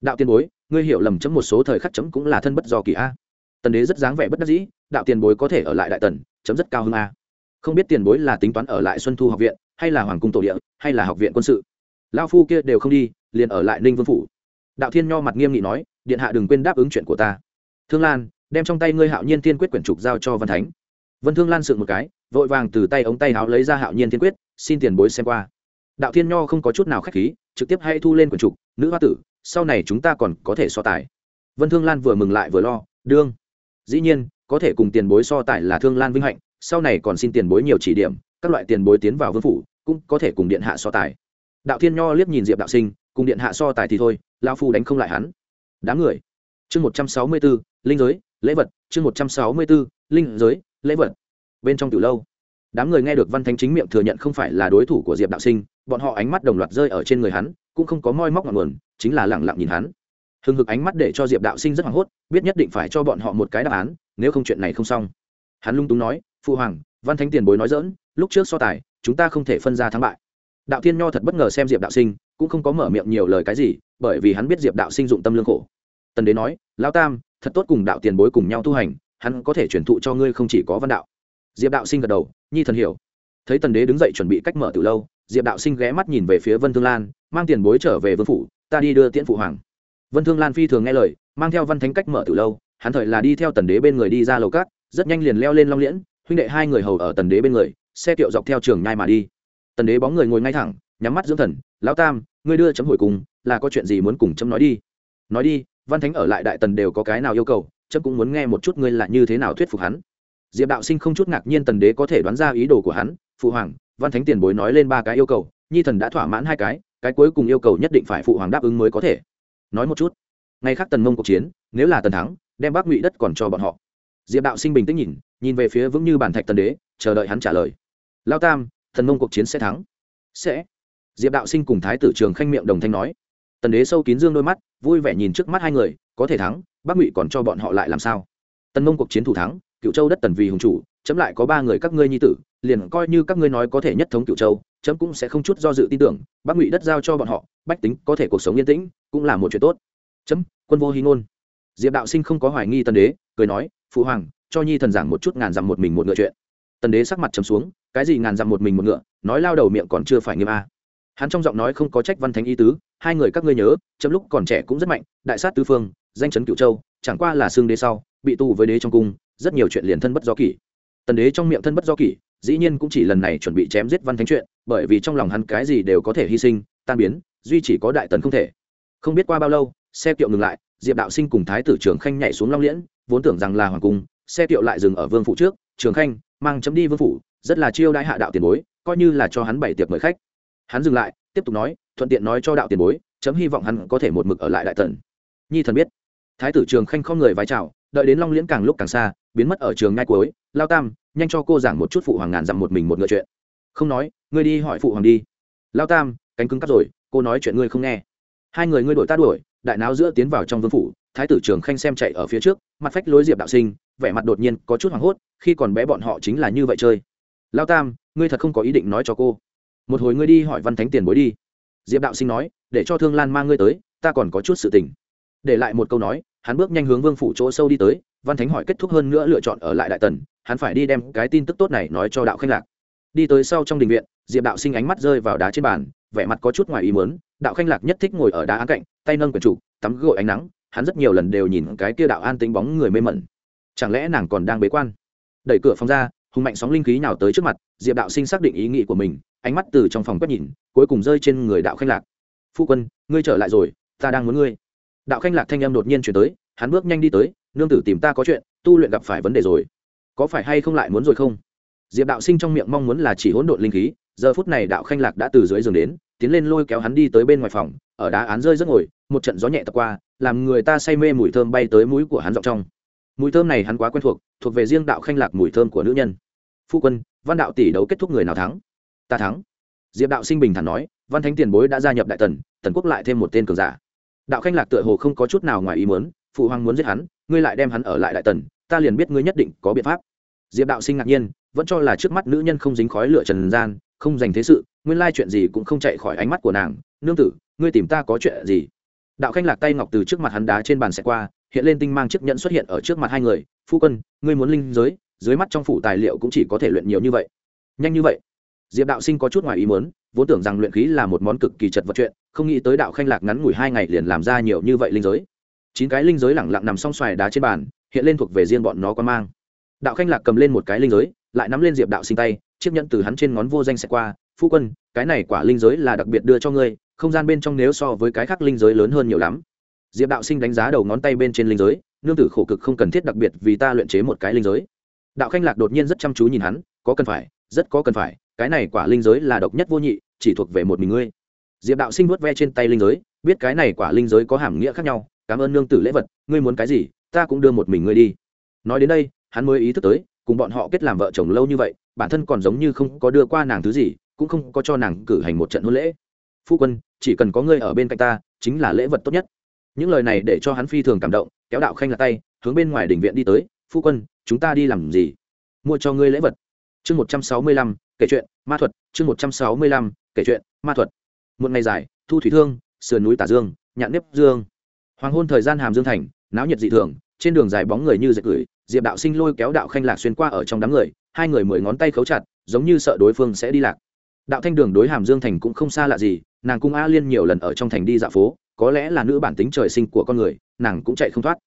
Đạo tiên bối, ngươi hiểu lầm chấm một số thời khắc chấm cũng là thân bất do kỳ a. Tần đế rất dáng vẻ bất đắc dĩ, đạo tiền bối có thể ở lại đại tần, chấm rất cao hơn a không biết tiền bối là tính toán ở lại xuân thu học viện, hay là hoàng cung tổ địa, hay là học viện quân sự. Lao phu kia đều không đi, liền ở lại ninh vương phủ. Đạo thiên nho mặt nghiêm nghị nói, điện hạ đừng quên đáp ứng chuyện của ta. Thương lan, đem trong tay ngươi hạo nhiên tiên quyết quyển trục giao cho văn thánh. Vân thương lan sượng một cái, vội vàng từ tay ống tay áo lấy ra hạo nhiên tiên quyết, xin tiền bối xem qua. Đạo thiên nho không có chút nào k h á c h khí, trực tiếp hay thu lên quyển trục, nữ hoa tử, sau này chúng ta còn có thể so tài. Vân thương lan vừa mừng lại vừa lo, đương. Dĩ nhiên, có thể cùng tiền bối so tài là thương lan vinh hạnh sau này còn xin tiền bối nhiều chỉ điểm, các loại tiền bối tiến vào vương phủ, cũng có thể cùng điện hạ so tài. Đạo thiên nho liếc nhìn diệp đạo sinh, cùng điện hạ so tài thì thôi lao phu đánh không lại hắn. Đám người. Chương một trăm sáu mươi b ố linh giới, lễ vật. Chương một trăm sáu mươi b ố linh giới, lễ vật. Bên trong từ lâu, đám người nghe được văn thánh chính miệng thừa nhận không phải là đối thủ của diệp đạo sinh, bọn họ ánh mắt đồng loạt rơi ở trên người hắn, cũng không có moi móc ngọn nguồn, chính là lẳng lặng nhìn hắn. Hừng hực ánh mắt để cho diệp đạo sinh rất hoảng hốt, biết nhất định phải cho bọn họ một cái đáp án, nếu không chuyện này không xong. Hắn lung túng nói phụ hoàng, văn thánh tiền bối nói dỡn, lúc trước so tài, chúng ta không thể phân ra thắng bại. Đạo thiên nho thật bất ngờ xem diệp đạo sinh, cũng không có mở miệng nhiều lời cái gì, bởi vì hắn biết diệp đạo sinh dụng tâm lương khổ. Tần đế nói, lão tam, thật tốt cùng đạo tiền bối cùng nhau tu hành, hắn có thể truyền thụ cho ngươi không chỉ có văn đạo. Diệp đạo sinh gật đầu, nhi thần hiểu. Thấy tần đế đứng dậy chuẩn bị cách mở từ lâu, diệp đạo sinh ghé mắt nhìn về phía vân thương lan, mang tiền bối trở về vương phủ, ta đi đưa tiễn phụ hoàng. Vân thương lan phi thường nghe lời, mang theo văn thánh cách mở từ lâu, hắn thời là đi theo tần đế bên người đi ra lầu cát rất nhanh liền leo lên long liễn huynh đệ hai người hầu ở tần đế bên người, xe kiệu dọc theo trường nhai mà đi. Tần đế bóng người ngồi ngay thẳng, nhắm mắt dưỡng thần, lão tam, ngươi đưa chấm hồi cùng, là có chuyện gì muốn cùng chấm nói đi? Nói đi, văn thánh ở lại đại tần đều có cái nào yêu cầu, chấm cũng muốn nghe một chút ngươi là như thế nào thuyết phục hắn. Diệp đạo sinh không chút ngạc nhiên tần đế có thể đoán ra ý đồ của hắn, phụ hoàng, văn thánh tiền bối nói lên ba cái yêu cầu, nhi thần đã thỏa mãn hai cái cái cuối cùng yêu cầu nhất định phải phụ hoàng đáp ứng mới có thể. Nói một chút. Ngay khác tần mông cuộc chiến, nếu là tần thắng, đem bác ngụy đất còn cho bọn họ. Diệp đạo sinh bình tĩnh nhìn nhìn về phía vững như bản thạch tần đế, chờ đợi hắn trả lời. Lao tam, thần mông cuộc chiến sẽ thắng. Sẽ. Diệp đạo sinh cùng thái tử trường khanh miệng đồng thanh nói. Tần đế sâu kín dương đôi mắt, vui vẻ nhìn trước mắt hai người, có thể thắng, bắc ngụy còn cho bọn họ lại làm sao? Tần mông cuộc chiến thủ thắng cựu châu đất tần vì hùng chủ, chấm lại có ba người các ngươi nhi tử, liền coi như các ngươi nói có thể nhất thống cựu châu, chấm cũng sẽ không chút do dự tin tưởng, bắc ngụy đất giao cho bọn họ, bách tính có thể cuộc sống yên tĩnh, cũng là một chuyện tốt. Chấm, quân vô hy ngôn. Diệp đạo sinh không có hoài nghi tần đế, cười nói, phụ hoàng cho nhi thần giảng một chút ngàn dặm một mình một ngựa chuyện. Tần đế sắc mặt trầm xuống, cái gì ngàn dặm một mình một ngựa, nói lao đầu miệng còn chưa phải nghiêm a. Hắn trong giọng nói không có trách văn thánh y tứ, hai người các ngươi nhớ, chấm lúc còn trẻ cũng rất mạnh, đại sát tứ phương, danh chấn cựu châu, chẳng qua là xương đế sau, bị tù với đế trong cung, rất nhiều chuyện liền thân bất do kỷ. Tần đế trong miệng thân bất do kỷ, dĩ nhiên cũng chỉ lần này chuẩn bị chém giết văn thánh chuyện, bởi vì trong lòng hắn cái gì đều có thể hy sinh, tan biến, duy chỉ có đại tần không thể. Không biết qua bao lâu, xe kiệu ngừng lại, diệp đạo sinh cùng thái tử trường khanh nhảy xuống long liễn, vốn tưởng rằng là hoàng cung xe tiệu lại dừng ở vương phủ trước, trường khanh mang chấm đi vương phủ, rất là chiêu đãi hạ đạo tiền bối, coi như là cho hắn bảy tiệc mời khách. Hắn dừng lại, tiếp tục nói, thuận tiện nói cho đạo tiền bối, chấm hy vọng hắn có thể một mực ở lại đại tần. Nhi thần biết. Thái tử trường khanh không người vái chào, đợi đến long liễn càng lúc càng xa, biến mất ở trường ngay cuối, lao tam, nhanh cho cô giảng một chút phụ hoàng ngàn dặm một mình một ngựa chuyện. Không nói, ngươi đi hỏi phụ hoàng đi. Lao tam, cánh cứng cắt rồi, cô nói chuyện ngươi không nghe. Hai người ngươi đổi ta đuổi, đại náo giữa tiến vào trong vương phủ, thái tử trường khanh xem chạy ở phía trước, mặt phách lối diệp đạo sinh vẻ mặt đột nhiên có chút hoảng hốt, khi còn bé bọn họ chính là như vậy chơi. Lao tam, ngươi thật không có ý định nói cho cô. Một hồi ngươi đi hỏi văn thánh tiền bối đi. Diệp đạo sinh nói, để cho thương lan mang ngươi tới, ta còn có chút sự tình. Để lại một câu nói, hắn bước nhanh hướng vương phủ chỗ sâu đi tới, văn thánh hỏi kết thúc hơn nữa lựa chọn ở lại đại tần, hắn phải đi đem cái tin tức tốt này nói cho đạo khanh lạc. Đi tới sau trong đình viện, diệp đạo sinh ánh mắt rơi vào đá trên bàn, vẻ mặt có chút ngoài ý mớn đạo khanh lạc nhất thích ngồi ở đá án cạnh, tay nâng quần trụ, tắm gội ánh nắng, hắn rất nhiều lần đều nhìn cái kia đạo an tính bóng người mê mẩn chẳng lẽ nàng còn đang bế quan? Đẩy cửa phòng ra, hùng mạnh sóng linh khí nào tới trước mặt, diệp đạo sinh xác định ý nghĩ của mình, ánh mắt từ trong phòng quét nhìn, cuối cùng rơi trên người đạo khanh lạc. Phu quân, ngươi trở lại rồi, ta đang muốn ngươi. Đạo khanh lạc thanh âm đột nhiên chuyển tới, hắn bước nhanh đi tới, nương tử tìm ta có chuyện, tu luyện gặp phải vấn đề rồi. Có phải hay không lại muốn rồi không? Diệp đạo sinh trong miệng mong muốn là chỉ hỗn độn linh khí, giờ phút này đạo khanh lạc đã từ dưới giường đến, tiến lên lôi kéo hắn đi tới bên ngoài phòng, ở đá án rơi rất ngồi, một trận gió nhẹ tập qua, làm người ta say mê mùi thơm bay tới mũi của hắn giọng trong mùi thơm này hắn quá quen thuộc thuộc về riêng đạo khanh lạc mùi thơm của nữ nhân. Phu quân, văn đạo tỷ đấu kết thúc người nào thắng? Ta thắng. Diệp đạo sinh bình thản nói, văn thánh tiền bối đã gia nhập đại tần tần quốc lại thêm một tên cường giả. Đạo khanh lạc tựa hồ không có chút nào ngoài ý muốn, phụ hoàng muốn giết hắn, ngươi lại đem hắn ở lại đại tần, ta liền biết ngươi nhất định có biện pháp. Diệp đạo sinh ngạc nhiên, vẫn cho là trước mắt nữ nhân không dính khói lửa trần gian, không dành thế sự, nguyên lai chuyện gì cũng không chạy khỏi ánh mắt của nàng. Nương tử, ngươi tìm ta có chuyện gì? Đạo khanh lạc tay ngọc từ trước mặt hắn đá trên bàn xe qua hiện lên tinh mang chiếc nhẫn xuất hiện ở trước mặt hai người, phu quân, ngươi muốn linh giới, dưới mắt trong phủ tài liệu cũng chỉ có thể luyện nhiều như vậy. Nhanh như vậy? Diệp đạo sinh có chút ngoài ý muốn, vốn tưởng rằng luyện khí là một món cực kỳ chật vật chuyện, không nghĩ tới đạo khanh lạc ngắn ngủi hai ngày liền làm ra nhiều như vậy linh giới. Chín cái linh giới lẳng lặng nằm song xoài đá trên bàn, hiện lên thuộc về riêng bọn nó có mang. Đạo khanh lạc cầm lên một cái linh giới, lại nắm lên diệp đạo sinh tay, chiếc nhẫn từ hắn trên ngón vô danh sẽ qua, phu quân, cái này quả linh giới là đặc biệt đưa cho ngươi, không gian bên trong nếu so với cái khác linh giới lớn hơn nhiều lắm diệp đạo sinh đánh giá đầu ngón tay bên trên linh giới, nương tử khổ cực không cần thiết đặc biệt vì ta luyện chế một cái linh giới. Đạo khanh lạc đột nhiên rất chăm chú nhìn hắn, có cần phải, rất có cần phải, cái này quả linh giới là độc nhất vô nhị, chỉ thuộc về một mình ngươi. Diệp đạo sinh vuốt ve trên tay linh giới, biết cái này quả linh giới có hàm nghĩa khác nhau, cảm ơn nương tử lễ vật, ngươi muốn cái gì, ta cũng đưa một mình ngươi đi. Nói đến đây, hắn mới ý thức tới, cùng bọn họ kết làm vợ chồng lâu như vậy, bản thân còn giống như không có đưa qua nàng thứ gì, cũng không có cho nàng cử hành một trận hôn lễ. Phu quân, chỉ cần có ngươi ở bên cạnh ta, chính là lễ vật tốt nhất những lời này để cho hắn phi thường cảm động, kéo đạo khanh là tay, hướng bên ngoài đỉnh viện đi tới, phu quân, chúng ta đi làm gì? Mua cho ngươi lễ vật. Chương một trăm sáu mươi lăm, kể chuyện, ma thuật. Chương một trăm sáu mươi lăm, kể chuyện, ma thuật. Một ngày dài, thu thủy thương, sườn núi tả dương, nhạn nếp dương. Hoàng hôn thời gian hàm dương thành, náo nhiệt dị thường, trên đường dài bóng người như dệt gửi, diệp đạo sinh lôi kéo đạo khanh lạc xuyên qua ở trong đám người, hai người mười ngón tay khấu chặt, giống như sợ đối phương sẽ đi lạc. Đạo thanh đường đối hàm dương thành cũng không xa lạ gì, nàng cung a liên nhiều lần ở trong thành đi dạo phố có lẽ là nữ bản tính trời sinh của con người, nàng cũng chạy không thoát.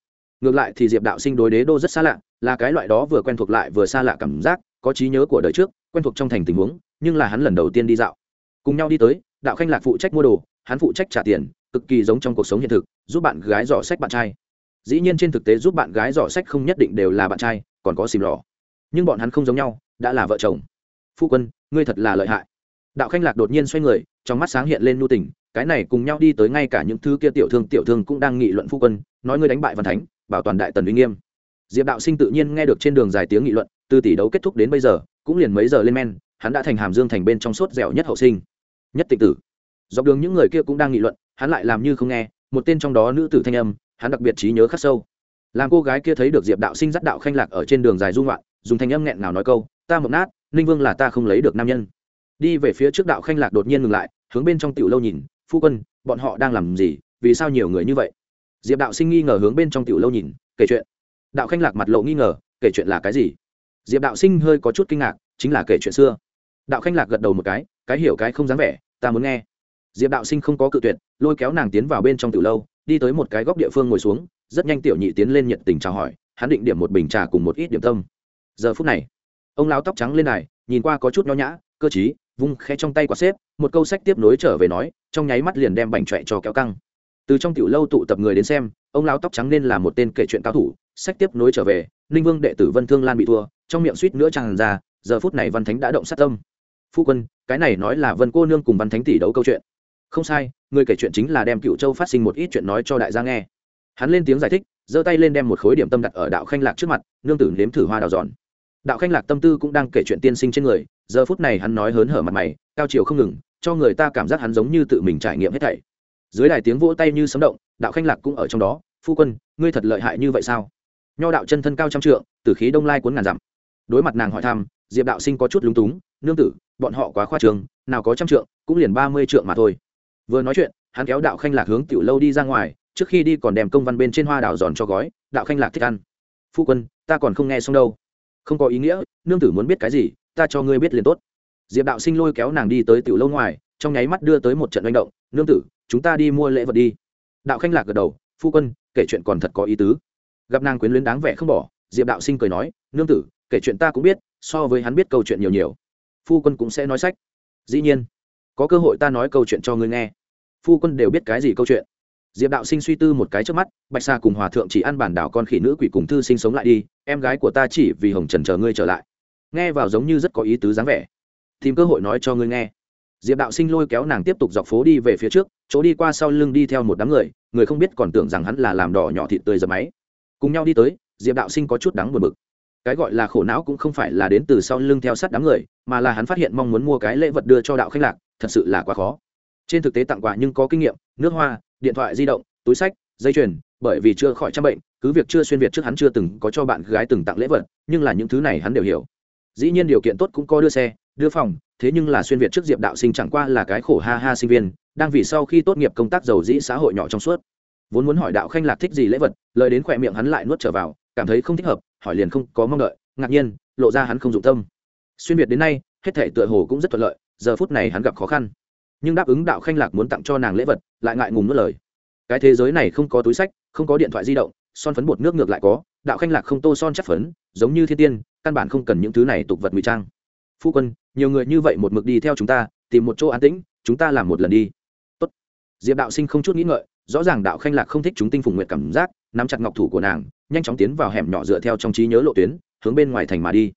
Ngược lại thì diệp đạo sinh đối đế đô rất xa lạ, là cái loại đó vừa quen thuộc lại vừa xa lạ cảm giác, có trí nhớ của đời trước, quen thuộc trong thành tình huống, nhưng là hắn lần đầu tiên đi dạo. Cùng nhau đi tới, đạo khanh lạc phụ trách mua đồ, hắn phụ trách trả tiền, cực kỳ giống trong cuộc sống hiện thực, giúp bạn gái dò sách bạn trai. Dĩ nhiên trên thực tế giúp bạn gái dò sách không nhất định đều là bạn trai, còn có xìm lò. Nhưng bọn hắn không giống nhau, đã là vợ chồng. Phu quân, ngươi thật là lợi hại đạo khanh lạc đột nhiên xoay người, trong mắt sáng hiện lên nhu tình, cái này cùng nhau đi tới ngay cả những thứ kia tiểu thương tiểu thương cũng đang nghị luận phu quân, nói ngươi đánh bại văn thánh, bảo toàn đại tần uy nghiêm. Diệp đạo sinh tự nhiên nghe được trên đường dài tiếng nghị luận, từ tỷ đấu kết thúc đến bây giờ, cũng liền mấy giờ lên men, hắn đã thành hàm dương thành bên trong suốt dẻo nhất hậu sinh, nhất tịch tử. Dọc đường những người kia cũng đang nghị luận, hắn lại làm như không nghe, một tên trong đó nữ tử thanh âm, hắn đặc biệt trí nhớ khắc sâu. Làm cô gái kia thấy được diệp đạo sinh dắt đạo khanh lạc ở trên đường dài dung loạn dùng thanh âm nghẹn nào nói câu, ta mộng nát, ninh vương là ta không lấy được nam nhân đi về phía trước đạo khanh lạc đột nhiên ngừng lại, hướng bên trong tiểu lâu nhìn, phu quân, bọn họ đang làm gì? Vì sao nhiều người như vậy? Diệp đạo sinh nghi ngờ hướng bên trong tiểu lâu nhìn, kể chuyện. Đạo khanh lạc mặt lộ nghi ngờ, kể chuyện là cái gì? Diệp đạo sinh hơi có chút kinh ngạc, chính là kể chuyện xưa. Đạo khanh lạc gật đầu một cái cái hiểu cái không dám vẻ, ta muốn nghe. Diệp đạo sinh không có cự tuyệt, lôi kéo nàng tiến vào bên trong tiểu lâu, đi tới một cái góc địa phương ngồi xuống, rất nhanh tiểu nhị tiến lên nhiệt tình chào hỏi, hắn định điểm một bình trà cùng một ít điểm tâm. Giờ phút này, ông lão tóc trắng lên này nhìn qua có chút nho nhã, cơ t vung khe trong tay quả xếp, một câu sách tiếp nối trở về nói, trong nháy mắt liền đem bành trọe cho kéo căng. Từ trong tiểu lâu tụ tập người đến xem, ông lão tóc trắng nên là một tên kể chuyện cao thủ, sách tiếp nối trở về, ninh vương đệ tử vân thương lan bị thua, trong miệng suýt nữa tràn ra, giờ phút này văn thánh đã động sát tâm. Phu quân, cái này nói là vân cô nương cùng văn thánh tỷ đấu câu chuyện. Không sai, người kể chuyện chính là đem cựu châu phát sinh một ít chuyện nói cho đại gia nghe. Hắn lên tiếng giải thích, giơ tay lên đem một khối điểm tâm đặt ở đạo khanh lạc trước mặt, nương tử nếm thử hoa đào giòn. Đạo khanh lạc tâm tư cũng đang kể chuyện tiên sinh trên người giờ phút này hắn nói hớn hở mặt mày, cao chiều không ngừng, cho người ta cảm giác hắn giống như tự mình trải nghiệm hết thảy. Dưới đài tiếng vỗ tay như sấm động, đạo khanh lạc cũng ở trong đó, phu quân, ngươi thật lợi hại như vậy sao? Nho đạo chân thân cao trăm trượng từ khí đông lai cuốn ngàn dặm. Đối mặt nàng hỏi thăm, diệp đạo sinh có chút lúng túng, nương tử, bọn họ quá khoa trường nào có trăm trượng, cũng liền ba mươi trượng mà thôi. Vừa nói chuyện, hắn kéo đạo khanh lạc hướng tiểu lâu đi ra ngoài, trước khi đi còn đem công văn bên trên hoa đào giòn cho gói, đạo khanh lạc thích ăn. Phu quân, ta còn không nghe xong đâu. Không có ý nghĩa, nương tử muốn biết cái gì ta cho ngươi biết liền tốt. Diệp đạo sinh lôi kéo nàng đi tới tiểu lâu ngoài, trong nháy mắt đưa tới một trận manh động, nương tử, chúng ta đi mua lễ vật đi. Đạo khanh lạc gật đầu, phu quân, kể chuyện còn thật có ý tứ. Gặp nàng quyến luyến đáng vẻ không bỏ, diệp đạo sinh cười nói, nương tử, kể chuyện ta cũng biết, so với hắn biết câu chuyện nhiều nhiều. Phu quân cũng sẽ nói sách. Dĩ nhiên, có cơ hội ta nói câu chuyện cho ngươi nghe. Phu quân đều biết cái gì câu chuyện. Diệp đạo sinh suy tư một cái trước mắt, bạch sa cùng hòa thượng chỉ ăn bản đảo con khỉ nữ quỷ cùng thư sinh sống lại đi, em gái của ta chỉ vì hồng trần chờ ngươi trở lại nghe vào giống như rất có ý tứ dáng vẻ. Tìm cơ hội nói cho ngươi nghe. Diệp đạo sinh lôi kéo nàng tiếp tục dọc phố đi về phía trước, chỗ đi qua sau lưng đi theo một đám người người không biết còn tưởng rằng hắn là làm đỏ nhỏ thịt tươi dập máy. Cùng nhau đi tới, diệp đạo sinh có chút đắng buồn bực. Cái gọi là khổ não cũng không phải là đến từ sau lưng theo sát đám người, mà là hắn phát hiện mong muốn mua cái lễ vật đưa cho đạo khách lạc, thật sự là quá khó. Trên thực tế tặng quà nhưng có kinh nghiệm, nước hoa, điện thoại di động, túi sách, dây chuyền, bởi vì chưa khỏi trăm bệnh, cứ việc chưa xuyên việt trước hắn chưa từng có cho bạn gái từng tặng lễ vật, nhưng là những thứ này hắn đều hiểu dĩ nhiên điều kiện tốt cũng có đưa xe, đưa phòng, thế nhưng là xuyên việt trước diệp đạo sinh chẳng qua là cái khổ ha ha sinh viên, đang vì sau khi tốt nghiệp công tác giàu dĩ xã hội nhỏ trong suốt. Vốn muốn hỏi đạo khanh lạc thích gì lễ vật, lời đến khỏe miệng hắn lại nuốt trở vào, cảm thấy không thích hợp, hỏi liền không có mong đợi, ngạc nhiên, lộ ra hắn không dụng tâm. Xuyên việt đến nay, hết thể tựa hồ cũng rất thuận lợi, giờ phút này hắn gặp khó khăn. Nhưng đáp ứng đạo khanh lạc muốn tặng cho nàng lễ vật, lại ngại ngùng nuốt lời. Cái thế giới này không có túi sách, không có điện thoại di động, son phấn bột nước ngược lại có đạo khanh lạc không tô son chắc phấn, giống như thiên tiên, căn bản không cần những thứ này tục vật ngụy trang. Phu quân, nhiều người như vậy một mực đi theo chúng ta, tìm một chỗ an tĩnh, chúng ta làm một lần đi. Tốt. diệp đạo sinh không chút nghĩ ngợi, rõ ràng đạo khanh lạc không thích chúng tinh phùng nguyện cảm giác, nắm chặt ngọc thủ của nàng, nhanh chóng tiến vào hẻm nhỏ dựa theo trong trí nhớ lộ tuyến, hướng bên ngoài thành mà đi.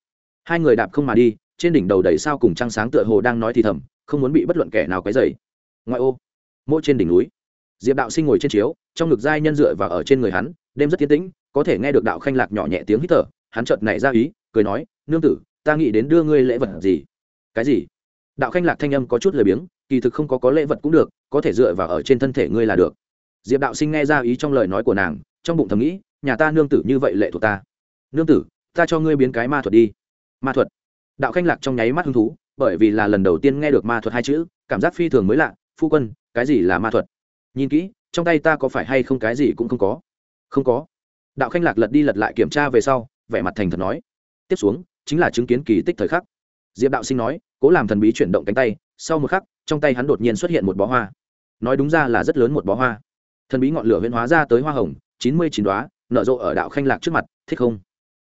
Hai người đạp không mà đi, trên đỉnh đầu đầy sao cùng trăng sáng tựa hồ đang nói thì thầm, không muốn bị bất luận kẻ nào quấy dày ngoại ô, mỗi trên đỉnh núi, diệp đạo sinh ngồi trên chiếu, trong ngực giai nhân dựa và ở trên người hắn, đêm rất tiến tĩnh có thể nghe được đạo khanh lạc nhỏ nhẹ tiếng hít thở, hắn chợt nảy ra ý, cười nói, nương tử, ta nghĩ đến đưa ngươi lễ vật gì? Cái gì? Đạo khanh lạc thanh âm có chút lười biếng, kỳ thực không có có lễ vật cũng được, có thể dựa vào ở trên thân thể ngươi là được. Diệp đạo sinh nghe ra ý trong lời nói của nàng, trong bụng thầm nghĩ, nhà ta nương tử như vậy lệ thuộc ta. Nương tử, ta cho ngươi biến cái ma thuật đi. Ma thuật? Đạo khanh lạc trong nháy mắt hứng thú, bởi vì là lần đầu tiên nghe được ma thuật hai chữ, cảm giác phi thường mới lạ, phu quân, cái gì là ma thuật? Nhìn kỹ, trong tay ta có phải hay không cái gì cũng không có. Không có đạo khanh lạc lật đi lật lại kiểm tra về sau, vẻ mặt thành thật nói, tiếp xuống, chính là chứng kiến kỳ tích thời khắc. Diệp đạo sinh nói, cố làm thần bí chuyển động cánh tay, sau một khắc, trong tay hắn đột nhiên xuất hiện một bó hoa. Nói đúng ra là rất lớn một bó hoa. Thần bí ngọn lửa huyễn hóa ra tới hoa hồng, chín mươi chín đoá nở rộ ở đạo khanh lạc trước mặt, thích không?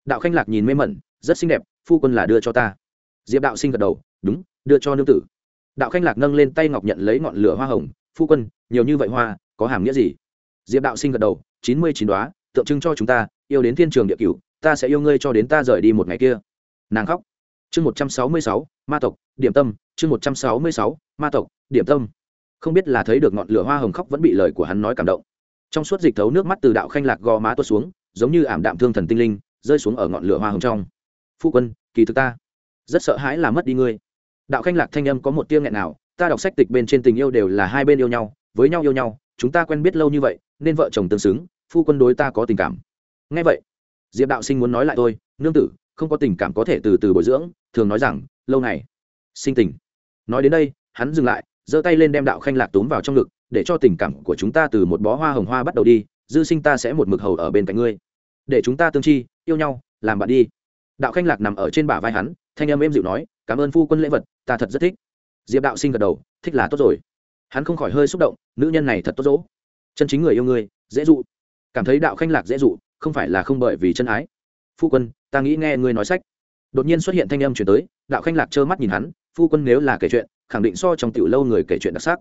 Đạo khanh lạc nhìn mê mẩn, rất xinh đẹp, phu quân là đưa cho ta. Diệp đạo sinh gật đầu, đúng, đưa cho nương tử. Đạo khanh lạc nâng lên tay ngọc nhận lấy ngọn lửa hoa hồng, phu quân, nhiều như vậy hoa, có hàm nghĩa gì? Diệp đạo sinh gật đầu, chín mươi chín đoá tượng trưng cho chúng ta, yêu đến thiên trường địa cửu, ta sẽ yêu ngươi cho đến ta rời đi một ngày kia. Nàng khóc. Chương một trăm sáu mươi sáu, ma tộc, điểm tâm. Chương một trăm sáu mươi sáu, ma tộc, điểm tâm. Không biết là thấy được ngọn lửa hoa hồng khóc vẫn bị lời của hắn nói cảm động. Trong suốt dịch thấu nước mắt từ đạo khanh lạc gò má tuột xuống, giống như ảm đạm thương thần tinh linh, rơi xuống ở ngọn lửa hoa hồng trong. Phu quân, kỳ thực ta rất sợ hãi là mất đi ngươi. Đạo khanh lạc thanh âm có một tiêu nghẹn nào, ta đọc sách tịch bên trên tình yêu đều là hai bên yêu nhau, với nhau yêu nhau, chúng ta quen biết lâu như vậy, nên vợ chồng tương xứng phu quân đối ta có tình cảm. Ngay vậy, diệp đạo sinh muốn nói lại tôi nương tử, không có tình cảm có thể từ từ bồi dưỡng, thường nói rằng, lâu này sinh tình. Nói đến đây, hắn dừng lại, giơ tay lên đem đạo khanh lạc túm vào trong ngực, để cho tình cảm của chúng ta từ một bó hoa hồng hoa bắt đầu đi, dư sinh ta sẽ một mực hầu ở bên cạnh ngươi. Để chúng ta tương chi, yêu nhau, làm bạn đi. Đạo khanh lạc nằm ở trên bả vai hắn, thanh âm êm dịu nói, cảm ơn phu quân lễ vật, ta thật rất thích. Diệp đạo sinh gật đầu, thích là tốt rồi. Hắn không khỏi hơi xúc động, nữ nhân này thật tốt dỗ. Chân chính người yêu ngươi, dễ dụ cảm thấy đạo khanh lạc dễ dụ, không phải là không bởi vì chân ái. Phu quân, ta nghĩ nghe ngươi nói sách. Đột nhiên xuất hiện thanh âm chuyển tới, đạo khanh lạc trơ mắt nhìn hắn, phu quân nếu là kể chuyện, khẳng định so trong tiểu lâu người kể chuyện đặc sắc.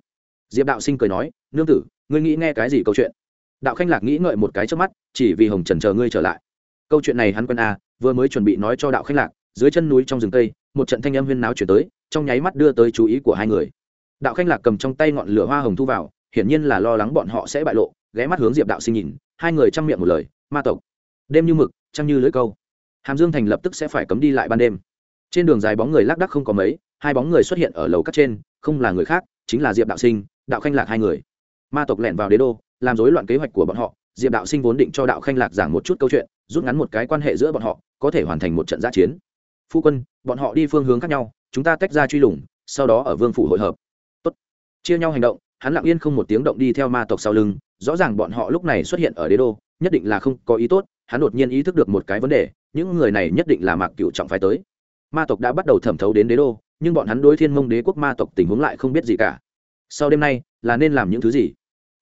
Diệp đạo sinh cười nói, nương tử, ngươi nghĩ nghe cái gì câu chuyện? Đạo khanh lạc nghĩ ngợi một cái trước mắt, chỉ vì hồng trần chờ ngươi trở lại. Câu chuyện này hắn quân a à, vừa mới chuẩn bị nói cho đạo khanh lạc, dưới chân núi trong rừng tây, một trận thanh âm huyên náo chuyển tới, trong nháy mắt đưa tới chú ý của hai người. Đạo khanh lạc cầm trong tay ngọn lửa hoa hồng thu vào, hiển nhiên là lo lắng bọn họ sẽ bại lộ, ghé mắt hướng diệp đạo sinh nhìn hai người chăm miệng một lời, ma tộc, đêm như mực trăng như lưỡi câu. Hàm dương thành lập tức sẽ phải cấm đi lại ban đêm. Trên đường dài bóng người lác đắc không có mấy, hai bóng người xuất hiện ở lầu cắt trên, không là người khác, chính là diệp đạo sinh, đạo khanh lạc hai người. Ma tộc lẻn vào đế đô, làm rối loạn kế hoạch của bọn họ, diệp đạo sinh vốn định cho đạo khanh lạc giảng một chút câu chuyện, rút ngắn một cái quan hệ giữa bọn họ, có thể hoàn thành một trận giã chiến. Phu quân, bọn họ đi phương hướng khác nhau, chúng ta tách ra truy lùng, sau đó ở vương phủ hội hợp. Tốt. chia nhau hành động, hắn lặng yên không một tiếng động đi theo ma tộc sau lưng rõ ràng bọn họ lúc này xuất hiện ở đế đô, nhất định là không có ý tốt, hắn đột nhiên ý thức được một cái vấn đề, những người này nhất định là mạc cựu trọng phái tới. Ma tộc đã bắt đầu thẩm thấu đến đế đô, nhưng bọn hắn đối thiên mông đế quốc ma tộc tình huống lại không biết gì cả. Sau đêm nay, là nên làm những thứ gì?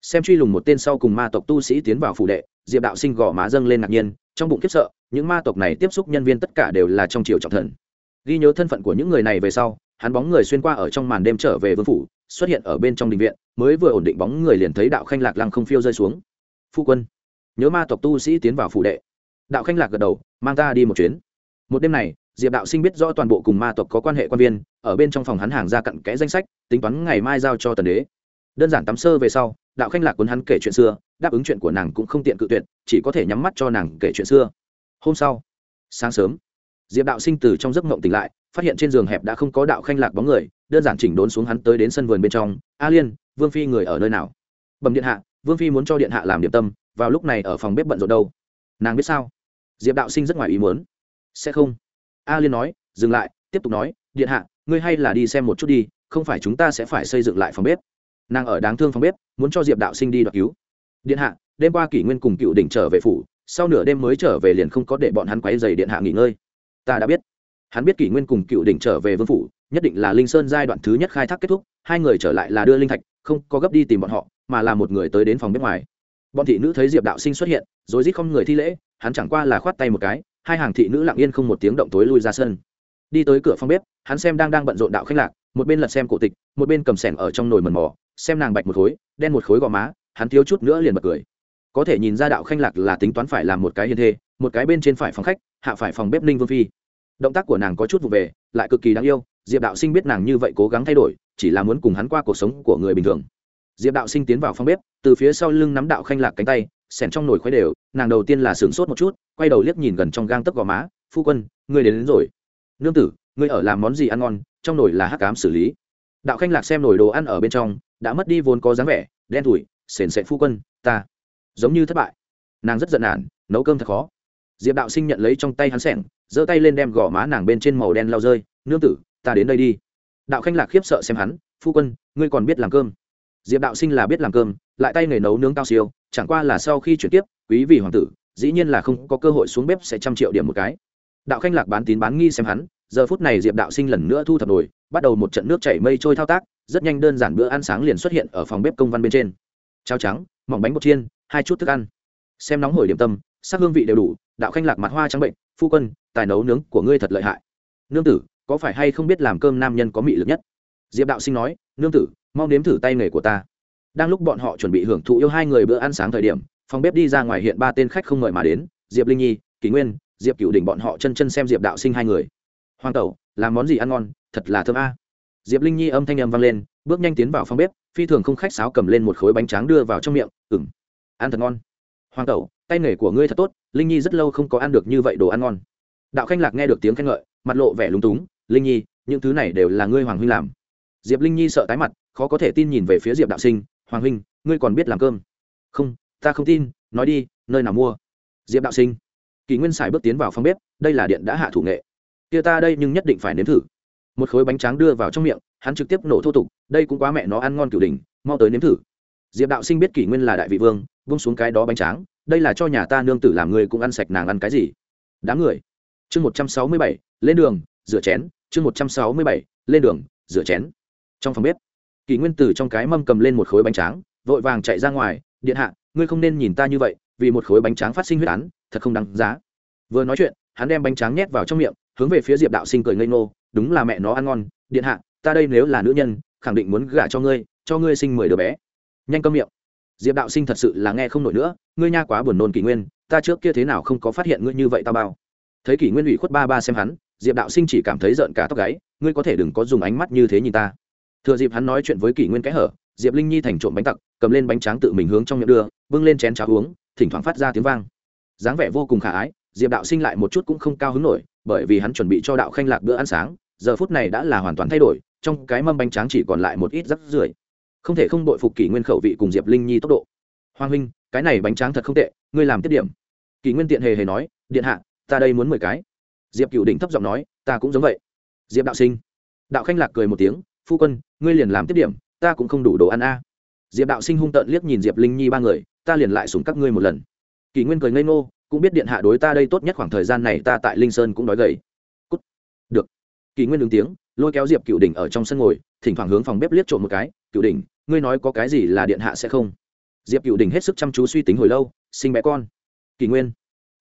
Xem truy lùng một tên sau cùng ma tộc tu sĩ tiến vào phủ đệ, diệp đạo sinh gõ má dâng lên ngạc nhiên, trong bụng kiếp sợ, những ma tộc này tiếp xúc nhân viên tất cả đều là trong triều trọng thần. Ghi nhớ thân phận của những người này về sau hắn bóng người xuyên qua ở trong màn đêm trở về vương phủ, xuất hiện ở bên trong đình viện, mới vừa ổn định bóng người liền thấy đạo khanh lạc lăng không phiêu rơi xuống. Phu quân, nhớ ma tộc tu sĩ tiến vào phủ đệ. Đạo khanh lạc gật đầu, mang ta đi một chuyến. Một đêm này, diệp đạo sinh biết rõ toàn bộ cùng ma tộc có quan hệ quan viên, ở bên trong phòng hắn hàng ra cặn kẽ danh sách, tính toán ngày mai giao cho tần đế. Đơn giản tắm sơ về sau, đạo khanh lạc cuốn hắn kể chuyện xưa, đáp ứng chuyện của nàng cũng không tiện cự tuyệt, chỉ có thể nhắm mắt cho nàng kể chuyện xưa. Hôm sau, sáng sớm diệp đạo sinh từ trong giấc mộng tỉnh lại, phát hiện trên giường hẹp đã không có đạo khanh lạc bóng người, đơn giản chỉnh đốn xuống hắn tới đến sân vườn bên trong. A liên, vương phi người ở nơi nào? Bẩm điện hạ, vương phi muốn cho điện hạ làm điểm tâm, vào lúc này ở phòng bếp bận rộn đâu? Nàng biết sao? Diệp đạo sinh rất ngoài ý muốn. Sẽ không. A liên nói, dừng lại, tiếp tục nói, điện hạ, ngươi hay là đi xem một chút đi, không phải chúng ta sẽ phải xây dựng lại phòng bếp. Nàng ở đáng thương phòng bếp, muốn cho diệp đạo sinh đi đoạt cứu. Điện hạ, đêm qua kỷ nguyên cùng cựu đỉnh trở về phủ, sau nửa đêm mới trở về liền không có để bọn hắn quấy dày điện hạ nghỉ ngơi ta đã biết. Hắn biết kỷ nguyên cùng cựu đỉnh trở về vương phủ, nhất định là linh sơn giai đoạn thứ nhất khai thác kết thúc, hai người trở lại là đưa linh thạch, không có gấp đi tìm bọn họ, mà là một người tới đến phòng bếp ngoài. Bọn thị nữ thấy diệp đạo sinh xuất hiện rồi rít không người thi lễ, hắn chẳng qua là khoát tay một cái, hai hàng thị nữ lặng yên không một tiếng động tối lui ra sân. Đi tới cửa phòng bếp, hắn xem đang đang bận rộn đạo khách lạc, một bên lật xem cổ tịch, một bên cầm sẻng ở trong nồi mần mò, xem nàng bạch một khối, đen một khối gò má, hắn thiếu chút nữa liền bật cười có thể nhìn ra đạo khanh lạc là tính toán phải làm một cái hiền thê một cái bên trên phải phòng khách hạ phải phòng bếp ninh vương phi. Động tác của nàng có chút vụ về lại cực kỳ đáng yêu diệp đạo sinh biết nàng như vậy cố gắng thay đổi chỉ là muốn cùng hắn qua cuộc sống của người bình thường. Diệp đạo sinh tiến vào phòng bếp từ phía sau lưng nắm đạo khanh lạc cánh tay sẻn trong nồi khoái đều nàng đầu tiên là sửng sốt một chút quay đầu liếc nhìn gần trong gang tấc gò má phu quân ngươi đến, đến rồi. Nương tử ngươi ở làm món gì ăn ngon? Trong nồi là hắc cám xử lý. Đạo khanh lạc xem nồi đồ ăn ở bên trong đã mất đi vốn có dáng vẻ đen thủi sền sệt phu quân ta giống như thất bại. Nàng rất giận nản, nấu cơm thật khó. Diệp đạo sinh nhận lấy trong tay hắn sẻng, giơ tay lên đem gò má nàng bên trên màu đen lao rơi. Nương tử, ta đến đây đi. Đạo khanh lạc khiếp sợ xem hắn, phu quân, ngươi còn biết làm cơm? Diệp đạo sinh là biết làm cơm, lại tay nghề nấu nướng cao siêu, chẳng qua là sau khi chuyển tiếp, quý vị hoàng tử, dĩ nhiên là không có cơ hội xuống bếp sẽ trăm triệu điểm một cái. Đạo khanh lạc bán tín bán nghi xem hắn, giờ phút này diệp đạo sinh lần nữa thu thập nồi, bắt đầu một trận nước chảy mây trôi thao tác, rất nhanh đơn giản bữa ăn sáng liền xuất hiện ở phòng bếp công văn bên trên. Cháo trắng, mỏng bánh bột chiên hai chút thức ăn. Xem nóng hổi điểm tâm, sắc hương vị đều đủ, đạo khanh lạc mặt hoa trắng bệnh, phu quân, tài nấu nướng của ngươi thật lợi hại. Nương tử, có phải hay không biết làm cơm nam nhân có mị lực nhất? Diệp đạo sinh nói, nương tử, mau nếm thử tay nghề của ta. Đang lúc bọn họ chuẩn bị hưởng thụ yêu hai người bữa ăn sáng thời điểm, phòng bếp đi ra ngoài hiện ba tên khách không mời mà đến, diệp linh nhi kỷ nguyên, diệp cựu đỉnh bọn họ chân chân xem diệp đạo sinh hai người. Hoàng tẩu, làm món gì ăn ngon, thật là thơm a. Diệp linh nhi âm thanh âm vang lên, bước nhanh tiến vào phòng bếp, phi thường không khách sáo cầm lên một khối bánh tráng đưa vào trong miệng ừng ăn thật ngon. Hoàng tẩu, tay nghề của ngươi thật tốt, linh nhi rất lâu không có ăn được như vậy đồ ăn ngon. Đạo khanh lạc nghe được tiếng khen ngợi, mặt lộ vẻ lúng túng, linh nhi, những thứ này đều là ngươi hoàng huynh làm. Diệp linh nhi sợ tái mặt, khó có thể tin nhìn về phía diệp đạo sinh, hoàng huynh, ngươi còn biết làm cơm? Không, ta không tin, nói đi, nơi nào mua? Diệp đạo sinh kỳ nguyên xài bước tiến vào phòng bếp, đây là điện đã hạ thủ nghệ. Kia ta đây nhưng nhất định phải nếm thử. Một khối bánh tráng đưa vào trong miệng, hắn trực tiếp nổ thô tục, đây cũng quá mẹ nó ăn ngon cửu đỉnh, mau tới nếm thử. Diệp đạo sinh biết kỷ nguyên là đại vị vương vung xuống cái đó bánh tráng, đây là cho nhà ta nương tử làm người cũng ăn sạch nàng ăn cái gì? Đám người. Chương một trăm sáu mươi bảy, lên đường, rửa chén. Chương một trăm sáu mươi bảy, lên đường, rửa chén. Trong phòng bếp, kỷ nguyên tử trong cái mâm cầm lên một khối bánh tráng, vội vàng chạy ra ngoài, điện hạ, ngươi không nên nhìn ta như vậy, vì một khối bánh tráng phát sinh huyết án, thật không đáng giá. Vừa nói chuyện, hắn đem bánh tráng nhét vào trong miệng, hướng về phía diệp đạo sinh cười ngây ngô, đúng là mẹ nó ăn ngon, điện hạ, ta đây nếu là nữ nhân, khẳng định muốn gả cho ngươi cho ngươi sinh mười đứa bé. Nhanh câm miệng diệp đạo sinh thật sự là nghe không nổi nữa, ngươi nha quá buồn nôn kỷ nguyên, ta trước kia thế nào không có phát hiện ngươi như vậy tao bao. Thấy kỷ nguyên ủy khuất ba ba xem hắn, diệp đạo sinh chỉ cảm thấy giận cả tóc gáy, ngươi có thể đừng có dùng ánh mắt như thế nhìn ta. Thừa dịp hắn nói chuyện với kỷ nguyên kẽ hở, diệp linh nhi thành trộm bánh tặc, cầm lên bánh tráng tự mình hướng trong miệng đưa, bưng lên chén cháo uống, thỉnh thoảng phát ra tiếng vang. Dáng vẻ vô cùng khả ái, diệp đạo sinh lại một chút cũng không cao hứng nổi, bởi vì hắn chuẩn bị cho đạo khanh lạc bữa ăn sáng, giờ phút này đã là hoàn toàn thay đổi, trong cái mâm bánh tráng chỉ còn lại một ít rắc rưởi không thể không đội phục kỷ nguyên khẩu vị cùng diệp linh nhi tốc độ. Hoàng huynh, cái này bánh tráng thật không tệ, ngươi làm tiết điểm. Kỷ nguyên tiện hề hề nói, điện hạ, ta đây muốn mười cái. Diệp cựu đỉnh thấp giọng nói, ta cũng giống vậy. Diệp đạo sinh. Đạo khanh lạc cười một tiếng, phu quân, ngươi liền làm tiết điểm, ta cũng không đủ đồ ăn a. Diệp đạo sinh hung tợn liếc nhìn diệp linh nhi ba người, ta liền lại súng các ngươi một lần. Kỷ nguyên cười ngây ngô, cũng biết điện hạ đối ta đây tốt nhất khoảng thời gian này ta tại linh sơn cũng đói gầy. Cút. Được. Kỷ nguyên đứng tiếng lôi kéo diệp cựu đỉnh ở trong sân ngồi, thỉnh thoảng hướng phòng bếp liếc trộm một cái cựu đỉnh, ngươi nói có cái gì là điện hạ sẽ không? Diệp cựu đỉnh hết sức chăm chú suy tính hồi lâu, sinh bé con. Kỷ nguyên.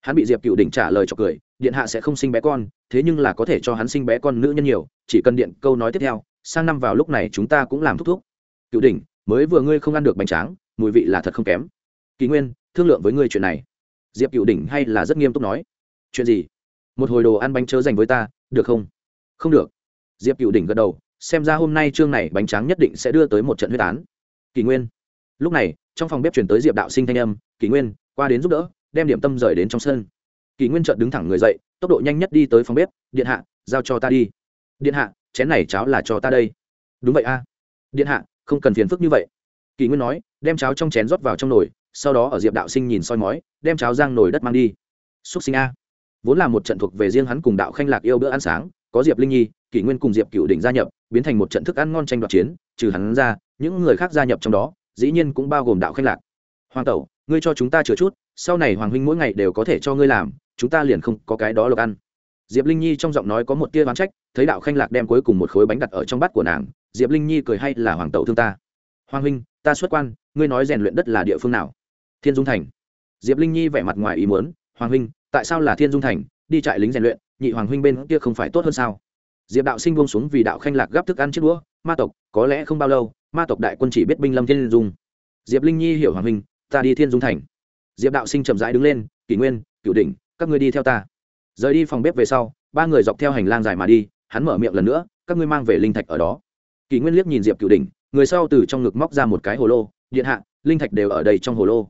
Hắn bị diệp cựu đỉnh trả lời cho cười, điện hạ sẽ không sinh bé con, thế nhưng là có thể cho hắn sinh bé con nữ nhân nhiều, chỉ cần điện câu nói tiếp theo, sang năm vào lúc này chúng ta cũng làm thúc thúc. Cựu đỉnh, mới vừa ngươi không ăn được bánh tráng, mùi vị là thật không kém. Kỳ nguyên, thương lượng với ngươi chuyện này. Diệp cựu đỉnh hay là rất nghiêm túc nói. Chuyện gì? Một hồi đồ ăn bánh chớ dành với ta, được không? Không được diệp cựu đỉnh gật đầu, xem ra hôm nay chương này bánh tráng nhất định sẽ đưa tới một trận huyết án. Kỳ nguyên. Lúc này, trong phòng bếp chuyển tới diệp đạo sinh thanh âm kỳ nguyên, qua đến giúp đỡ, đem điểm tâm rời đến trong sân. Kỳ nguyên trợn đứng thẳng người dậy, tốc độ nhanh nhất đi tới phòng bếp, điện hạ, giao cho ta đi. Điện hạ, chén này cháo là cho ta đây. Đúng vậy a. Điện hạ, không cần phiền phức như vậy. Kỳ nguyên nói, đem cháo trong chén rót vào trong nồi, sau đó ở diệp đạo sinh nhìn soi mói, đem cháo giang nồi đất mang đi. Xúc sinh a. Vốn là một trận thuộc về riêng hắn cùng đạo khanh lạc yêu bữa ăn sáng, có diệp linh nhi kỷ nguyên cùng diệp cựu đỉnh gia nhập, biến thành một trận thức ăn ngon tranh đoạt chiến, trừ hắn ra, những người khác gia nhập trong đó, dĩ nhiên cũng bao gồm đạo khanh lạc. Hoàng tẩu, ngươi cho chúng ta chữa chút, sau này hoàng huynh mỗi ngày đều có thể cho ngươi làm, chúng ta liền không có cái đó lộc ăn. Diệp linh nhi trong giọng nói có một tia ván trách, thấy đạo khanh lạc đem cuối cùng một khối bánh đặt ở trong bát của nàng, diệp linh nhi cười hay là hoàng tẩu thương ta? Hoàng huynh, ta xuất quan, ngươi nói rèn luyện đất là địa phương nào? Thiên dung thành. Diệp linh nhi vẻ mặt ngoài ý muốn, hoàng huynh, tại sao là thiên dung thành? Đi trại lính rèn luyện, nhị hoàng huynh bên kia không phải tốt hơn sao? Diệp đạo sinh buông xuống vì đạo khanh lạc gắp thức ăn chiếc đũa, ma tộc, có lẽ không bao lâu, ma tộc đại quân chỉ biết binh lâm thiên dung. Diệp linh nhi hiểu hoàng minh, ta đi thiên dung thành. Diệp đạo sinh chậm rãi đứng lên, kỷ nguyên, cửu đỉnh, các ngươi đi theo ta. Rời đi phòng bếp về sau, ba người dọc theo hành lang dài mà đi, hắn mở miệng lần nữa, các ngươi mang về linh thạch ở đó. Kỷ nguyên liếc nhìn diệp cửu đỉnh, người sau từ trong ngực móc ra một cái hồ lô, điện hạ, linh thạch đều ở đây trong hồ lô.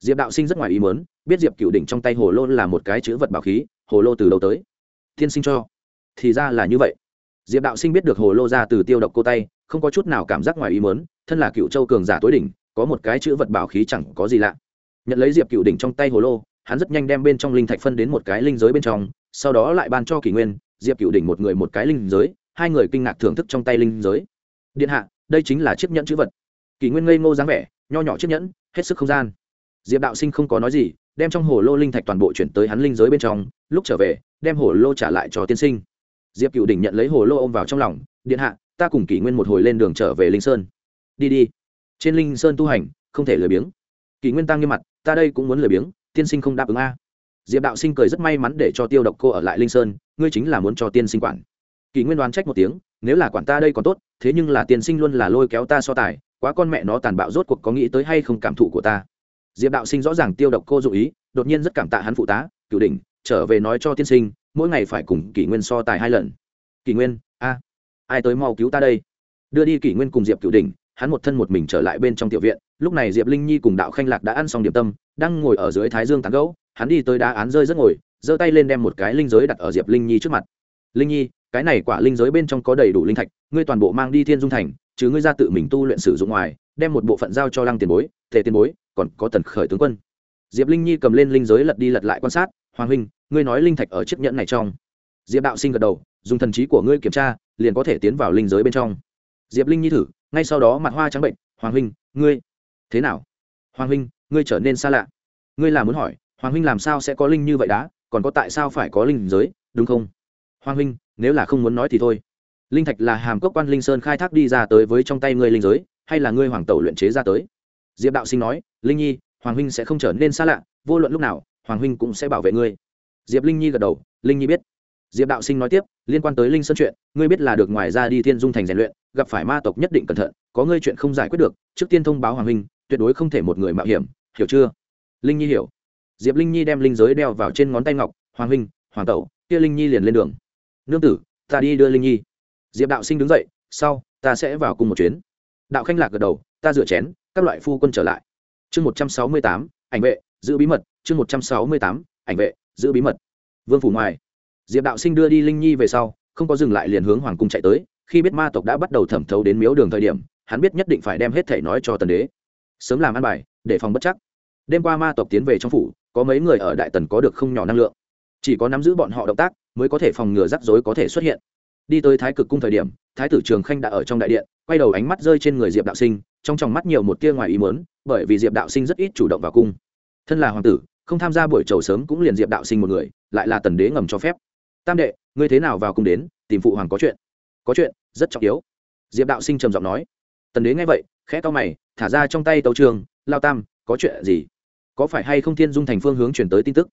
Diệp đạo sinh rất ngoài ý muốn, biết diệp cửu đỉnh trong tay hồ lô là một cái chữ vật bảo khí, hồ lô từ đâu tới? Thiên sinh cho thì ra là như vậy. Diệp đạo sinh biết được hồ lô ra từ tiêu độc cô tay, không có chút nào cảm giác ngoài ý muốn, thân là cựu châu cường giả tối đỉnh, có một cái chữ vật bảo khí chẳng có gì lạ. Nhận lấy diệp cựu đỉnh trong tay hồ lô, hắn rất nhanh đem bên trong linh thạch phân đến một cái linh giới bên trong, sau đó lại ban cho kỷ nguyên, diệp cựu đỉnh một người một cái linh giới, hai người kinh ngạc thưởng thức trong tay linh giới. Điện hạ, đây chính là chiếc nhẫn chữ vật. Kỷ nguyên ngây ngô dáng vẻ, nho nhỏ chiếc nhẫn, hết sức không gian. Diệp đạo sinh không có nói gì, đem trong hồ lô linh thạch toàn bộ chuyển tới hắn linh giới bên trong, lúc trở về, đem hồ lô trả lại cho tiên sinh diệp cựu đỉnh nhận lấy hồ lô ôm vào trong lòng điện hạ ta cùng kỷ nguyên một hồi lên đường trở về linh sơn đi đi trên linh sơn tu hành không thể lười biếng kỷ nguyên tăng như mặt ta đây cũng muốn lười biếng tiên sinh không đáp ứng a diệp đạo sinh cười rất may mắn để cho tiêu độc cô ở lại linh sơn ngươi chính là muốn cho tiên sinh quản kỷ nguyên đoán trách một tiếng nếu là quản ta đây còn tốt thế nhưng là tiên sinh luôn là lôi kéo ta so tài quá con mẹ nó tàn bạo rốt cuộc có nghĩ tới hay không cảm thụ của ta diệp đạo sinh rõ ràng tiêu độc cô dụ ý đột nhiên rất cảm tạ hắn phụ tá cửu đỉnh trở về nói cho tiên sinh mỗi ngày phải cùng kỷ nguyên so tài hai lần. Kỷ nguyên, a, ai tới mau cứu ta đây? Đưa đi kỷ nguyên cùng diệp cựu đình hắn một thân một mình trở lại bên trong tiểu viện. Lúc này diệp linh nhi cùng đạo khanh lạc đã ăn xong điểm tâm, đang ngồi ở dưới thái dương tán gấu hắn đi tới đá án rơi rất ngồi, giơ tay lên đem một cái linh giới đặt ở diệp linh nhi trước mặt. Linh nhi, cái này quả linh giới bên trong có đầy đủ linh thạch, ngươi toàn bộ mang đi thiên dung thành, chứ ngươi ra tự mình tu luyện sử dụng ngoài, đem một bộ phận giao cho lăng tiền bối thể tiền bối, còn có tần khởi tướng quân. Diệp linh nhi cầm lên linh giới lật đi lật lại quan sát, hoàng huynh ngươi nói linh thạch ở chiếc nhẫn này trong. Diệp đạo sinh gật đầu dùng thần trí của ngươi kiểm tra liền có thể tiến vào linh giới bên trong. Diệp linh nhi thử ngay sau đó mặt hoa trắng bệnh hoàng huynh ngươi thế nào? Hoàng huynh ngươi trở nên xa lạ. Ngươi là muốn hỏi hoàng huynh làm sao sẽ có linh như vậy đã, còn có tại sao phải có linh giới đúng không? Hoàng huynh nếu là không muốn nói thì thôi. Linh thạch là hàm cốc quan linh sơn khai thác đi ra tới với trong tay ngươi linh giới hay là ngươi hoàng tẩu luyện chế ra tới? Diệp đạo sinh nói linh nhi hoàng huynh sẽ không trở nên xa lạ vô luận lúc nào hoàng huynh cũng sẽ bảo vệ ngươi diệp linh nhi gật đầu, linh nhi biết. Diệp đạo sinh nói tiếp, liên quan tới linh sơn chuyện, ngươi biết là được ngoài ra đi thiên dung thành rèn luyện, gặp phải ma tộc nhất định cẩn thận, có ngươi chuyện không giải quyết được, trước tiên thông báo hoàng huynh, tuyệt đối không thể một người mạo hiểm, hiểu chưa? Linh nhi hiểu. Diệp linh nhi đem linh giới đeo vào trên ngón tay ngọc, hoàng huynh, hoàng tẩu, kia linh nhi liền lên đường. Nương tử, ta đi đưa linh nhi. Diệp đạo sinh đứng dậy, sau, ta sẽ vào cùng một chuyến. Đạo khanh lạc gật đầu, ta rửa chén, các loại phu quân trở lại. Chương một trăm sáu mươi tám, ảnh vệ, giữ bí mật. Chương một trăm sáu mươi tám, ảnh vệ giữ bí mật. Vương phủ ngoài, diệp đạo sinh đưa đi linh nhi về sau, không có dừng lại liền hướng hoàng cung chạy tới. Khi biết ma tộc đã bắt đầu thẩm thấu đến miếu đường thời điểm, hắn biết nhất định phải đem hết thể nói cho tần đế. Sớm làm ăn bài, để phòng bất chắc. Đêm qua ma tộc tiến về trong phủ, có mấy người ở đại tần có được không nhỏ năng lượng. Chỉ có nắm giữ bọn họ động tác, mới có thể phòng ngừa rắc rối có thể xuất hiện. Đi tới thái cực cung thời điểm, thái tử trường khanh đã ở trong đại điện, quay đầu ánh mắt rơi trên người diệp đạo sinh, trong tròng mắt nhiều một tia ngoài ý mớn bởi vì diệp đạo sinh rất ít chủ động vào cung. Thân là hoàng tử không tham gia buổi trầu sớm cũng liền diệp đạo sinh một người, lại là tần đế ngầm cho phép. Tam đệ, ngươi thế nào vào cung đến, tìm phụ hoàng có chuyện? Có chuyện, rất trọng yếu. Diệp đạo sinh trầm giọng nói. Tần đế nghe vậy, khẽ to mày, thả ra trong tay tàu trường, lao tam, có chuyện gì? Có phải hay không thiên dung thành phương hướng chuyển tới tin tức?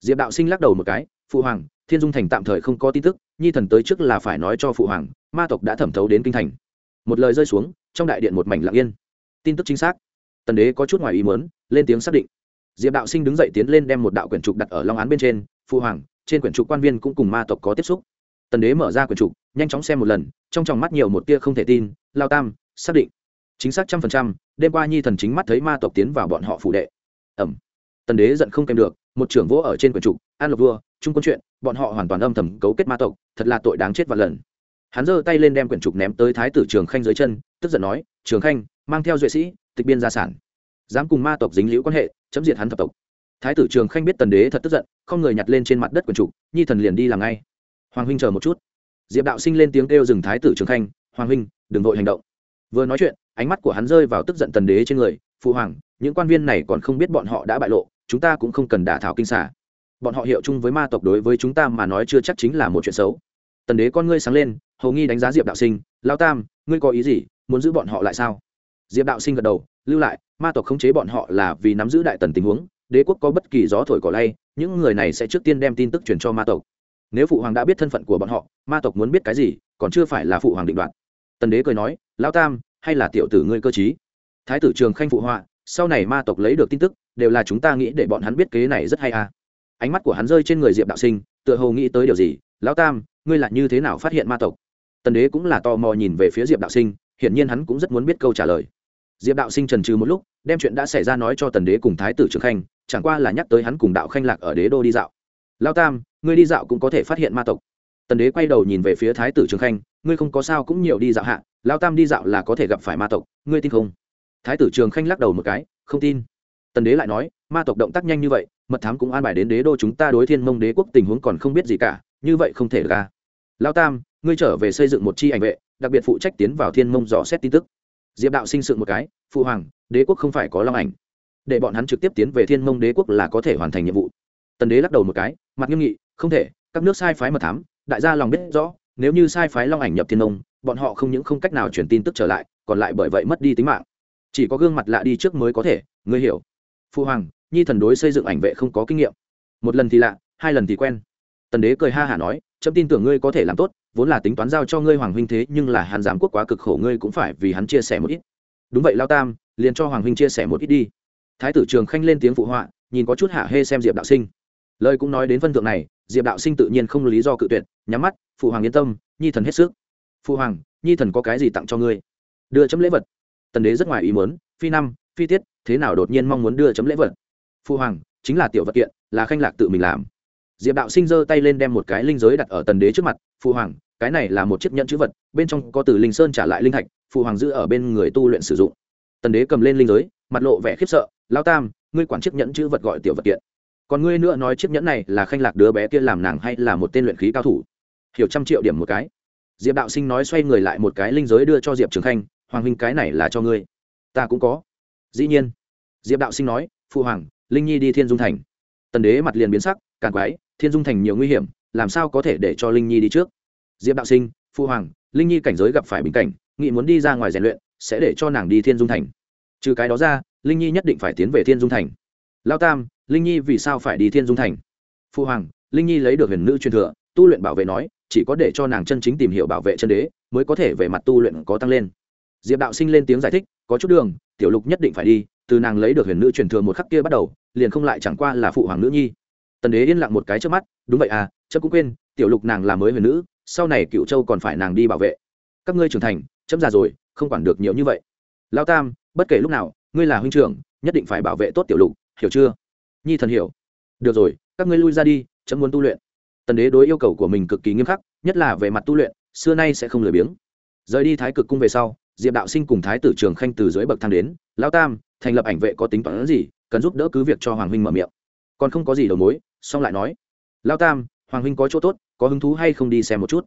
Diệp đạo sinh lắc đầu một cái, phụ hoàng, thiên dung thành tạm thời không có tin tức, nhi thần tới trước là phải nói cho phụ hoàng, ma tộc đã thẩm thấu đến kinh thành. Một lời rơi xuống, trong đại điện một mảnh lặng yên. Tin tức chính xác. Tần đế có chút ngoài ý muốn, lên tiếng xác định diệp đạo sinh đứng dậy tiến lên đem một đạo quyển trục đặt ở long án bên trên, phu hoàng, trên quyển trục quan viên cũng cùng ma tộc có tiếp xúc. Tần đế mở ra quyển trục, nhanh chóng xem một lần, trong tròng mắt nhiều một tia không thể tin, lao tam, xác định. Chính xác trăm phần trăm, đêm qua nhi thần chính mắt thấy ma tộc tiến vào bọn họ phủ đệ. Ẩm. Tần đế giận không kèm được, một trưởng vỗ ở trên quyển trục, an lộc vua trung quân chuyện, bọn họ hoàn toàn âm thầm cấu kết ma tộc, thật là tội đáng chết vạn lần. Hắn giơ tay lên đem quyển trục ném tới thái tử trường khanh dưới chân, tức giận nói, trường khanh, mang theo duệ sĩ, tịch biên gia sản. Dám cùng ma tộc dính liễu quan hệ chấm diệt hắn thập tộc. Thái tử trường khanh biết tần đế thật tức giận, không người nhặt lên trên mặt đất quần trục, nhi thần liền đi làm ngay. Hoàng huynh chờ một chút. Diệp đạo sinh lên tiếng kêu dừng thái tử trường khanh, hoàng huynh, đừng vội hành động. Vừa nói chuyện, ánh mắt của hắn rơi vào tức giận tần đế trên người, phụ hoàng, những quan viên này còn không biết bọn họ đã bại lộ, chúng ta cũng không cần đả thảo kinh xả bọn họ hiệu chung với ma tộc đối với chúng ta mà nói chưa chắc chính là một chuyện xấu. Tần đế con ngươi sáng lên, hầu nghi đánh giá diệp đạo sinh, lao tam, ngươi có ý gì, muốn giữ bọn họ lại sao? Diệp đạo sinh gật đầu, lưu lại, ma tộc khống chế bọn họ là vì nắm giữ đại tần tình huống, đế quốc có bất kỳ gió thổi cỏ lay, những người này sẽ trước tiên đem tin tức truyền cho ma tộc. Nếu phụ hoàng đã biết thân phận của bọn họ, ma tộc muốn biết cái gì, còn chưa phải là phụ hoàng định đoạt. Tần đế cười nói, Lão tam, hay là tiểu tử ngươi cơ chí thái tử trường khanh phụ họa, sau này ma tộc lấy được tin tức, đều là chúng ta nghĩ để bọn hắn biết kế này rất hay à. Ánh mắt của hắn rơi trên người diệp đạo sinh, tựa hồ nghĩ tới điều gì, lão tam, ngươi là như thế nào phát hiện ma tộc? Tần đế cũng là tò mò nhìn về phía diệp đạo sinh, hiển nhiên hắn cũng rất muốn biết câu trả lời diệp đạo sinh trần trừ một lúc, đem chuyện đã xảy ra nói cho tần đế cùng thái tử trường khanh, chẳng qua là nhắc tới hắn cùng đạo khanh lạc ở đế đô đi dạo. Lao tam, ngươi đi dạo cũng có thể phát hiện ma tộc. Tần đế quay đầu nhìn về phía thái tử trường khanh, ngươi không có sao cũng nhiều đi dạo hạ, lao tam đi dạo là có thể gặp phải ma tộc, ngươi tin không? Thái tử trường khanh lắc đầu một cái, không tin. Tần đế lại nói, ma tộc động tác nhanh như vậy, mật thám cũng an bài đến đế đô chúng ta đối thiên mông đế quốc tình huống còn không biết gì cả, như vậy không thể ra. Lao tam, ngươi trở về xây dựng một chi ảnh vệ, đặc biệt phụ trách tiến vào thiên mông dò xét tin tức diệp đạo sinh sự một cái, phụ hoàng, đế quốc không phải có long ảnh. Để bọn hắn trực tiếp tiến về thiên mông đế quốc là có thể hoàn thành nhiệm vụ. Tần đế lắc đầu một cái, mặt nghiêm nghị, không thể, các nước sai phái mật thám, đại gia lòng biết rõ, nếu như sai phái long ảnh nhập thiên mông, bọn họ không những không cách nào truyền tin tức trở lại, còn lại bởi vậy mất đi tính mạng. Chỉ có gương mặt lạ đi trước mới có thể, ngươi hiểu. Phụ hoàng, nhi thần đối xây dựng ảnh vệ không có kinh nghiệm. Một lần thì lạ, hai lần thì quen. Tần đế cười ha hả nói chấm tin tưởng ngươi có thể làm tốt, vốn là tính toán giao cho ngươi hoàng huynh thế, nhưng là hàn giám quốc quá cực khổ, ngươi cũng phải vì hắn chia sẻ một ít. Đúng vậy, lao tam, liền cho hoàng huynh chia sẻ một ít đi. Thái tử trường khanh lên tiếng phụ họa, nhìn có chút hạ hê xem diệp đạo sinh. Lời cũng nói đến phân thượng này, diệp đạo sinh tự nhiên không lý do cự tuyệt, nhắm mắt, phụ hoàng yên tâm, nhi thần hết sức. Phụ hoàng, nhi thần có cái gì tặng cho ngươi? Đưa chấm lễ vật. Tần đế rất ngoài ý muốn, phi năm, phi tiết, thế nào đột nhiên mong muốn đưa chấm lễ vật? Phụ hoàng, chính là tiểu vật kiện, là khanh lạc tự mình làm diệp đạo sinh giơ tay lên đem một cái linh giới đặt ở tần đế trước mặt, phụ hoàng, cái này là một chiếc nhẫn chữ vật, bên trong có từ linh sơn trả lại linh thạch, phụ hoàng giữ ở bên người tu luyện sử dụng. Tần đế cầm lên linh giới, mặt lộ vẻ khiếp sợ lao tam, ngươi quản chiếc nhẫn chữ vật gọi tiểu vật kiện. Còn ngươi nữa nói chiếc nhẫn này là khanh lạc đứa bé kia làm nàng hay là một tên luyện khí cao thủ? Hiểu trăm triệu điểm một cái. Diệp đạo sinh nói xoay người lại một cái linh giới đưa cho diệp trường khanh, hoàng huynh, cái này là cho ngươi. Ta cũng có. Dĩ nhiên. Diệp đạo sinh nói, phụ hoàng, linh nhi đi thiên dung thành. Tần đế mặt liền biến sắc, càng quái thiên dung thành nhiều nguy hiểm, làm sao có thể để cho linh nhi đi trước? Diệp đạo sinh, Phu hoàng, linh nhi cảnh giới gặp phải bình cảnh nghị muốn đi ra ngoài rèn luyện, sẽ để cho nàng đi thiên dung thành. Trừ cái đó ra, linh nhi nhất định phải tiến về thiên dung thành. Lao tam, linh nhi vì sao phải đi thiên dung thành? Phu hoàng, linh nhi lấy được huyền nữ truyền thừa, tu luyện bảo vệ nói, chỉ có để cho nàng chân chính tìm hiểu bảo vệ chân đế, mới có thể về mặt tu luyện có tăng lên. Diệp đạo sinh lên tiếng giải thích, có chút đường, tiểu lục nhất định phải đi, từ nàng lấy được huyền nữ truyền thừa một khắc kia bắt đầu, liền không lại chẳng qua là phụ hoàng nữ nhi tần đế yên lặng một cái trước mắt, đúng vậy à chấm cũng quên, tiểu lục nàng là mới huyền nữ, sau này cựu châu còn phải nàng đi bảo vệ. Các ngươi trưởng thành, chấm già rồi, không quản được nhiều như vậy. Lao tam, bất kể lúc nào, ngươi là huynh trưởng, nhất định phải bảo vệ tốt tiểu lục, hiểu chưa? Nhi thần hiểu. Được rồi, các ngươi lui ra đi, chấm muốn tu luyện. Tần đế đối yêu cầu của mình cực kỳ nghiêm khắc, nhất là về mặt tu luyện, xưa nay sẽ không lười biếng. Rời đi thái cực cung về sau, diệp đạo sinh cùng thái tử trường khanh từ dưới bậc thang đến lao tam, thành lập ảnh vệ có tính toán gì, cần giúp đỡ cứ việc cho hoàng huynh mở miệng. Còn không có gì đầu mối xong lại nói, lao tam, hoàng huynh có chỗ tốt, có hứng thú hay không đi xem một chút?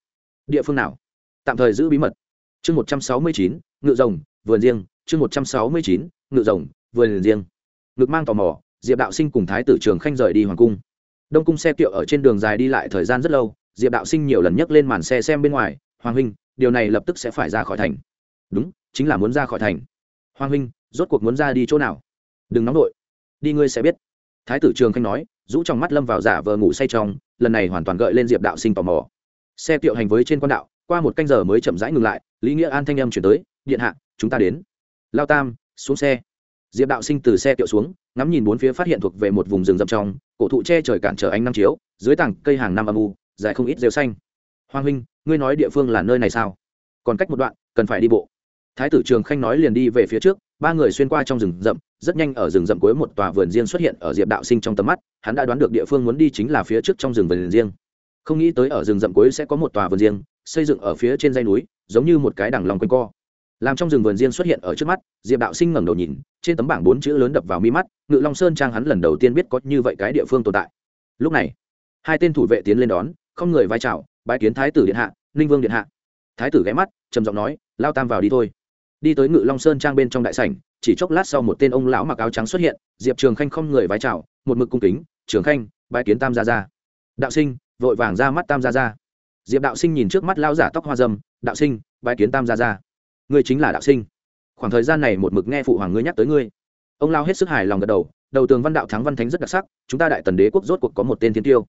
Địa phương nào? Tạm thời giữ bí mật. Chương một trăm sáu mươi chín, ngự rồng, vườn riêng. Chương một trăm sáu mươi chín, ngự rồng, vườn riêng. Ngực mang tò mò, diệp đạo sinh cùng thái tử trường khanh rời đi hoàng cung. Đông cung xe kiệu ở trên đường dài đi lại thời gian rất lâu, diệp đạo sinh nhiều lần nhấc lên màn xe xem bên ngoài, hoàng huynh, điều này lập tức sẽ phải ra khỏi thành. Đúng, chính là muốn ra khỏi thành. Hoàng huynh, rốt cuộc muốn ra đi chỗ nào? Đừng nóng nổi đi ngươi sẽ biết thái tử trường khanh nói, rũ trong mắt lâm vào giả vờ ngủ say trong, lần này hoàn toàn gợi lên diệp đạo sinh tò mò. Xe kiệu hành với trên quan đạo, qua một canh giờ mới chậm rãi ngừng lại, lý nghĩa an thanh âm chuyển tới, điện hạ, chúng ta đến. Lao tam, xuống xe. Diệp đạo sinh từ xe kiệu xuống, ngắm nhìn bốn phía phát hiện thuộc về một vùng rừng rậm trong, cổ thụ che trời cản trở ánh năm chiếu, dưới tảng cây hàng năm âm u, dài không ít rêu xanh. Hoàng huynh, ngươi nói địa phương là nơi này sao? Còn cách một đoạn, cần phải đi bộ. Thái tử trường khanh nói liền đi về phía trước, ba người xuyên qua trong rừng rậm rất nhanh ở rừng rậm cuối một tòa vườn riêng xuất hiện ở diệp đạo sinh trong tầm mắt, hắn đã đoán được địa phương muốn đi chính là phía trước trong rừng vườn riêng. Không nghĩ tới ở rừng rậm cuối sẽ có một tòa vườn riêng, xây dựng ở phía trên dây núi, giống như một cái đằng lòng quanh co. Làm trong rừng vườn riêng xuất hiện ở trước mắt, diệp đạo sinh ngẩng đầu nhìn, trên tấm bảng bốn chữ lớn đập vào mi mắt, ngự long sơn trang hắn lần đầu tiên biết có như vậy cái địa phương tồn tại. Lúc này, hai tên thủ vệ tiến lên đón, không người vai trào bãi kiến thái tử điện hạ, ninh vương điện hạ. Thái tử ghé mắt, trầm giọng nói, lao tam vào đi thôi. Đi tới ngự long sơn trang bên trong đại sảnh chỉ chốc lát sau một tên ông lão mặc áo trắng xuất hiện, diệp trường khanh không người vái chào, một mực cung kính, trường khanh bãi kiến tam gia gia. Đạo sinh, vội vàng ra mắt tam gia gia. Diệp đạo sinh nhìn trước mắt lao giả tóc hoa dâm, đạo sinh bãi kiến tam gia gia. Ngươi chính là đạo sinh. Khoảng thời gian này một mực nghe phụ hoàng ngươi nhắc tới ngươi. Ông lao hết sức hài lòng gật đầu đầu tường văn đạo thắng văn thánh rất đặc sắc, chúng ta đại tần đế quốc rốt cuộc có một tên thiên tiêu.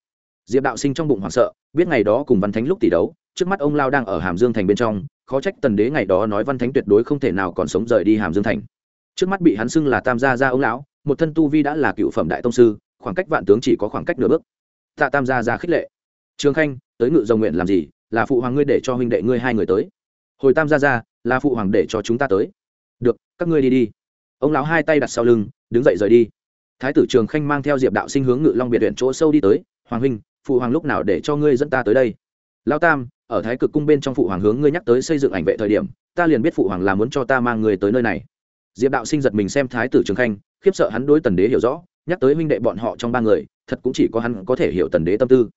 Diệp đạo sinh trong bụng hoảng sợ, biết ngày đó cùng văn thánh lúc tỷ đấu, trước mắt ông lao đang ở hàm dương thành bên trong, khó trách tần đế ngày đó nói văn thánh tuyệt đối không thể nào còn sống rời đi hàm dương thành trước mắt bị hắn xưng là tam gia gia ông lão, một thân tu vi đã là cựu phẩm đại tông sư, khoảng cách vạn tướng chỉ có khoảng cách nửa bước. Tạ tam gia ra khích lệ. Trương khanh, tới ngự dòng nguyện làm gì? Là phụ hoàng ngươi để cho huynh đệ ngươi hai người tới. Hồi tam gia ra là phụ hoàng để cho chúng ta tới. Được, các ngươi đi đi. Ông lão hai tay đặt sau lưng, đứng dậy rời đi. Thái tử trường khanh mang theo diệp đạo sinh hướng ngự long biệt huyện chỗ sâu đi tới. Hoàng huynh, phụ hoàng lúc nào để cho ngươi dẫn ta tới đây? Lao tam, ở thái cực cung bên trong phụ hoàng hướng ngươi nhắc tới xây dựng ảnh vệ thời điểm, ta liền biết phụ hoàng là muốn cho ta mang người tới nơi này diệp đạo sinh giật mình xem thái tử trường khanh, khiếp sợ hắn đối tần đế hiểu rõ, nhắc tới huynh đệ bọn họ trong ba người, thật cũng chỉ có hắn có thể hiểu tần đế tâm tư.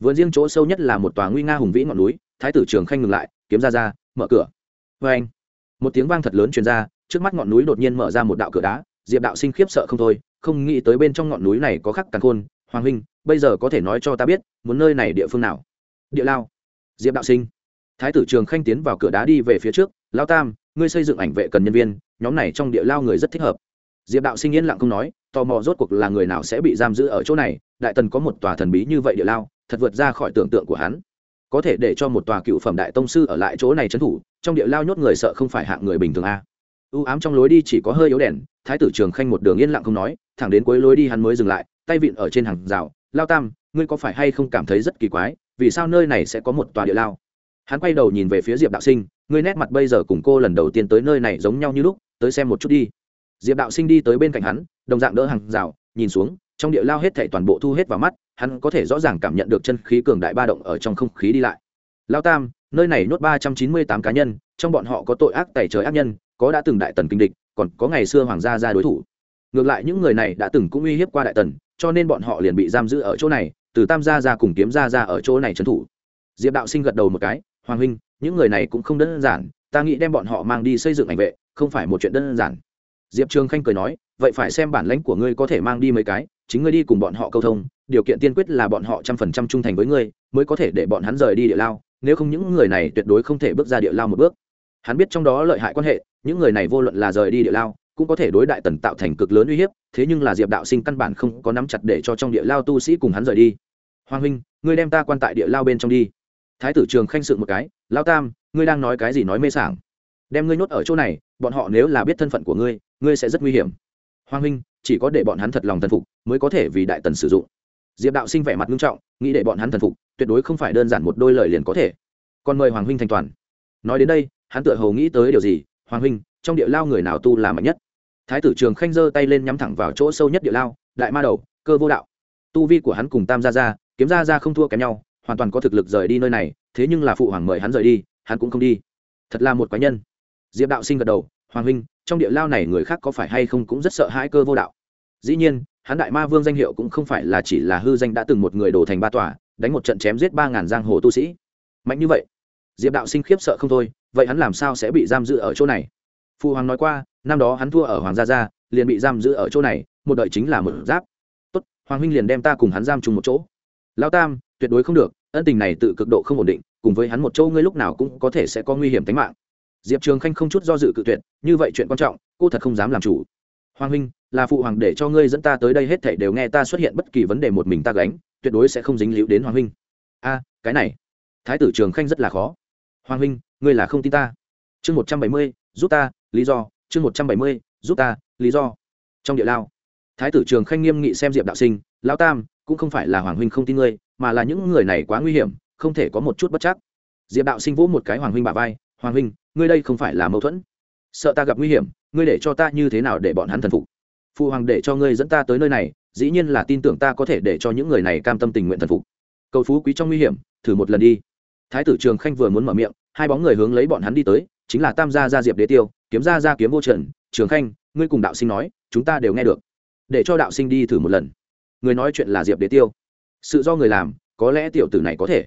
Vườn riêng chỗ sâu nhất là một tòa nguy nga hùng vĩ ngọn núi, thái tử trường khanh ngừng lại, kiếm ra ra, mở cửa. Vê anh, một tiếng vang thật lớn truyền ra, trước mắt ngọn núi đột nhiên mở ra một đạo cửa đá, diệp đạo sinh khiếp sợ không thôi, không nghĩ tới bên trong ngọn núi này có khắc càn khôn, hoàng huynh, bây giờ có thể nói cho ta biết, muốn nơi này địa phương nào? Địa lao. Diệp đạo sinh thái tử trường khanh tiến vào cửa đá đi về phía trước lao tam, ngươi xây dựng ảnh vệ cần nhân viên, nhóm này trong địa lao người rất thích hợp. Diệp đạo sinh yên lặng không nói, tò mò rốt cuộc là người nào sẽ bị giam giữ ở chỗ này, đại tần có một tòa thần bí như vậy địa lao, thật vượt ra khỏi tưởng tượng của hắn. Có thể để cho một tòa cựu phẩm đại tông sư ở lại chỗ này trấn thủ, trong địa lao nhốt người sợ không phải hạng người bình thường a. U ám trong lối đi chỉ có hơi yếu đèn, thái tử trường khanh một đường yên lặng không nói, thẳng đến cuối lối đi hắn mới dừng lại, tay vịn ở trên hàng rào lao tam, ngươi có phải hay không cảm thấy rất kỳ quái, vì sao nơi này sẽ có một tòa địa lao? Hắn quay đầu nhìn về phía diệp đạo sinh, ngươi nét mặt bây giờ cùng cô lần đầu tiên tới nơi này giống nhau như lúc, tới xem một chút đi. Diệp đạo sinh đi tới bên cạnh hắn, đồng dạng đỡ hàng rào, nhìn xuống, trong địa lao hết thảy toàn bộ thu hết vào mắt, hắn có thể rõ ràng cảm nhận được chân khí cường đại ba động ở trong không khí đi lại. Lao tam, nơi này nhốt ba trăm chín mươi tám cá nhân, trong bọn họ có tội ác tẩy trời ác nhân, có đã từng đại tần kinh địch, còn có ngày xưa hoàng gia ra đối thủ. Ngược lại những người này đã từng cũng uy hiếp qua đại tần, cho nên bọn họ liền bị giam giữ ở chỗ này, từ tam gia ra cùng kiếm gia ra ở chỗ này trấn thủ. Diệp đạo sinh gật đầu một cái hoàng huynh, những người này cũng không đơn giản, ta nghĩ đem bọn họ mang đi xây dựng ảnh vệ, không phải một chuyện đơn giản. Diệp trường khanh cười nói, vậy phải xem bản lãnh của ngươi có thể mang đi mấy cái, chính ngươi đi cùng bọn họ câu thông, điều kiện tiên quyết là bọn họ trăm phần trăm trung thành với ngươi, mới có thể để bọn hắn rời đi địa lao, nếu không những người này tuyệt đối không thể bước ra địa lao một bước. Hắn biết trong đó lợi hại quan hệ, những người này vô luận là rời đi địa lao, cũng có thể đối đại tần tạo thành cực lớn uy hiếp, thế nhưng là diệp đạo sinh căn bản không có nắm chặt để cho trong địa lao tu sĩ cùng hắn rời đi. Hoàng huynh, ngươi đem ta quan tại địa lao bên trong đi thái tử trường khanh sự một cái lao tam, ngươi đang nói cái gì nói mê sảng? Đem ngươi nhốt ở chỗ này, bọn họ nếu là biết thân phận của ngươi ngươi sẽ rất nguy hiểm. Hoàng huynh, chỉ có để bọn hắn thật lòng thần phục mới có thể vì đại tần sử dụng. Diệp đạo sinh vẻ mặt nghiêm trọng, nghĩ để bọn hắn thần phục, tuyệt đối không phải đơn giản một đôi lời liền có thể. Còn mời hoàng huynh thành toàn. Nói đến đây, hắn tựa hồ nghĩ tới điều gì, hoàng huynh, trong địa lao người nào tu là mạnh nhất? Thái tử trường khanh giơ tay lên nhắm thẳng vào chỗ sâu nhất địa lao, đại ma đầu, cơ vô đạo. Tu vi của hắn cùng tam gia gia, kiếm gia gia không thua kém nhau hoàn toàn có thực lực rời đi nơi này, thế nhưng là phụ hoàng mời hắn rời đi, hắn cũng không đi. Thật là một quái nhân. Diệp đạo sinh gật đầu, hoàng huynh, trong địa lao này người khác có phải hay không cũng rất sợ hãi cơ vô đạo? Dĩ nhiên, hắn đại ma vương danh hiệu cũng không phải là chỉ là hư danh đã từng một người đổ thành ba tòa, đánh một trận chém giết ba ngàn giang hồ tu sĩ. Mạnh như vậy, diệp đạo sinh khiếp sợ không thôi, vậy hắn làm sao sẽ bị giam giữ ở chỗ này? Phụ hoàng nói qua, năm đó hắn thua ở hoàng gia gia, liền bị giam giữ ở chỗ này, một đợi chính là một giáp. Tốt, hoàng huynh liền đem ta cùng hắn giam chung một chỗ lao tam, tuyệt đối không được, ân tình này tự cực độ không ổn định, cùng với hắn một châu ngươi lúc nào cũng có thể sẽ có nguy hiểm tính mạng. Diệp trường khanh không chút do dự cự tuyệt, như vậy chuyện quan trọng, cô thật không dám làm chủ. Hoàng huynh, là phụ hoàng để cho ngươi dẫn ta tới đây hết thảy đều nghe ta xuất hiện bất kỳ vấn đề một mình ta gánh, tuyệt đối sẽ không dính líu đến hoàng huynh. A, cái này, thái tử trường khanh rất là khó. Hoàng huynh, ngươi là không tin ta. Chương một trăm bảy mươi, giúp ta, lý do. Chương một trăm bảy mươi, giúp ta, lý do. Trong địa lao, thái tử trường khanh nghiêm nghị xem diệp đạo sinh, lão tam cũng không phải là hoàng huynh không tin ngươi, mà là những người này quá nguy hiểm, không thể có một chút bất chắc. Diệp đạo sinh vỗ một cái hoàng huynh bà vai, hoàng huynh, ngươi đây không phải là mâu thuẫn. Sợ ta gặp nguy hiểm, ngươi để cho ta như thế nào để bọn hắn thần phục? Phụ hoàng để cho ngươi dẫn ta tới nơi này, dĩ nhiên là tin tưởng ta có thể để cho những người này cam tâm tình nguyện thần phục. Cầu phú quý trong nguy hiểm, thử một lần đi. Thái tử trường khanh vừa muốn mở miệng, hai bóng người hướng lấy bọn hắn đi tới, chính là tam gia gia diệp đế tiêu, kiếm gia gia kiếm vô trần. Trường khanh, ngươi cùng đạo sinh nói, chúng ta đều nghe được. Để cho đạo sinh đi thử một lần người nói chuyện là diệp đế tiêu sự do người làm có lẽ tiểu tử này có thể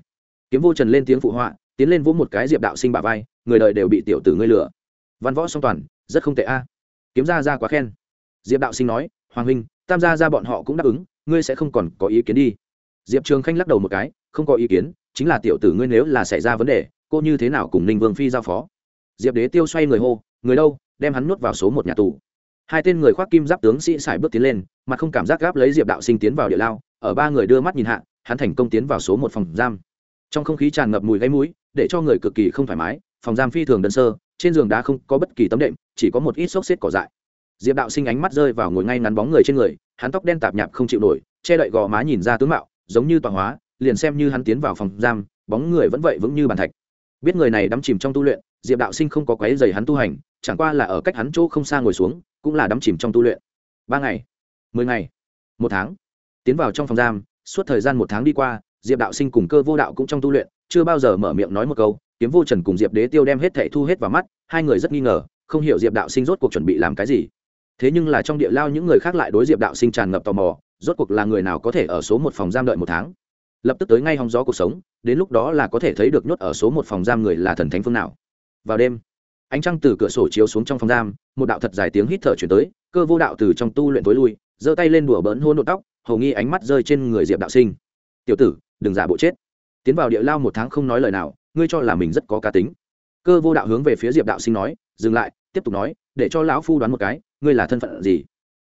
kiếm vô trần lên tiếng phụ họa tiến lên vỗ một cái diệp đạo sinh bà vai người đời đều bị tiểu tử ngươi lừa văn võ song toàn rất không tệ a kiếm gia gia quá khen diệp đạo sinh nói hoàng huynh tam gia ra bọn họ cũng đáp ứng ngươi sẽ không còn có ý kiến đi diệp trường khanh lắc đầu một cái không có ý kiến chính là tiểu tử ngươi nếu là xảy ra vấn đề cô như thế nào cùng ninh vương phi giao phó diệp đế tiêu xoay người hô người đâu đem hắn nuốt vào số một nhà tù hai tên người khoác kim giáp tướng sĩ xài bước tiến lên, mà không cảm giác gáp lấy diệp đạo sinh tiến vào địa lao, ở ba người đưa mắt nhìn hạ, hắn thành công tiến vào số một phòng giam. Trong không khí tràn ngập mùi gáy mũi, để cho người cực kỳ không thoải mái, phòng giam phi thường đơn sơ, trên giường đá không có bất kỳ tấm đệm, chỉ có một ít xốc xếp cỏ dại. Diệp đạo sinh ánh mắt rơi vào ngồi ngay ngắn bóng người trên người, hắn tóc đen tạp nhạp không chịu nổi, che đậy gò má nhìn ra tướng mạo, giống như tọa hóa, liền xem như hắn tiến vào phòng giam, bóng người vẫn vậy vững như bàn thạch. Biết người này đắm chìm trong tu luyện, diệp đạo sinh không có quấy dày hắn tu hành chẳng qua là ở cách hắn chỗ không xa ngồi xuống, cũng là đắm chìm trong tu luyện. Ba ngày, mười ngày, một tháng. Tiến vào trong phòng giam, suốt thời gian một tháng đi qua, diệp đạo sinh cùng cơ vô đạo cũng trong tu luyện, chưa bao giờ mở miệng nói một câu, kiếm vô trần cùng diệp đế tiêu đem hết thệ thu hết vào mắt, hai người rất nghi ngờ, không hiểu diệp đạo sinh rốt cuộc chuẩn bị làm cái gì. Thế nhưng là trong địa lao những người khác lại đối diệp đạo sinh tràn ngập tò mò, rốt cuộc là người nào có thể ở số một phòng giam đợi một tháng? Lập tức tới ngay hòng gió cuộc sống, đến lúc đó là có thể thấy được nhốt ở số một phòng giam người là thần thánh phương nào. Vào đêm ánh trăng từ cửa sổ chiếu xuống trong phòng giam, một đạo thật dài tiếng hít thở chuyển tới, cơ vô đạo từ trong tu luyện tối lui, giơ tay lên đùa bỡn hôn nội tóc, hầu nghi ánh mắt rơi trên người diệp đạo sinh. Tiểu tử, đừng giả bộ chết. Tiến vào địa lao một tháng không nói lời nào, ngươi cho là mình rất có cá tính. Cơ vô đạo hướng về phía diệp đạo sinh nói, dừng lại, tiếp tục nói, để cho lão phu đoán một cái, ngươi là thân phận gì?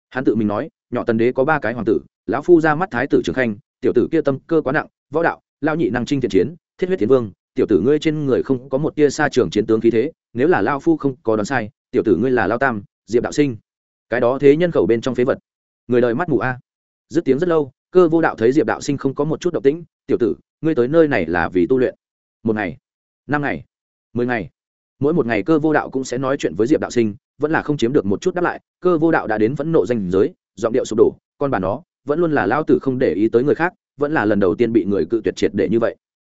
Hắn tự mình nói, nhỏ tần đế có ba cái hoàng tử, lão phu ra mắt thái tử trường khanh, tiểu tử kia tâm cơ quá nặng, võ đạo lao nhị năng trinh thiện chiến, thiết huyết tiến vương tiểu tử ngươi trên người không có một tia xa trường chiến tướng khí thế, nếu là lao phu không có đoán sai, tiểu tử ngươi là lao tam, diệp đạo sinh. Cái đó thế nhân khẩu bên trong phế vật. Người đời mắt mù a. Dứt tiếng rất lâu, cơ vô đạo thấy diệp đạo sinh không có một chút động tĩnh, tiểu tử, ngươi tới nơi này là vì tu luyện. Một ngày, năm ngày, mười ngày. Mỗi một ngày cơ vô đạo cũng sẽ nói chuyện với diệp đạo sinh, vẫn là không chiếm được một chút đáp lại, cơ vô đạo đã đến vẫn nộ danh giới, giọng điệu sụp đổ, con bà nó, vẫn luôn là lao tử không để ý tới người khác, vẫn là lần đầu tiên bị người cự tuyệt triệt để như vậy.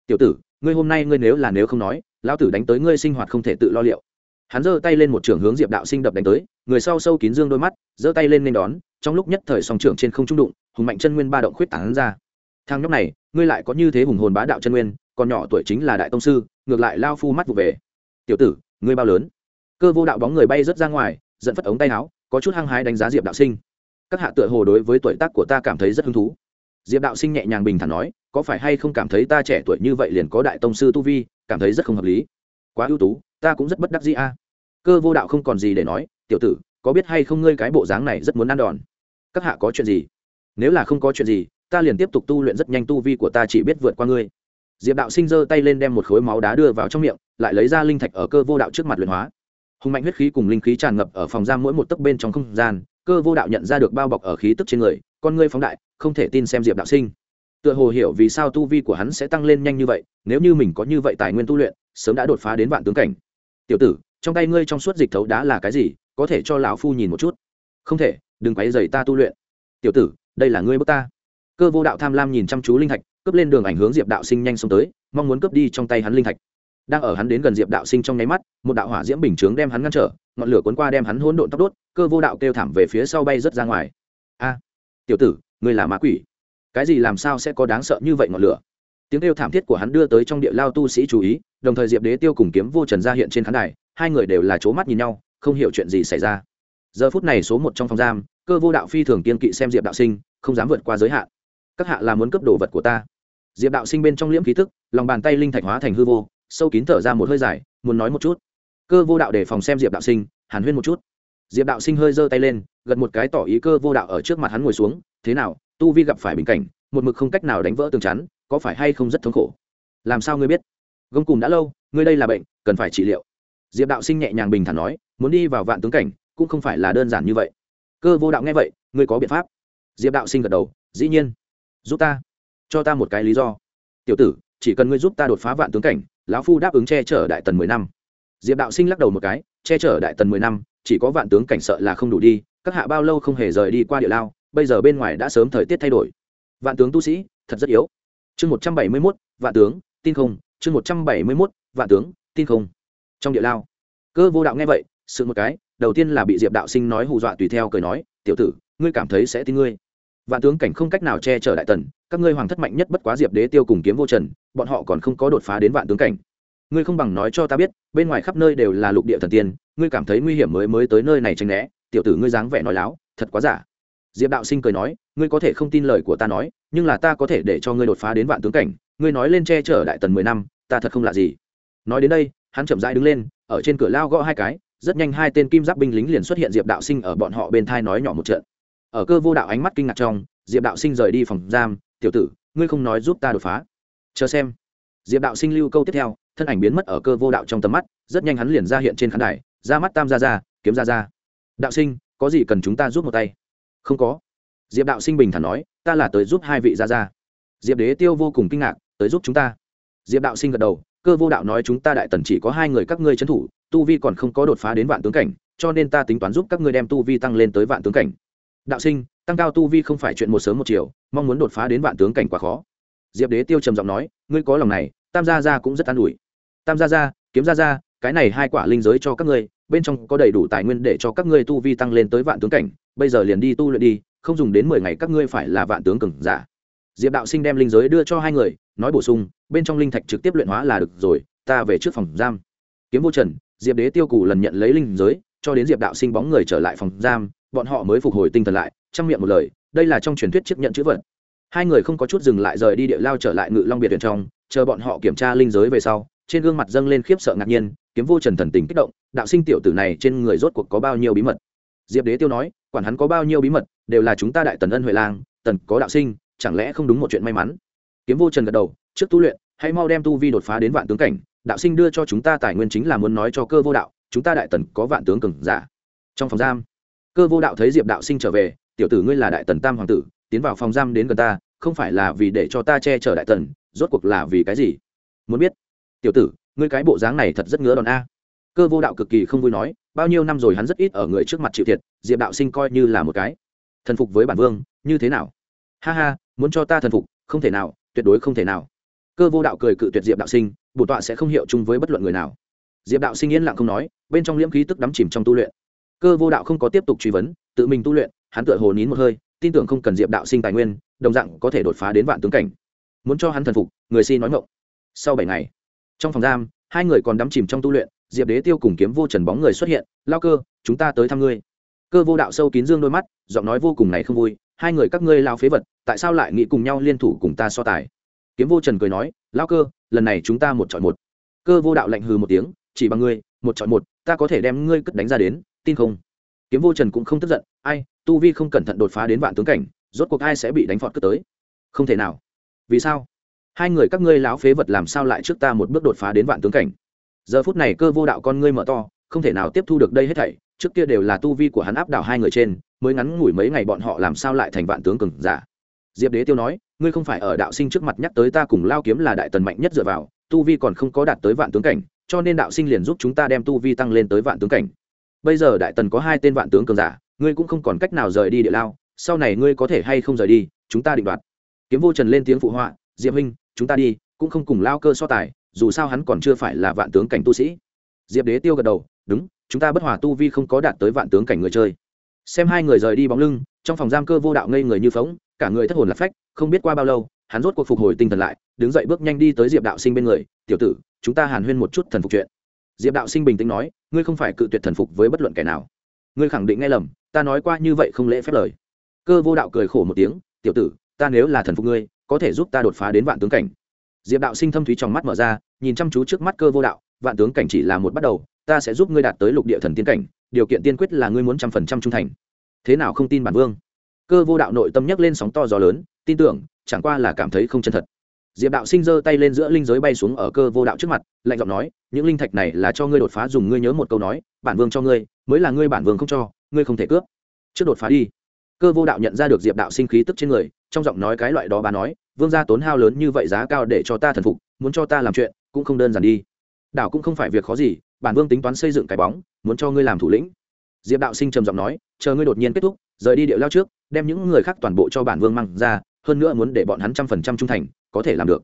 Tiểu tử ngươi hôm nay ngươi nếu là nếu không nói, lão tử đánh tới ngươi sinh hoạt không thể tự lo liệu. Hắn giơ tay lên một trường hướng diệp đạo sinh đập đánh tới, người sau sâu kín dương đôi mắt, giơ tay lên nên đón, trong lúc nhất thời song trưởng trên không trung đụng, hùng mạnh chân nguyên ba động khuyết tảng ra. Thang nhóc này, ngươi lại có như thế hùng hồn bá đạo chân nguyên, còn nhỏ tuổi chính là đại tông sư, ngược lại lao phu mắt vụ về. Tiểu tử, ngươi bao lớn? Cơ vô đạo bóng người bay rớt ra ngoài dẫn phất ống tay áo, có chút hăng hái đánh giá diệp đạo sinh. Các hạ tựa hồ đối với tuổi tác của ta cảm thấy rất hứng thú diệp đạo sinh nhẹ nhàng bình thản nói, có phải hay không cảm thấy ta trẻ tuổi như vậy liền có đại tông sư tu vi, cảm thấy rất không hợp lý. Quá ưu tú, ta cũng rất bất đắc dĩ a. Cơ vô đạo không còn gì để nói, tiểu tử, có biết hay không ngươi cái bộ dáng này rất muốn ăn đòn? Các hạ có chuyện gì? Nếu là không có chuyện gì, ta liền tiếp tục tu luyện rất nhanh tu vi của ta chỉ biết vượt qua ngươi. Diệp đạo sinh giơ tay lên đem một khối máu đá đưa vào trong miệng, lại lấy ra linh thạch ở cơ vô đạo trước mặt luyện hóa. Hùng mạnh huyết khí cùng linh khí tràn ngập ở phòng giam mỗi một tấc bên trong không gian, cơ vô đạo nhận ra được bao bọc ở khí tức trên người con ngươi phóng đại, không thể tin xem diệp đạo sinh. Tựa hồ hiểu vì sao tu vi của hắn sẽ tăng lên nhanh như vậy, nếu như mình có như vậy tài nguyên tu luyện, sớm đã đột phá đến vạn tướng cảnh. Tiểu tử, trong tay ngươi trong suốt dịch thấu đá là cái gì, có thể cho lão phu nhìn một chút? Không thể, đừng quấy dày ta tu luyện. Tiểu tử, đây là ngươi bước ta. Cơ vô đạo tham lam nhìn chăm chú linh thạch, cướp lên đường ảnh hướng diệp đạo sinh nhanh xông tới, mong muốn cướp đi trong tay hắn linh thạch. Đang ở hắn đến gần diệp đạo sinh trong nháy mắt, một đạo hỏa diễm bình chướng đem hắn ngăn trở, ngọn lửa cuốn qua đem hắn hỗn độn tóc đốt, cơ vô đạo kêu thảm về phía sau bay rớt ra ngoài. A tiểu tử, ngươi là ma quỷ. Cái gì làm sao sẽ có đáng sợ như vậy ngọn lửa? Tiếng kêu thảm thiết của hắn đưa tới trong địa lao tu sĩ chú ý, đồng thời diệp đế tiêu cùng kiếm vô trần ra hiện trên khán đài, hai người đều là c mắt nhìn nhau, không hiểu chuyện gì xảy ra. Giờ phút này số một trong phòng giam, cơ vô đạo phi thường kiên kỵ xem diệp đạo sinh, không dám vượt qua giới hạn. Các hạ là muốn cướp đồ vật của ta. Diệp đạo sinh bên trong liễm khí thức lòng bàn tay linh thạch hóa thành hư vô, sâu kín thở ra một hơi dài, muốn nói một chút. Cơ vô đạo để phòng xem diệp đạo sinh, hàn huyên một chút. Diệp đạo sinh hơi giơ tay lên gật một cái tỏ ý cơ vô đạo ở trước mặt hắn ngồi xuống, thế nào, tu vi gặp phải bình cảnh, một mực không cách nào đánh vỡ tường chắn, có phải hay không rất thống khổ? Làm sao ngươi biết? Gông cùng đã lâu, ngươi đây là bệnh, cần phải trị liệu. Diệp đạo sinh nhẹ nhàng bình thản nói, muốn đi vào vạn tướng cảnh, cũng không phải là đơn giản như vậy. Cơ vô đạo nghe vậy, ngươi có biện pháp. Diệp đạo sinh gật đầu, dĩ nhiên, giúp ta, cho ta một cái lý do. Tiểu tử, chỉ cần ngươi giúp ta đột phá vạn tướng cảnh, lão phu đáp ứng che chở đại tần mười năm. Diệp đạo sinh lắc đầu một cái, che chở đại tần mười năm, chỉ có vạn tướng cảnh sợ là không đủ đi các hạ bao lâu không hề rời đi qua địa lao, bây giờ bên ngoài đã sớm thời tiết thay đổi. Vạn tướng tu sĩ, thật rất yếu. Chương một trăm bảy mươi mốt, vạn tướng, tin không. Chương một trăm bảy mươi mốt, vạn tướng, tin không. Trong địa lao, cơ vô đạo nghe vậy sự một cái, đầu tiên là bị diệp đạo sinh nói hù dọa tùy theo cười nói, tiểu tử, ngươi cảm thấy sẽ tin ngươi. Vạn tướng cảnh không cách nào che chở đại tần, các ngươi hoàng thất mạnh nhất bất quá diệp đế tiêu cùng kiếm vô trần, bọn họ còn không có đột phá đến vạn tướng cảnh. Ngươi không bằng nói cho ta biết, bên ngoài khắp nơi đều là lục địa thần tiên, ngươi cảm thấy nguy hiểm mới mới tới nơi này tranh né tiểu tử ngươi dáng vẻ nói láo, thật quá giả. Diệp đạo sinh cười nói, ngươi có thể không tin lời của ta nói, nhưng là ta có thể để cho ngươi đột phá đến vạn tướng cảnh, ngươi nói lên che chở đại tần mười năm, ta thật không lạ gì. Nói đến đây, hắn chậm rãi đứng lên, ở trên cửa lao gõ hai cái, rất nhanh hai tên kim giáp binh lính liền xuất hiện diệp đạo sinh ở bọn họ bên thai nói nhỏ một trận. Ở cơ vô đạo ánh mắt kinh ngạc trong, diệp đạo sinh rời đi phòng giam, tiểu tử, ngươi không nói giúp ta đột phá. Chờ xem. Diệp đạo sinh lưu câu tiếp theo, thân ảnh biến mất ở cơ vô đạo trong tầm mắt, rất nhanh hắn liền ra hiện trên khán đài, ra mắt tam ra ra kiếm ra ra đạo sinh, có gì cần chúng ta giúp một tay? Không có. Diệp đạo sinh bình thản nói, ta là tới giúp hai vị ra ra diệp đế tiêu vô cùng kinh ngạc, tới giúp chúng ta. Diệp đạo sinh gật đầu, cơ vô đạo nói chúng ta đại tần chỉ có hai người các ngươi trấn thủ, tu vi còn không có đột phá đến vạn tướng cảnh, cho nên ta tính toán giúp các ngươi đem tu vi tăng lên tới vạn tướng cảnh. Đạo sinh, tăng cao tu vi không phải chuyện một sớm một chiều, mong muốn đột phá đến vạn tướng cảnh quá khó. Diệp đế tiêu trầm giọng nói, ngươi có lòng này, tam gia gia cũng rất an ủi. Tam gia gia, kiếm gia gia, cái này hai quả linh giới cho các ngươi bên trong có đầy đủ tài nguyên để cho các ngươi tu vi tăng lên tới vạn tướng cảnh, bây giờ liền đi tu luyện đi, không dùng đến mười ngày các ngươi phải là vạn tướng cường giả. Diệp đạo sinh đem linh giới đưa cho hai người, nói bổ sung, bên trong linh thạch trực tiếp luyện hóa là được rồi, ta về trước phòng giam. Kiếm vô trần, diệp đế tiêu cù lần nhận lấy linh giới, cho đến diệp đạo sinh bóng người trở lại phòng giam, bọn họ mới phục hồi tinh thần lại trong miệng một lời, đây là trong truyền thuyết chấp nhận chữ vật. Hai người không có chút dừng lại rời đi địa lao trở lại ngự long biệt viện trong, chờ bọn họ kiểm tra linh giới về sau, trên gương mặt dâng lên khiếp sợ ngạc nhiên kiếm vô trần thần tình kích động, đạo sinh tiểu tử này trên người rốt cuộc có bao nhiêu bí mật? Diệp đế tiêu nói, quản hắn có bao nhiêu bí mật, đều là chúng ta đại tần ân huệ lang, tần có đạo sinh, chẳng lẽ không đúng một chuyện may mắn? Kiếm vô trần gật đầu, trước tu luyện, hãy mau đem tu vi đột phá đến vạn tướng cảnh, đạo sinh đưa cho chúng ta tài nguyên chính là muốn nói cho cơ vô đạo, chúng ta đại tần có vạn tướng cường giả. Trong phòng giam, cơ vô đạo thấy diệp đạo sinh trở về, tiểu tử ngươi là đại tần tam hoàng tử, tiến vào phòng giam đến gần ta, không phải là vì để cho ta che chở đại tần, rốt cuộc là vì cái gì? Muốn biết. Tiểu tử ngươi cái bộ dáng này thật rất ngứa đòn a. Cơ vô đạo cực kỳ không vui nói, bao nhiêu năm rồi hắn rất ít ở người trước mặt chịu thiệt, diệp đạo sinh coi như là một cái thần phục với bản vương, như thế nào? Ha ha, muốn cho ta thần phục, không thể nào, tuyệt đối không thể nào. Cơ vô đạo cười cự tuyệt diệp đạo sinh bổn tọa sẽ không hiệu chung với bất luận người nào. Diệp đạo sinh yên lặng không nói, bên trong liễm khí tức đắm chìm trong tu luyện. Cơ vô đạo không có tiếp tục truy vấn, tự mình tu luyện, hắn tựa hồ nín một hơi, tin tưởng không cần diệp đạo sinh tài nguyên, đồng dạng có thể đột phá đến vạn tướng cảnh. Muốn cho hắn thần phục, người si nói ngộng sau bảy ngày trong phòng giam, hai người còn đắm chìm trong tu luyện, diệp đế tiêu cùng kiếm vô trần bóng người xuất hiện, lao cơ, chúng ta tới thăm ngươi. Cơ vô đạo sâu kín dương đôi mắt, giọng nói vô cùng này không vui, hai người các ngươi lao phế vật, tại sao lại nghĩ cùng nhau liên thủ cùng ta so tài? Kiếm vô trần cười nói, lao cơ, lần này chúng ta một chọn một. Cơ vô đạo lạnh hừ một tiếng, chỉ bằng ngươi, một chọn một, ta có thể đem ngươi cất đánh ra đến, tin không? Kiếm vô trần cũng không tức giận, ai, tu vi không cẩn thận đột phá đến vạn tướng cảnh, rốt cuộc ai sẽ bị đánh phọt cất tới? Không thể nào. Vì sao? Hai người các ngươi láo phế vật làm sao lại trước ta một bước đột phá đến vạn tướng cảnh? Giờ phút này cơ vô đạo con ngươi mở to, không thể nào tiếp thu được đây hết thảy, trước kia đều là tu vi của hắn áp đảo hai người trên, mới ngắn ngủi mấy ngày bọn họ làm sao lại thành vạn tướng cường giả. Diệp đế tiêu nói, ngươi không phải ở đạo sinh trước mặt nhắc tới ta cùng lao kiếm là đại tần mạnh nhất dựa vào, tu vi còn không có đạt tới vạn tướng cảnh, cho nên đạo sinh liền giúp chúng ta đem tu vi tăng lên tới vạn tướng cảnh. Bây giờ đại tần có hai tên vạn tướng cường giả, ngươi cũng không còn cách nào rời đi địa lao, sau này ngươi có thể hay không rời đi, chúng ta định đoạt. Kiếm vô trần lên tiếng phụ họa, diệp huynh chúng ta đi, cũng không cùng lao cơ so tài, dù sao hắn còn chưa phải là vạn tướng cảnh tu sĩ. Diệp đế tiêu gật đầu, đúng, chúng ta bất hòa tu vi không có đạt tới vạn tướng cảnh người chơi. Xem hai người rời đi bóng lưng, trong phòng giam cơ vô đạo ngây người như phóng cả người thất hồn lạc phách, không biết qua bao lâu, hắn rốt cuộc phục hồi tinh thần lại, đứng dậy bước nhanh đi tới diệp đạo sinh bên người, tiểu tử, chúng ta hàn huyên một chút thần phục chuyện. Diệp đạo sinh bình tĩnh nói, ngươi không phải cự tuyệt thần phục với bất luận kẻ nào. Ngươi khẳng định nghe lầm, ta nói qua như vậy không lễ phép lời. Cơ vô đạo cười khổ một tiếng, tiểu tử, ta nếu là thần phục ngươi có thể giúp ta đột phá đến vạn tướng cảnh. Diệp đạo sinh thâm thúy trong mắt mở ra, nhìn chăm chú trước mắt cơ vô đạo, vạn tướng cảnh chỉ là một bắt đầu, ta sẽ giúp ngươi đạt tới lục địa thần tiên cảnh, điều kiện tiên quyết là ngươi muốn trăm phần trăm trung thành. Thế nào không tin bản vương? Cơ vô đạo nội tâm nhấc lên sóng to gió lớn, tin tưởng, chẳng qua là cảm thấy không chân thật. Diệp đạo sinh giơ tay lên giữa linh giới bay xuống ở cơ vô đạo trước mặt, lạnh giọng nói, những linh thạch này là cho ngươi đột phá dùng ngươi nhớ một câu nói, bản vương cho ngươi, mới là ngươi bản vương không cho, ngươi không thể cướp. Trước đột phá đi. Cơ vô đạo nhận ra được diệp đạo sinh khí tức trên người trong giọng nói cái loại đó bà nói, vương gia tốn hao lớn như vậy giá cao để cho ta thần phục, muốn cho ta làm chuyện, cũng không đơn giản đi. Đảo cũng không phải việc khó gì, bản vương tính toán xây dựng cái bóng, muốn cho ngươi làm thủ lĩnh. Diệp đạo sinh trầm giọng nói, chờ ngươi đột nhiên kết thúc, rời đi điệu lao trước, đem những người khác toàn bộ cho bản vương mang ra, hơn nữa muốn để bọn hắn trăm phần trăm trung thành, có thể làm được.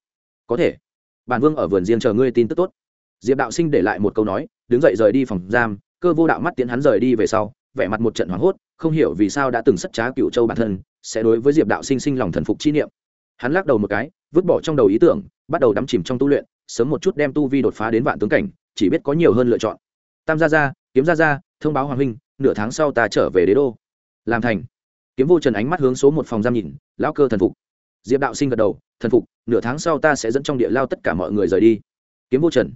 Có thể. Bản vương ở vườn riêng chờ ngươi tin tức tốt. Diệp đạo sinh để lại một câu nói, đứng dậy rời đi phòng giam, cơ vô đạo mắt tiến hắn rời đi về sau, vẻ mặt một trận hoảng hốt, không hiểu vì sao đã từng sất trá cựu châu bản thân sẽ đối với diệp đạo sinh sinh lòng thần phục chi niệm. Hắn lắc đầu một cái, vứt bỏ trong đầu ý tưởng, bắt đầu đắm chìm trong tu luyện, sớm một chút đem tu vi đột phá đến vạn tướng cảnh, chỉ biết có nhiều hơn lựa chọn. Tam gia gia, kiếm gia gia, thông báo hoàng huynh, nửa tháng sau ta trở về đế đô. Làm thành. Kiếm vô trần ánh mắt hướng số một phòng giam nhìn, lão cơ thần phục. Diệp đạo sinh gật đầu, thần phục, nửa tháng sau ta sẽ dẫn trong địa lao tất cả mọi người rời đi. Kiếm vô trần.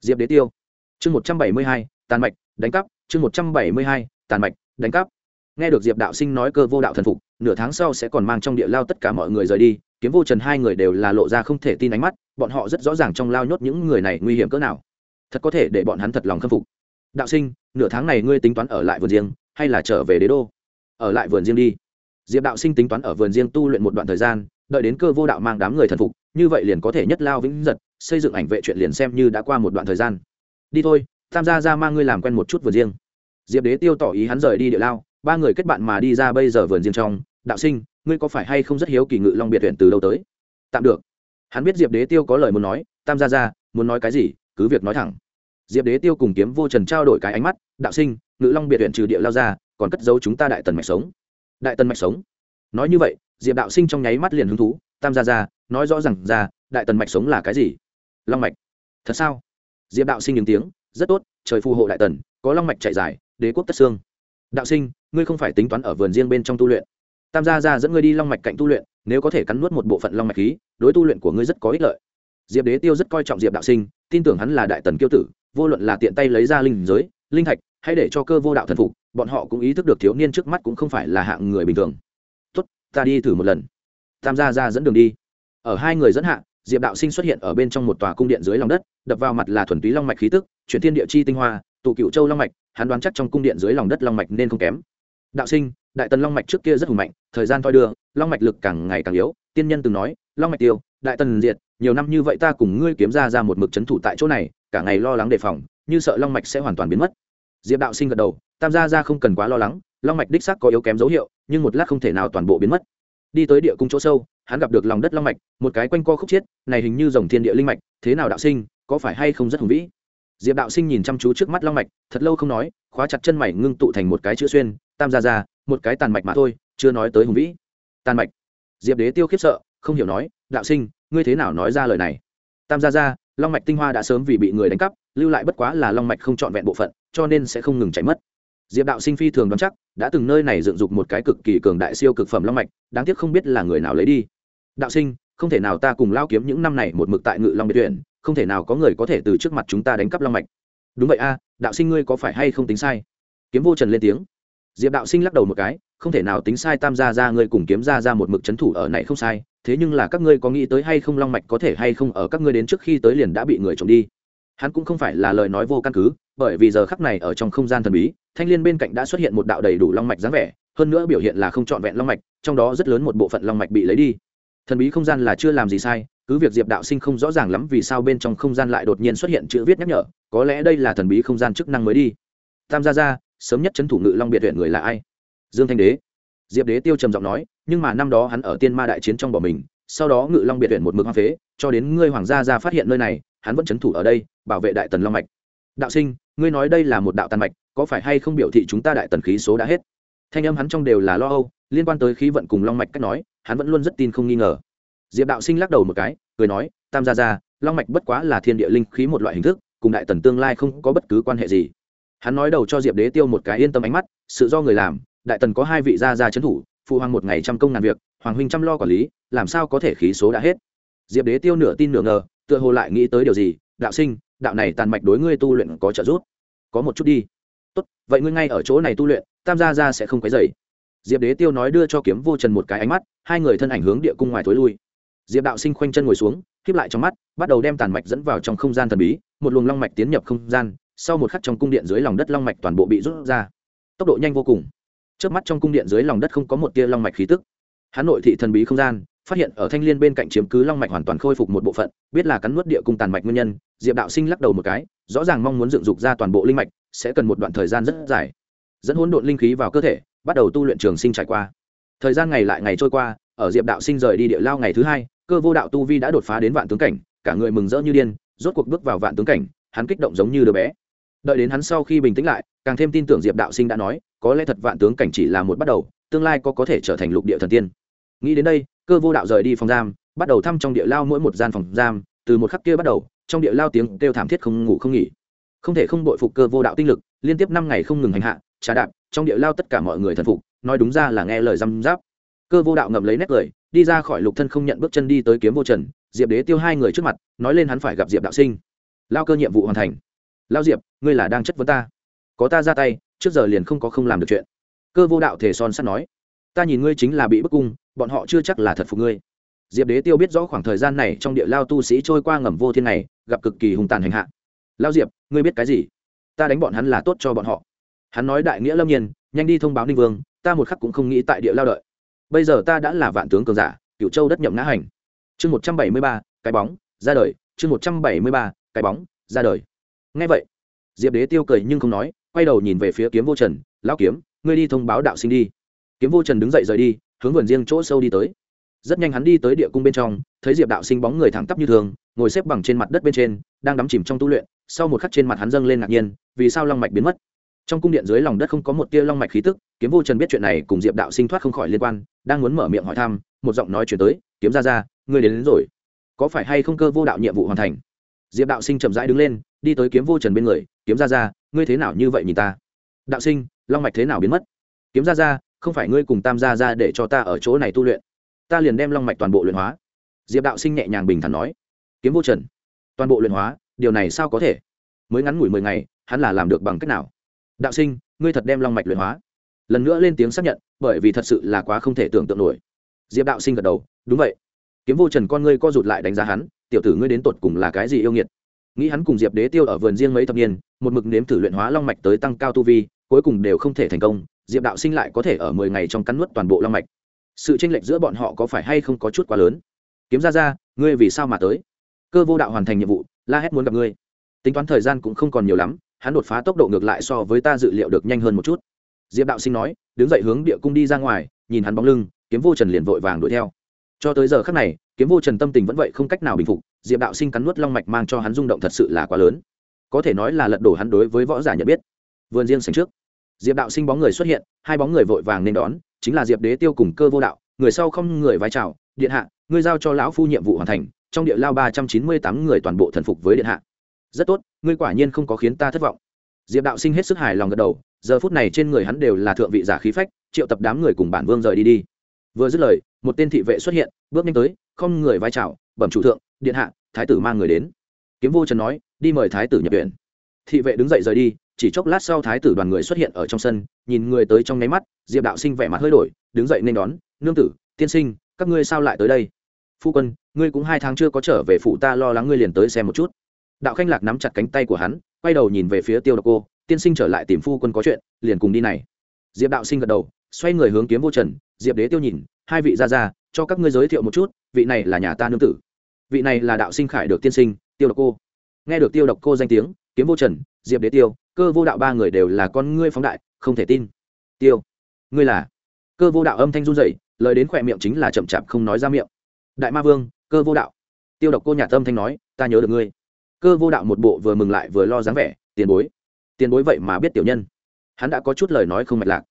Diệp đế tiêu. Chương một trăm bảy mươi hai, tàn mạch, đánh cắp. Chương một trăm bảy mươi hai, tàn mạch, đánh cắp. Nghe được diệp đạo sinh nói cơ vô đạo thần phục nửa tháng sau sẽ còn mang trong địa lao tất cả mọi người rời đi, kiếm vô trần hai người đều là lộ ra không thể tin ánh mắt, bọn họ rất rõ ràng trong lao nhốt những người này nguy hiểm cỡ nào. Thật có thể để bọn hắn thật lòng khâm phục. Đạo sinh, nửa tháng này ngươi tính toán ở lại vườn riêng, hay là trở về đế đô? Ở lại vườn riêng đi. Diệp đạo sinh tính toán ở vườn riêng tu luyện một đoạn thời gian, đợi đến cơ vô đạo mang đám người thần phục, như vậy liền có thể nhất lao vĩnh giật, xây dựng ảnh vệ chuyện liền xem như đã qua một đoạn thời gian. Đi thôi tham gia ra mang ngươi làm quen một chút vườn riêng. Diệp đế tiêu tỏ ý hắn rời đi địa lao ba người kết bạn mà đi ra bây giờ vườn riêng trong. Đạo sinh, ngươi có phải hay không rất hiếu kỳ ngự long biệt tuyển từ đâu tới? Tạm được. Hắn biết diệp đế tiêu có lời muốn nói. Tam gia ra muốn nói cái gì, cứ việc nói thẳng. Diệp đế tiêu cùng kiếm vô trần trao đổi cái ánh mắt. Đạo sinh, ngự long biệt tuyển trừ địa lao ra, còn cất giấu chúng ta đại tần mạch sống. Đại tần mạch sống? Nói như vậy, diệp đạo sinh trong nháy mắt liền hứng thú. Tam gia ra nói rõ rằng ra, đại tần mạch sống là cái gì? Long mạch. Thật sao? Diệp đạo sinh những tiếng. Rất tốt, trời phù hộ đại tần, có long mạch chạy dài, đế quốc tất xương. Đạo sinh ngươi không phải tính toán ở vườn riêng bên trong tu luyện. Tam gia ra dẫn ngươi đi long mạch cạnh tu luyện, nếu có thể cắn nuốt một bộ phận long mạch khí, đối tu luyện của ngươi rất có ích lợi. Diệp đế tiêu rất coi trọng diệp đạo sinh, tin tưởng hắn là đại tần kiêu tử, vô luận là tiện tay lấy ra linh giới, linh thạch, hay để cho cơ vô đạo thần phục, bọn họ cũng ý thức được thiếu niên trước mắt cũng không phải là hạng người bình thường. Tốt, ta đi thử một lần. Tam gia ra dẫn đường đi. Ở hai người dẫn hạ, diệp đạo sinh xuất hiện ở bên trong một tòa cung điện dưới lòng đất, đập vào mặt là thuần túy long mạch khí tức, chuyển thiên địa chi tinh hoa, tụ cựu châu long mạch, hắn đoán chắc trong cung điện dưới lòng đất long mạch nên không kém đạo sinh, đại tần long mạch trước kia rất hùng mạnh, thời gian thoi đưa, long mạch lực càng ngày càng yếu. Tiên nhân từng nói, long mạch tiêu, đại tần diệt, nhiều năm như vậy ta cùng ngươi kiếm ra ra một mực c h ấ n thủ tại chỗ này, cả ngày lo lắng đề phòng, như sợ long mạch sẽ hoàn toàn biến mất. Diệp đạo sinh gật đầu, tam gia ra không cần quá lo lắng, long mạch đích sắc có yếu kém dấu hiệu, nhưng một lát không thể nào toàn bộ biến mất. Đi tới địa cung chỗ sâu, hắn gặp được lòng đất long mạch, một cái quanh co khúc chiết, này hình như dòng thiên địa linh mạch, thế nào đạo sinh, có phải hay không rất hùng vĩ? Diệp đạo sinh nhìn chăm chú trước mắt long mạch, thật lâu không nói, khóa chặt chân mày ngưng tụ thành một cái chữ xuyên tam gia gia, một cái tàn mạch mà thôi chưa nói tới hùng vĩ. Tàn mạch. Diệp đế tiêu khiếp sợ không hiểu nói đạo sinh ngươi thế nào nói ra lời này? Tam gia gia, long mạch tinh hoa đã sớm vì bị người đánh cắp lưu lại bất quá là long mạch không trọn vẹn bộ phận cho nên sẽ không ngừng chảy mất. Diệp đạo sinh phi thường đoán chắc đã từng nơi này dựng dục một cái cực kỳ cường đại siêu cực phẩm long mạch đáng tiếc không biết là người nào lấy đi. Đạo sinh không thể nào ta cùng lao kiếm những năm này một mực tại ngự long biệt tuyển không thể nào có người có thể từ trước mặt chúng ta đánh cắp long mạch. Đúng vậy a đạo sinh ngươi có phải hay không tính sai? Kiếm vô trần lên tiếng diệp đạo sinh lắc đầu một cái, không thể nào tính sai tam gia ra ngươi cùng kiếm ra ra một mực c h ấ n thủ ở này không sai, thế nhưng là các ngươi có nghĩ tới hay không long mạch có thể hay không ở các ngươi đến trước khi tới liền đã bị người trộm đi? Hắn cũng không phải là lời nói vô căn cứ, bởi vì giờ khắc này ở trong không gian thần bí, thanh l i ê n bên cạnh đã xuất hiện một đạo đầy đủ long mạch dáng vẻ, hơn nữa biểu hiện là không trọn vẹn long mạch, trong đó rất lớn một bộ phận long mạch bị lấy đi. Thần bí không gian là chưa làm gì sai, cứ việc diệp đạo sinh không rõ ràng lắm vì sao bên trong không gian lại đột nhiên xuất hiện chữ viết nhắc nhở, có lẽ đây là thần bí không gian chức năng mới đi. Tam gia ra sớm nhất trấn thủ ngự long biệt huyện người là ai? Dương thanh đế. Diệp đế tiêu trầm giọng nói, nhưng mà năm đó hắn ở tiên ma đại chiến trong bỏ mình, sau đó ngự long biệt huyện một mực hoang phế, cho đến ngươi hoàng gia ra phát hiện nơi này, hắn vẫn trấn thủ ở đây, bảo vệ đại tần long mạch. Đạo sinh, ngươi nói đây là một đạo tàn mạch, có phải hay không biểu thị chúng ta đại tần khí số đã hết? Thanh âm hắn trong đều là lo âu, liên quan tới khí vận cùng long mạch cách nói, hắn vẫn luôn rất tin không nghi ngờ. Diệp đạo sinh lắc đầu một cái, cười nói, tam gia ra long mạch bất quá là thiên địa linh khí một loại hình thức, cùng đại tần tương lai không có bất cứ quan hệ gì hắn nói đầu cho diệp đế tiêu một cái yên tâm ánh mắt, sự do người làm, đại tần có hai vị gia gia trấn thủ, phụ hoàng một ngày trăm công ngàn việc, hoàng huynh chăm lo quản lý, làm sao có thể khí số đã hết. Diệp đế tiêu nửa tin nửa ngờ, tựa hồ lại nghĩ tới điều gì, đạo sinh, đạo này tàn mạch đối ngươi tu luyện có trợ giúp. Có một chút đi. Tốt, vậy ngươi ngay ở chỗ này tu luyện, tam gia gia sẽ không quấy dày diệp đế tiêu nói đưa cho kiếm vô trần một cái ánh mắt, hai người thân ảnh hướng địa cung ngoài thối lui. Diệp đạo sinh khoanh chân ngồi xuống khiếp lại trong mắt, bắt đầu đem tàn mạch dẫn vào trong không gian thần bí, một luồng long mạch tiến nhập không gian sau một khắc trong cung điện dưới lòng đất long mạch toàn bộ bị rút ra. Tốc độ nhanh vô cùng. Trước mắt trong cung điện dưới lòng đất không có một tia long mạch khí tức. Hắn nội thị thần bí không gian, phát hiện ở thanh l i ê n bên cạnh chiếm cứ long mạch hoàn toàn khôi phục một bộ phận, biết là cắn nuốt địa cung tàn mạch nguyên nhân, diệp đạo sinh lắc đầu một cái, rõ ràng mong muốn dựng dục ra toàn bộ linh mạch, sẽ cần một đoạn thời gian rất dài. Dẫn hỗn độn linh khí vào cơ thể, bắt đầu tu luyện trường sinh trải qua. Thời gian ngày lại ngày trôi qua, ở diệp đạo sinh rời đi địa lao ngày thứ hai, cơ vô đạo tu vi đã đột phá đến vạn tướng cảnh, cả người mừng rỡ như điên, rốt cuộc bước vào vạn tướng cảnh, hắn kích động giống như đứa bé đợi đến hắn sau khi bình tĩnh lại, càng thêm tin tưởng diệp đạo sinh đã nói, có lẽ thật vạn tướng cảnh chỉ là một bắt đầu, tương lai có có thể trở thành lục địa thần tiên. Nghĩ đến đây, cơ vô đạo rời đi phòng giam, bắt đầu thăm trong địa lao mỗi một gian phòng giam, từ một khắc kia bắt đầu, trong địa lao tiếng kêu thảm thiết không ngủ không nghỉ. Không thể không bội phục cơ vô đạo tinh lực, liên tiếp năm ngày không ngừng hành hạ, trà đạp, trong địa lao tất cả mọi người thần phục, nói đúng ra là nghe lời răm giáp cơ vô đạo ngậm lấy nét cười, đi ra khỏi lục thân không nhận bước chân đi tới kiếm vô trần, diệp đế tiêu hai người trước mặt, nói lên hắn phải gặp diệp đạo sinh. Lao cơ nhiệm vụ hoàn thành lao diệp, ngươi là đang chất vấn ta. Có ta ra tay, trước giờ liền không có không làm được chuyện. Cơ vô đạo thể son sắt nói, ta nhìn ngươi chính là bị bức cung, bọn họ chưa chắc là thật phục ngươi. Diệp đế tiêu biết rõ khoảng thời gian này trong địa lao tu sĩ trôi qua ngầm vô thiên này, gặp cực kỳ hùng tàn hành hạ. Lao diệp, ngươi biết cái gì? Ta đánh bọn hắn là tốt cho bọn họ. Hắn nói đại nghĩa lâm nhiên, nhanh đi thông báo ninh vương, ta một khắc cũng không nghĩ tại địa lao đợi. Bây giờ ta đã là vạn tướng cường giả cựu châu đất nhậm ngã hành. Chương một trăm bảy mươi ba, cái bóng, ra đời. Chương một trăm bảy mươi ba, cái bóng, ra đời ngay vậy diệp đế tiêu cười nhưng không nói quay đầu nhìn về phía kiếm vô trần lão kiếm ngươi đi thông báo đạo sinh đi. Kiếm vô trần đứng dậy rời đi hướng vườn riêng chỗ sâu đi tới. Rất nhanh hắn đi tới địa cung bên trong thấy diệp đạo sinh bóng người thẳng tắp như thường ngồi xếp bằng trên mặt đất bên trên đang đắm chìm trong tu luyện sau một khắc trên mặt hắn dâng lên ngạc nhiên vì sao long mạch biến mất? Trong cung điện dưới lòng đất không có một tia long mạch khí tức kiếm vô trần biết chuyện này cùng diệp đạo sinh thoát không khỏi liên quan đang muốn mở miệng hỏi thăm một giọng nói chuyển tới kiếm ra ra ngươi đến, đến rồi. Có phải hay không cơ vô đạo nhiệm vụ hoàn thành? Diệp đạo sinh chậm rãi đứng lên đi tới kiếm vô trần bên người, kiếm ra ra ngươi thế nào như vậy nhìn ta? Đạo sinh, long mạch thế nào biến mất? Kiếm ra ra không phải ngươi cùng tam gia ra để cho ta ở chỗ này tu luyện. Ta liền đem long mạch toàn bộ luyện hóa. Diệp đạo sinh nhẹ nhàng bình thản nói. Kiếm vô trần, toàn bộ luyện hóa, điều này sao có thể? Mới ngắn ngủi mười ngày, hắn là làm được bằng cách nào? Đạo sinh, ngươi thật đem long mạch luyện hóa? Lần nữa lên tiếng xác nhận, bởi vì thật sự là quá không thể tưởng tượng nổi. Diệp đạo sinh gật đầu, đúng vậy. Kiếm vô trần con ngươi co rụt lại đánh giá hắn, tiểu tử ngươi đến tột cùng là cái gì yêu nghiệt? Nghĩ hắn cùng diệp đế tiêu ở vườn riêng mấy thập niên, một mực nếm thử luyện hóa long mạch tới tăng cao tu vi, cuối cùng đều không thể thành công, diệp đạo sinh lại có thể ở mười ngày trong cắn nuốt toàn bộ long mạch. Sự tranh lệch giữa bọn họ có phải hay không có chút quá lớn? Kiếm ra ra ngươi vì sao mà tới? Cơ vô đạo hoàn thành nhiệm vụ, la hét muốn gặp ngươi. Tính toán thời gian cũng không còn nhiều lắm, hắn đột phá tốc độ ngược lại so với ta dự liệu được nhanh hơn một chút. Diệp đạo sinh nói, đứng dậy hướng địa cung đi ra ngoài, nhìn hắn bóng lưng, kiếm vô trần liền vội vàng đuổi theo. Cho tới giờ khắc này kiếm vô trần tâm tình vẫn vậy không cách nào bình phục, diệp đạo sinh cắn nuốt long mạch mang cho hắn rung động thật sự là quá lớn. Có thể nói là lật đổ hắn đối với võ giả nhận biết. Vườn riêng sành trước, diệp đạo sinh bóng người xuất hiện, hai bóng người vội vàng nên đón, chính là diệp đế tiêu cùng cơ vô đạo, người sau không người vai trào điện hạ, ngươi giao cho lão phu nhiệm vụ hoàn thành, trong địa lao ba trăm chín mươi tám người toàn bộ thần phục với điện hạ. Rất tốt, ngươi quả nhiên không có khiến ta thất vọng. Diệp đạo sinh hết sức hài lòng gật đầu, giờ phút này trên người hắn đều là thượng vị giả khí phách, triệu tập đám người cùng bản vương rời đi đi vừa dứt lời, một tên thị vệ xuất hiện, bước nhanh tới, không người vai trào bẩm chủ thượng, điện hạ, thái tử mang người đến. Kiếm vô trần nói, đi mời thái tử nhập viện. Thị vệ đứng dậy rời đi, chỉ chốc lát sau thái tử đoàn người xuất hiện ở trong sân, nhìn người tới trong nháy mắt, diệp đạo sinh vẻ mặt hơi đổi, đứng dậy nên đón, nương tử, tiên sinh, các ngươi sao lại tới đây? Phu quân, ngươi cũng hai tháng chưa có trở về phụ ta lo lắng ngươi liền tới xem một chút. Đạo khanh lạc nắm chặt cánh tay của hắn, quay đầu nhìn về phía tiêu độc cô, tiên sinh trở lại tìm phu quân có chuyện, liền cùng đi này. Diệp đạo sinh gật đầu, xoay người hướng kiếm vô trần diệp đế tiêu nhìn, hai vị ra ra cho các ngươi giới thiệu một chút, vị này là nhà ta nương tử. Vị này là đạo sinh khải được tiên sinh, tiêu độc cô. Nghe được tiêu độc cô danh tiếng, kiếm vô trần, diệp đế tiêu, cơ vô đạo ba người đều là con ngươi phóng đại, không thể tin. Tiêu, ngươi là? Cơ vô đạo âm thanh run rẩy, lời đến khỏe miệng chính là chậm chạp không nói ra miệng. Đại ma vương, cơ vô đạo. Tiêu độc cô nhà tâm thanh nói, ta nhớ được ngươi. Cơ vô đạo một bộ vừa mừng lại vừa lo dáng vẻ, tiền bối. Tiền bối vậy mà biết tiểu nhân. Hắn đã có chút lời nói không mạch lạc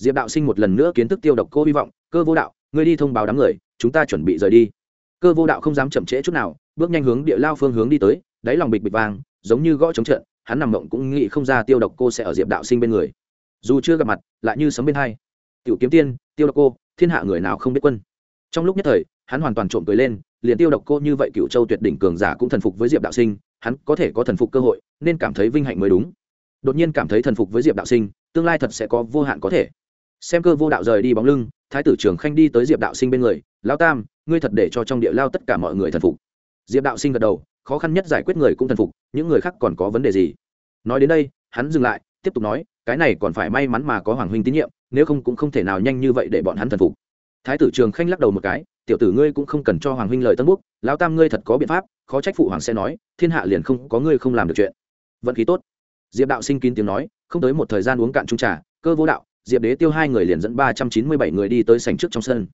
diệp đạo sinh một lần nữa kiến thức tiêu độc cô hy vọng, cơ vô đạo, ngươi đi thông báo đám người, chúng ta chuẩn bị rời đi. Cơ vô đạo không dám chậm trễ chút nào, bước nhanh hướng địa lao phương hướng đi tới, đáy lòng bịch bịch vàng giống như gõ trống trận, hắn nằm mộng cũng nghĩ không ra tiêu độc cô sẽ ở diệp đạo sinh bên người. Dù chưa gặp mặt, lại như sấm bên hai. Tiểu kiếm tiên, tiêu độc cô, thiên hạ người nào không biết quân? Trong lúc nhất thời, hắn hoàn toàn trộm cười lên, liền tiêu độc cô như vậy cựu châu tuyệt đỉnh cường giả cũng thần phục với diệp đạo sinh, hắn có thể có thần phục cơ hội, nên cảm thấy vinh hạnh mới đúng. Đột nhiên cảm thấy thần phục với diệp đạo sinh, tương lai thật sẽ có vô hạn có thể xem cơ vô đạo rời đi bóng lưng, thái tử trường khanh đi tới diệp đạo sinh bên người lao tam, ngươi thật để cho trong địa lao tất cả mọi người thần phục. Diệp đạo sinh gật đầu, khó khăn nhất giải quyết người cũng thần phục, những người khác còn có vấn đề gì? Nói đến đây, hắn dừng lại, tiếp tục nói, cái này còn phải may mắn mà có hoàng huynh tín nhiệm, nếu không cũng không thể nào nhanh như vậy để bọn hắn thần phục. Thái tử trường khanh lắc đầu một cái, tiểu tử ngươi cũng không cần cho hoàng huynh lời tân búc lao tam ngươi thật có biện pháp, khó trách phụ hoàng sẽ nói, thiên hạ liền không có ngươi không làm được chuyện. Vận khí tốt. Diệp đạo sinh kín tiếng nói, không tới một thời gian uống cạn trung trà, cơ vô đạo diệp đế tiêu hai người liền dẫn ba trăm chín mươi bảy người đi tới sành trước trong sân.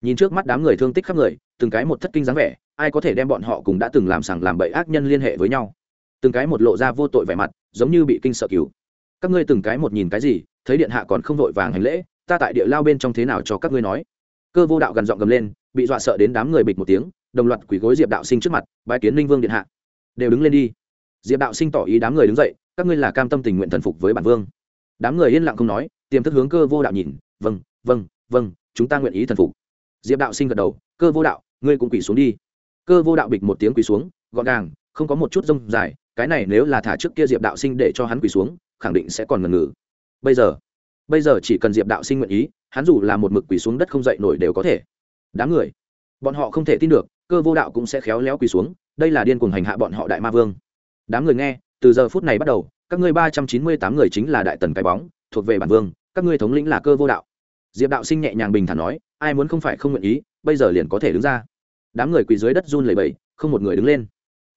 Nhìn trước mắt đám người thương tích khắp người, từng cái một thất kinh dáng vẻ, ai có thể đem bọn họ cùng đã từng làm sằng làm bậy ác nhân liên hệ với nhau? Từng cái một lộ ra vô tội vẻ mặt, giống như bị kinh sợ cứu. Các ngươi từng cái một nhìn cái gì, thấy điện hạ còn không vội vàng hành lễ, ta tại địa lao bên trong thế nào cho các ngươi nói? Cơ vô đạo gần dọn gầm lên, bị dọa sợ đến đám người bịch một tiếng, đồng loạt quỳ gối diệp đạo sinh trước mặt, bái kiến linh vương điện hạ. Đều đứng lên đi. Diệp đạo sinh tỏ ý đám người đứng dậy, các ngươi là cam tâm tình nguyện thần phục với bản vương. Đám người yên lặng không nói tiềm thức hướng cơ vô đạo nhìn vâng vâng vâng chúng ta nguyện ý thần phục. Diệp đạo sinh gật đầu, cơ vô đạo, ngươi cũng quỳ xuống đi. Cơ vô đạo bịch một tiếng quỳ xuống, gọn gàng, không có một chút rông dài, cái này nếu là thả trước kia diệp đạo sinh để cho hắn quỳ xuống, khẳng định sẽ còn ngần ngừ. Bây giờ bây giờ chỉ cần diệp đạo sinh nguyện ý, hắn dù là một mực quỳ xuống đất không dậy nổi đều có thể. Đám người, bọn họ không thể tin được, cơ vô đạo cũng sẽ khéo léo quỳ xuống, đây là điên cuồng hành hạ bọn họ đại ma vương. Đám người nghe, từ giờ phút này bắt đầu, các ngươi ba trăm chín mươi tám người chính là đại tần cái bóng, thuộc về bản vương các ngươi thống lĩnh là cơ vô đạo. Diệp đạo sinh nhẹ nhàng bình thản nói, ai muốn không phải không nguyện ý, bây giờ liền có thể đứng ra. Đám người quỳ dưới đất run lẩy bẩy, không một người đứng lên.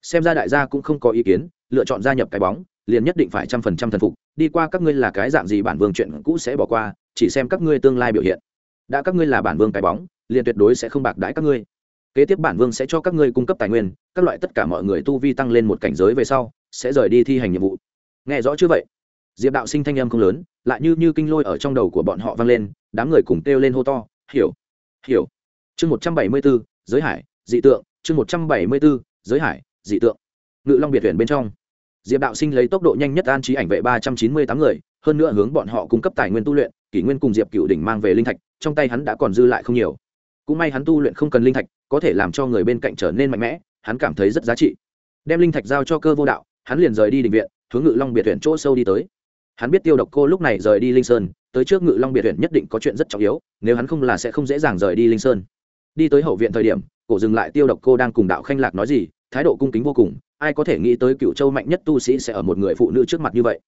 Xem ra đại gia cũng không có ý kiến, lựa chọn gia nhập cái bóng, liền nhất định phải trăm phần trăm thần phục, đi qua các ngươi là cái dạng gì bản vương chuyện cũ sẽ bỏ qua, chỉ xem các ngươi tương lai biểu hiện. Đã các ngươi là bản vương cái bóng, liền tuyệt đối sẽ không bạc đãi các ngươi. Kế tiếp bản vương sẽ cho các ngươi cung cấp tài nguyên, các loại tất cả mọi người tu vi tăng lên một cảnh giới về sau, sẽ rời đi thi hành nhiệm vụ. Nghe rõ chưa vậy? Diệp đạo sinh thanh âm không lớn, lại như như kinh lôi ở trong đầu của bọn họ vang lên, đám người cùng kêu lên hô to, hiểu hiểu. Chương một trăm bảy mươi b ố giới hải, dị tượng, chương một trăm bảy mươi b ố giới hải, dị tượng. Ngự long biệt thuyền bên trong. Diệp đạo sinh lấy tốc độ nhanh nhất an trí ảnh vệ ba trăm chín mươi tám người, hơn nữa hướng bọn họ cung cấp tài nguyên tu luyện, kỷ nguyên cùng diệp cựu đỉnh mang về linh thạch, trong tay hắn đã còn dư lại không nhiều. Cũng may hắn tu luyện không cần linh thạch, có thể làm cho người bên cạnh trở nên mạnh mẽ, hắn cảm thấy rất giá trị. Đem linh thạch giao cho cơ vô đạo, hắn liền rời đi định viện, hướng ngự long biệt thuyền chỗ sâu đi tới hắn biết tiêu độc cô lúc này rời đi linh sơn, tới trước ngự long biệt huyện nhất định có chuyện rất trọng yếu, nếu hắn không là sẽ không dễ dàng rời đi linh sơn. Đi tới hậu viện thời điểm, cổ dừng lại tiêu độc cô đang cùng đạo khanh lạc nói gì, thái độ cung kính vô cùng, ai có thể nghĩ tới cựu châu mạnh nhất tu sĩ sẽ ở một người phụ nữ trước mặt như vậy.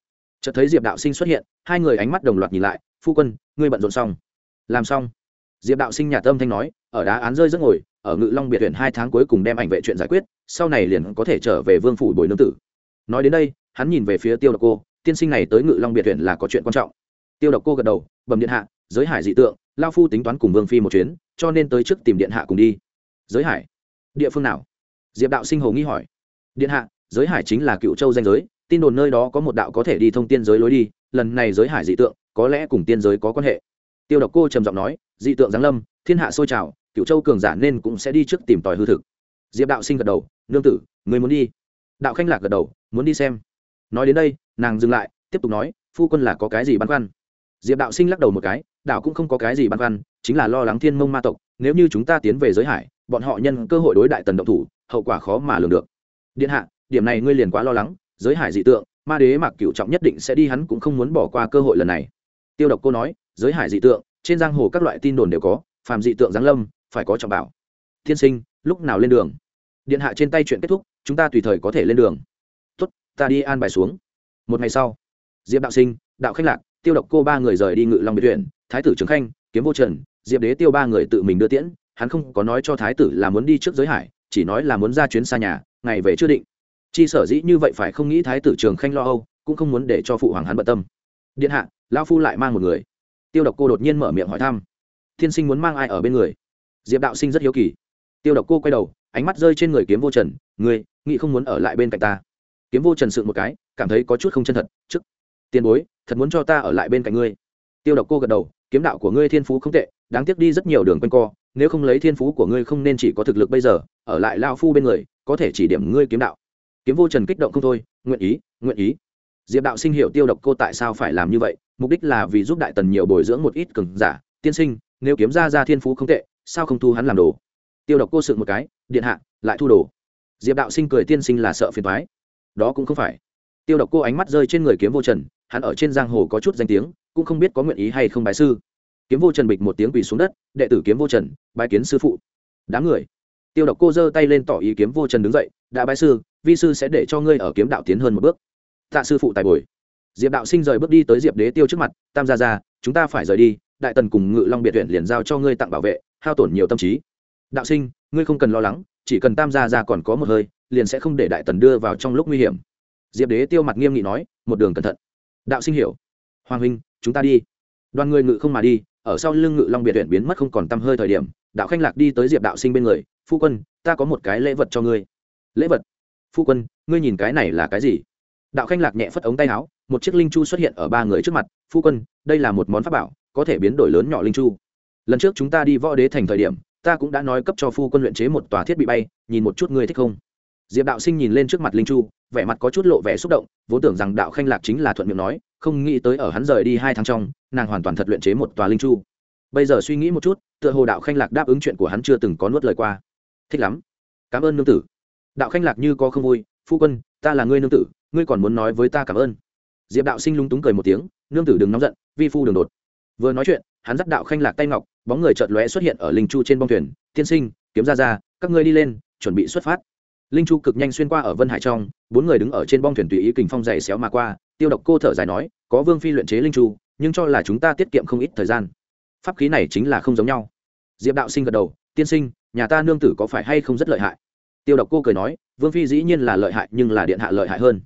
Chợt thấy diệp đạo sinh xuất hiện, hai người ánh mắt đồng loạt nhìn lại, phu quân, ngươi bận rộn xong? Làm xong. Diệp đạo sinh nhà tâm thanh nói, ở đá án rơi rất ngồi, ở ngự long biệt huyện hai tháng cuối cùng đem ảnh vệ chuyện giải quyết, sau này liền có thể trở về vương phủ bồi nương tử. Nói đến đây, hắn nhìn về phía tiêu độc cô tiên sinh này tới ngự long biệt huyện là có chuyện quan trọng. Tiêu độc cô gật đầu bầm điện hạ, giới hải dị tượng, lao phu tính toán cùng vương phi một chuyến, cho nên tới trước tìm điện hạ cùng đi. Giới hải? Địa phương nào? Diệp đạo sinh hồ nghi hỏi. Điện hạ, giới hải chính là cựu châu danh giới, tin đồn nơi đó có một đạo có thể đi thông tiên giới lối đi, lần này giới hải dị tượng, có lẽ cùng tiên giới có quan hệ. Tiêu độc cô trầm giọng nói, dị tượng giáng lâm, thiên hạ sôi trào, cựu châu cường giả nên cũng sẽ đi trước tìm tòi hư thực. Diệp đạo sinh gật đầu, nương tử, người muốn đi. Đạo khanh lạc gật đầu, muốn đi xem nói đến đây, nàng dừng lại, tiếp tục nói, phu quân là có cái gì băn khoăn? Diệp đạo sinh lắc đầu một cái, đạo cũng không có cái gì băn khoăn, chính là lo lắng thiên mông ma tộc, nếu như chúng ta tiến về giới hải, bọn họ nhân cơ hội đối đại tần động thủ, hậu quả khó mà lường được. Điện hạ, điểm này ngươi liền quá lo lắng, giới hải dị tượng, ma đế mạc cựu trọng nhất định sẽ đi, hắn cũng không muốn bỏ qua cơ hội lần này. Tiêu độc cô nói, giới hải dị tượng, trên giang hồ các loại tin đồn đều có, phàm dị tượng giáng lâm, phải có trọng bảo. Thiên sinh, lúc nào lên đường? Điện hạ trên tay chuyện kết thúc, chúng ta tùy thời có thể lên đường ta đi an bài xuống. Một ngày sau, diệp đạo sinh, đạo khách lạc, tiêu độc cô ba người rời đi ngự long biệt tuyển thái tử trường khanh, kiếm vô trần, diệp đế tiêu ba người tự mình đưa tiễn. Hắn không có nói cho thái tử là muốn đi trước giới hải, chỉ nói là muốn ra chuyến xa nhà, ngày về chưa định. Chi sở dĩ như vậy phải không nghĩ thái tử trường khanh lo âu, cũng không muốn để cho phụ hoàng hắn bận tâm. Điện hạ lao phu lại mang một người. Tiêu độc cô đột nhiên mở miệng hỏi thăm. Thiên sinh muốn mang ai ở bên người? Diệp đạo sinh rất hiếu kỳ. Tiêu độc cô quay đầu, ánh mắt rơi trên người kiếm vô trần. Người nghĩ không muốn ở lại bên cạnh ta kiếm vô trần sự một cái, cảm thấy có chút không chân thật chức tiền bối, thật muốn cho ta ở lại bên cạnh ngươi. Tiêu độc cô gật đầu, kiếm đạo của ngươi thiên phú không tệ, đáng tiếc đi rất nhiều đường quanh co, nếu không lấy thiên phú của ngươi không nên chỉ có thực lực bây giờ, ở lại lao phu bên người, có thể chỉ điểm ngươi kiếm đạo. Kiếm vô trần kích động không thôi, nguyện ý nguyện ý. Diệp đạo sinh hiểu tiêu độc cô tại sao phải làm như vậy, mục đích là vì giúp đại tần nhiều bồi dưỡng một ít cường giả. Tiên sinh, nếu kiếm ra ra thiên phú không tệ, sao không thu hắn làm đồ? Tiêu độc cô sự một cái, điện hạ, lại thu đồ. Diệp đạo sinh cười, tiên sinh là sợ phiền thoái đó cũng không phải. Tiêu độc cô ánh mắt rơi trên người kiếm vô trần, hắn ở trên giang hồ có chút danh tiếng, cũng không biết có nguyện ý hay không bái sư. Kiếm vô trần bịch một tiếng quỳ xuống đất, đệ tử kiếm vô trần, bái kiến sư phụ. Đám người. Tiêu độc cô giơ tay lên tỏ ý kiếm vô trần đứng dậy, đã bái sư, vi sư sẽ để cho ngươi ở kiếm đạo tiến hơn một bước. Tạ sư phụ tài bồi. Diệp đạo sinh rời bước đi tới diệp đế tiêu trước mặt, tam gia ra chúng ta phải rời đi, đại tần cùng ngự long biệt huyện liền giao cho ngươi tặng bảo vệ, hao tổn nhiều tâm trí. Đạo sinh, ngươi không cần lo lắng, chỉ cần tam gia ra còn có một hơi liền sẽ không để đại tần đưa vào trong lúc nguy hiểm. Diệp đế tiêu mặt nghiêm nghị nói, một đường cẩn thận. Đạo sinh hiểu. Hoàng huynh, chúng ta đi. Đoàn người ngự không mà đi, ở sau lưng ngự long biệt huyện biến mất không còn t hơi thời điểm, đạo khanh lạc đi tới diệp đạo sinh bên người, phu quân, ta có một cái lễ vật cho ngươi. Lễ vật? Phu quân, ngươi nhìn cái này là cái gì? Đạo khanh lạc nhẹ phất ống tay áo, một chiếc linh chu xuất hiện ở ba người trước mặt, phu quân, đây là một món pháp bảo, có thể biến đổi lớn nhỏ linh chu. Lần trước chúng ta đi võ đế thành thời điểm, ta cũng đã nói cấp cho phu quân luyện chế một tòa thiết bị bay, nhìn một chút ngươi thích không? Diệp đạo sinh nhìn lên trước mặt linh chu, vẻ mặt có chút lộ vẻ xúc động, vốn tưởng rằng đạo khanh lạc chính là thuận miệng nói, không nghĩ tới ở hắn rời đi hai tháng trong, nàng hoàn toàn thật luyện chế một tòa linh chu. Bây giờ suy nghĩ một chút, tựa hồ đạo khanh lạc đáp ứng chuyện của hắn chưa từng có nuốt lời qua. Thích lắm. Cảm ơn nương tử. Đạo khanh lạc như có không vui, phu quân, ta là ngươi nương tử, ngươi còn muốn nói với ta cảm ơn. Diệp đạo sinh lúng túng cười một tiếng, nương tử đừng nóng giận, vi phu đường đột. Vừa nói chuyện, hắn dắt đạo khanh lạc tay ngọc, bóng người chợt lóe xuất hiện ở linh chu trên bông thuyền, tiên sinh, kiếm ra ra, các ngươi đi lên, chuẩn bị xuất phát linh chu cực nhanh xuyên qua ở vân hải trong, bốn người đứng ở trên bong thuyền tùy ý kình phong dày xéo mà qua, tiêu độc cô thở dài nói, có vương phi luyện chế linh chu, nhưng cho là chúng ta tiết kiệm không ít thời gian. Pháp khí này chính là không giống nhau. Diệp đạo sinh gật đầu, tiên sinh, nhà ta nương tử có phải hay không rất lợi hại? Tiêu độc cô cười nói, vương phi dĩ nhiên là lợi hại, nhưng là điện hạ lợi hại hơn.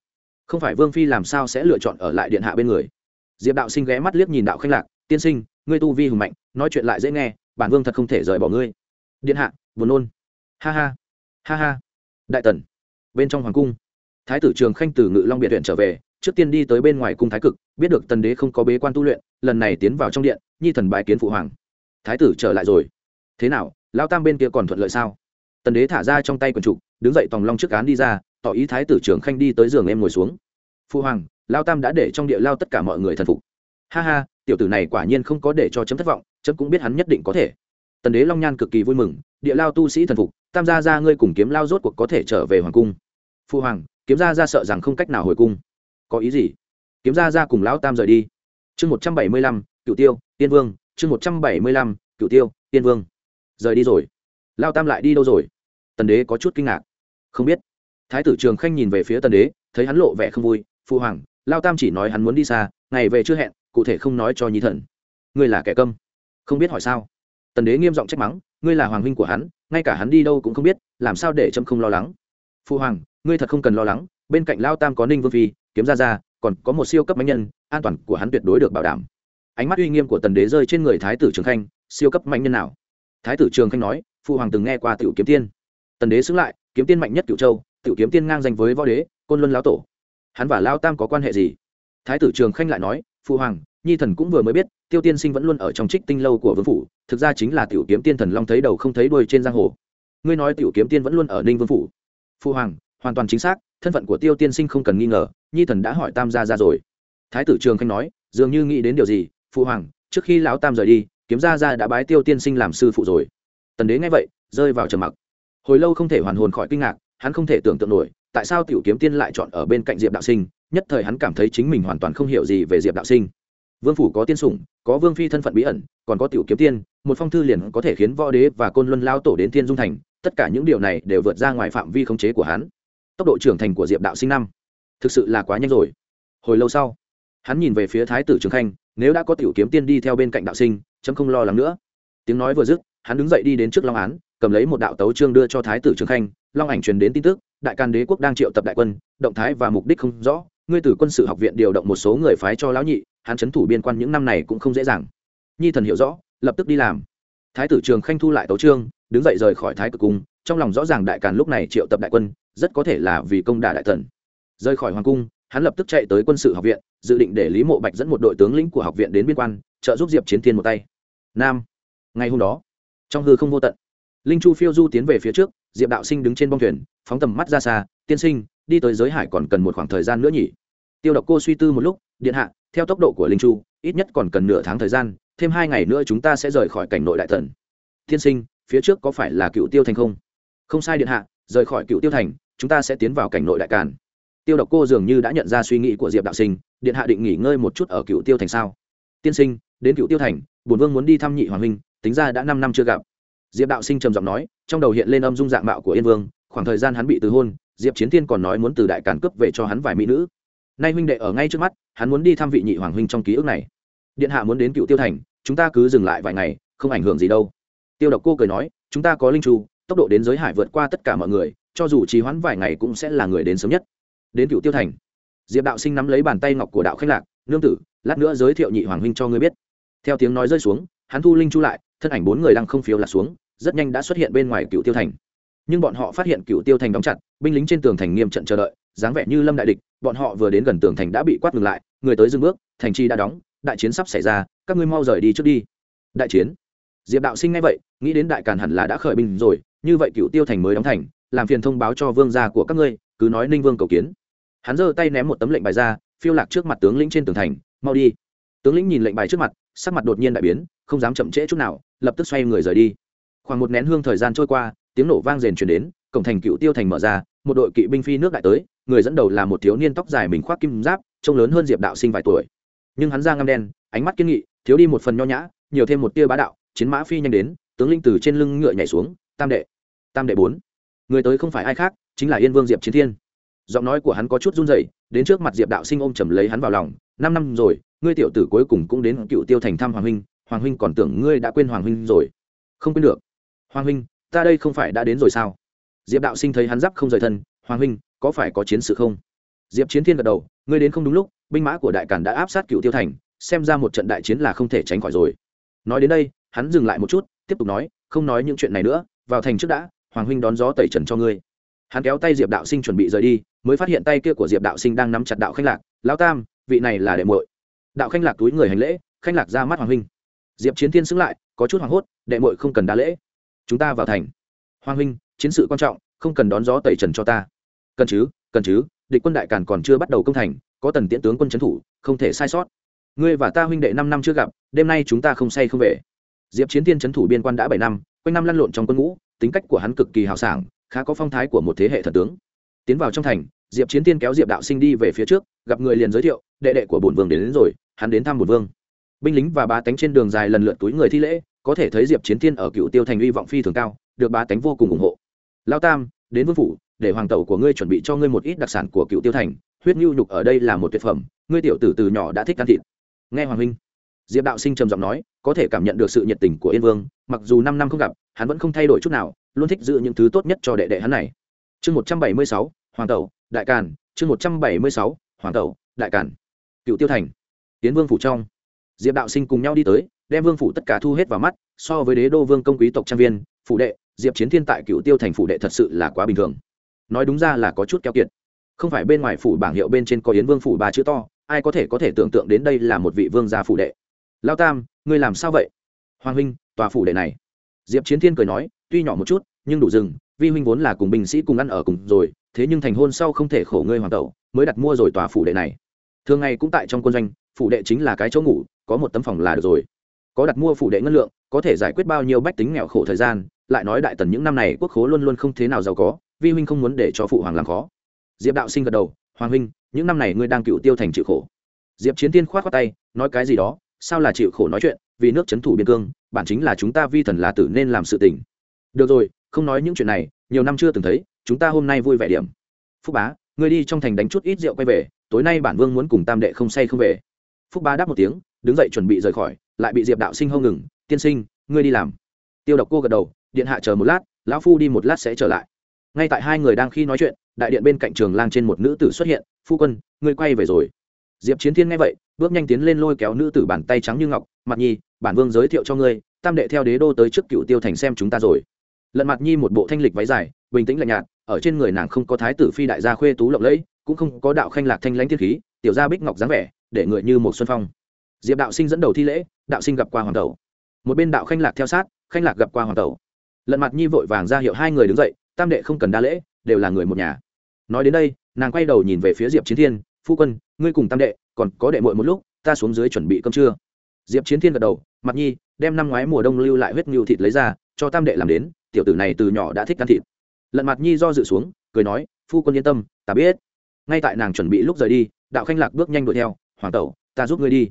Không phải vương phi làm sao sẽ lựa chọn ở lại điện hạ bên người? Diệp đạo sinh ghé mắt liếc nhìn đạo khanh lạc, tiên sinh, ngươi tu vi hùng mạnh, nói chuyện lại dễ nghe, bản vương thật không thể rời bỏ ngươi. Điện hạ, buồn nôn. Ha ha ha ha đại tần. Bên trong hoàng cung, thái tử trường khanh từ ngự long biệt huyện trở về, trước tiên đi tới bên ngoài cung thái cực, biết được tần đế không có bế quan tu luyện, lần này tiến vào trong điện, nhi thần bài kiến phụ hoàng. Thái tử trở lại rồi. Thế nào lao tam bên kia còn thuận lợi sao? Tần đế thả ra trong tay quần trục, đứng dậy tòng long trước án đi ra, tỏ ý thái tử trường khanh đi tới giường em ngồi xuống. Phụ hoàng lao tam đã để trong địa lao tất cả mọi người thần phục. Ha ha, tiểu tử này quả nhiên không có để cho chấm thất vọng, chấm cũng biết hắn nhất định có thể. Tần đế long nhan cực kỳ vui mừng, địa lao tu sĩ thần phục tam gia ra ngươi cùng kiếm lao rốt cuộc có thể trở về hoàng cung. Phu hoàng, kiếm gia ra sợ rằng không cách nào hồi cung. Có ý gì? Kiếm gia ra cùng lão tam rời đi. Chương một trăm bảy mươi lăm cựu tiêu, tiên vương. Chương một trăm bảy mươi lăm cựu tiêu, tiên vương. Rời đi rồi. Lao tam lại đi đâu rồi? Tần đế có chút kinh ngạc. Không biết. Thái tử trường khanh nhìn về phía tần đế, thấy hắn lộ vẻ không vui. Phu hoàng lao tam chỉ nói hắn muốn đi xa, ngày về chưa hẹn, cụ thể không nói cho nhi thần. Ngươi là kẻ câm. Không biết hỏi sao. Tần đế nghiêm giọng trách mắng, ngươi là hoàng huynh của hắn ngay cả hắn đi đâu cũng không biết, làm sao để trâm không lo lắng? Phu hoàng, ngươi thật không cần lo lắng, bên cạnh lao tam có ninh vương phi, kiếm ra ra còn có một siêu cấp mạnh nhân, an toàn của hắn tuyệt đối được bảo đảm. Ánh mắt uy nghiêm của tần đế rơi trên người thái tử trường khanh, siêu cấp mạnh nhân nào? Thái tử trường khanh nói phụ hoàng từng nghe qua tiểu kiếm tiên. Tần đế xứng lại, kiếm tiên mạnh nhất cựu châu, tiểu kiếm tiên ngang danh với võ đế, côn luân lão tổ. Hắn và lao tam có quan hệ gì? Thái tử trường khanh lại nói phụ hoàng nhi thần cũng vừa mới biết, tiêu tiên sinh vẫn luôn ở trong trích tinh lâu của vương phủ, thực ra chính là tiểu kiếm tiên thần long thấy đầu không thấy đuôi trên giang hồ. Ngươi nói tiểu kiếm tiên vẫn luôn ở ninh vương phủ? Phu hoàng, hoàn toàn chính xác, thân phận của tiêu tiên sinh không cần nghi ngờ, nhi thần đã hỏi tam gia ra rồi. Thái tử trường khanh nói, dường như nghĩ đến điều gì phụ hoàng, trước khi lão tam rời đi, kiếm gia gia đã bái tiêu tiên sinh làm sư phụ rồi. Tần đế nghe vậy, rơi vào trầm mặc. Hồi lâu không thể hoàn hồn khỏi kinh ngạc, hắn không thể tưởng tượng nổi, tại sao tiểu kiếm tiên lại chọn ở bên cạnh diệp đạo sinh, nhất thời hắn cảm thấy chính mình hoàn toàn không hiểu gì về diệp đạo sinh vương phủ có tiên sủng, có vương phi thân phận bí ẩn, còn có tiểu kiếm tiên, một phong thư liền có thể khiến võ đế và côn luân lao tổ đến thiên dung thành, tất cả những điều này đều vượt ra ngoài phạm vi khống chế của hắn. Tốc độ trưởng thành của diệp đạo sinh năm, thực sự là quá nhanh rồi. Hồi lâu sau, hắn nhìn về phía thái tử trường khanh, nếu đã có tiểu kiếm tiên đi theo bên cạnh đạo sinh, chấm không lo lắng nữa. Tiếng nói vừa dứt, hắn đứng dậy đi đến trước long án, cầm lấy một đạo tấu trương đưa cho thái tử trường khanh, long ảnh truyền đến tin tức, đại can đế quốc đang triệu tập đại quân, động thái và mục đích không rõ ngươi từ quân sự học viện điều động một số người phái cho lão nhị, hắn chấn thủ biên quan những năm này cũng không dễ dàng. Nhi thần hiểu rõ, lập tức đi làm. Thái tử trường khanh thu lại tấu trương đứng dậy rời khỏi thái cực cung, trong lòng rõ ràng đại càn lúc này triệu tập đại quân, rất có thể là vì công đả đại thần. Rời khỏi hoàng cung, hắn lập tức chạy tới quân sự học viện, dự định để lý mộ bạch dẫn một đội tướng lĩnh của học viện đến biên quan, trợ giúp diệp chiến thiên một tay. Nam, ngày hôm đó, trong hư không vô tận, linh chu phiêu du tiến về phía trước, diệp đạo sinh đứng trên bông thuyền, phóng tầm mắt ra xa, tiên sinh, đi tới giới hải còn cần một khoảng thời gian nữa nhỉ? Tiêu độc cô suy tư một lúc, điện hạ, theo tốc độ của linh chu, ít nhất còn cần nửa tháng thời gian, thêm hai ngày nữa chúng ta sẽ rời khỏi cảnh nội đại thần. Tiên sinh, phía trước có phải là cựu tiêu thành không? Không sai điện hạ, rời khỏi cựu tiêu thành, chúng ta sẽ tiến vào cảnh nội đại càn. Tiêu độc cô dường như đã nhận ra suy nghĩ của diệp đạo sinh, điện hạ định nghỉ ngơi một chút ở cựu tiêu thành sao? Tiên sinh, đến cựu tiêu thành bùn vương muốn đi thăm nhị hoàng huynh, tính ra đã năm năm chưa gặp. Diệp đạo sinh trầm giọng nói, trong đầu hiện lên âm dung dạng mạo của yên vương, khoảng thời gian hắn bị từ hôn, diệp chiến thiên còn nói muốn từ đại càn cướp về cho hắn vài mỹ nữ nay huynh đệ ở ngay trước mắt, hắn muốn đi thăm vị nhị hoàng huynh trong ký ức này. Điện hạ muốn đến cựu tiêu thành, chúng ta cứ dừng lại vài ngày, không ảnh hưởng gì đâu. Tiêu độc cô cười nói, chúng ta có linh tru tốc độ đến giới hải vượt qua tất cả mọi người, cho dù trì hoãn vài ngày cũng sẽ là người đến sớm nhất. Đến cựu tiêu thành. Diệp đạo sinh nắm lấy bàn tay ngọc của đạo khách lạc, nương tử, lát nữa giới thiệu nhị hoàng huynh cho ngươi biết. Theo tiếng nói rơi xuống, hắn thu linh chu lại, thân ảnh bốn người đang không phiếu lạc xuống, rất nhanh đã xuất hiện bên ngoài cựu tiêu thành nhưng bọn họ phát hiện cựu tiêu thành đóng chặt, binh lính trên tường thành nghiêm trận chờ đợi, dáng vẻ như lâm đại địch, bọn họ vừa đến gần tường thành đã bị quát ngừng lại, người tới dừng bước, thành chi đã đóng, đại chiến sắp xảy ra, các ngươi mau rời đi trước đi. Đại chiến. Diệp đạo sinh ngay vậy, nghĩ đến đại càn hẳn là đã khởi binh rồi, như vậy cựu tiêu thành mới đóng thành, làm phiền thông báo cho vương gia của các ngươi, cứ nói ninh vương cầu kiến. Hắn giơ tay ném một tấm lệnh bài ra, phiêu lạc trước mặt tướng lĩnh trên tường thành, mau đi. Tướng lĩnh nhìn lệnh bài trước mặt, sắc mặt đột nhiên đại biến, không dám chậm trễ chút nào, lập tức xoay người rời đi. Khoảng một nén hương thời gian trôi qua tiếng nổ vang rền chuyển đến, cổng thành cựu tiêu thành mở ra, một đội kỵ binh phi nước đại tới, người dẫn đầu là một thiếu niên tóc dài mình khoác kim giáp, trông lớn hơn diệp đạo sinh vài tuổi. Nhưng hắn da ngăm đen, ánh mắt kiên nghị, thiếu đi một phần nho nhã, nhiều thêm một tia bá đạo, chiến mã phi nhanh đến, tướng linh từ trên lưng ngựa nhảy xuống, tam đệ tam đệ bốn. Người tới không phải ai khác, chính là yên vương diệp chiến thiên. Giọng nói của hắn có chút run rẩy, đến trước mặt diệp đạo sinh ôm chầm lấy hắn vào lòng, năm năm rồi, ngươi tiểu tử cuối cùng cũng đến cựu tiêu thành thăm hoàng huynh hoàng huynh còn tưởng ngươi đã quên hoàng huynh rồi. Không quên được. Hoàng huynh ta đây không phải đã đến rồi sao? Diệp đạo sinh thấy hắn giáp không rời thân, hoàng huynh, có phải có chiến sự không? Diệp chiến thiên gật đầu, ngươi đến không đúng lúc, binh mã của đại cản đã áp sát cựu tiêu thành, xem ra một trận đại chiến là không thể tránh khỏi rồi. Nói đến đây, hắn dừng lại một chút, tiếp tục nói, không nói những chuyện này nữa, vào thành trước đã, hoàng huynh đón gió tẩy trần cho ngươi. Hắn kéo tay diệp đạo sinh chuẩn bị rời đi, mới phát hiện tay kia của diệp đạo sinh đang nắm chặt đạo khanh lạc lao tam, vị này là đệ muội. Đạo khanh lạc túi người hành lễ, khanh lạc ra mắt hoàng huynh. Diệp chiến thiên xứng lại, có chút hoảng hốt, đệ muội không cần đa lễ chúng ta vào thành. Hoàng huynh chiến sự quan trọng không cần đón gió tẩy trần cho ta. Cần chứ cần chứ địch quân đại càn còn chưa bắt đầu công thành có tần tiễn tướng quân trấn thủ không thể sai sót. Ngươi và ta huynh đệ năm năm chưa gặp đêm nay chúng ta không say không về. Diệp chiến tiên trấn thủ biên quan đã bảy năm quanh năm lăn lộn trong quân ngũ tính cách của hắn cực kỳ hào sảng khá có phong thái của một thế hệ thần tướng. Tiến vào trong thành diệp chiến tiên kéo diệp đạo sinh đi về phía trước gặp người liền giới thiệu đệ đệ của bổn vương đến, đến rồi hắn đến thăm bổn vương. Binh lính và ba tánh trên đường dài lần lượt túi người thi lễ có thể thấy diệp chiến thiên ở cựu tiêu thành uy vọng phi thường cao, được ba tánh vô cùng ủng hộ. Lao tam, đến vương phủ, để hoàng tẩu của ngươi chuẩn bị cho ngươi một ít đặc sản của cựu tiêu thành, huyết nhu nhục ở đây là một tuyệt phẩm, ngươi tiểu tử từ nhỏ đã thích ăn thịt. Nghe hoàng huynh, diệp đạo sinh trầm giọng nói, có thể cảm nhận được sự nhiệt tình của yên vương, mặc dù năm năm không gặp, hắn vẫn không thay đổi chút nào, luôn thích giữ những thứ tốt nhất cho đệ đệ hắn này. Chương một trăm bảy mươi sáu, hoàng tẩu, đại càn, chương một trăm bảy mươi sáu, hoàng tẩu, đại càn. Cựu tiêu thành tiến vương phủ trong. Diệp đạo sinh cùng nhau đi tới đem vương phủ tất cả thu hết vào mắt, so với đế đô vương công quý tộc trang viên phụ đệ, diệp chiến thiên tại cựu tiêu thành phủ đệ thật sự là quá bình thường. Nói đúng ra là có chút keo kiệt. Không phải bên ngoài phủ bảng hiệu bên trên có yến vương phủ ba chữ to, ai có thể có thể tưởng tượng đến đây là một vị vương gia phủ đệ. Lao tam, ngươi làm sao vậy? Hoàng huynh, tòa phủ đệ này. Diệp chiến thiên cười nói, tuy nhỏ một chút, nhưng đủ rừng, vi huynh vốn là cùng binh sĩ cùng ăn ở cùng rồi, thế nhưng thành hôn sau không thể khổ ngươi hoàng tẩu, mới đặt mua rồi tòa phủ đệ này. Thường ngày cũng tại trong quân doanh, phủ đệ chính là cái chỗ ngủ, có một tấm phòng là được rồi có đặt mua phụ đệ ngân lượng, có thể giải quyết bao nhiêu bách tính nghèo khổ thời gian, lại nói đại tần những năm này quốc khố luôn luôn không thế nào giàu có, vi huynh không muốn để cho phụ hoàng làm khó. Diệp đạo sinh gật đầu, hoàng huynh, những năm này ngươi đang cựu tiêu thành chịu khổ. Diệp chiến tiên k h o á t khoác tay, nói cái gì đó? Sao là chịu khổ nói chuyện? Vì nước c h ấ n thủ biên cương, bản chính là chúng ta vi thần là tử nên làm sự tình. Được rồi, không nói những chuyện này, nhiều năm chưa từng thấy, chúng ta hôm nay vui vẻ điểm. Phúc bá, ngươi đi trong thành đánh chút ít rượu quay về, tối nay bản vương muốn cùng tam đệ không say không về. Phúc bá đáp một tiếng, đứng dậy chuẩn bị rời khỏi lại bị diệp đạo sinh hâu ngừng, tiên sinh, ngươi đi làm. Tiêu độc cô gật đầu, điện hạ chờ một lát, lão phu đi một lát sẽ trở lại. Ngay tại hai người đang khi nói chuyện, đại điện bên cạnh trường lang trên một nữ tử xuất hiện, phu quân, ngươi quay về rồi. Diệp chiến thiên nghe vậy, bước nhanh tiến lên lôi kéo nữ tử bàn tay trắng như ngọc, mặt nhi, bản vương giới thiệu cho ngươi, tam đệ theo đế đô tới trước cựu tiêu thành xem chúng ta rồi. Lận mặt nhi một bộ thanh lịch váy dài, bình tĩnh lạnh nhạt, ở trên người nàng không có thái tử phi đại gia khuê tú lộng lẫy, cũng không có đạo khanh lạc thanh lãnh thiên khí, tiểu gia bích ngọc dáng vẻ, để người như một xuân phong. Diệp đạo sinh dẫn đầu thi lễ đạo sinh gặp qua hoàng tẩu. Một bên đạo khanh lạc theo sát, khanh lạc gặp qua hoàng tẩu. Lận mặt nhi vội vàng ra hiệu hai người đứng dậy, tam đệ không cần đa lễ, đều là người một nhà. Nói đến đây, nàng quay đầu nhìn về phía diệp chiến thiên, phu quân, ngươi cùng tam đệ, còn có đệ muội một lúc, ta xuống dưới chuẩn bị cơm trưa. Diệp chiến thiên gật đầu, mặt nhi, đem năm ngoái mùa đông lưu lại huyết ngưu thịt lấy ra, cho tam đệ làm đến, tiểu tử này từ nhỏ đã thích ăn thịt. Lận mặt nhi do dự xuống, cười nói, phu quân yên tâm, ta biết. Ngay tại nàng chuẩn bị lúc rời đi, đạo khanh lạc bước nhanh đuổi theo, hoàng tẩu, ta giúp ngươi đi.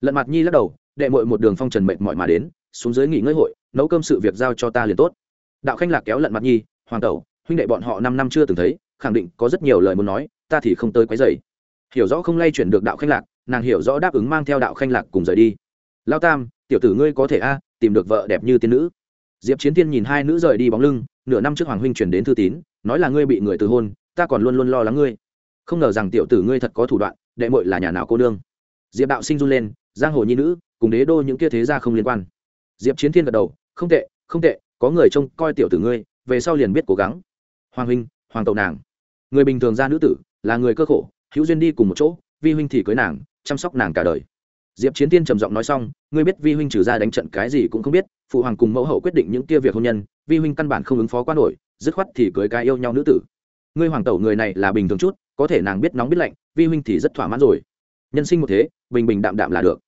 Lận mặt nhi lắc đầu đệ muội một đường phong trần mệt mỏi mà đến, xuống dưới nghỉ ngơi hội, nấu cơm sự việc giao cho ta liền tốt. Đạo khanh lạc kéo lận mặt nhi, hoàng tẩu, huynh đệ bọn họ năm năm chưa từng thấy, khẳng định có rất nhiều lời muốn nói, ta thì không tới quấy dày hiểu rõ không lay chuyển được đạo khanh lạc, nàng hiểu rõ đáp ứng mang theo đạo khanh lạc cùng rời đi. Lao tam, tiểu tử ngươi có thể a, tìm được vợ đẹp như tiên nữ. Diệp chiến tiên nhìn hai nữ rời đi bóng lưng, nửa năm trước hoàng huynh chuyển đến thư tín, nói là ngươi bị người từ hôn, ta còn luôn luôn lo lắng ngươi. Không ngờ rằng tiểu tử ngươi thật có thủ đoạn, đệ mội là nhà nào cô nương. Diệp đạo sinh run lên, giang hồ nhi nữ cùng đế đô những kia thế gia không liên quan. Diệp chiến thiên gật đầu, không tệ không tệ, có người trông coi tiểu tử ngươi, về sau liền biết cố gắng. Hoàng huynh, hoàng tậu nàng. Người bình thường ra nữ tử, là người cơ khổ, hữu duyên đi cùng một chỗ, vi huynh thì cưới nàng, chăm sóc nàng cả đời. Diệp chiến tiên trầm giọng nói xong, ngươi biết vi huynh trừ ra đánh trận cái gì cũng không biết, phụ hoàng cùng mẫu hậu quyết định những kia việc hôn nhân, vi huynh căn bản không ứng phó quá nổi, dứt khoát thì cưới cái yêu nhau nữ tử. Ngươi hoàng tẩu người này là bình thường chút, có thể nàng biết nóng biết lạnh, vi huynh thì rất thỏa mãn rồi. Nhân sinh một thế, bình bình đạm đạm là được.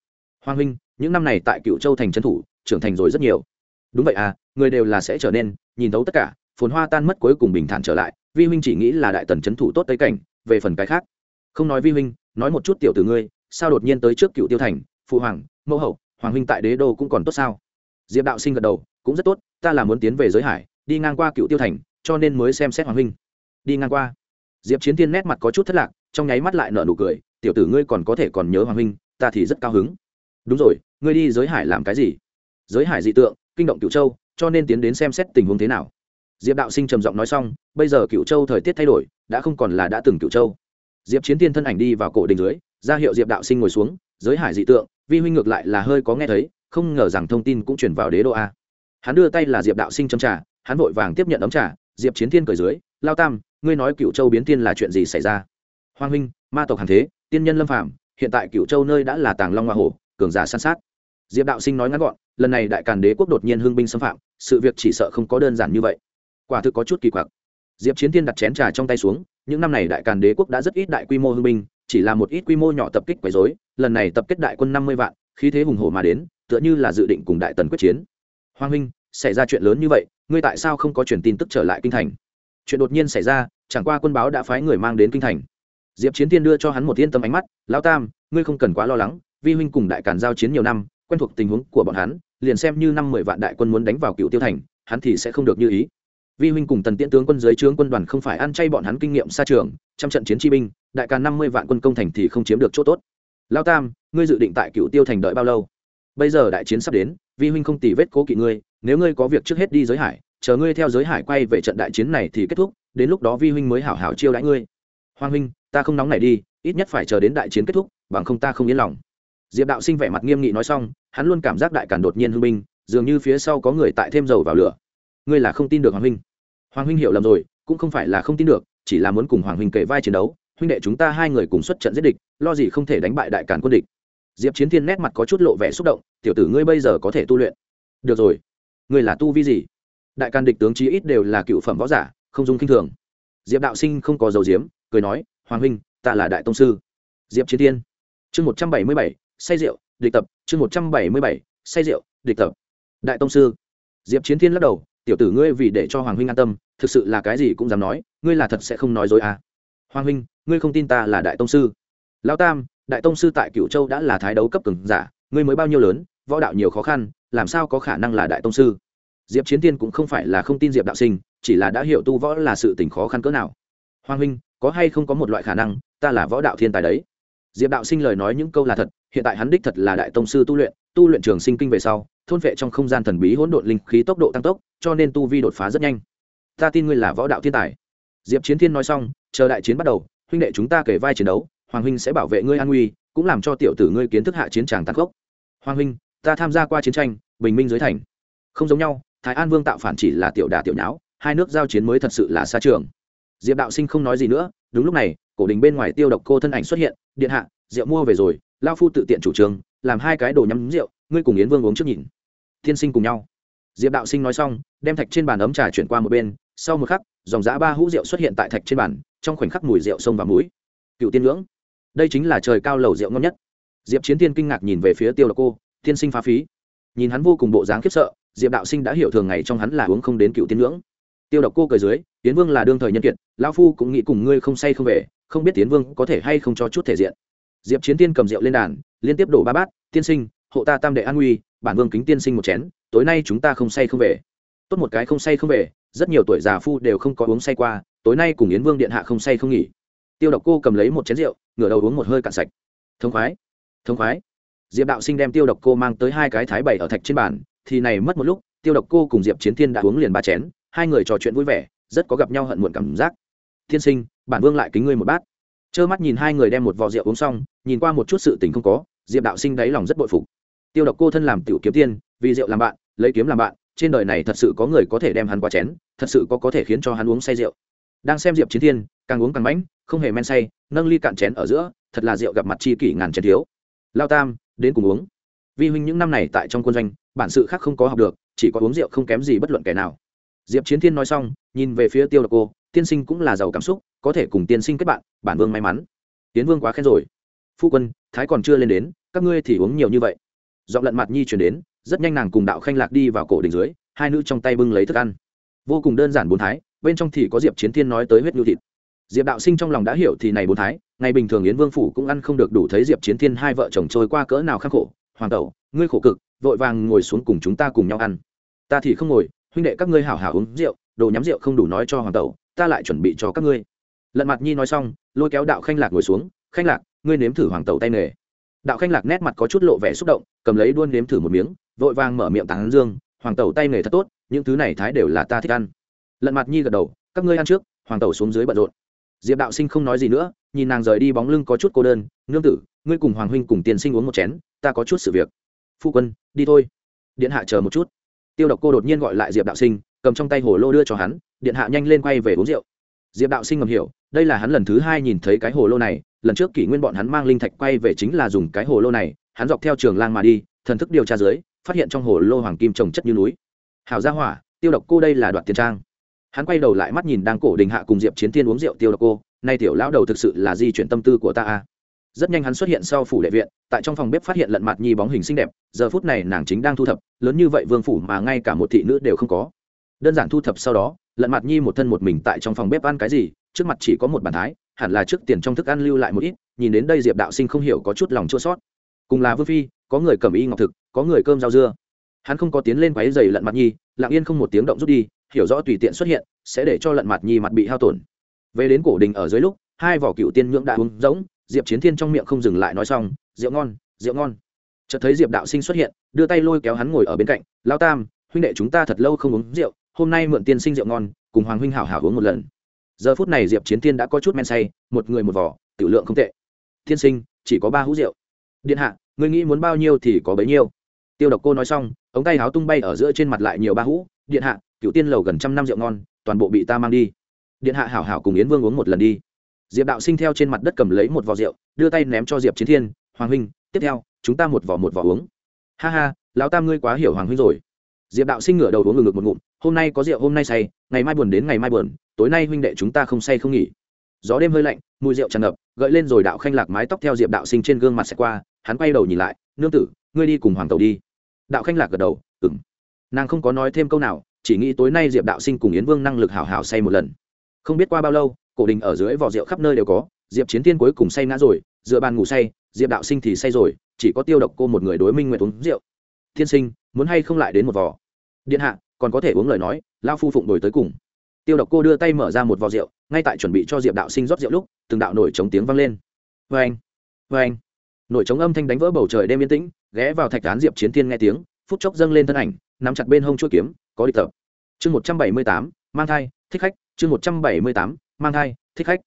Hoàng huynh những năm này tại cựu châu thành trấn thủ, trưởng thành rồi rất nhiều. Đúng vậy à người đều là sẽ trở nên, nhìn thấu tất cả, phồn hoa tan mất cuối cùng bình thản trở lại, vi huynh chỉ nghĩ là đại tần trấn thủ tốt tây cảnh, về phần cái khác. Không nói vi huynh, nói một chút tiểu từ ngươi, sao đột nhiên tới trước cựu tiêu thành, phụ hoàng, mẫu hậu, hoàng huynh tại đế đô cũng còn tốt sao? Diệp đạo sinh gật đầu, cũng rất tốt, ta là muốn tiến về giới hải, đi ngang qua cựu tiêu thành, cho nên mới xem xét hoàng huynh. Đi ngang qua. Diệp chiến Thiên nét mặt có chút thất lạc, trong nháy mắt lại nở nụ cười, tiểu tử ngươi còn có thể còn nhớ hoàng huynh, ta thì rất cao hứng đúng rồi, ngươi đi giới hải làm cái gì? Giới hải dị tượng, kinh động cựu châu, cho nên tiến đến xem xét tình huống thế nào. Diệp đạo sinh trầm giọng nói xong, bây giờ cựu châu thời tiết thay đổi, đã không còn là đã từng cựu châu. Diệp chiến tiên thân ảnh đi vào cổ đình dưới, ra hiệu diệp đạo sinh ngồi xuống, giới hải dị tượng, vi huynh ngược lại là hơi có nghe thấy, không ngờ rằng thông tin cũng chuyển vào đế đô a. Hắn đưa tay là diệp đạo sinh châm trà, hắn vội vàng tiếp nhận ấm trà, diệp chiến thiên cởi dưới, lao tam, ngươi nói cựu châu biến tiên là chuyện gì xảy ra? Hoàng huynh, ma tộc hàng thế, tiên nhân lâm phạm hiện tại cựu châu nơi đã là tàng long hoa hổ cường giả san sát. Diệp đạo sinh nói ngắn gọn, lần này đại càn đế quốc đột nhiên hưng binh xâm phạm, sự việc chỉ sợ không có đơn giản như vậy. Quả thực có chút kỳ quặc. Diệp chiến tiên đặt chén trà trong tay xuống, những năm này đại càn đế quốc đã rất ít đại quy mô hưng binh, chỉ là một ít quy mô nhỏ tập kích quấy dối lần này tập kết đại quân năm mươi vạn, khí thế hùng hổ mà đến, tựa như là dự định cùng đại tần quyết chiến. Hoàng huynh xảy ra chuyện lớn như vậy, ngươi tại sao không có truyền tin tức trở lại kinh thành? Chuyện đột nhiên xảy ra, chẳng qua quân báo đã phái người mang đến kinh thành. Diệp chiến tiên đưa cho hắn một yên tâm ánh mắt lao tam, ngươi không cần quá lo lắng vi huynh cùng đại càn giao chiến nhiều năm, quen thuộc tình huống của bọn hắn, liền xem như năm mười vạn đại quân muốn đánh vào cựu tiêu thành, hắn thì sẽ không được như ý. Vi huynh cùng tần tiễn tướng quân dưới trướng quân đoàn không phải ăn chay bọn hắn kinh nghiệm xa trường, trăm trận chiến chi binh, đại càn năm mươi vạn quân công thành thì không chiếm được chỗ tốt. Lao tam, ngươi dự định tại cựu tiêu thành đợi bao lâu? Bây giờ đại chiến sắp đến, vi huynh không tì vết cố kỵ ngươi, nếu ngươi có việc trước hết đi giới hải, chờ ngươi theo giới hải quay về trận đại chiến này thì kết thúc, đến lúc đó vi huynh mới hảo hảo chiêu đãi ngươi. Hoàng huynh, ta không nóng này đi, ít nhất phải chờ đến đại chiến kết thúc, bằng không ta không yên lòng diệp đạo sinh vẻ mặt nghiêm nghị nói xong, hắn luôn cảm giác đại cản đột nhiên hưng binh, dường như phía sau có người tại thêm dầu vào lửa. Ngươi là không tin được hoàng huynh. Hoàng huynh hiểu lầm rồi, cũng không phải là không tin được, chỉ là muốn cùng hoàng huynh kể vai chiến đấu, huynh đệ chúng ta hai người cùng xuất trận giết địch, lo gì không thể đánh bại đại cản quân địch. Diệp chiến thiên nét mặt có chút lộ vẻ xúc động, tiểu tử ngươi bây giờ có thể tu luyện. Được rồi. Ngươi là tu vi gì? Đại càn địch tướng chí ít đều là cựu phẩm võ giả, không dung k i n h thường. Diệp đạo sinh không có dầu diếm, cười nói, hoàng huynh, ta là đại tông sư. Diệp chiến thiên. Chương một trăm bảy mươi bảy say rượu, địch tập, chương một trăm bảy mươi bảy, say rượu, địch tập. Đại tông sư. Diệp chiến thiên lắc đầu, tiểu tử ngươi vì để cho hoàng huynh an tâm, thực sự là cái gì cũng dám nói, ngươi là thật sẽ không nói dối à. hoàng huynh, ngươi không tin ta là đại tông sư. Lao tam, đại tông sư tại Cửu châu đã là thái đấu cấp cường giả, ngươi mới bao nhiêu lớn, võ đạo nhiều khó khăn, làm sao có khả năng là đại tông sư? Diệp chiến tiên cũng không phải là không tin diệp đạo sinh, chỉ là đã hiểu tu võ là sự tình khó khăn cỡ nào. Hoàng huynh, có hay không có một loại khả năng, ta là võ đạo thiên tài đấy? Diệp đạo sinh lời nói những câu là thật, hiện tại hắn đích thật là đại tông sư tu luyện tu luyện trường sinh kinh về sau, thôn vệ trong không gian thần bí hỗn độn linh khí tốc độ tăng tốc, cho nên tu vi đột phá rất nhanh. Ta tin ngươi là võ đạo thiên tài. Diệp chiến thiên nói xong, chờ đại chiến bắt đầu, huynh đệ chúng ta kể vai chiến đấu, hoàng huynh sẽ bảo vệ ngươi an nguy, cũng làm cho tiểu tử ngươi kiến thức hạ chiến tràng tăng gốc hoàng huynh, ta tham gia qua chiến tranh, bình minh dưới thành. Không giống nhau, thái an vương tạo phản chỉ là tiểu đà tiểu nháo, hai nước giao chiến mới thật sự là xa trường. Diệp đạo sinh không nói gì nữa, đúng lúc này cổ đình bên ngoài tiêu độc cô thân ảnh xuất hiện, điện hạ, rượu mua về rồi lao phu tự tiện chủ trương, làm hai cái đồ nhắm rượu, ngươi cùng yến vương uống trước nhìn. Tiên sinh cùng nhau. Diệp đạo sinh nói xong, đem thạch trên bàn ấm trà chuyển qua một bên, sau một khắc, dòng giã ba hũ rượu xuất hiện tại thạch trên bàn, trong khoảnh khắc mùi rượu sông và mũi. Cựu tiên ngưỡng. Đây chính là trời cao lầu rượu ngon nhất. Diệp chiến tiên kinh ngạc nhìn về phía tiêu độc cô tiên sinh phá phí. Nhìn hắn vô cùng bộ dáng khiếp sợ, diệp đạo sinh đã hiểu thường ngày trong hắn là uống không đến cựu tiên ngưỡng tiêu độc cô cười dưới, tiến vương là đương thời nhân kiệt lao phu cũng nghĩ cùng ngươi không say không về, không biết tiến vương có thể hay không cho chút thể diện. Diệp chiến tiên cầm rượu lên đàn, liên tiếp đổ ba bát, tiên sinh, hộ ta tam đệ an nguy, bản vương kính tiên sinh một chén, tối nay chúng ta không say không về. Tốt một cái không say không về, rất nhiều tuổi già phu đều không có uống say qua, tối nay cùng yến vương điện hạ không say không nghỉ. Tiêu độc cô cầm lấy một chén rượu, ngửa đầu uống một hơi cạn sạch. Thông khoái thông khoái. Diệp đạo sinh đem tiêu độc cô mang tới hai cái thái bày ở thạch trên bàn, thì này mất một lúc, tiêu độc cô cùng diệp chiến thiên đã uống liền ba chén hai người trò chuyện vui vẻ, rất có gặp nhau hận muộn cảm giác. Thiên sinh, bản vương lại kính ngươi một bát. Trơ mắt nhìn hai người đem một vò rượu uống xong, nhìn qua một chút sự tình không có, diệp đạo sinh đáy lòng rất bội phục. Tiêu độc cô thân làm tiểu kiếm tiên, vì rượu làm bạn, lấy kiếm làm bạn, trên đời này thật sự có người có thể đem hắn qua chén, thật sự có có thể khiến cho hắn uống say rượu. Đang xem diệp chiến thiên, càng uống càng mãnh, không hề men say, nâng ly cạn chén ở giữa, thật là rượu gặp mặt chi kỷ ngàn chén thiếu. Lao tam, đến cùng uống. Vi huynh những năm này tại trong quân doanh, bản sự khác không có học được, chỉ có uống rượu không kém gì bất luận kẻ nào diệp chiến thiên nói xong, nhìn về phía tiêu độc cô, tiên sinh cũng là giàu cảm xúc, có thể cùng tiên sinh kết bạn, bản vương may mắn. Tiến vương quá khen rồi. Phu quân, thái còn chưa lên đến, các ngươi thì uống nhiều như vậy. Giọng lận mặt nhi chuyển đến, rất nhanh nàng cùng đạo khanh lạc đi vào cổ đỉnh dưới, hai nữ trong tay bưng lấy thức ăn. Vô cùng đơn giản bốn thái, bên trong thì có diệp chiến thiên nói tới huyết nhu thịt. Diệp đạo sinh trong lòng đã hiểu thì này bốn thái, ngày bình thường yến vương phủ cũng ăn không được đủ thấy diệp chiến thiên hai vợ chồng trôi qua cỡ nào khắc khổ. Hoàng tẩu, ngươi khổ cực, vội vàng ngồi xuống cùng chúng ta cùng nhau ăn. Ta thì không ngồi huynh đệ, các ngươi hảo hảo uống rượu, đồ nhắm rượu không đủ nói cho hoàng tẩu, ta lại chuẩn bị cho các ngươi. Lận mặt nhi nói xong, lôi kéo đạo khanh lạc ngồi xuống, khanh lạc, ngươi nếm thử hoàng tẩu tay nghề. Đạo khanh lạc nét mặt có chút lộ vẻ xúc động, cầm lấy đuôn nếm thử một miếng, vội vàng mở miệng tán dương, hoàng tẩu tay nghề thật tốt, những thứ này thái đều là ta thích ăn. Lận mặt nhi gật đầu, các ngươi ăn trước, hoàng tẩu xuống dưới bận rộn. Diệp đạo sinh không nói gì nữa, nhìn nàng rời đi bóng lưng có chút cô đơn, nương tử, ngươi cùng hoàng huynh cùng tiền sinh uống một chén, ta có chút sự việc. Phu quân, đi thôi. Điện hạ chờ một chút tiêu độc cô đột nhiên gọi lại diệp đạo sinh, cầm trong tay hồ lô đưa cho hắn, điện hạ nhanh lên quay về uống rượu. Diệp đạo sinh ngầm hiểu, đây là hắn lần thứ hai nhìn thấy cái hồ lô này, lần trước kỷ nguyên bọn hắn mang linh thạch quay về chính là dùng cái hồ lô này, hắn dọc theo trường lang mà đi, thần thức điều tra dưới, phát hiện trong hồ lô hoàng kim trồng chất như núi. Hảo gia hỏa, tiêu độc cô đây là đoạt tiền trang. Hắn quay đầu lại mắt nhìn đang cổ đình hạ cùng diệp chiến thiên uống rượu tiêu độc cô, nay tiểu lão đầu thực sự là di chuyển tâm tư của ta a rất nhanh hắn xuất hiện sau phủ đệ viện, tại trong phòng bếp phát hiện lận mặt nhi bóng hình xinh đẹp, giờ phút này nàng chính đang thu thập, lớn như vậy vương phủ mà ngay cả một thị nữ đều không có. Đơn giản thu thập sau đó, lận mặt nhi một thân một mình tại trong phòng bếp ăn cái gì, trước mặt chỉ có một bàn thái, hẳn là trước tiền trong thức ăn lưu lại một ít, nhìn đến đây diệp đạo sinh không hiểu có chút lòng chua sót cùng là vương phi, có người cầm y ngọc thực, có người cơm rau dưa. Hắn không có tiến lên quáy dày lận mặt nhi, lặng yên không một tiếng động rút đi, hiểu rõ tùy tiện xuất hiện, sẽ để cho lận mặt nhi mặt bị hao tổn. Về đến cổ đình ở dưới lúc, hai vỏ cựu tiên nhưỡng đã uống giống diệp chiến thiên trong miệng không dừng lại nói xong, rượu ngon rượu ngon. Chợt thấy diệp đạo sinh xuất hiện, đưa tay lôi kéo hắn ngồi ở bên cạnh, lao tam, huynh đệ chúng ta thật lâu không uống rượu, hôm nay mượn tiên sinh rượu ngon, cùng hoàng huynh hảo hảo uống một lần. Giờ phút này diệp chiến Thiên đã có chút men say, một người một vỏ tiểu lượng không tệ. Tiên sinh, chỉ có ba hũ rượu. Điện hạ người nghĩ muốn bao nhiêu thì có bấy nhiêu. Tiêu độc cô nói xong, ống tay háo tung bay ở giữa trên mặt lại nhiều ba hũ, điện hạ cựu tiên lầu gần trăm năm rượu ngon, toàn bộ bị ta mang đi. Điện hạ hảo hảo cùng yến vương uống một lần đi diệp đạo sinh theo trên mặt đất cầm lấy một vò rượu, đưa tay ném cho diệp chiến thiên, hoàng huynh, tiếp theo, chúng ta một vỏ một vỏ uống. Ha ha, lão tam ngươi quá hiểu hoàng huynh rồi. Diệp đạo sinh ngửa đầu uống ngực ngực một ngụm, hôm nay có rượu, hôm nay say, ngày mai buồn đến ngày mai buồn, tối nay huynh đệ chúng ta không say không nghỉ. Gió đêm hơi lạnh, mùi rượu tràn ngập, gợi lên rồi đạo khanh lạc mái tóc theo diệp đạo sinh trên gương mặt xẹt qua, hắn quay đầu nhìn lại, nương tử, ngươi đi cùng hoàng tàu đi. Đạo khanh lạc gật đầu ừng nàng không có nói thêm câu nào, chỉ nghĩ tối nay diệp đạo sinh cùng yến vương năng lực hảo hảo say một lần. Không biết qua bao lâu cổ đình ở dưới vỏ rượu khắp nơi đều có, diệp chiến thiên cuối cùng say ngã rồi, dựa bàn ngủ say, diệp đạo sinh thì say rồi, chỉ có tiêu độc cô một người đối minh nguyện uống rượu. Thiên sinh, muốn hay không lại đến một vỏ điện hạ, còn có thể uống lời nói lao phu phụng đổi tới cùng. Tiêu độc cô đưa tay mở ra một vò rượu, ngay tại chuẩn bị cho diệp đạo sinh rót rượu lúc, từng đạo nổi trống tiếng vang lên. Vê anh vê anh nổi trống âm thanh đánh vỡ bầu trời đêm yên tĩnh, ghé vào thạch án diệp chiến thiên nghe tiếng, phút chốc dâng lên thân ảnh, nắm chặt bên hông chuỗi kiếm, có địch tập. Chương một trăm bảy mươi tám, mang thai, thích khách, chương một trăm bảy mươi tám mang thai, thích khách.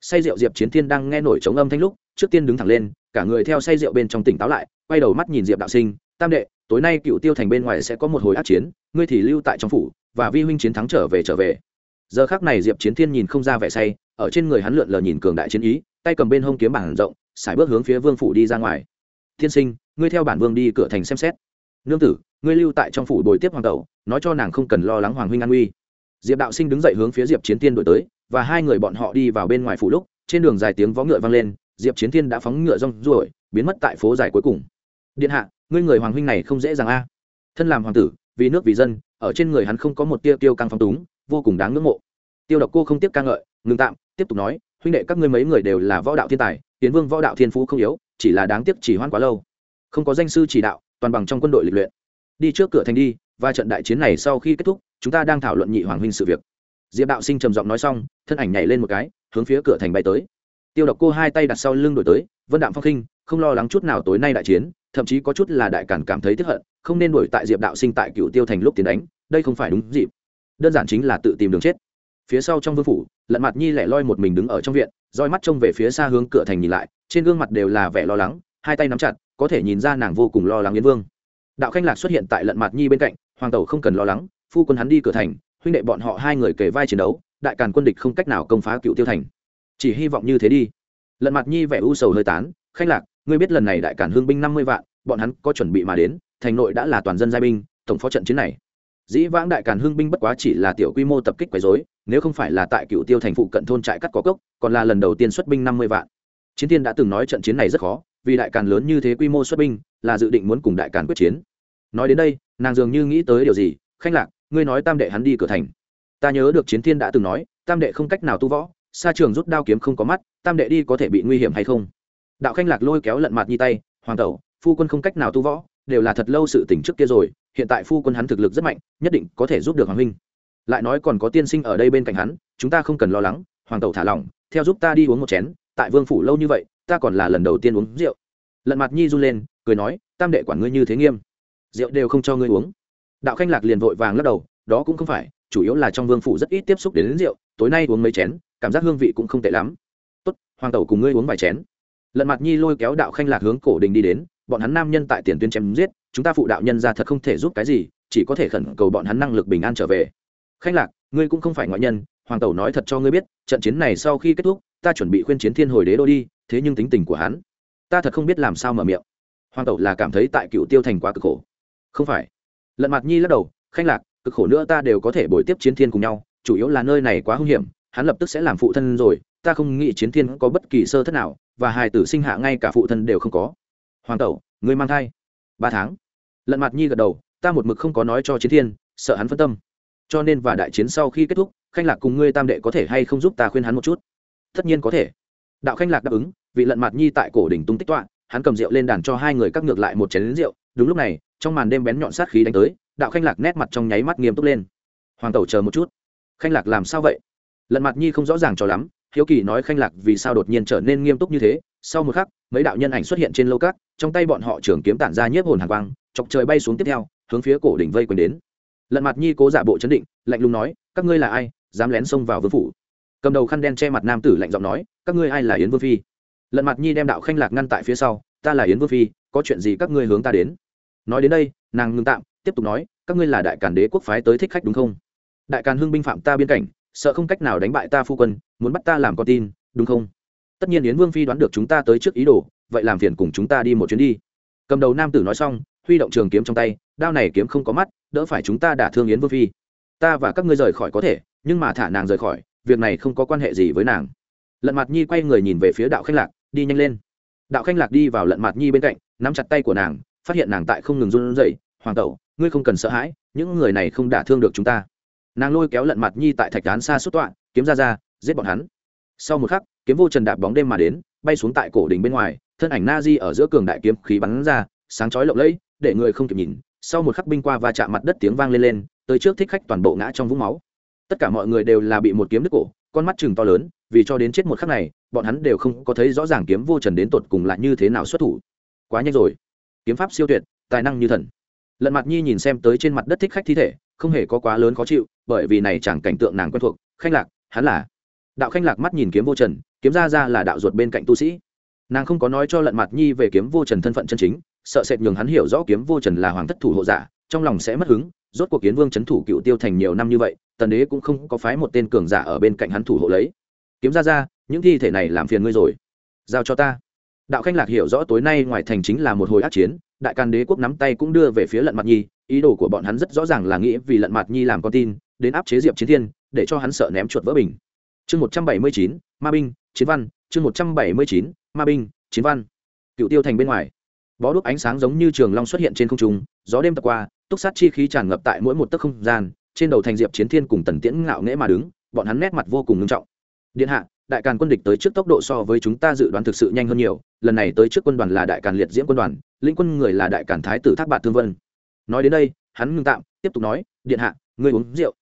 Say rượu diệp chiến thiên đang nghe nổi trống âm thanh lúc, trước tiên đứng thẳng lên, cả người theo say rượu bên trong tỉnh táo lại, quay đầu mắt nhìn diệp đạo sinh, tam đệ, tối nay cựu tiêu thành bên ngoài sẽ có một hồi át chiến, ngươi thì lưu tại trong phủ, và vi huynh chiến thắng trở về trở về. Giờ khác này diệp chiến thiên nhìn không ra vẻ say, ở trên người hắn lượn lờ nhìn cường đại chiến ý, tay cầm bên hông kiếm bảng rộng, xài bước hướng phía vương phủ đi ra ngoài. Thiên sinh, ngươi theo bản vương đi cửa thành xem xét. Nương tử, ngươi lưu tại trong phủ bồi tiếp hoàng tẩu, nói cho nàng không cần lo lắng hoàng huynh an nguy. diệp đạo sinh đứng dậy hướng phía diệp chiến tiên đổi tới và hai người bọn họ đi vào bên ngoài phủ lúc, trên đường dài tiếng vó ngựa vang lên, diệp chiến thiên đã phóng ngựa rong ruổi, biến mất tại phố dài cuối cùng. Điện hạ, ngươi người hoàng huynh này không dễ dàng a. Thân làm hoàng tử, vì nước vì dân, ở trên người hắn không có một tia tiêu căng phong túng, vô cùng đáng ngưỡng mộ. Tiêu độc cô không tiếp ca ngợi, ngừng tạm, tiếp tục nói, huynh đệ các ngươi mấy người đều là võ đạo thiên tài, tiến vương võ đạo thiên phú không yếu, chỉ là đáng tiếc chỉ hoãn quá lâu. Không có danh sư chỉ đạo, toàn bằng trong quân đội lịch luyện. Đi trước cửa thành đi, và trận đại chiến này sau khi kết thúc, chúng ta đang thảo luận nhị hoàng huynh sự việc diệp đạo sinh trầm giọng nói xong, thân ảnh nhảy lên một cái, hướng phía cửa thành bay tới. Tiêu độc cô hai tay đặt sau lưng đổi tới, vân đạm phong khinh, không lo lắng chút nào tối nay đại chiến, thậm chí có chút là đại cản cảm thấy tức hận, không nên đuổi tại diệp đạo sinh tại cựu tiêu thành lúc tiến đánh, đây không phải đúng dịp. Đơn giản chính là tự tìm đường chết. Phía sau trong vương phủ, lận mặt nhi lẻ loi một mình đứng ở trong viện, roi mắt trông về phía xa hướng cửa thành nhìn lại, trên gương mặt đều là vẻ lo lắng, hai tay nắm chặt, có thể nhìn ra nàng vô cùng lo lắng yến vương. Đạo khanh lạc xuất hiện tại lận mặt nhi bên cạnh, hoàng tẩu không cần lo lắng, phu quân hắn đi cửa thành huynh đệ bọn họ hai người kề vai chiến đấu, đại càn quân địch không cách nào công phá cựu tiêu thành. Chỉ hy vọng như thế đi. Lận mặt nhi vẻ u sầu hơi tán, khanh lạc, ngươi biết lần này đại cản hương binh năm mươi vạn, bọn hắn có chuẩn bị mà đến, thành nội đã là toàn dân giai binh, tổng phó trận chiến này. Dĩ vãng đại cản hương binh bất quá chỉ là tiểu quy mô tập kích quấy dối nếu không phải là tại cựu tiêu thành phụ cận thôn trại cắt có cốc, còn là lần đầu tiên xuất binh năm mươi vạn. Chiến tiên đã từng nói trận chiến này rất khó, vì đại càn lớn như thế quy mô xuất binh, là dự định muốn cùng đại càn quyết chiến. Nói đến đây, nàng dường như nghĩ tới điều gì, khanh lạc ngươi nói tam đệ hắn đi cửa thành. Ta nhớ được chiến thiên đã từng nói, tam đệ không cách nào tu võ xa trường rút đao kiếm không có mắt, tam đệ đi có thể bị nguy hiểm hay không? Đạo khanh lạc lôi kéo lận mặt nhi tay, hoàng tẩu, phu quân không cách nào tu võ, đều là thật lâu sự tỉnh trước kia rồi, hiện tại phu quân hắn thực lực rất mạnh, nhất định có thể giúp được hoàng huynh. Lại nói còn có tiên sinh ở đây bên cạnh hắn, chúng ta không cần lo lắng, hoàng tẩu thả lỏng, theo giúp ta đi uống một chén, tại vương phủ lâu như vậy, ta còn là lần đầu tiên uống rượu. Lận mặt nhi run lên, cười nói, tam đệ quản ngươi như thế nghiêm, rượu đều không cho ngươi uống đạo khanh lạc liền vội vàng lắc đầu đó cũng không phải chủ yếu là trong vương phủ rất ít tiếp xúc đến, đến rượu tối nay uống mấy chén cảm giác hương vị cũng không tệ lắm. Tốt hoàng tẩu cùng ngươi uống vài chén. Lận mặt nhi lôi kéo đạo khanh lạc hướng cổ đình đi đến bọn hắn nam nhân tại tiền tuyến chém giết chúng ta phụ đạo nhân ra thật không thể giúp cái gì chỉ có thể khẩn cầu bọn hắn năng lực bình an trở về. Khanh lạc ngươi cũng không phải ngoại nhân hoàng tẩu nói thật cho ngươi biết trận chiến này sau khi kết thúc ta chuẩn bị khuyên chiến thiên hồi đế đô đi thế nhưng tính tình của hắn ta thật không biết làm sao mở miệng. Hoàng tẩu là cảm thấy tại cựu tiêu thành quá cực khổ. Không phải lận mặt nhi lắc đầu, khanh lạc, cực khổ nữa ta đều có thể bồi tiếp chiến thiên cùng nhau, chủ yếu là nơi này quá hung hiểm, hắn lập tức sẽ làm phụ thân rồi, ta không nghĩ chiến thiên có bất kỳ sơ thất nào, và hài tử sinh hạ ngay cả phụ thân đều không có. Hoàng tẩu người mang thai. Ba tháng. Lận mặt nhi gật đầu, ta một mực không có nói cho chiến thiên, sợ hắn phân tâm. Cho nên và đại chiến sau khi kết thúc, khanh lạc cùng ngươi tam đệ có thể hay không giúp ta khuyên hắn một chút? Tất nhiên có thể. Đạo khanh lạc đáp ứng vị lận mặt nhi tại cổ đỉnh tung tích tọa, hắn cầm rượu lên đàn cho hai người các ngược lại một chén lính rượu. Đúng lúc này trong màn đêm bén nhọn sát khí đánh tới, đạo khanh lạc nét mặt trong nháy mắt nghiêm túc lên. Hoàng tẩu chờ một chút. Khanh lạc làm sao vậy? Lần mặt nhi không rõ ràng cho lắm, hiếu kỳ nói khanh lạc vì sao đột nhiên trở nên nghiêm túc như thế. Sau một khắc, mấy đạo nhân ảnh xuất hiện trên lâu cát, trong tay bọn họ trưởng kiếm tản ra nhiếp hồn hàng quang, chọc trời bay xuống tiếp theo, hướng phía cổ đỉnh vây quần đến. Lần mặt nhi cố giả bộ chấn định, lạnh lùng nói, các ngươi là ai, dám lén xông vào vương phủ? Cầm đầu khăn đen che mặt nam tử lạnh giọng nói, các ngươi ai là yến vương phi? Lần mặt nhi đem đạo khanh lạc ngăn tại phía sau, ta là yến vương phi, có chuyện gì các ngươi hướng ta đến? Nói đến đây, nàng ngưng tạm, tiếp tục nói, các ngươi là đại càn đế quốc phái tới thích khách đúng không? Đại càn hưng binh phạm ta biên cảnh, sợ không cách nào đánh bại ta phu quân, muốn bắt ta làm con tin, đúng không? Tất nhiên yến vương phi đoán được chúng ta tới trước ý đồ, vậy làm phiền cùng chúng ta đi một chuyến đi. Cầm đầu nam tử nói xong, huy động trường kiếm trong tay, đao này kiếm không có mắt, đỡ phải chúng ta đả thương yến vương phi. Ta và các ngươi rời khỏi có thể, nhưng mà thả nàng rời khỏi, việc này không có quan hệ gì với nàng. Lận mặt nhi quay người nhìn về phía đạo khanh lạc, đi nhanh lên. Đạo khanh lạc đi vào lận mặt nhi bên cạnh, nắm chặt tay của nàng phát hiện nàng tại không ngừng run rẩy, hoàng tẩu, ngươi không cần sợ hãi, những người này không đả thương được chúng ta. Nàng lôi kéo lận mặt nhi tại thạch đán xa suốt tọa, kiếm ra ra, giết bọn hắn. Sau một khắc, kiếm vô trần đạp bóng đêm mà đến, bay xuống tại cổ đỉnh bên ngoài, thân ảnh na di ở giữa cường đại kiếm khí bắn ra, sáng chói lộng lẫy, để người không kịp nhìn. Sau một khắc binh qua và chạm mặt đất tiếng vang lên lên, tới trước thích khách toàn bộ ngã trong vũng máu. Tất cả mọi người đều là bị một kiếm đứt cổ, con mắt chừng to lớn, vì cho đến chết một khắc này, bọn hắn đều không có thấy rõ ràng kiếm vô trần đến tột cùng là như thế nào xuất thủ. Quá nhanh rồi kiếm pháp siêu tuyệt, tài năng như thần. Lận mặt nhi nhìn xem tới trên mặt đất thích khách thi thể, không hề có quá lớn khó chịu, bởi vì này chẳng cảnh tượng nàng quen thuộc, khanh lạc, hắn là. Đạo khanh lạc mắt nhìn kiếm vô trần, kiếm ra ra là đạo ruột bên cạnh tu sĩ. Nàng không có nói cho lận mặt nhi về kiếm vô trần thân phận chân chính, sợ sệt nhường hắn hiểu rõ kiếm vô trần là hoàng thất thủ hộ giả, trong lòng sẽ mất hứng, rốt cuộc kiến vương c h ấ n thủ cựu tiêu thành nhiều năm như vậy, tần đế cũng không có phái một tên cường giả ở bên cạnh hắn thủ hộ lấy. Kiếm ra ra, những thi thể này làm phiền ngươi rồi. Giao cho ta đạo khanh lạc hiểu rõ tối nay ngoài thành chính là một hồi ác chiến, đại càn đế quốc nắm tay cũng đưa về phía lận mặt nhi, ý đồ của bọn hắn rất rõ ràng là nghĩ vì lận mặt nhi làm con tin, đến áp chế diệp chiến thiên, để cho hắn sợ ném chuột vỡ bình. Chương một trăm bảy mươi chín, ma binh, chiến văn, chương một trăm bảy mươi chín, ma binh, chiến văn. Cựu tiêu thành bên ngoài. Bó đuốc ánh sáng giống như trường long xuất hiện trên không trung, gió đêm tập qua, túc sát chi khí tràn ngập tại mỗi một tấc không gian, trên đầu thành diệp chiến thiên cùng tần tiễn ngạo nghễ mà đứng, bọn hắn nét mặt vô cùng nghiêm trọng. Điện hạ đại càn quân địch tới trước tốc độ so với chúng ta dự đoán thực sự nhanh hơn nhiều, lần này tới trước quân đoàn là đại càn liệt diễm quân đoàn lĩnh quân người là đại càn thái tử thác bạt thương vân. Nói đến đây, hắn ngưng tạm, tiếp tục nói, điện hạ, ngươi uống rượu.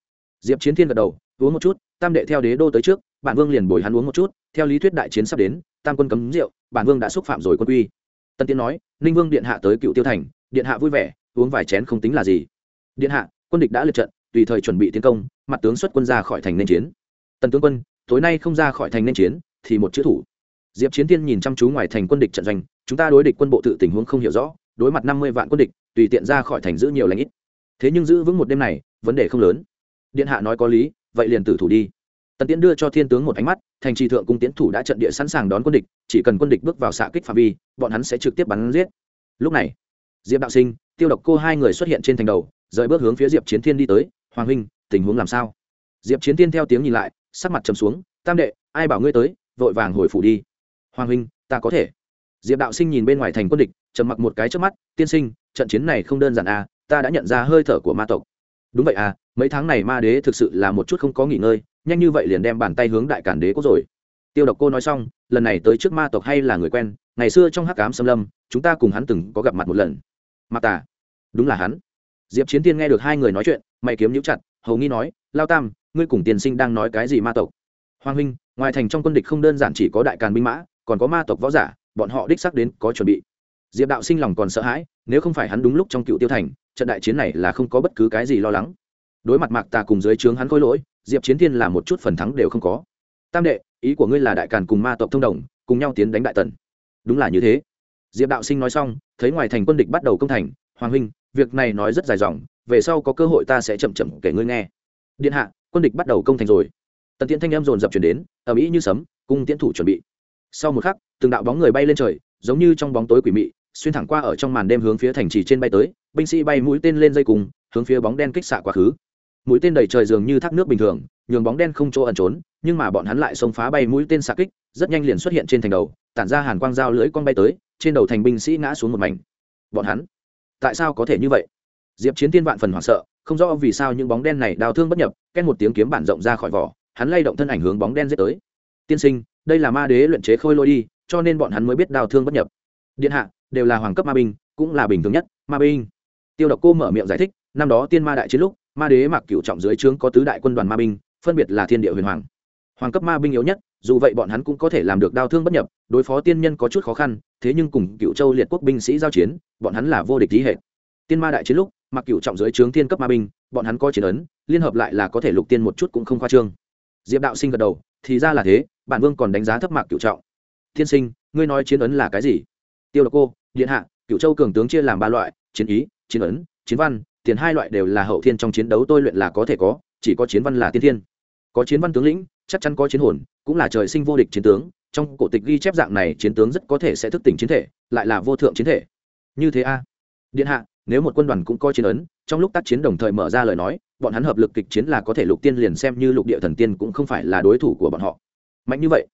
Diệp chiến thiên gật đầu, uống một chút, tam đệ theo đế đô tới trước, bản vương liền bồi hắn uống một chút, theo lý thuyết đại chiến sắp đến, tam quân cấm rượu, bản vương đã xúc phạm rồi quân quy. Tân tiến nói, ninh vương điện hạ tới cựu tiêu thành, điện hạ vui vẻ, uống vài chén không tính là gì. Điện hạ, quân địch đã lượt trận, tùy thời chuẩn bị tiến công, mặt tướng xuất quân ra khỏi thành nên chiến. Tần tướng quân tối nay không ra khỏi thành nên chiến, thì một chữ thủ. Diệp chiến tiên nhìn chăm chú ngoài thành quân địch trận doanh, chúng ta đối địch quân bộ tự tình huống không hiểu rõ, đối mặt năm mươi vạn quân địch, tùy tiện ra khỏi thành giữ nhiều lãnh ít. Thế nhưng giữ vững một đêm này, vấn đề không lớn. Điện hạ nói có lý, vậy liền tử thủ đi. Tần tiễn đưa cho thiên tướng một ánh mắt, thành trì thượng cung tiến thủ đã trận địa sẵn sàng đón quân địch, chỉ cần quân địch bước vào xạ kích phạm vi, bọn hắn sẽ trực tiếp bắn giết. Lúc này, diệp đạo sinh, tiêu độc cô hai người xuất hiện trên thành đầu, rời bước hướng phía diệp chiến thiên đi tới, hoàng huynh, tình huống làm sao? Diệp chiến thiên theo tiếng nhìn lại sắc mặt trầm xuống, tam đệ, ai bảo ngươi tới, vội vàng hồi phủ đi. Hoàng huynh, ta có thể. Diệp đạo sinh nhìn bên ngoài thành quân địch, trầm mặc một cái trước mắt, tiên sinh, trận chiến này không đơn giản à ta đã nhận ra hơi thở của ma tộc. Đúng vậy à mấy tháng này ma đế thực sự là một chút không có nghỉ ngơi, nhanh như vậy liền đem bàn tay hướng đại cản đế quốc rồi. Tiêu độc cô nói xong, lần này tới trước ma tộc hay là người quen, ngày xưa trong hắc cám xâm lâm, chúng ta cùng hắn từng có gặp mặt một lần. Mặc tà. Đúng là hắn. Diệp chiến tiên nghe được hai người nói chuyện, mày kiếm nhũ chặt, hầu nghi nói, lao tam ngươi cùng tiền sinh đang nói cái gì ma tộc? Hoàng huynh, ngoài thành trong quân địch không đơn giản chỉ có đại càn binh mã, còn có ma tộc võ giả, bọn họ đích sắc đến có chuẩn bị. Diệp đạo sinh lòng còn sợ hãi, nếu không phải hắn đúng lúc trong cựu tiêu thành, trận đại chiến này là không có bất cứ cái gì lo lắng. Đối mặt mạc tà cùng dưới trướng hắn khôi lỗi, diệp chiến thiên là một chút phần thắng đều không có. Tam đệ, ý của ngươi là đại càn cùng ma tộc thông đồng, cùng nhau tiến đánh đại tần. Đúng là như thế. Diệp đạo sinh nói xong, thấy ngoài thành quân địch bắt đầu công thành, hoàng huynh, việc này nói rất dài dòng, về sau có cơ hội ta sẽ chậm chậm kể ngươi nghe. Điện hạ quân địch bắt đầu công thành rồi. Tần tiễn thanh em dồn dập chuyển đến, ầm ĩ như sấm, cung tiễn thủ chuẩn bị. Sau một khắc, từng đạo bóng người bay lên trời, giống như trong bóng tối quỷ mị, xuyên thẳng qua ở trong màn đêm hướng phía thành trì trên bay tới, binh sĩ bay mũi tên lên dây cùng, hướng phía bóng đen kích xạ quá khứ. Mũi tên đầy trời dường như thác nước bình thường, nhường bóng đen không chỗ ẩn trốn, nhưng mà bọn hắn lại xông phá bay mũi tên xạ kích, rất nhanh liền xuất hiện trên thành đầu, tản ra hàn quang dao lưỡi con bay tới, trên đầu thành binh sĩ ngã xuống một mảnh. Bọn hắn, tại sao có thể như vậy? Diệp chiến tiên vạn phần hoảng sợ, không rõ vì sao những bóng đen này đào thương bất nhập ken một tiếng kiếm bản rộng ra khỏi vỏ, hắn lay động thân ảnh hướng bóng đen giết tới. Tiên sinh, đây là ma đế luyện chế khôi lôi đi, cho nên bọn hắn mới biết đào thương bất nhập. Điện hạ, đều là hoàng cấp ma binh, cũng là bình thường nhất, ma binh. Tiêu độc cô mở miệng giải thích, năm đó tiên ma đại chiến lúc, ma đế mặc cựu trọng dưới trướng có tứ đại quân đoàn ma binh, phân biệt là thiên địa huyền hoàng. Hoàng cấp ma binh yếu nhất, dù vậy bọn hắn cũng có thể làm được đao thương bất nhập, đối phó tiên nhân có chút khó khăn, thế nhưng cùng cựu châu liệt quốc binh sĩ giao chiến, bọn hắn là vô địch lý hệ tiên ma đại chiến lúc mặc cựu trọng dưới trướng thiên cấp ma binh, bọn hắn có chiến ấn, liên hợp lại là có thể lục tiên một chút cũng không khoa trương. Diệp đạo sinh gật đầu, thì ra là thế, bản vương còn đánh giá thấp mạc cựu trọng. Thiên sinh, ngươi nói chiến ấn là cái gì? Tiêu độc cô, điện hạ cựu châu cường tướng chia làm ba loại, chiến ý, chiến ấn, chiến văn, tiền hai loại đều là hậu thiên trong chiến đấu tôi luyện là có thể có, chỉ có chiến văn là tiên thiên. Có chiến văn tướng lĩnh, chắc chắn có chiến hồn, cũng là trời sinh vô địch chiến tướng, trong cổ tịch ghi chép dạng này chiến tướng rất có thể sẽ thức tỉnh chiến thể, lại là vô thượng chiến thể. Như thế a. Điện hạ nếu một quân đoàn cũng coi chiến ấn, trong lúc tác chiến đồng thời mở ra lời nói, bọn hắn hợp lực kịch chiến là có thể lục tiên liền xem như lục địa thần tiên cũng không phải là đối thủ của bọn họ. Mạnh như vậy,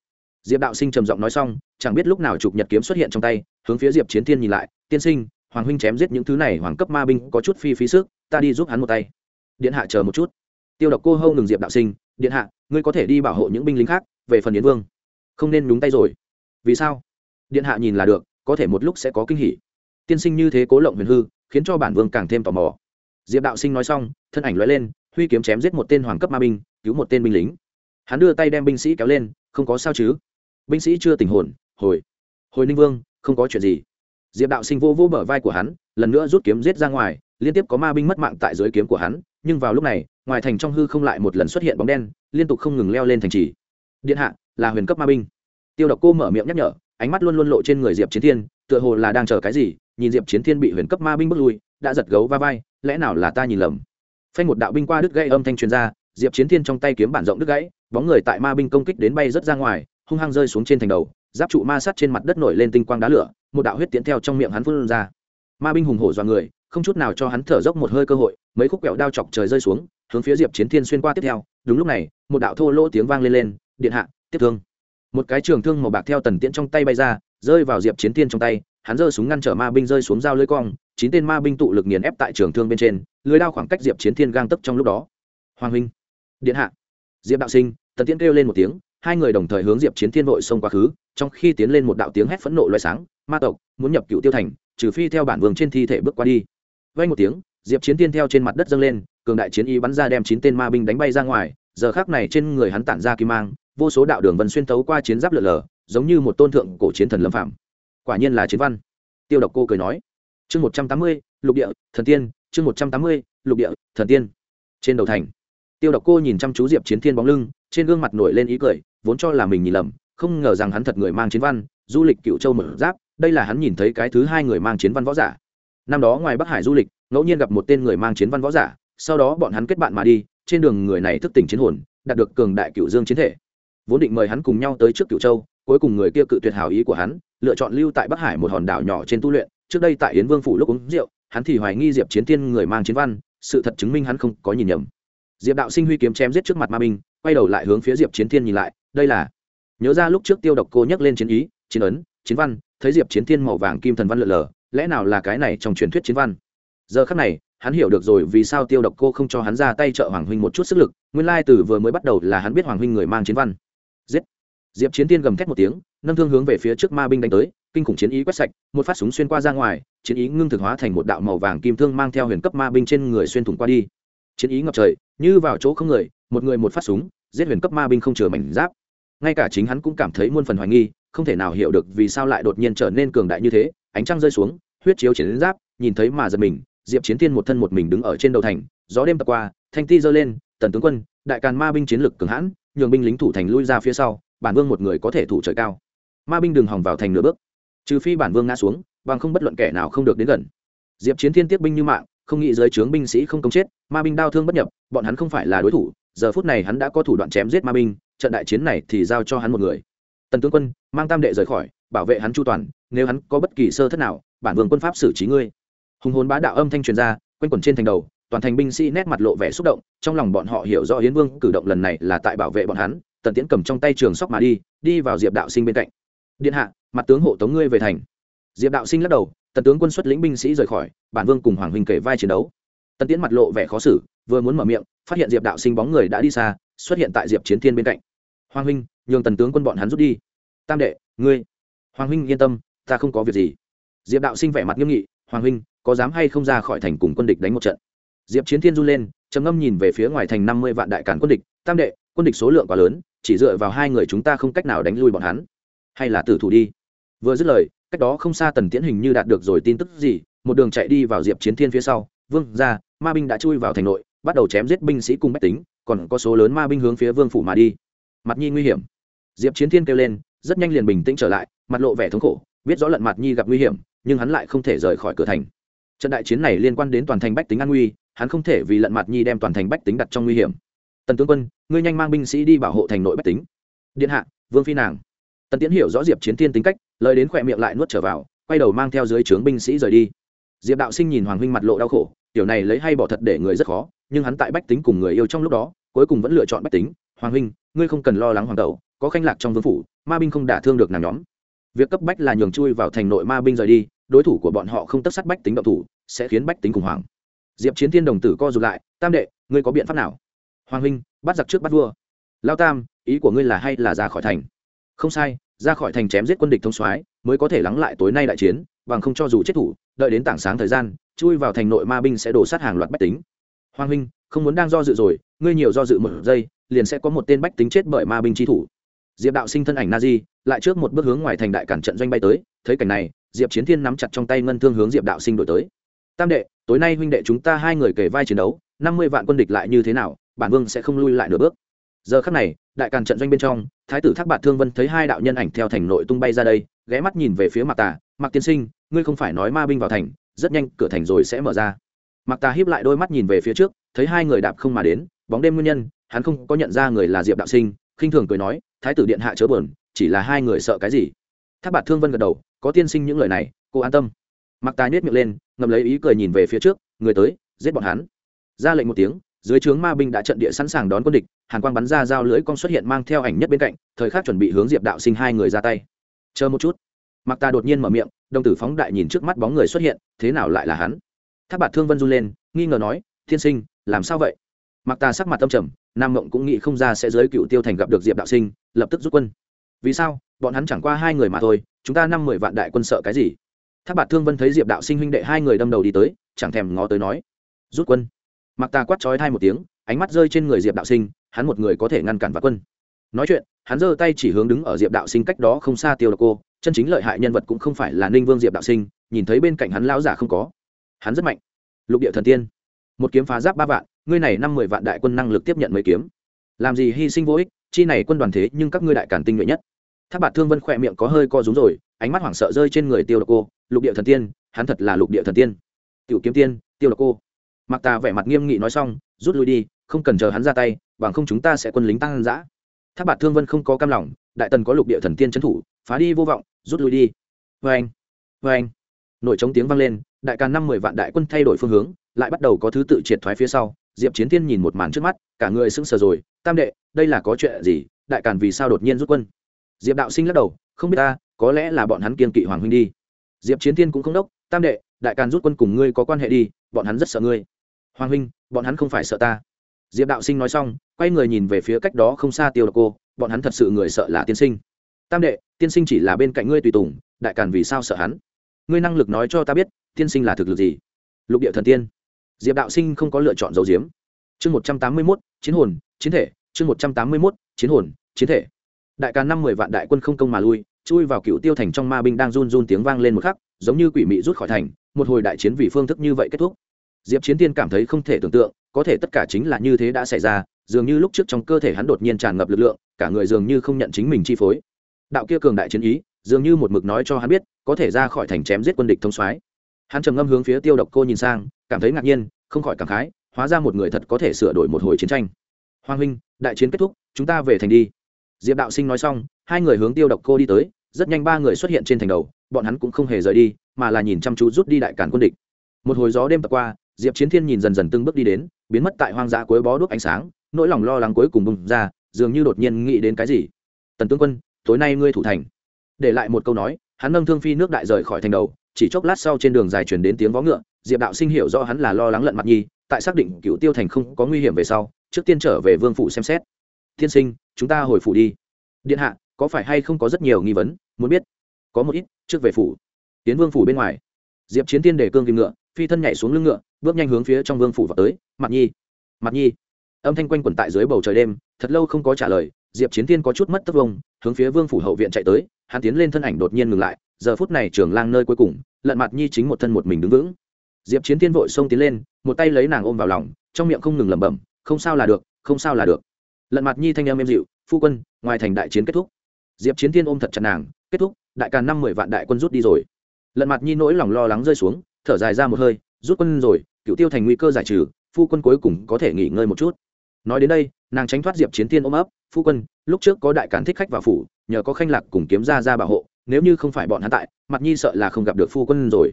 diệp đạo sinh trầm giọng nói xong, chẳng biết lúc nào chụp nhật kiếm xuất hiện trong tay, hướng phía diệp chiến thiên nhìn lại, tiên sinh, hoàng huynh chém giết những thứ này, hoàng cấp ma binh có chút phi phí sức, ta đi giúp hắn một tay. Điện hạ chờ một chút. Tiêu độc cô hâu ngừng diệp đạo sinh, điện hạ, ngươi có thể đi bảo hộ những binh lính khác, về phần yến vương. Không nên nhúng tay rồi. Vì sao? Điện hạ nhìn là được, có thể một lúc sẽ có kinh hỉ. Tiên sinh như thế cố lộng huyền hư khiến cho bản vương càng thêm tò mò. Diệp đạo sinh nói xong, thân ảnh lóe lên, huy kiếm chém giết một tên hoàng cấp ma binh, cứu một tên binh lính. Hắn đưa tay đem binh sĩ kéo lên, không có sao chứ? Binh sĩ chưa tỉnh hồn, hồi. Hồi ninh vương, không có chuyện gì. Diệp đạo sinh vô vô bờ vai của hắn, lần nữa rút kiếm giết ra ngoài, liên tiếp có ma binh mất mạng tại dưới kiếm của hắn, nhưng vào lúc này, ngoài thành trong hư không lại một lần xuất hiện bóng đen, liên tục không ngừng leo lên thành trì. Điện hạ, là huyền cấp ma binh. Tiêu độc cô mở miệng nhắc nhở, ánh mắt luôn luôn lộ trên người diệp chiến thiên, tựa hồ là đang chờ cái gì nhìn diệp chiến thiên bị huyền cấp ma binh bước lui, đã giật gấu va vai, lẽ nào là ta nhìn lầm? Phanh một đạo binh qua đứt gãy âm thanh truyền ra, diệp chiến thiên trong tay kiếm bản rộng đứt gãy, bóng người tại ma binh công kích đến bay rất ra ngoài, hung hăng rơi xuống trên thành đầu, giáp trụ ma sát trên mặt đất nổi lên tinh quang đá lửa, một đạo huyết tiến theo trong miệng hắn phun ra. Ma binh hùng hổ do người, không chút nào cho hắn thở dốc một hơi cơ hội, mấy khúc kẹo đao chọc trời rơi xuống, hướng phía diệp chiến thiên xuyên qua tiếp theo, đúng lúc này, một đạo thô lỗ tiếng vang lên lên, điện hạ, tiếp thương. Một cái trường thương màu bạc theo tần tiễn trong tay bay ra, rơi vào diệp chiến thiên trong tay hắn giơ súng ngăn trở ma binh rơi xuống dao lưới cong, chín tên ma binh tụ lực nghiền ép tại trường thương bên trên, lưới đao khoảng cách diệp chiến thiên gang tấp trong lúc đó. Hoàng huynh, điện hạ. Diệp đạo sinh, tần tiễn kêu lên một tiếng, hai người đồng thời hướng diệp chiến thiên vội xông quá khứ, trong khi tiến lên một đạo tiếng hét phẫn nộ loay sáng, ma tộc, muốn nhập cựu tiêu thành, trừ phi theo bản vương trên thi thể bước qua đi. Vay một tiếng, diệp chiến thiên theo trên mặt đất dâng lên, cường đại chiến y bắn ra đem chín tên ma binh đánh bay ra ngoài, giờ khác này trên người hắn tản ra kim mang, vô số đạo đường vân xuyên thấu qua chiến giáp lở lở, giống như một tôn thượng cổ chiến thần lâm phạm quả nhiên là chiến văn. Tiêu độc cô cười nói, chương một trăm tám mươi, lục địa, thần tiên, chương một trăm tám mươi, lục địa, thần tiên. Trên đầu thành, tiêu độc cô nhìn chăm chú diệp chiến thiên bóng lưng, trên gương mặt nổi lên ý cười, vốn cho là mình nhìn lầm, không ngờ rằng hắn thật người mang chiến văn, du lịch cựu châu mở giáp, đây là hắn nhìn thấy cái thứ hai người mang chiến văn võ giả. Năm đó ngoài bắc hải du lịch, ngẫu nhiên gặp một tên người mang chiến văn võ giả, sau đó bọn hắn kết bạn mà đi, trên đường người này thức tỉnh chiến hồn, đạt được cường đại cựu dương chiến thể. Vốn định mời hắn cùng nhau tới trước cựu châu cuối cùng người kia cự tuyệt hảo ý của hắn, lựa chọn lưu tại bắc hải một hòn đảo nhỏ trên tu luyện, trước đây tại yến vương phủ lúc uống rượu, hắn thì hoài nghi diệp chiến tiên người mang chiến văn, sự thật chứng minh hắn không có nhìn nhầm. Diệp đạo sinh huy kiếm chém giết trước mặt ma binh, quay đầu lại hướng phía diệp chiến thiên nhìn lại, đây là, nhớ ra lúc trước tiêu độc cô nhắc lên chiến ý, chiến ấn, chiến văn, thấy diệp chiến thiên màu vàng kim thần văn lượn lờ, lẽ nào là cái này trong truyền thuyết chiến văn? Giờ khắc này, hắn hiểu được rồi vì sao tiêu độc cô không cho hắn ra tay trợ hoàng huynh một chút sức lực, nguyên lai từ vừa mới bắt đầu là hắn biết hoàng huynh người mang chiến văn diệp chiến tiên gầm thét một tiếng, nâng thương hướng về phía trước ma binh đánh tới, kinh khủng chiến ý quét sạch, một phát súng xuyên qua ra ngoài, chiến ý ngưng thực hóa thành một đạo màu vàng kim thương mang theo huyền cấp ma binh trên người xuyên thủng qua đi. Chiến ý ngập trời, như vào chỗ không người, một người một phát súng, giết huyền cấp ma binh không chừa mảnh giáp. Ngay cả chính hắn cũng cảm thấy muôn phần hoài nghi, không thể nào hiểu được vì sao lại đột nhiên trở nên cường đại như thế, ánh trăng rơi xuống, huyết chiếu chiến giáp, nhìn thấy mà giật mình, diệp chiến thiên một thân một mình đứng ở trên đầu thành, gió đêm tập qua, thanh ti giơ lên, tần tướng quân, đại càn ma binh chiến lực cường hãn nhường binh lính thủ thành lui ra phía sau, bản vương một người có thể thủ trời cao. Ma binh đừng hòng vào thành nửa bước. Trừ phi bản vương ngã xuống, bằng không bất luận kẻ nào không được đến gần. Diệp chiến thiên tiếp binh như mạng, không nghĩ giới trướng binh sĩ không công chết, ma binh đau thương bất nhập, bọn hắn không phải là đối thủ, giờ phút này hắn đã có thủ đoạn chém giết ma binh, trận đại chiến này thì giao cho hắn một người. Tần tướng quân, mang tam đệ rời khỏi, bảo vệ hắn chu toàn, nếu hắn có bất kỳ sơ thất nào, bản vương quân pháp xử trí ngươi. Hùng hồn bá đạo âm thanh truyền ra, quanh quẩn trên thành đầu toàn thành binh sĩ nét mặt lộ vẻ xúc động, trong lòng bọn họ hiểu rõ hiến vương cử động lần này là tại bảo vệ bọn hắn, tần tiễn cầm trong tay trường sóc mà đi đi vào diệp đạo sinh bên cạnh. Điện hạ, mặt tướng hộ tống ngươi về thành. Diệp đạo sinh lắc đầu, tần tướng quân xuất lĩnh binh sĩ rời khỏi, bản vương cùng hoàng huynh kể vai chiến đấu. Tần tiễn mặt lộ vẻ khó xử, vừa muốn mở miệng, phát hiện diệp đạo sinh bóng người đã đi xa, xuất hiện tại diệp chiến thiên bên cạnh. Hoàng huynh, nhường tần tướng quân bọn hắn rút đi. Tam đệ, ngươi. Hoàng huynh, yên tâm, ta không có việc gì. Diệp đạo sinh vẻ mặt nghiêm nghị, hoàng huynh, có dám hay không ra khỏi thành cùng quân địch đánh một trận? Diệp chiến thiên run lên, trầm ngâm nhìn về phía ngoài thành năm mươi vạn đại cản quân địch. Tam đệ, quân địch số lượng quá lớn, chỉ dựa vào hai người chúng ta không cách nào đánh lui bọn hắn. Hay là tử thủ đi. Vừa dứt lời, cách đó không xa tần tiễn hình như đạt được rồi tin tức gì, một đường chạy đi vào diệp chiến thiên phía sau. Vương ra ma binh đã chui vào thành nội, bắt đầu chém giết binh sĩ cùng bách tính, còn có số lớn ma binh hướng phía vương phủ mà đi. Mặt nhi nguy hiểm. Diệp chiến thiên kêu lên, rất nhanh liền bình tĩnh trở lại, mặt lộ vẻ thống khổ, biết rõ lận mặt nhi gặp nguy hiểm, nhưng hắn lại không thể rời khỏi cửa thành. Trận đại chiến này liên quan đến toàn thành bách tính an nguy hắn không thể vì lận mặt nhi đem toàn thành bách tính đặt trong nguy hiểm. Tần tướng quân, ngươi nhanh mang binh sĩ đi bảo hộ thành nội bách tính. Điện hạ, vương phi nàng. Tần tiến hiểu rõ diệp chiến thiên tính cách, lời đến khỏe miệng lại nuốt trở vào, quay đầu mang theo dưới trướng binh sĩ rời đi. Diệp đạo sinh nhìn hoàng huynh mặt lộ đau khổ, tiểu này lấy hay bỏ thật để người rất khó, nhưng hắn tại bách tính cùng người yêu trong lúc đó, cuối cùng vẫn lựa chọn bách tính. Hoàng huynh, ngươi không cần lo lắng hoàng tẩu, có khanh lạc trong vương phủ, ma binh không đả thương được nàng nhóm. Việc cấp bách là nhường chui vào thành nội ma binh rời đi, đối thủ của bọn họ không tất sát bách tính động thủ, sẽ khiến bách tính khủng hoảng diệp chiến thiên đồng tử co rụt lại, tam đệ, ngươi có biện pháp nào? Hoàng huynh, bắt giặc trước bắt vua. Lao tam, ý của ngươi là hay là ra khỏi thành? Không sai, ra khỏi thành chém giết quân địch thông soái, mới có thể lắng lại tối nay đại chiến, bằng không cho dù chết thủ, đợi đến tảng sáng thời gian, chui vào thành nội ma binh sẽ đổ sát hàng loạt bách tính. Hoàng huynh, không muốn đang do dự rồi, ngươi nhiều do dự một giây, liền sẽ có một tên bách tính chết bởi ma binh chi thủ. Diệp đạo sinh thân ảnh na di, lại trước một bước hướng ngoài thành đại cản trận doanh bay tới, thấy cảnh này, diệp chiến thiên nắm chặt trong tay ngân thương hướng diệp đạo sinh đổi tới tam đệ, tối nay huynh đệ chúng ta hai người kể vai chiến đấu, năm mươi vạn quân địch lại như thế nào, bản vương sẽ không lui lại nửa bước. Giờ khắc này, đại càn trận doanh bên trong, thái tử thác bạt thương vân thấy hai đạo nhân ảnh theo thành nội tung bay ra đây, ghé mắt nhìn về phía mạc tà, mạc tiên sinh, ngươi không phải nói ma binh vào thành, rất nhanh cửa thành rồi sẽ mở ra. Mạc tà hiếp lại đôi mắt nhìn về phía trước, thấy hai người đạp không mà đến, bóng đêm nguyên nhân, hắn không có nhận ra người là diệp đạo sinh, khinh thường cười nói, thái tử điện hạ chớ bờn chỉ là hai người sợ cái gì? Thác bạt thương vân gật đầu, có tiên sinh những lời này, cô an tâm. Mặc tài nhét miệng lên ngầm lấy ý cười nhìn về phía trước, người tới, giết bọn hắn. Ra lệnh một tiếng, dưới trướng ma binh đã trận địa sẵn sàng đón quân địch hàn quang bắn ra dao lưỡi con xuất hiện mang theo ảnh nhất bên cạnh, thời khắc chuẩn bị hướng diệp đạo sinh hai người ra tay. Chờ một chút. Mặc ta đột nhiên mở miệng, đồng tử phóng đại nhìn trước mắt bóng người xuất hiện, thế nào lại là hắn? Tháp bạt thương vân run lên, nghi ngờ nói, thiên sinh, làm sao vậy? Mặc ta sắc mặt tâm trầm, nam mộng cũng nghĩ không ra sẽ giới cựu tiêu thành gặp được diệp đạo sinh, lập tức rút quân. Vì sao? Bọn hắn chẳng qua hai người mà thôi, chúng ta năm mười vạn đại quân sợ cái gì? Tháp bạt thương vân thấy diệp đạo sinh huynh đệ hai người đâm đầu đi tới, chẳng thèm ngó tới nói, rút quân. Mặc ta quát trói thai một tiếng, ánh mắt rơi trên người diệp đạo sinh, hắn một người có thể ngăn cản vạn quân. Nói chuyện, hắn giơ tay chỉ hướng đứng ở diệp đạo sinh cách đó không xa tiêu độc cô, chân chính lợi hại nhân vật cũng không phải là ninh vương diệp đạo sinh, nhìn thấy bên cạnh hắn lão giả không có. Hắn rất mạnh. Lục địa thần tiên, một kiếm phá giáp ba vạn, ngươi này năm mười vạn đại quân năng lực tiếp nhận mấy kiếm? Làm gì hy sinh vô ích, chi này quân đoàn thế nhưng các ngươi đại cản tinh nhuệ nhất. Tháp bạt thương vân khỏe miệng có hơi co rúm rồi, ánh mắt hoảng sợ rơi trên người tiêu độc cô lục địa thần tiên, hắn thật là lục địa thần tiên. Tiểu kiếm tiên, tiêu độc cô. Mặc tà vẻ mặt nghiêm nghị nói xong, rút lui đi, không cần chờ hắn ra tay, bằng không chúng ta sẽ quân lính tăng giã tháp bạt thương vân không có cam lòng, đại tần có lục địa thần tiên trấn thủ, phá đi vô vọng, rút lui đi. Vê anh vê anh nội chống tiếng vang lên, đại càn năm mười vạn đại quân thay đổi phương hướng, lại bắt đầu có thứ tự triệt thoái phía sau, diệp chiến thiên nhìn một màn trước mắt, cả người sững sờ rồi, tam đệ, đây là có chuyện gì? Đại càn vì sao đột nhiên rút quân? Diệp đạo sinh lắc đầu, không biết ta, có lẽ là bọn hắn kiên kỵ hoàng huynh đi diệp chiến thiên cũng không đốc, tam đệ, đại càn rút quân cùng ngươi có quan hệ đi, bọn hắn rất sợ ngươi. Hoàng huynh, bọn hắn không phải sợ ta. Diệp đạo sinh nói xong, quay người nhìn về phía cách đó không xa tiêu độc cô, bọn hắn thật sự người sợ là tiên sinh. Tam đệ, tiên sinh chỉ là bên cạnh ngươi tùy tùng, đại càn vì sao sợ hắn? Ngươi năng lực nói cho ta biết, tiên sinh là thực lực gì? Lục địa thần tiên. Diệp đạo sinh không có lựa chọn dấu diếm chương một trăm tám mươi mốt, chiến hồn, chiến thể, chương một trăm tám mươi mốt, chiến hồn, chiến thể. Đại càn năm mười vạn đại quân không công mà lui chui vào cựu tiêu thành trong ma binh đang run run tiếng vang lên một khắc, giống như quỷ mị rút khỏi thành, một hồi đại chiến vì phương thức như vậy kết thúc. Diệp chiến tiên cảm thấy không thể tưởng tượng, có thể tất cả chính là như thế đã xảy ra, dường như lúc trước trong cơ thể hắn đột nhiên tràn ngập lực lượng, cả người dường như không nhận chính mình chi phối. Đạo kia cường đại chiến ý, dường như một mực nói cho hắn biết, có thể ra khỏi thành chém giết quân địch thông soái. Hắn trầm ngâm hướng phía tiêu độc cô nhìn sang, cảm thấy ngạc nhiên, không khỏi cảm khái, hóa ra một người thật có thể sửa đổi một hồi chiến tranh. Hoàng huynh, đại chiến kết thúc, chúng ta về thành đi diệp đạo sinh nói xong, hai người hướng tiêu độc cô đi tới, rất nhanh ba người xuất hiện trên thành đầu, bọn hắn cũng không hề rời đi, mà là nhìn chăm chú rút đi đại cản quân địch. Một hồi gió đêm tập qua, diệp chiến thiên nhìn dần dần từng bước đi đến, biến mất tại hoang dã cuối bó đuốc ánh sáng, nỗi lòng lo lắng cuối cùng bùng ra, dường như đột nhiên nghĩ đến cái gì. Tần tướng quân, tối nay ngươi thủ thành. Để lại một câu nói, hắn nâng thương phi nước đại rời khỏi thành đầu, chỉ chốc lát sau trên đường dài chuyển đến tiếng vó ngựa, diệp đạo sinh hiểu rõ hắn là lo lắng lận mặt nhi, tại xác định cựu tiêu thành không có nguy hiểm về sau, trước tiên trở về vương phủ xem xét tiên sinh, chúng ta hồi phủ đi. Điện hạ, có phải hay không có rất nhiều nghi vấn? Muốn biết. Có một ít, trước về phủ. Tiến vương phủ bên ngoài. Diệp chiến tiên để cương kim ngựa, phi thân nhảy xuống lưng ngựa, bước nhanh hướng phía trong vương phủ vào tới. Mặt nhi mặt nhi. Âm thanh quanh quẩn tại dưới bầu trời đêm, thật lâu không có trả lời, diệp chiến tiên có chút mất tất vông hướng phía vương phủ hậu viện chạy tới. Hắn tiến lên thân ảnh đột nhiên ngừng lại, giờ phút này trường lang nơi cuối cùng, lận mặt nhi chính một thân một mình đứng vững. Diệp chiến tiên vội xông tiến lên, một tay lấy nàng ôm vào lòng, trong miệng không ngừng lẩm bẩm, không sao là được, không sao là được lận mặt nhi thanh em em dịu, phu quân, ngoài thành đại chiến kết thúc. Diệp chiến Thiên ôm thật chặt nàng, kết thúc, đại càn năm mười vạn đại quân rút đi rồi. Lận mặt nhi nỗi lòng lo lắng rơi xuống, thở dài ra một hơi, rút quân rồi, cựu tiêu thành nguy cơ giải trừ, phu quân cuối cùng có thể nghỉ ngơi một chút. Nói đến đây, nàng tránh thoát diệp chiến Thiên ôm ấp, phu quân, lúc trước có đại cản thích khách vào phủ, nhờ có khanh lạc cùng kiếm ra ra bảo hộ, nếu như không phải bọn hắn tại mặt nhi sợ là không gặp được phu quân rồi.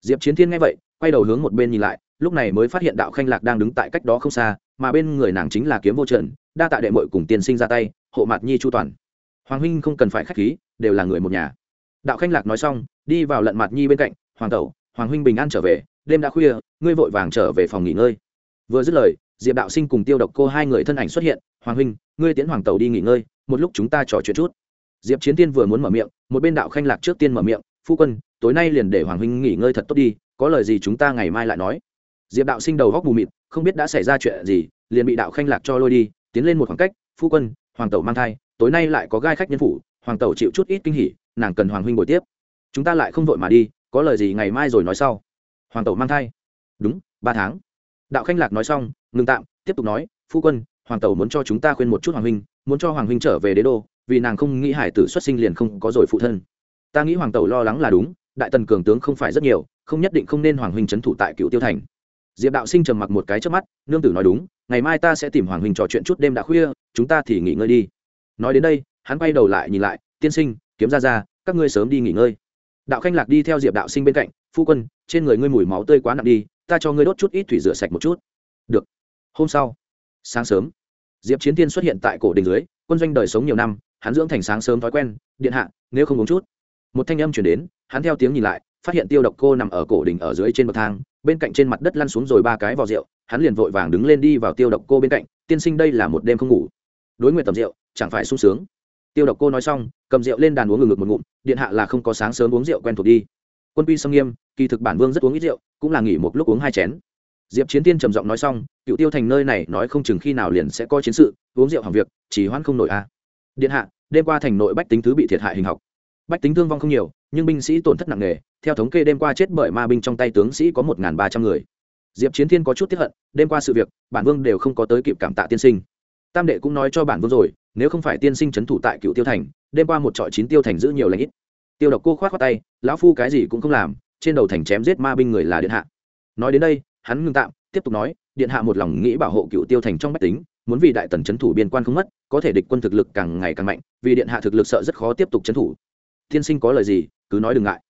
Diệp chiến thiên nghe vậy, quay đầu hướng một bên nhìn lại, lúc này mới phát hiện đạo khanh lạc đang đứng tại cách đó không xa, mà bên người nàng chính là kiếm vô trần đa tạ đệ mội cùng tiên sinh ra tay, hộ mặt nhi chu toàn. Hoàng huynh không cần phải k h á c h khí, đều là người một nhà. Đạo khanh lạc nói xong, đi vào lận mặt nhi bên cạnh, hoàng tẩu, hoàng huynh bình an trở về, đêm đã khuya, ngươi vội vàng trở về phòng nghỉ ngơi. Vừa dứt lời, diệp đạo sinh cùng tiêu độc cô hai người thân ảnh xuất hiện, hoàng huynh, ngươi tiến hoàng tẩu đi nghỉ ngơi, một lúc chúng ta trò chuyện chút. Diệp chiến tiên vừa muốn mở miệng, một bên đạo khanh lạc trước tiên mở miệng, phu quân, tối nay liền để hoàng huynh nghỉ ngơi thật tốt đi, có lời gì chúng ta ngày mai lại nói. Diệp đạo sinh đầu góc mù mịt, không biết đã xảy ra chuyện gì, liền bị đạo khanh lạc cho lôi đi tiến lên một khoảng cách, phu quân, hoàng tẩu mang thai, tối nay lại có gai khách nhân phủ, hoàng tẩu chịu chút ít kinh hỉ, nàng cần hoàng huynh ngồi tiếp. Chúng ta lại không vội mà đi, có lời gì ngày mai rồi nói sau. Hoàng tẩu mang thai. Đúng, ba tháng. Đạo khanh lạc nói xong, ngừng tạm, tiếp tục nói, phu quân, hoàng tẩu muốn cho chúng ta khuyên một chút hoàng huynh, muốn cho hoàng huynh trở về đế đô, vì nàng không nghĩ hải tử xuất sinh liền không có rồi phụ thân. Ta nghĩ hoàng tẩu lo lắng là đúng, đại tần cường tướng không phải rất nhiều, không nhất định không nên hoàng huynh trấn thủ tại cựu tiêu thành diệp đạo sinh trầm mặc một cái trước mắt, nương tử nói đúng, ngày mai ta sẽ tìm hoàng huynh trò chuyện chút đêm đã khuya, chúng ta thì nghỉ ngơi đi. Nói đến đây, hắn quay đầu lại nhìn lại, tiên sinh, kiếm ra ra, các ngươi sớm đi nghỉ ngơi. Đạo khanh lạc đi theo diệp đạo sinh bên cạnh, phu quân, trên người ngươi mùi máu tươi quá nặng đi, ta cho ngươi đốt chút ít thủy rửa sạch một chút. Được, hôm sau. Sáng sớm. Diệp chiến tiên xuất hiện tại cổ đình dưới, quân doanh đời sống nhiều năm, hắn dưỡng thành sáng sớm thói quen, điện hạ, nếu không uống chút. Một thanh âm chuyển đến, hắn theo tiếng nhìn lại phát hiện tiêu độc cô nằm ở cổ đình ở dưới trên bậc thang, bên cạnh trên mặt đất lăn xuống rồi ba cái vò rượu, hắn liền vội vàng đứng lên đi vào tiêu độc cô bên cạnh, tiên sinh đây là một đêm không ngủ. Đối nguyện tầm rượu, chẳng phải sung sướng. Tiêu độc cô nói xong, cầm rượu lên đàn uống ngừng ngực một ngụm, điện hạ là không có sáng sớm uống rượu quen thuộc đi. Quân quy sâm nghiêm, kỳ thực bản vương rất uống ít rượu, cũng là nghỉ một lúc uống hai chén. Diệp chiến tiên trầm giọng nói xong, cựu tiêu thành nơi này nói không chừng khi nào liền sẽ coi chiến sự, uống rượu hàng việc, chỉ hoãn không nổi a. Điện hạ, đêm qua thành nội bách tính thứ bị thiệt hại hình học. Bách tính thương vong không nhiều, nhưng binh sĩ tổn thất nặng nề theo thống kê đêm qua chết bởi ma binh trong tay tướng sĩ có một ba trăm người. Diệp chiến thiên có chút tiếp hận, đêm qua sự việc, bản vương đều không có tới kịp cảm tạ tiên sinh. Tam đệ cũng nói cho bản vương rồi, nếu không phải tiên sinh c h ấ n thủ tại cựu tiêu thành, đêm qua một trọi chín tiêu thành giữ nhiều lãnh ít. Tiêu độc cô k h o á t khoác tay, lão phu cái gì cũng không làm, trên đầu thành chém giết ma binh người là điện hạ. Nói đến đây, hắn ngưng tạm, tiếp tục nói, điện hạ một lòng nghĩ bảo hộ cựu tiêu thành trong bách tính, muốn vì đại tần c h ấ n thủ biên quan không mất, có thể địch quân thực lực càng ngày càng mạnh, vì điện hạ thực lực sợ rất khó tiếp tục c h ấ n thủ. Tiên sinh có lời gì, cứ nói đừng ngại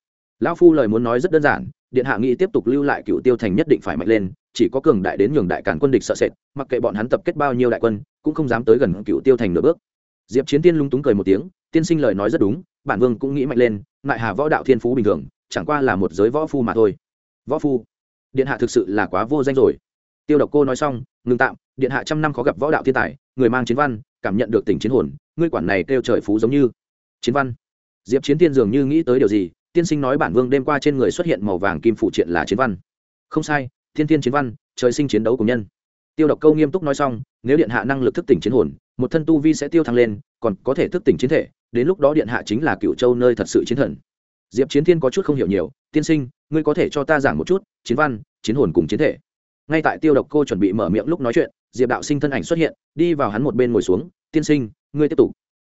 lão phu lời muốn nói rất đơn giản, điện hạ nghĩ tiếp tục lưu lại cựu tiêu thành nhất định phải mạnh lên, chỉ có cường đại đến nhường đại cản quân địch sợ sệt, mặc kệ bọn hắn tập kết bao nhiêu đại quân, cũng không dám tới gần cựu tiêu thành nửa bước. Diệp chiến tiên lung túng cười một tiếng, tiên sinh lời nói rất đúng, bản vương cũng nghĩ mạnh lên, ngại hà võ đạo thiên phú bình thường, chẳng qua là một giới võ phu mà thôi. Võ phu? Điện hạ thực sự là quá vô danh rồi. Tiêu độc cô nói xong, ngừng tạm, điện hạ trăm năm khó gặp võ đạo thiên tài, người mang chiến văn, cảm nhận được tình chiến hồn, ngươi quản này kêu trời phú giống như. Chiến văn? Diệp chiến tiên dường như nghĩ tới điều gì tiên sinh nói bản vương đêm qua trên người xuất hiện màu vàng kim phụ triện là chiến văn. Không sai, thiên thiên chiến văn, trời sinh chiến đấu của nhân. Tiêu độc câu nghiêm túc nói xong, nếu điện hạ năng lực thức tỉnh chiến hồn, một thân tu vi sẽ tiêu thăng lên, còn có thể thức tỉnh chiến thể, đến lúc đó điện hạ chính là cựu châu nơi thật sự chiến thần. Diệp chiến thiên có chút không hiểu nhiều, tiên sinh, ngươi có thể cho ta giảng một chút, chiến văn, chiến hồn cùng chiến thể. Ngay tại tiêu độc cô chuẩn bị mở miệng lúc nói chuyện, diệp đạo sinh thân ảnh xuất hiện, đi vào hắn một bên ngồi xuống, tiên sinh, ngươi tiếp tục.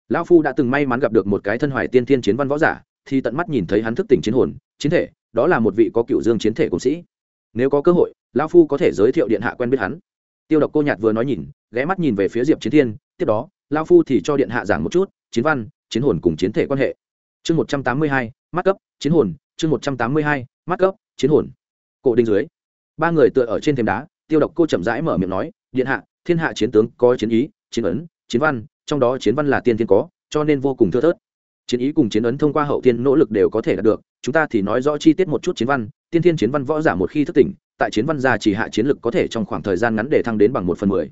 Lão phu đã từng may mắn gặp được một cái thân hoài tiên thiên chiến văn võ giả thì tận mắt nhìn thấy hắn thức tỉnh chiến hồn, chiến thể, đó là một vị có cựu dương chiến thể công sĩ. Nếu có cơ hội, lão phu có thể giới thiệu điện hạ quen biết hắn. Tiêu độc cô nhạt vừa nói nhìn, ghé mắt nhìn về phía diệp chiến thiên, tiếp đó, lão phu thì cho điện hạ giảng một chút, chiến văn, chiến hồn cùng chiến thể quan hệ. Chương một trăm tám mươi hai, mắt cấp, chiến hồn, chương một trăm tám mươi hai, mắt cấp, chiến hồn. Cổ đinh dưới. Ba người tựa ở trên thềm đá, tiêu độc cô chậm rãi mở miệng nói, điện hạ, thiên hạ chiến tướng có chiến ý, chiến ấn, chiến văn, trong đó chiến văn là tiên thiên có, cho nên vô cùng thưa thớt chiến ý cùng chiến ấn thông qua hậu thiên nỗ lực đều có thể đạt được, chúng ta thì nói rõ chi tiết một chút chiến văn, tiên thiên chiến văn võ giả một khi thức tỉnh, tại chiến văn gia chỉ hạ chiến lực có thể trong khoảng thời gian ngắn để thăng đến bằng một phần mười.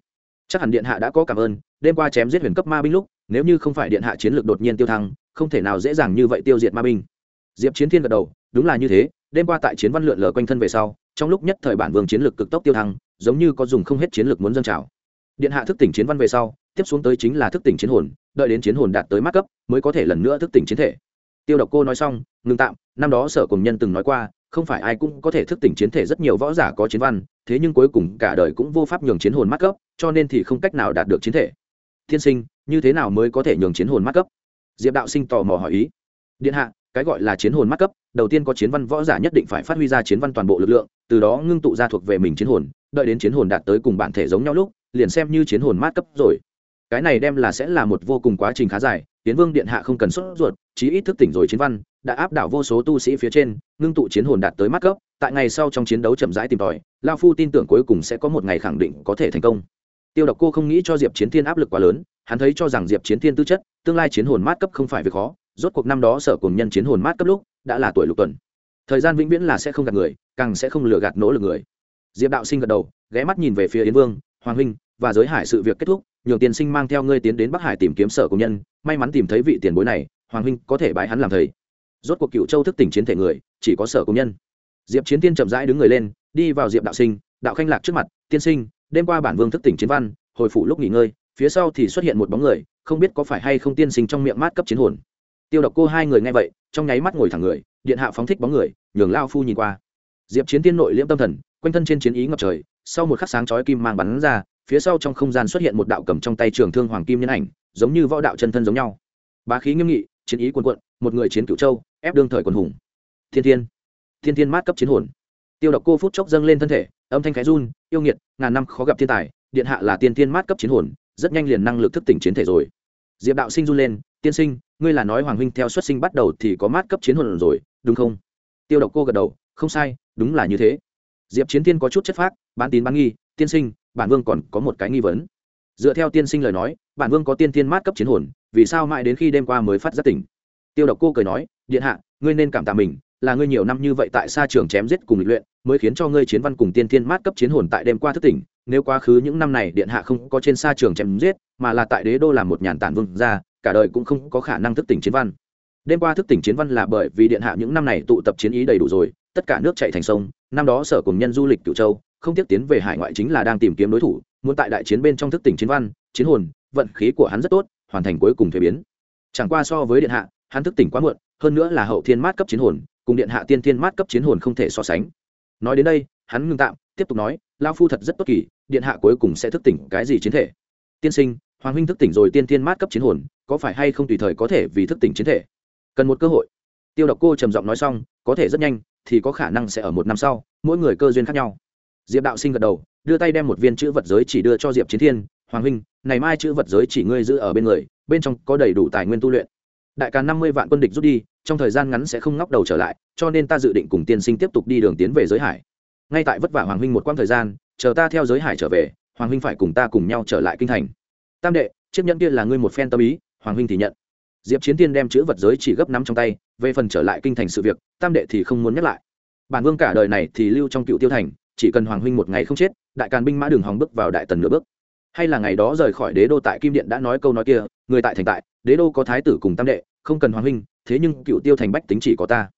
Chắc hẳn điện hạ đã có cảm ơn, đêm qua chém giết huyền cấp ma binh lúc, nếu như không phải điện hạ chiến lực đột nhiên tiêu thăng, không thể nào dễ dàng như vậy tiêu diệt ma binh. Diệp chiến thiên gật đầu, đúng là như thế, đêm qua tại chiến văn lượn lờ quanh thân về sau, trong lúc nhất thời bản vương chiến lực cực tốc tiêu thăng, giống như có dùng không hết chiến lực muốn dâng trào. Điện hạ thức tỉnh chiến văn về sau, tiếp xuống tới chính là thức tỉnh chiến hồn đợi đến chiến hồn đạt tới mắt cấp, mới có thể lần nữa thức tỉnh chiến thể. Tiêu độc cô nói xong, ngừng tạm, năm đó sở cùng nhân từng nói qua, không phải ai cũng có thể thức tỉnh chiến thể, rất nhiều võ giả có chiến văn, thế nhưng cuối cùng cả đời cũng vô pháp nhường chiến hồn mắt cấp, cho nên thì không cách nào đạt được chiến thể. Thiên sinh, như thế nào mới có thể nhường chiến hồn mắt cấp? Diệp đạo sinh tò mò hỏi ý. Điện hạ, cái gọi là chiến hồn mắt cấp, đầu tiên có chiến văn võ giả nhất định phải phát huy ra chiến văn toàn bộ lực lượng, từ đó ngưng tụ ra thuộc về mình chiến hồn, đợi đến chiến hồn đạt tới cùng bản thể giống nhau lúc, liền xem như chiến hồn mát cấp rồi cái này đem là sẽ là một vô cùng quá trình khá dài tiến vương điện hạ không cần sốt ruột, chí ít thức tỉnh rồi chiến văn, đã áp đảo vô số tu sĩ phía trên, ngưng tụ chiến hồn đạt tới mắt cấp, tại ngày sau trong chiến đấu chậm rãi tìm tòi, lao phu tin tưởng cuối cùng sẽ có một ngày khẳng định có thể thành công. Tiêu độc cô không nghĩ cho diệp chiến thiên áp lực quá lớn, hắn thấy cho rằng diệp chiến thiên tư chất, tương lai chiến hồn mát cấp không phải việc khó, rốt cuộc năm đó sở cùng nhân chiến hồn mát cấp lúc, đã là tuổi lục tuần. Thời gian vĩnh viễn là sẽ không gạt người, càng sẽ không lừa gạt nỗ lực người. Diệp đạo sinh gật đầu, ghé mắt nhìn về phía yến vương, hoàng huynh, và giới hải sự việc kết thúc nhường tiên sinh mang theo ngươi tiến đến bắc hải tìm kiếm sở công nhân, may mắn tìm thấy vị tiền bối này, hoàng huynh có thể bái hắn làm thầy. Rốt cuộc cựu châu thức tỉnh chiến thể người, chỉ có sở công nhân. Diệp chiến tiên chậm rãi đứng người lên, đi vào diệp đạo sinh, đạo khanh lạc trước mặt, tiên sinh, đêm qua bản vương thức tỉnh chiến văn, hồi phủ lúc nghỉ ngơi, phía sau thì xuất hiện một bóng người, không biết có phải hay không tiên sinh trong miệng mát cấp chiến hồn. Tiêu độc cô hai người nghe vậy, trong nháy mắt ngồi thẳng người, điện hạ phóng thích bóng người, nhường lao phu nhìn qua. Diệp chiến tiên nội liễm tâm thần, quanh thân trên chiến ý ngập trời, sau một khắc sáng chói kim mang bắn ra phía sau trong không gian xuất hiện một đạo cầm trong tay trường thương hoàng kim nhân ảnh, giống như võ đạo chân thân giống nhau. Bá khí nghiêm nghị, chiến ý quân quận một người chiến cửu châu, ép đương thời quần hùng. Thiên thiên thiên thiên mát cấp chiến hồn. Tiêu độc cô phút chốc dâng lên thân thể, âm thanh khái run, yêu nghiệt, ngàn năm khó gặp thiên tài, điện hạ là tiên thiên mát cấp chiến hồn, rất nhanh liền năng lực thức tỉnh chiến thể rồi. Diệp đạo sinh run lên, tiên sinh, ngươi là nói hoàng huynh theo xuất sinh bắt đầu thì có mát cấp chiến hồn rồi, đúng không? Tiêu độc cô gật đầu, không sai, đúng là như thế. Diệp chiến tiên có chút chất phác, bán tín bán nghi, tiên sinh bản vương còn có một cái nghi vấn. Dựa theo tiên sinh lời nói, bản vương có tiên tiên mát cấp chiến hồn, vì sao mãi đến khi đêm qua mới phát giác tỉnh? Tiêu độc cô cười nói, điện hạ, ngươi nên cảm tạ mình, là ngươi nhiều năm như vậy tại xa trường chém giết cùng lịch luyện, mới khiến cho ngươi chiến văn cùng tiên tiên mát cấp chiến hồn tại đêm qua thức tỉnh. Nếu quá khứ những năm này điện hạ không có trên xa trường chém giết, mà là tại đế đô làm một nhàn tản vương ra cả đời cũng không có khả năng thức tỉnh chiến văn. Đêm qua thức tỉnh chiến văn là bởi vì điện hạ những năm này tụ tập chiến ý đầy đủ rồi, tất cả nước chạy thành sông, năm đó sở cùng nhân du lịch cửu châu không tiếc tiến về hải ngoại chính là đang tìm kiếm đối thủ, muốn tại đại chiến bên trong thức tỉnh chiến văn, chiến hồn, vận khí của hắn rất tốt, hoàn thành cuối cùng thuế biến. Chẳng qua so với điện hạ, hắn thức tỉnh quá muộn, hơn nữa là hậu thiên mát cấp chiến hồn, cùng điện hạ tiên thiên mát cấp chiến hồn không thể so sánh. Nói đến đây, hắn ngưng tạm, tiếp tục nói, lao phu thật rất tốt kỳ, điện hạ cuối cùng sẽ thức tỉnh cái gì chiến thể? Tiên sinh, hoàng huynh thức tỉnh rồi tiên thiên mát cấp chiến hồn, có phải hay không tùy thời có thể vì thức tỉnh chiến thể? Cần một cơ hội. Tiêu độc cô trầm giọng nói xong, có thể rất nhanh, thì có khả năng sẽ ở một năm sau, mỗi người cơ duyên khác nhau diệp đạo sinh gật đầu, đưa tay đem một viên chữ vật giới chỉ đưa cho diệp chiến thiên. Hoàng huynh, này mai chữ vật giới chỉ ngươi giữ ở bên người, bên trong có đầy đủ tài nguyên tu luyện. Đại càn năm mươi vạn quân địch rút đi, trong thời gian ngắn sẽ không ngóc đầu trở lại, cho nên ta dự định cùng tiên sinh tiếp tục đi đường tiến về giới hải. Ngay tại vất vả hoàng huynh một quãng thời gian, chờ ta theo giới hải trở về, hoàng huynh phải cùng ta cùng nhau trở lại kinh thành. Tam đệ, chiếc nhẫn kia là ngươi một phen tâm ý, hoàng huynh thì nhận. Diệp chiến tiên đem chữ vật giới chỉ gấp nắm trong tay, về phần trở lại kinh thành sự việc, tam đệ thì không muốn nhắc lại. Bản vương cả đời này thì lưu trong cựu tiêu thành chỉ cần hoàng huynh một ngày không chết, đại càn binh mã đường hòng bước vào đại tần nửa bước. Hay là ngày đó rời khỏi đế đô tại kim điện đã nói câu nói kia, người tại thành tại, đế đô có thái tử cùng tam đệ, không cần hoàng huynh, thế nhưng cựu tiêu thành bách tính chỉ có ta.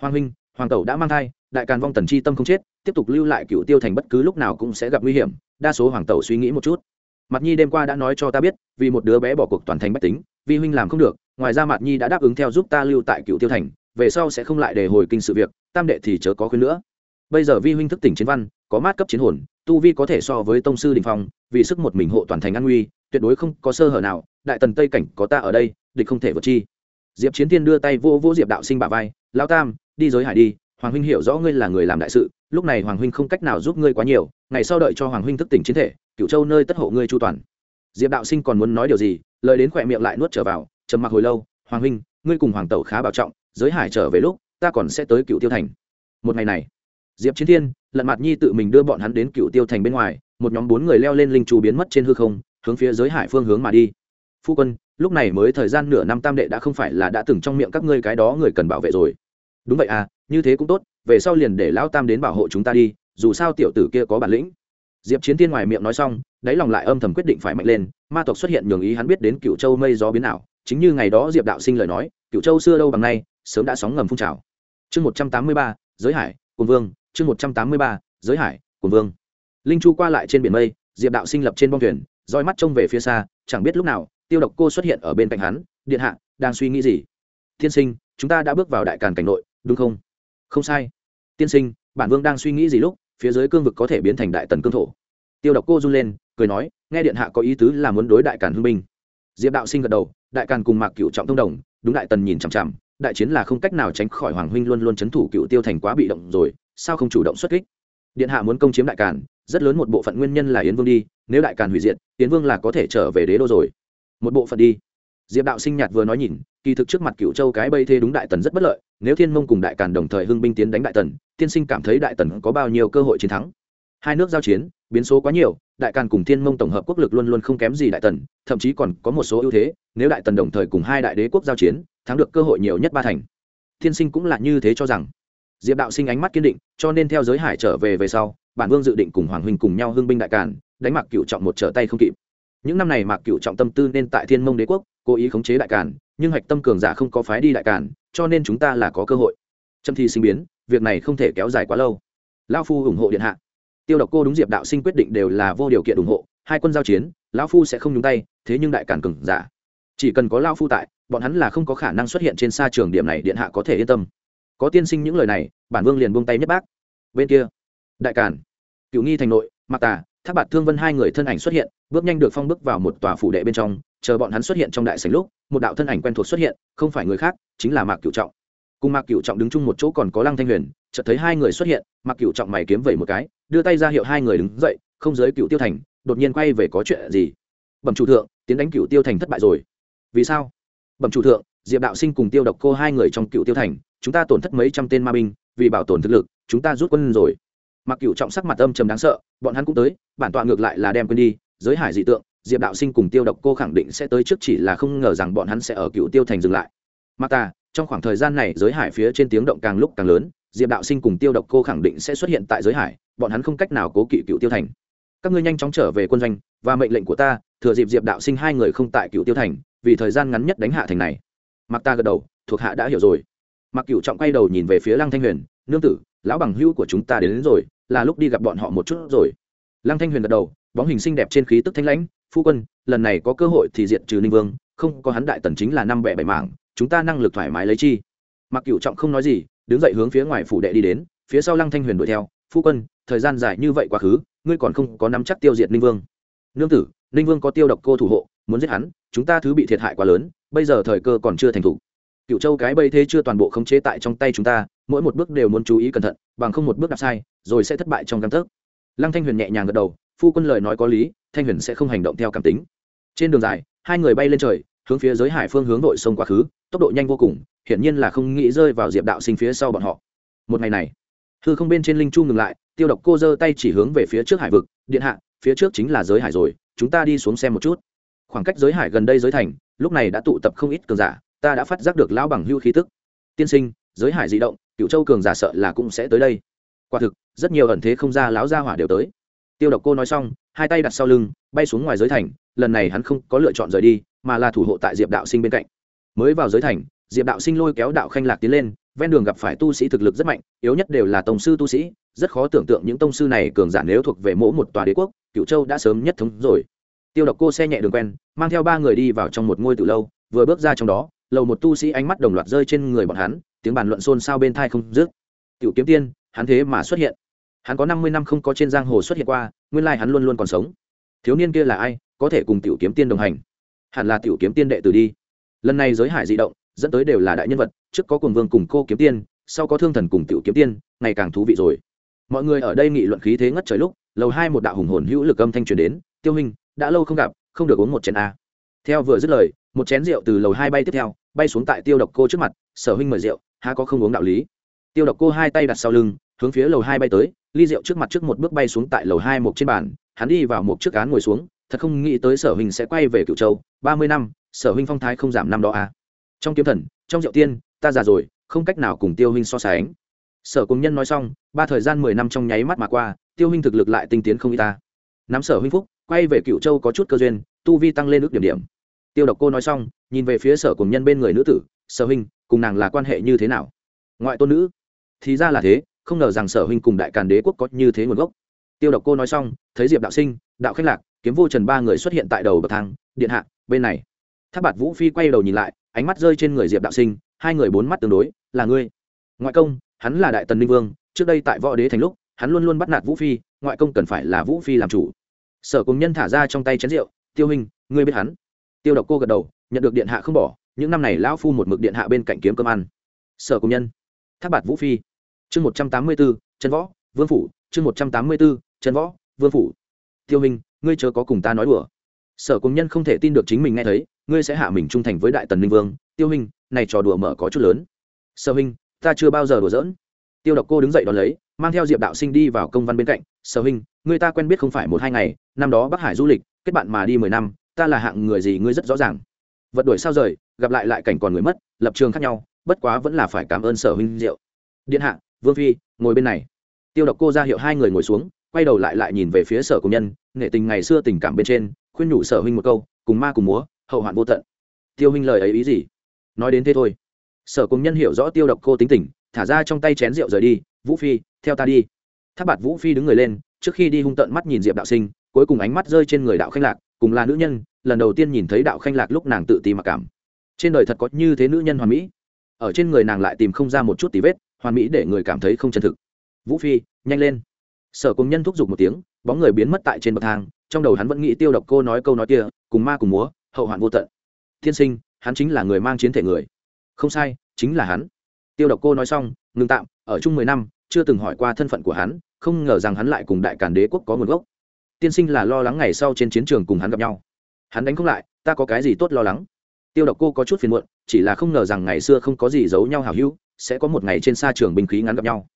Hoàng huynh, hoàng tẩu đã mang thai, đại càn vong tần chi tâm không chết, tiếp tục lưu lại cựu tiêu thành bất cứ lúc nào cũng sẽ gặp nguy hiểm, đa số hoàng tẩu suy nghĩ một chút. Mặt nhi đêm qua đã nói cho ta biết, vì một đứa bé bỏ cuộc toàn thành bách tính vi huynh làm không được, ngoài ra mặt nhi đã đáp ứng theo giúp ta lưu tại cựu tiêu thành, về sau sẽ không lại để hồi kinh sự việc, tam đệ thì chớ có khuyên nữa bây giờ vi huynh thức tỉnh chiến văn, có mát cấp chiến hồn, tu vi có thể so với tông sư đình phong, vì sức một mình hộ toàn thành an nguy, tuyệt đối không có sơ hở nào, đại tần tây cảnh có ta ở đây, địch không thể vượt chi. Diệp chiến tiên đưa tay vô vô diệp đạo sinh bà vai lao tam, đi giới hải đi, hoàng huynh hiểu rõ ngươi là người làm đại sự, lúc này hoàng huynh không cách nào giúp ngươi quá nhiều, ngày sau đợi cho hoàng huynh thức tỉnh chiến thể cựu châu nơi tất hộ ngươi chu toàn. Diệp đạo sinh còn muốn nói điều gì, lời đến khỏe miệng lại nuốt trở vào, trầm mặc hồi lâu, hoàng huynh, ngươi cùng hoàng tẩu khá bảo trọng, giới hải trở về lúc, ta còn sẽ tới cựu tiêu thành. Một ngày này diệp chiến thiên, lận mặt nhi tự mình đưa bọn hắn đến cựu tiêu thành bên ngoài, một nhóm bốn người leo lên linh trù biến mất trên hư không, hướng phía giới hải phương hướng mà đi. Phu quân, lúc này mới thời gian nửa năm tam đệ đã không phải là đã từng trong miệng các ngươi cái đó người cần bảo vệ rồi. Đúng vậy à như thế cũng tốt, về sau liền để lão tam đến bảo hộ chúng ta đi, dù sao tiểu tử kia có bản lĩnh. Diệp chiến thiên ngoài miệng nói xong, đáy lòng lại âm thầm quyết định phải mạnh lên, ma tộc xuất hiện nhường ý hắn biết đến cựu châu mây gió biến ảo, chính như ngày đó diệp đạo sinh lời nói cựu châu xưa đâu bằng nay, sớm đã sóng ngầm phun trào. Chương một trăm tám mươi ba, giới hải cùng vương chương một trăm tám mươi ba, giới hải quần vương. Linh chu qua lại trên biển mây, diệp đạo sinh lập trên bong thuyền, roi mắt trông về phía xa, chẳng biết lúc nào, tiêu độc cô xuất hiện ở bên cạnh hắn, điện hạ, đang suy nghĩ gì? Thiên sinh, chúng ta đã bước vào đại càn cảnh nội, đúng không? Không sai. Tiên sinh, bản vương đang suy nghĩ gì lúc, phía dưới cương vực có thể biến thành đại tần cương thổ? Tiêu độc cô run lên, cười nói, nghe điện hạ có ý tứ là muốn đối đại càn hưng binh. Diệp đạo sinh gật đầu, đại càn cùng mạc cựu trọng thông đồng, đúng đại tần nhìn chằm chằm, đại chiến là không cách nào tránh khỏi hoàng huynh luôn luôn c h ấ n thủ cựu tiêu thành quá bị động rồi sao không chủ động xuất kích? Điện hạ muốn công chiếm đại càn, rất lớn một bộ phận nguyên nhân là yến vương đi, nếu đại càn hủy diệt, yến vương là có thể trở về đế đô rồi. Một bộ phận đi. Diệp đạo sinh nhạt vừa nói nhìn, kỳ thực trước mặt cựu châu cái bây thế đúng đại tần rất bất lợi, nếu thiên mông cùng đại càn đồng thời hưng binh tiến đánh đại tần, tiên sinh cảm thấy đại tần có bao nhiêu cơ hội chiến thắng? Hai nước giao chiến, biến số quá nhiều, đại càn cùng thiên mông tổng hợp quốc lực luôn luôn không kém gì đại tần, thậm chí còn có một số ưu thế, nếu đại tần đồng thời cùng hai đại đế quốc giao chiến, thắng được cơ hội nhiều nhất ba thành. Thiên sinh cũng là như thế cho rằng diệp đạo sinh ánh mắt kiên định, cho nên theo giới hải trở về về sau, bản vương dự định cùng hoàng huynh cùng nhau hưng binh đại càn, đánh mạc cựu trọng một trở tay không kịp. Những năm này mạc cựu trọng tâm tư nên tại thiên mông đế quốc, cố ý khống chế đại càn, nhưng hạch tâm cường giả không có phái đi đại càn, cho nên chúng ta là có cơ hội. Trâm thi sinh biến, việc này không thể kéo dài quá lâu. Lao phu ủng hộ điện hạ. Tiêu độc cô đúng diệp đạo sinh quyết định đều là vô điều kiện ủng hộ, hai quân giao chiến, lão phu sẽ không nhúng tay, thế nhưng đại cản cường giả. Chỉ cần có lao phu tại, bọn hắn là không có khả năng xuất hiện trên xa trường điểm này, điện hạ có thể yên tâm có tiên sinh những lời này, bản vương liền buông tay nhất bác. Bên kia, đại cản cựu nghi thành nội mặc tà tháp bạt thương vân hai người thân ảnh xuất hiện, bước nhanh được phong bước vào một tòa phủ đệ bên trong, chờ bọn hắn xuất hiện trong đại sảnh lúc, một đạo thân ảnh quen thuộc xuất hiện, không phải người khác, chính là mạc cựu trọng. Cùng mạc cựu trọng đứng chung một chỗ còn có lăng thanh huyền, chợt thấy hai người xuất hiện, mạc cựu trọng mày kiếm vẩy một cái, đưa tay ra hiệu hai người đứng dậy, không giới cựu tiêu thành, đột nhiên quay về có chuyện gì? Bẩm chủ thượng, tiến đánh cựu tiêu thành thất bại rồi. Vì sao? Bẩm chủ thượng, diệp đạo sinh cùng tiêu độc cô hai người trong cựu tiêu thành chúng ta tổn thất mấy trăm tên ma binh, vì bảo tồn thực lực, chúng ta rút quân rồi. Mặc cựu trọng sắc mặt âm trầm đáng sợ, bọn hắn cũng tới, bản tọa ngược lại là đem quân đi, giới hải dị tượng, diệp đạo sinh cùng tiêu độc cô khẳng định sẽ tới trước chỉ là không ngờ rằng bọn hắn sẽ ở cựu tiêu thành dừng lại. Mặc ta, trong khoảng thời gian này giới hải phía trên tiếng động càng lúc càng lớn, diệp đạo sinh cùng tiêu độc cô khẳng định sẽ xuất hiện tại giới hải, bọn hắn không cách nào cố kỵ cựu tiêu thành. Các ngươi nhanh chóng trở về quân doanh, và mệnh lệnh của ta, thừa dịp diệp đạo sinh hai người không tại cựu tiêu thành, vì thời gian ngắn nhất đánh hạ thành này. Mặc ta gật đầu, thuộc hạ đã hiểu rồi mặc cựu trọng quay đầu nhìn về phía lăng thanh huyền nương tử lão bằng hữu của chúng ta đến, đến rồi là lúc đi gặp bọn họ một chút rồi. Lăng thanh huyền gật đầu bóng hình xinh đẹp trên khí tức thanh lãnh phu quân lần này có cơ hội thì diện trừ ninh vương không có hắn đại tần chính là năm bẻ bảy mảng chúng ta năng lực thoải mái lấy chi? Mặc cựu trọng không nói gì đứng dậy hướng phía ngoài phủ đệ đi đến phía sau lăng thanh huyền đuổi theo phu quân thời gian dài như vậy quá khứ ngươi còn không có nắm chắc tiêu diệt ninh vương. Nương tử ninh vương có tiêu độc cô thủ hộ muốn giết hắn chúng ta thứ bị thiệt hại quá lớn bây giờ thời cơ còn chưa thành thủ cựu châu cái bây thế chưa toàn bộ khống chế tại trong tay chúng ta, mỗi một bước đều muốn chú ý cẩn thận, bằng không một bước đạp sai, rồi sẽ thất bại trong căn tấc. Lăng thanh huyền nhẹ nhàng gật đầu, phu quân lời nói có lý, thanh huyền sẽ không hành động theo cảm tính. Trên đường dài, hai người bay lên trời, hướng phía giới hải phương hướng nội sông quá khứ, tốc độ nhanh vô cùng, hiển nhiên là không nghĩ rơi vào diệp đạo sinh phía sau bọn họ. Một ngày này, hư không bên trên linh chu ngừng lại, tiêu độc cô giơ tay chỉ hướng về phía trước hải vực, điện hạ, phía trước chính là giới hải rồi, chúng ta đi xuống xem một chút. Khoảng cách giới hải gần đây giới thành, lúc này đã tụ tập không ít cường giả ta đã phát giác được lão bằng hưu khí tức. Tiên sinh, giới hải di động cựu châu cường giả sợ là cũng sẽ tới đây. Quả thực, rất nhiều ẩn thế không ra lão gia hỏa đều tới. Tiêu độc cô nói xong, hai tay đặt sau lưng, bay xuống ngoài giới thành, lần này hắn không có lựa chọn rời đi, mà là thủ hộ tại diệp đạo sinh bên cạnh. Mới vào giới thành, diệp đạo sinh lôi kéo đạo khanh lạc tiến lên, ven đường gặp phải tu sĩ thực lực rất mạnh, yếu nhất đều là tổng sư tu sĩ, rất khó tưởng tượng những tông sư này cường giả nếu thuộc về mỗi một tòa đế quốc cựu châu đã sớm nhất thống rồi. Tiêu độc cô xe nhẹ đường quen, mang theo ba người đi vào trong một ngôi từ lâu, vừa bước ra trong đó lầu một tu sĩ ánh mắt đồng loạt rơi trên người bọn hắn, tiếng bàn luận xôn xao bên thai không dứt. Tiểu kiếm tiên, hắn thế mà xuất hiện. Hắn có năm mươi năm không có trên giang hồ xuất hiện qua, nguyên lai hắn luôn luôn còn sống. Thiếu niên kia là ai, có thể cùng tiểu kiếm tiên đồng hành? Hẳn là tiểu kiếm tiên đệ tử đi. Lần này giới hải di động, dẫn tới đều là đại nhân vật, trước có cồn vương cùng cô kiếm tiên, sau có thương thần cùng tiểu kiếm tiên, ngày càng thú vị rồi. Mọi người ở đây nghị luận khí thế ngất trời lúc, lầu hai một đạo hùng hồn hữu lực âm thanh truyền đến, tiêu hình đã lâu không gặp, không được uống một chén a theo vừa dứt lời, một chén rượu từ lầu hai bay tiếp theo, bay xuống tại tiêu độc cô trước mặt, sở huynh mời rượu, há có không uống đạo lý? Tiêu độc cô hai tay đặt sau lưng, hướng phía lầu hai bay tới, ly rượu trước mặt trước một bước bay xuống tại lầu hai một trên bàn, hắn đi vào một chiếc án ngồi xuống, thật không nghĩ tới sở huynh sẽ quay về cựu châu, ba mươi năm, sở huynh phong thái không giảm năm đó à. trong kiếm thần, trong rượu tiên, ta già rồi, không cách nào cùng tiêu huynh so sánh. Sở cùng nhân nói xong, ba thời gian mười năm trong nháy mắt mà qua, tiêu huynh thực lực lại tinh tiến không y ta. Nắm sở huynh phúc, quay về cựu châu có chút cơ duyên, tu vi tăng lên ước điểm điểm tiêu độc cô nói xong, nhìn về phía sở cùng nhân bên người nữ tử, sở huynh, cùng nàng là quan hệ như thế nào? Ngoại tôn nữ. Thì ra là thế, không ngờ rằng sở huynh cùng đại càn đế quốc có như thế nguồn gốc. Tiêu độc cô nói xong, thấy diệp đạo sinh, đạo khách lạc, kiếm vô trần ba người xuất hiện tại đầu bậc thang, điện hạ, bên này. Tháp bạt vũ phi quay đầu nhìn lại, ánh mắt rơi trên người diệp đạo sinh, hai người bốn mắt tương đối, là ngươi. Ngoại công, hắn là đại tần ninh vương, trước đây tại võ đế thành lúc, hắn luôn luôn bắt nạt vũ phi, ngoại công cần phải là vũ phi làm chủ. Sở cùng nhân thả ra trong tay chén rượu, tiêu hình ngươi biết hắn? Tiêu độc cô gật đầu, nhận được điện hạ không bỏ, những năm này lão phu một mực điện hạ bên cạnh kiếm cơm ăn. Sở công nhân tháp bạt vũ phi, chương một trăm tám mươi b ố võ, vương phủ, chương một trăm tám mươi b ố võ, vương phủ. Tiêu hình ngươi chớ có cùng ta nói đùa. Sở công nhân không thể tin được chính mình nghe thấy, ngươi sẽ hạ mình trung thành với đại tần Minh vương. Tiêu hình này trò đùa mở có chút lớn. Sở hình ta chưa bao giờ đùa giỡn. Tiêu độc cô đứng dậy đón lấy, mang theo diệp đạo sinh đi vào công văn bên cạnh. Sở hình người ta quen biết không phải một hai ngày, năm đó bắc hải du lịch, kết bạn mà đi mười năm ta là hạng người gì ngươi rất rõ ràng. Vật đuổi sao rời, gặp lại lại cảnh còn người mất, lập trường khác nhau, bất quá vẫn là phải cảm ơn sở huynh diệu điện hạ, vương phi, ngồi bên này. Tiêu độc cô ra hiệu hai người ngồi xuống, quay đầu lại lại nhìn về phía sở công nhân, nghệ tình ngày xưa tình cảm bên trên, khuyên nhủ sở huynh một câu, cùng ma cùng múa, hậu hoạn vô tận. Tiêu huynh lời ấy ý gì? Nói đến thế thôi. Sở công nhân hiểu rõ tiêu độc cô tính tình, thả ra trong tay chén rượu rời đi, vũ phi, theo ta đi. Tháp bạt vũ phi đứng người lên, trước khi đi hung tận mắt nhìn diệp đạo sinh, cuối cùng ánh mắt rơi trên người đạo khanh lạc cùng là nữ nhân, lần đầu tiên nhìn thấy đạo khanh lạc lúc nàng tự ti mặc cảm. Trên đời thật có như thế nữ nhân hoàn mỹ. Ở trên người nàng lại tìm không ra một chút tí vết, hoàn mỹ để người cảm thấy không chân thực. Vũ phi, nhanh lên. Sở cùng nhân thúc giục một tiếng, bóng người biến mất tại trên bậc thang, trong đầu hắn vẫn nghĩ tiêu độc cô nói câu nói kia, cùng ma cùng múa, hậu hoạn vô tận. Thiên sinh, hắn chính là người mang chiến thể người. Không sai, chính là hắn. Tiêu độc cô nói xong, ngừng tạm, ở chung mười năm, chưa từng hỏi qua thân phận của hắn, không ngờ rằng hắn lại cùng đại cản đế quốc có nguồn gốc tiên sinh là lo lắng ngày sau trên chiến trường cùng hắn gặp nhau. Hắn đánh không lại, ta có cái gì tốt lo lắng? Tiêu độc cô có chút phiền muộn, chỉ là không ngờ rằng ngày xưa không có gì giấu nhau hào hữu, sẽ có một ngày trên xa trường binh khí ngắn gặp nhau.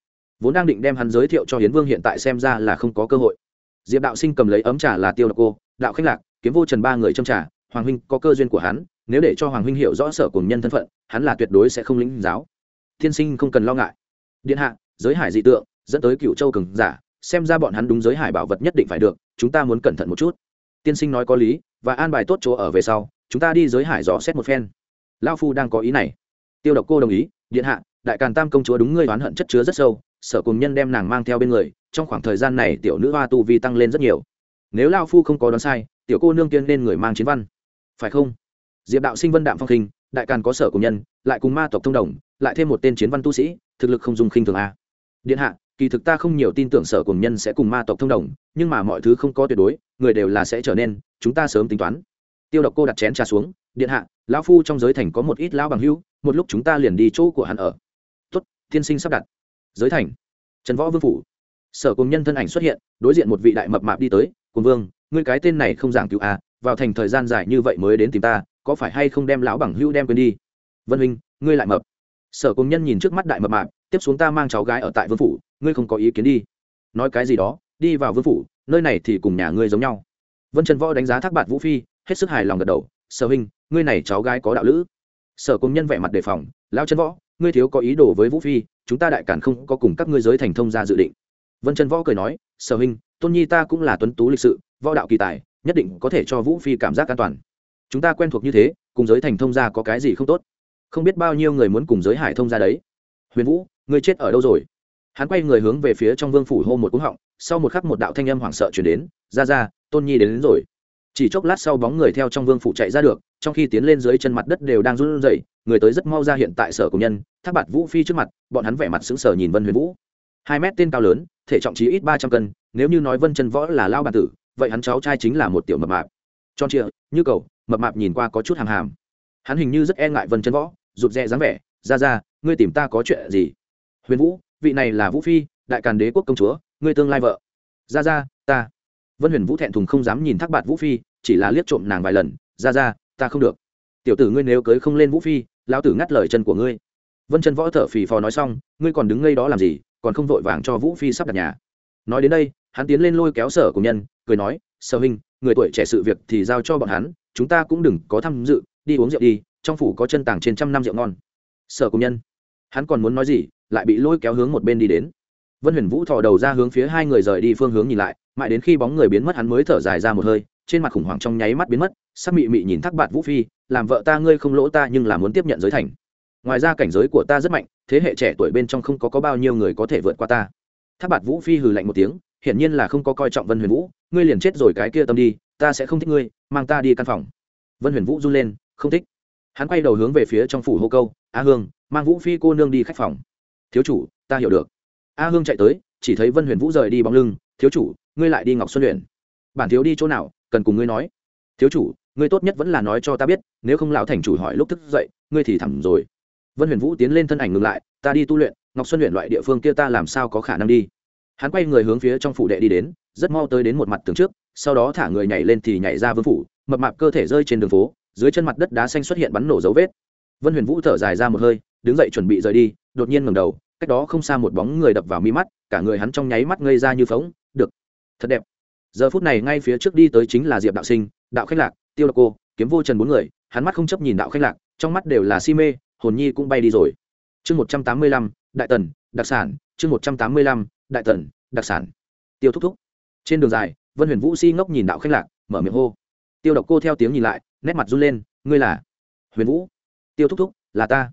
Vốn đang định đem hắn giới thiệu cho hiến vương hiện tại xem ra là không có cơ hội. Diệp đạo sinh cầm lấy ấm trà là tiêu độc cô, đạo khách lạc, kiếm vô trần ba người trong trà, hoàng huynh có cơ duyên của hắn, nếu để cho hoàng huynh hiểu rõ sở cùng nhân thân phận, hắn là tuyệt đối sẽ không lĩnh giáo. Tiên sinh không cần lo ngại. Điện hạ, giới hải dị tượng, dẫn tới cựu châu cường giả xem ra bọn hắn đúng giới hải bảo vật nhất định phải được, chúng ta muốn cẩn thận một chút. Tiên sinh nói có lý, và an bài tốt chỗ ở về sau, chúng ta đi giới hải dò xét một phen. Lao phu đang có ý này. Tiêu độc cô đồng ý, điện hạ, đại càn tam công chúa đúng ngươi oán hận chất chứa rất sâu, sở cùng nhân đem nàng mang theo bên người, trong khoảng thời gian này tiểu nữ hoa tu vi tăng lên rất nhiều. Nếu lao phu không có đoán sai, tiểu cô nương tiên nên người mang chiến văn. Phải không? Diệp đạo sinh vân đạm phong khinh, đại càn có sở cùng nhân, lại cùng ma tộc thông đồng, lại thêm một tên chiến văn tu sĩ, thực lực không dùng khinh thường a. Điện hạ kỳ thực ta không nhiều tin tưởng sở cùng nhân sẽ cùng ma tộc thông đồng, nhưng mà mọi thứ không có tuyệt đối, người đều là sẽ trở nên, chúng ta sớm tính toán. Tiêu độc cô đặt chén trà xuống, điện hạ, lão phu trong giới thành có một ít lão bằng hữu, một lúc chúng ta liền đi chỗ của hắn ở. Tuất tiên sinh sắp đặt. Giới thành. Trần võ vương phủ. Sở cùng nhân thân ảnh xuất hiện, đối diện một vị đại mập mạp đi tới cùng vương, ngươi cái tên này không giảng cứu à vào thành thời gian dài như vậy mới đến tìm ta, có phải hay không đem lão bằng hữu đem quên đi? Vân huynh, ngươi lại mập. Sở cùng nhân nhìn trước mắt đại mập mạp tiếp xuống ta mang cháu gái ở tại vương phủ, ngươi không có ý kiến đi. Nói cái gì đó, đi vào vương phủ, nơi này thì cùng nhà ngươi giống nhau. Vân trần võ đánh giá thác bạt vũ phi, hết sức hài lòng gật đầu, sở huynh, ngươi này cháu gái có đạo lữ. Sở công nhân vẻ mặt đề phòng lao chân võ, ngươi thiếu có ý đồ với vũ phi, chúng ta đại cản không có cùng các ngươi giới thành thông ra dự định. Vân trần võ cười nói, sở huynh, tôn nhi ta cũng là tuấn tú lịch sự, võ đạo kỳ tài, nhất định có thể cho vũ phi cảm giác an toàn. Chúng ta quen thuộc như thế, cùng giới thành thông ra có cái gì không tốt? Không biết bao nhiêu người muốn cùng giới hải thông ra đấy. Huyền vũ ngươi chết ở đâu rồi? Hắn quay người hướng về phía trong vương phủ hô một cúng họng sau một khắc một đạo thanh âm hoảng sợ chuyển đến ra ra tôn nhi đến, đến rồi. Chỉ chốc lát sau bóng người theo trong vương phủ chạy ra được trong khi tiến lên dưới chân mặt đất đều đang run rẩy người tới rất mau ra hiện tại sở công nhân tháp bạt vũ phi trước mặt bọn hắn vẻ mặt sững sờ nhìn vân huyền vũ. Hai mét tên cao lớn thể trọng chí ít ba trăm cân nếu như nói vân chân võ là lao bản tử vậy hắn cháu trai chính là một tiểu mập mạp. Tròn trịa như cầu mập mạp nhìn qua có chút hàng hàm. Hắn hình như rất e ngại vân chân võ rụt rè dáng vẻ ra ra ngươi tìm ta có chuyện gì? Huyền vũ vị này là vũ phi đại càn đế quốc công chúa ngươi tương lai vợ. Ra ra ta. Vân huyền vũ thẹn thùng không dám nhìn thác bạt vũ phi chỉ là liếc trộm nàng vài lần. Ra ra ta không được. Tiểu tử ngươi nếu cưới không lên vũ phi lão tử ngắt lời chân của ngươi. Vân chân võ thở phì phò nói xong ngươi còn đứng ngây đó làm gì còn không vội vàng cho vũ phi sắp đặt nhà. Nói đến đây hắn tiến lên lôi kéo sở của nhân cười nói sở hình, người tuổi trẻ sự việc thì giao cho bọn hắn chúng ta cũng đừng có tham dự đi uống rượu đi trong phủ có chân tàng trên trăm năm rượu ngon. Sở công nhân hắn còn muốn nói gì lại bị lôi kéo hướng một bên đi đến. Vân huyền vũ thò đầu ra hướng phía hai người rời đi phương hướng nhìn lại mãi đến khi bóng người biến mất hắn mới thở dài ra một hơi trên mặt khủng hoảng trong nháy mắt biến mất sắc mị mị nhìn thác bạt vũ phi làm vợ ta ngươi không lỗ ta nhưng là muốn tiếp nhận giới thành. Ngoài ra cảnh giới của ta rất mạnh thế hệ trẻ tuổi bên trong không có, có bao nhiêu người có thể vượt qua ta. Thác bạt vũ phi hừ lạnh một tiếng hiển nhiên là không có coi trọng vân huyền vũ ngươi liền chết rồi cái kia tâm đi ta sẽ không thích ngươi mang ta đi căn phòng. Vân huyền vũ run lên không thích. Hắn quay đầu hướng về phía trong phủ hô câu a hương mang vũ phi cô nương đi khách phòng. Thiếu chủ, ta hiểu được. A hương chạy tới, chỉ thấy vân huyền vũ rời đi bóng lưng. Thiếu chủ, ngươi lại đi ngọc xuân luyện bản thiếu đi chỗ nào, cần cùng ngươi nói. Thiếu chủ, ngươi tốt nhất vẫn là nói cho ta biết, nếu không lão thành chủ hỏi lúc thức dậy, ngươi thì thẳng rồi. Vân huyền vũ tiến lên thân ảnh ngừng lại, ta đi tu luyện, ngọc xuân luyện loại địa phương kia ta làm sao có khả năng đi? Hắn quay người hướng phía trong phủ đệ đi đến, rất mau tới đến một mặt tường trước, sau đó thả người nhảy lên thì nhảy ra vương phủ, mập mạp cơ thể rơi trên đường phố, dưới chân mặt đất đá xanh xuất hiện bắn nổ dấu vết. Vân huyền vũ thở dài ra một hơi đứng dậy chuẩn bị rời đi, đột nhiên ngầm đầu, cách đó không xa một bóng người đập vào mi mắt, cả người hắn trong nháy mắt ngây ra như phóng được, thật đẹp. Giờ phút này ngay phía trước đi tới chính là diệp đạo sinh, đạo khách lạc, tiêu độc cô, kiếm vô trần bốn người, hắn mắt không chấp nhìn đạo khách lạc, trong mắt đều là si mê, hồn nhi cũng bay đi rồi. Chương một trăm tám mươi lăm, đại tần, đặc sản, chương một trăm tám mươi lăm, đại tần, đặc sản. Tiêu thúc thúc. Trên đường dài, vân huyền vũ si ngốc nhìn đạo khách lạc, mở miệng hô. Tiêu độc cô theo tiếng nhìn lại, nét mặt run lên, ngươi là? Huyền vũ. Tiêu thúc thúc, là ta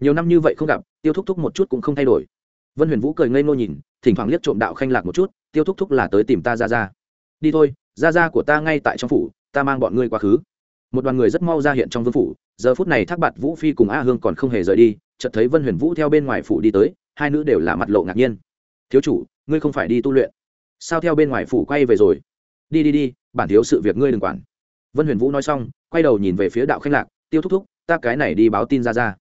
nhiều năm như vậy không gặp, tiêu thúc thúc một chút cũng không thay đổi. Vân huyền vũ cười ngây ngô nhìn, thỉnh thoảng liếc trộm đạo khanh lạc một chút, tiêu thúc thúc là tới tìm ta ra ra đi thôi ra ra của ta ngay tại trong phủ, ta mang bọn ngươi quá khứ. Một đoàn người rất mau ra hiện trong vương phủ, giờ phút này thác bạt vũ phi cùng a hương còn không hề rời đi, chợt thấy vân huyền vũ theo bên ngoài phủ đi tới, hai nữ đều là mặt lộ ngạc nhiên. Thiếu chủ, ngươi không phải đi tu luyện? Sao theo bên ngoài phủ quay về rồi? Đi đi đi, bản thiếu sự việc ngươi đừng quản. Vân huyền vũ nói xong, quay đầu nhìn về phía đạo khanh lạc, tiêu thúc thúc, ta cái này đi báo tin ra ra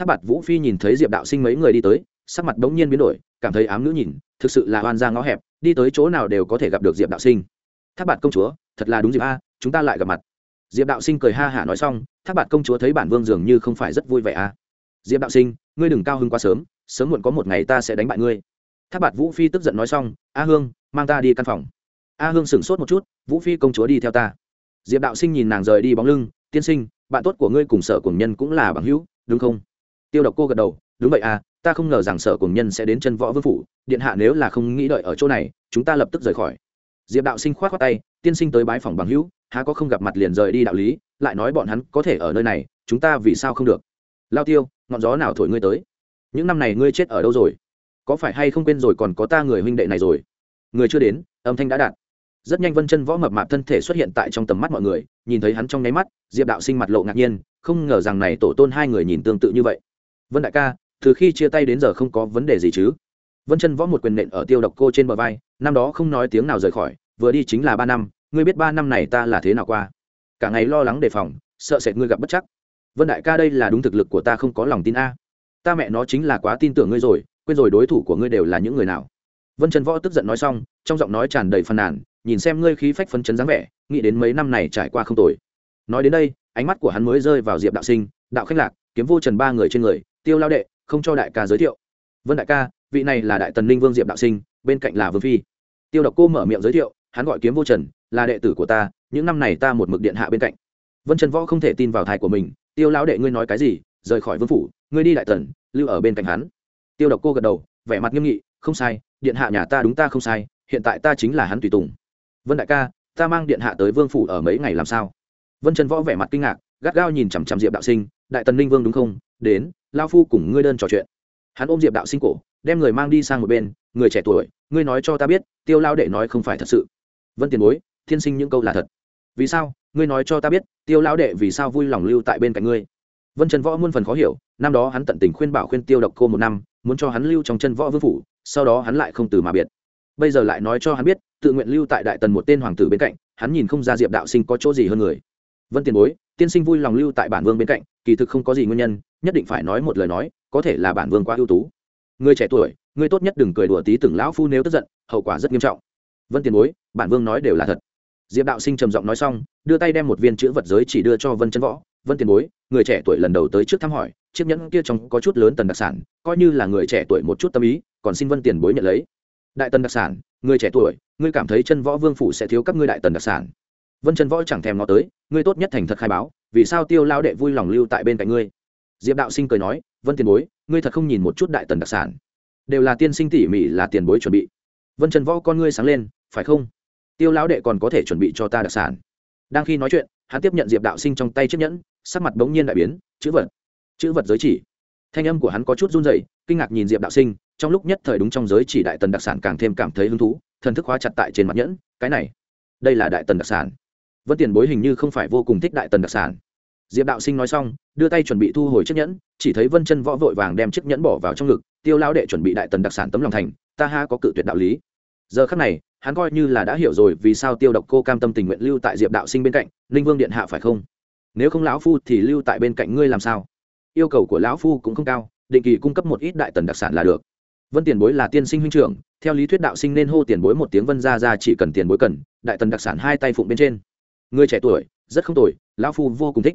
thác bạt vũ phi nhìn thấy diệp đạo sinh mấy người đi tới, sắc mặt bỗng nhiên biến đổi, cảm thấy ám nữ nhìn, thực sự là oan ra ngõ hẹp, đi tới chỗ nào đều có thể gặp được diệp đạo sinh. Thác bạt công chúa, thật là đúng dịp a, chúng ta lại gặp mặt. Diệp đạo sinh cười ha hả nói xong thác bạt công chúa thấy bản vương dường như không phải rất vui vẻ a. Diệp đạo sinh, ngươi đừng cao hưng quá sớm sớm muộn có một ngày ta sẽ đánh bại ngươi. Thác bạt vũ phi tức giận nói xong, a hương, mang ta đi căn phòng. A hương sửng sốt một chút, vũ phi công chúa đi theo ta. Diệp đạo sinh nhìn nàng rời đi bóng lưng, tiên sinh, bạn tốt của ngươi cùng sở cùng nhân cũng là bằng hữu, đúng không? Tiêu độc cô gật đầu, đúng vậy à ta không ngờ rằng sở cùng nhân sẽ đến chân võ vương phủ, điện hạ nếu là không nghĩ đợi ở chỗ này, chúng ta lập tức rời khỏi. Diệp đạo sinh k h o á t khoác tay, tiên sinh tới bái phòng bằng hữu, há có không gặp mặt liền rời đi đạo lý, lại nói bọn hắn có thể ở nơi này, chúng ta vì sao không được? Lao tiêu, ngọn gió nào thổi ngươi tới? Những năm này ngươi chết ở đâu rồi? Có phải hay không quên rồi còn có ta người huynh đệ này rồi? Người chưa đến, âm thanh đã đạt. Rất nhanh vân chân võ mập mạp thân thể xuất hiện tại trong tầm mắt mọi người, nhìn thấy hắn trong nháy mắt, diệp đạo sinh mặt lộ ngạc nhiên, không ngờ rằng này tổ tôn hai người nhìn tương tự như vậy vân đại ca, từ khi chia tay đến giờ không có vấn đề gì chứ? Vân chân võ một quyền nện ở tiêu độc cô trên bờ vai, năm đó không nói tiếng nào rời khỏi, vừa đi chính là ba năm, ngươi biết ba năm này ta là thế nào qua? Cả ngày lo lắng đề phòng, sợ sệt ngươi gặp bất chắc. Vân đại ca đây là đúng thực lực của ta không có lòng tin a. Ta mẹ nó chính là quá tin tưởng ngươi rồi, quên rồi đối thủ của ngươi đều là những người nào. Vân chân võ tức giận nói xong, trong giọng nói tràn đầy phàn nàn, nhìn xem ngươi khí phách phấn chấn dáng vẻ, nghĩ đến mấy năm này trải qua không tồi. Nói đến đây, ánh mắt của hắn mới rơi vào diệp đạo sinh, đạo khách lạc, kiếm vô trần ba người trên người tiêu lao đệ, không cho đại ca giới thiệu. Vân đại ca, vị này là đại tần ninh vương diệp đạo sinh, bên cạnh là vương phi. Tiêu độc cô mở miệng giới thiệu, hắn gọi kiếm vô trần, là đệ tử của ta, những năm này ta một mực điện hạ bên cạnh. Vân trần võ không thể tin vào thai của mình, tiêu lão đệ, ngươi nói cái gì? Rời khỏi vương phủ, ngươi đi đại tần, lưu ở bên cạnh hắn. Tiêu độc cô gật đầu, vẻ mặt nghiêm nghị, không sai, điện hạ nhà ta đúng ta không sai, hiện tại ta chính là hắn tùy tùng. Vân đại ca, ta mang điện hạ tới vương phủ ở mấy ngày làm sao? Vân trần võ vẻ mặt kinh ngạc, gắt gao nhìn chằm chằm diệp đạo sinh, đại tần ninh vương đúng không? Đến lao phu cùng ngươi đơn trò chuyện. Hắn ôm diệp đạo sinh cổ, đem người mang đi sang một bên, người trẻ tuổi, ngươi nói cho ta biết, tiêu lao đệ nói không phải thật sự. Vân tiền bối, thiên sinh những câu là thật. Vì sao? Ngươi nói cho ta biết, tiêu lao đệ vì sao vui lòng lưu tại bên cạnh ngươi? Vân trần võ muôn phần khó hiểu, năm đó hắn tận tình khuyên bảo khuyên tiêu độc cô một năm, muốn cho hắn lưu trong chân võ vương phủ, sau đó hắn lại không từ mà biệt. Bây giờ lại nói cho hắn biết, tự nguyện lưu tại đại tần một tên hoàng tử bên cạnh, hắn nhìn không ra diệp đạo sinh có chỗ gì hơn người. Vân tiền bối tiên sinh vui lòng lưu tại bản vương bên cạnh, kỳ thực không có gì nguyên nhân, nhất định phải nói một lời nói, có thể là bản vương quá ưu tú. Người trẻ tuổi, người tốt nhất đừng cười đùa tí từng lão phu nếu tức giận, hậu quả rất nghiêm trọng. Vân tiền bối, bản vương nói đều là thật. Diệp đạo sinh trầm giọng nói xong, đưa tay đem một viên chữ vật giới chỉ đưa cho vân chân võ. Vân tiền bối, người trẻ tuổi lần đầu tới trước thăm hỏi, chiếc nhẫn kia trong có chút lớn tần đặc sản, coi như là người trẻ tuổi một chút tâm ý, còn xin vân tiền bối nhận lấy. Đại tần đặc sản, người trẻ tuổi, ngươi cảm thấy chân võ vương phủ sẽ thiếu các ngươi đại tần đặc sản vân Trần võ chẳng thèm nó tới, ngươi tốt nhất thành thật khai báo, vì sao tiêu lao đệ vui lòng lưu tại bên cạnh ngươi? Diệp đạo sinh cười nói, vân tiền bối, ngươi thật không nhìn một chút đại tần đặc sản. Đều là tiên sinh tỉ mỉ là tiền bối chuẩn bị. Vân trần võ con ngươi sáng lên, phải không? Tiêu lão đệ còn có thể chuẩn bị cho ta đặc sản. Đang khi nói chuyện, hắn tiếp nhận diệp đạo sinh trong tay chiếc nhẫn, sắc mặt bỗng nhiên đại biến, chữ vật chữ vật giới chỉ. Thanh âm của hắn có chút run dậy kinh ngạc nhìn diệp đạo sinh, trong lúc nhất thời đúng trong giới chỉ đại tần đặc sản càng thêm cảm thấy hứng thú, thần thức hóa chặt tại trên mặt nhẫn, cái này, đây là đại tần đặc sản vân tiền bối hình như không phải vô cùng thích đại tần đặc sản. Diệp đạo sinh nói xong, đưa tay chuẩn bị thu hồi chiếc nhẫn, chỉ thấy vân chân võ vội vàng đem chiếc nhẫn bỏ vào trong ngực, tiêu lão đệ chuẩn bị đại tần đặc sản tấm lòng thành, ta ha có cự tuyệt đạo lý. Giờ khắc này, hắn coi như là đã hiểu rồi vì sao tiêu độc cô cam tâm tình nguyện lưu tại diệp đạo sinh bên cạnh ninh vương điện hạ phải không? Nếu không lão phu thì lưu tại bên cạnh ngươi làm sao? Yêu cầu của lão phu cũng không cao, định kỳ cung cấp một ít đại tần đặc sản là được. Vân tiền bối là tiên sinh huynh trưởng, theo lý thuyết đạo sinh nên hô tiền bối một tiếng vân ra ra chỉ cần tiền bối cần, đại tần đặc sản hai tay phụng bên trên người trẻ tuổi, rất không tồi, lão phu vô cùng thích.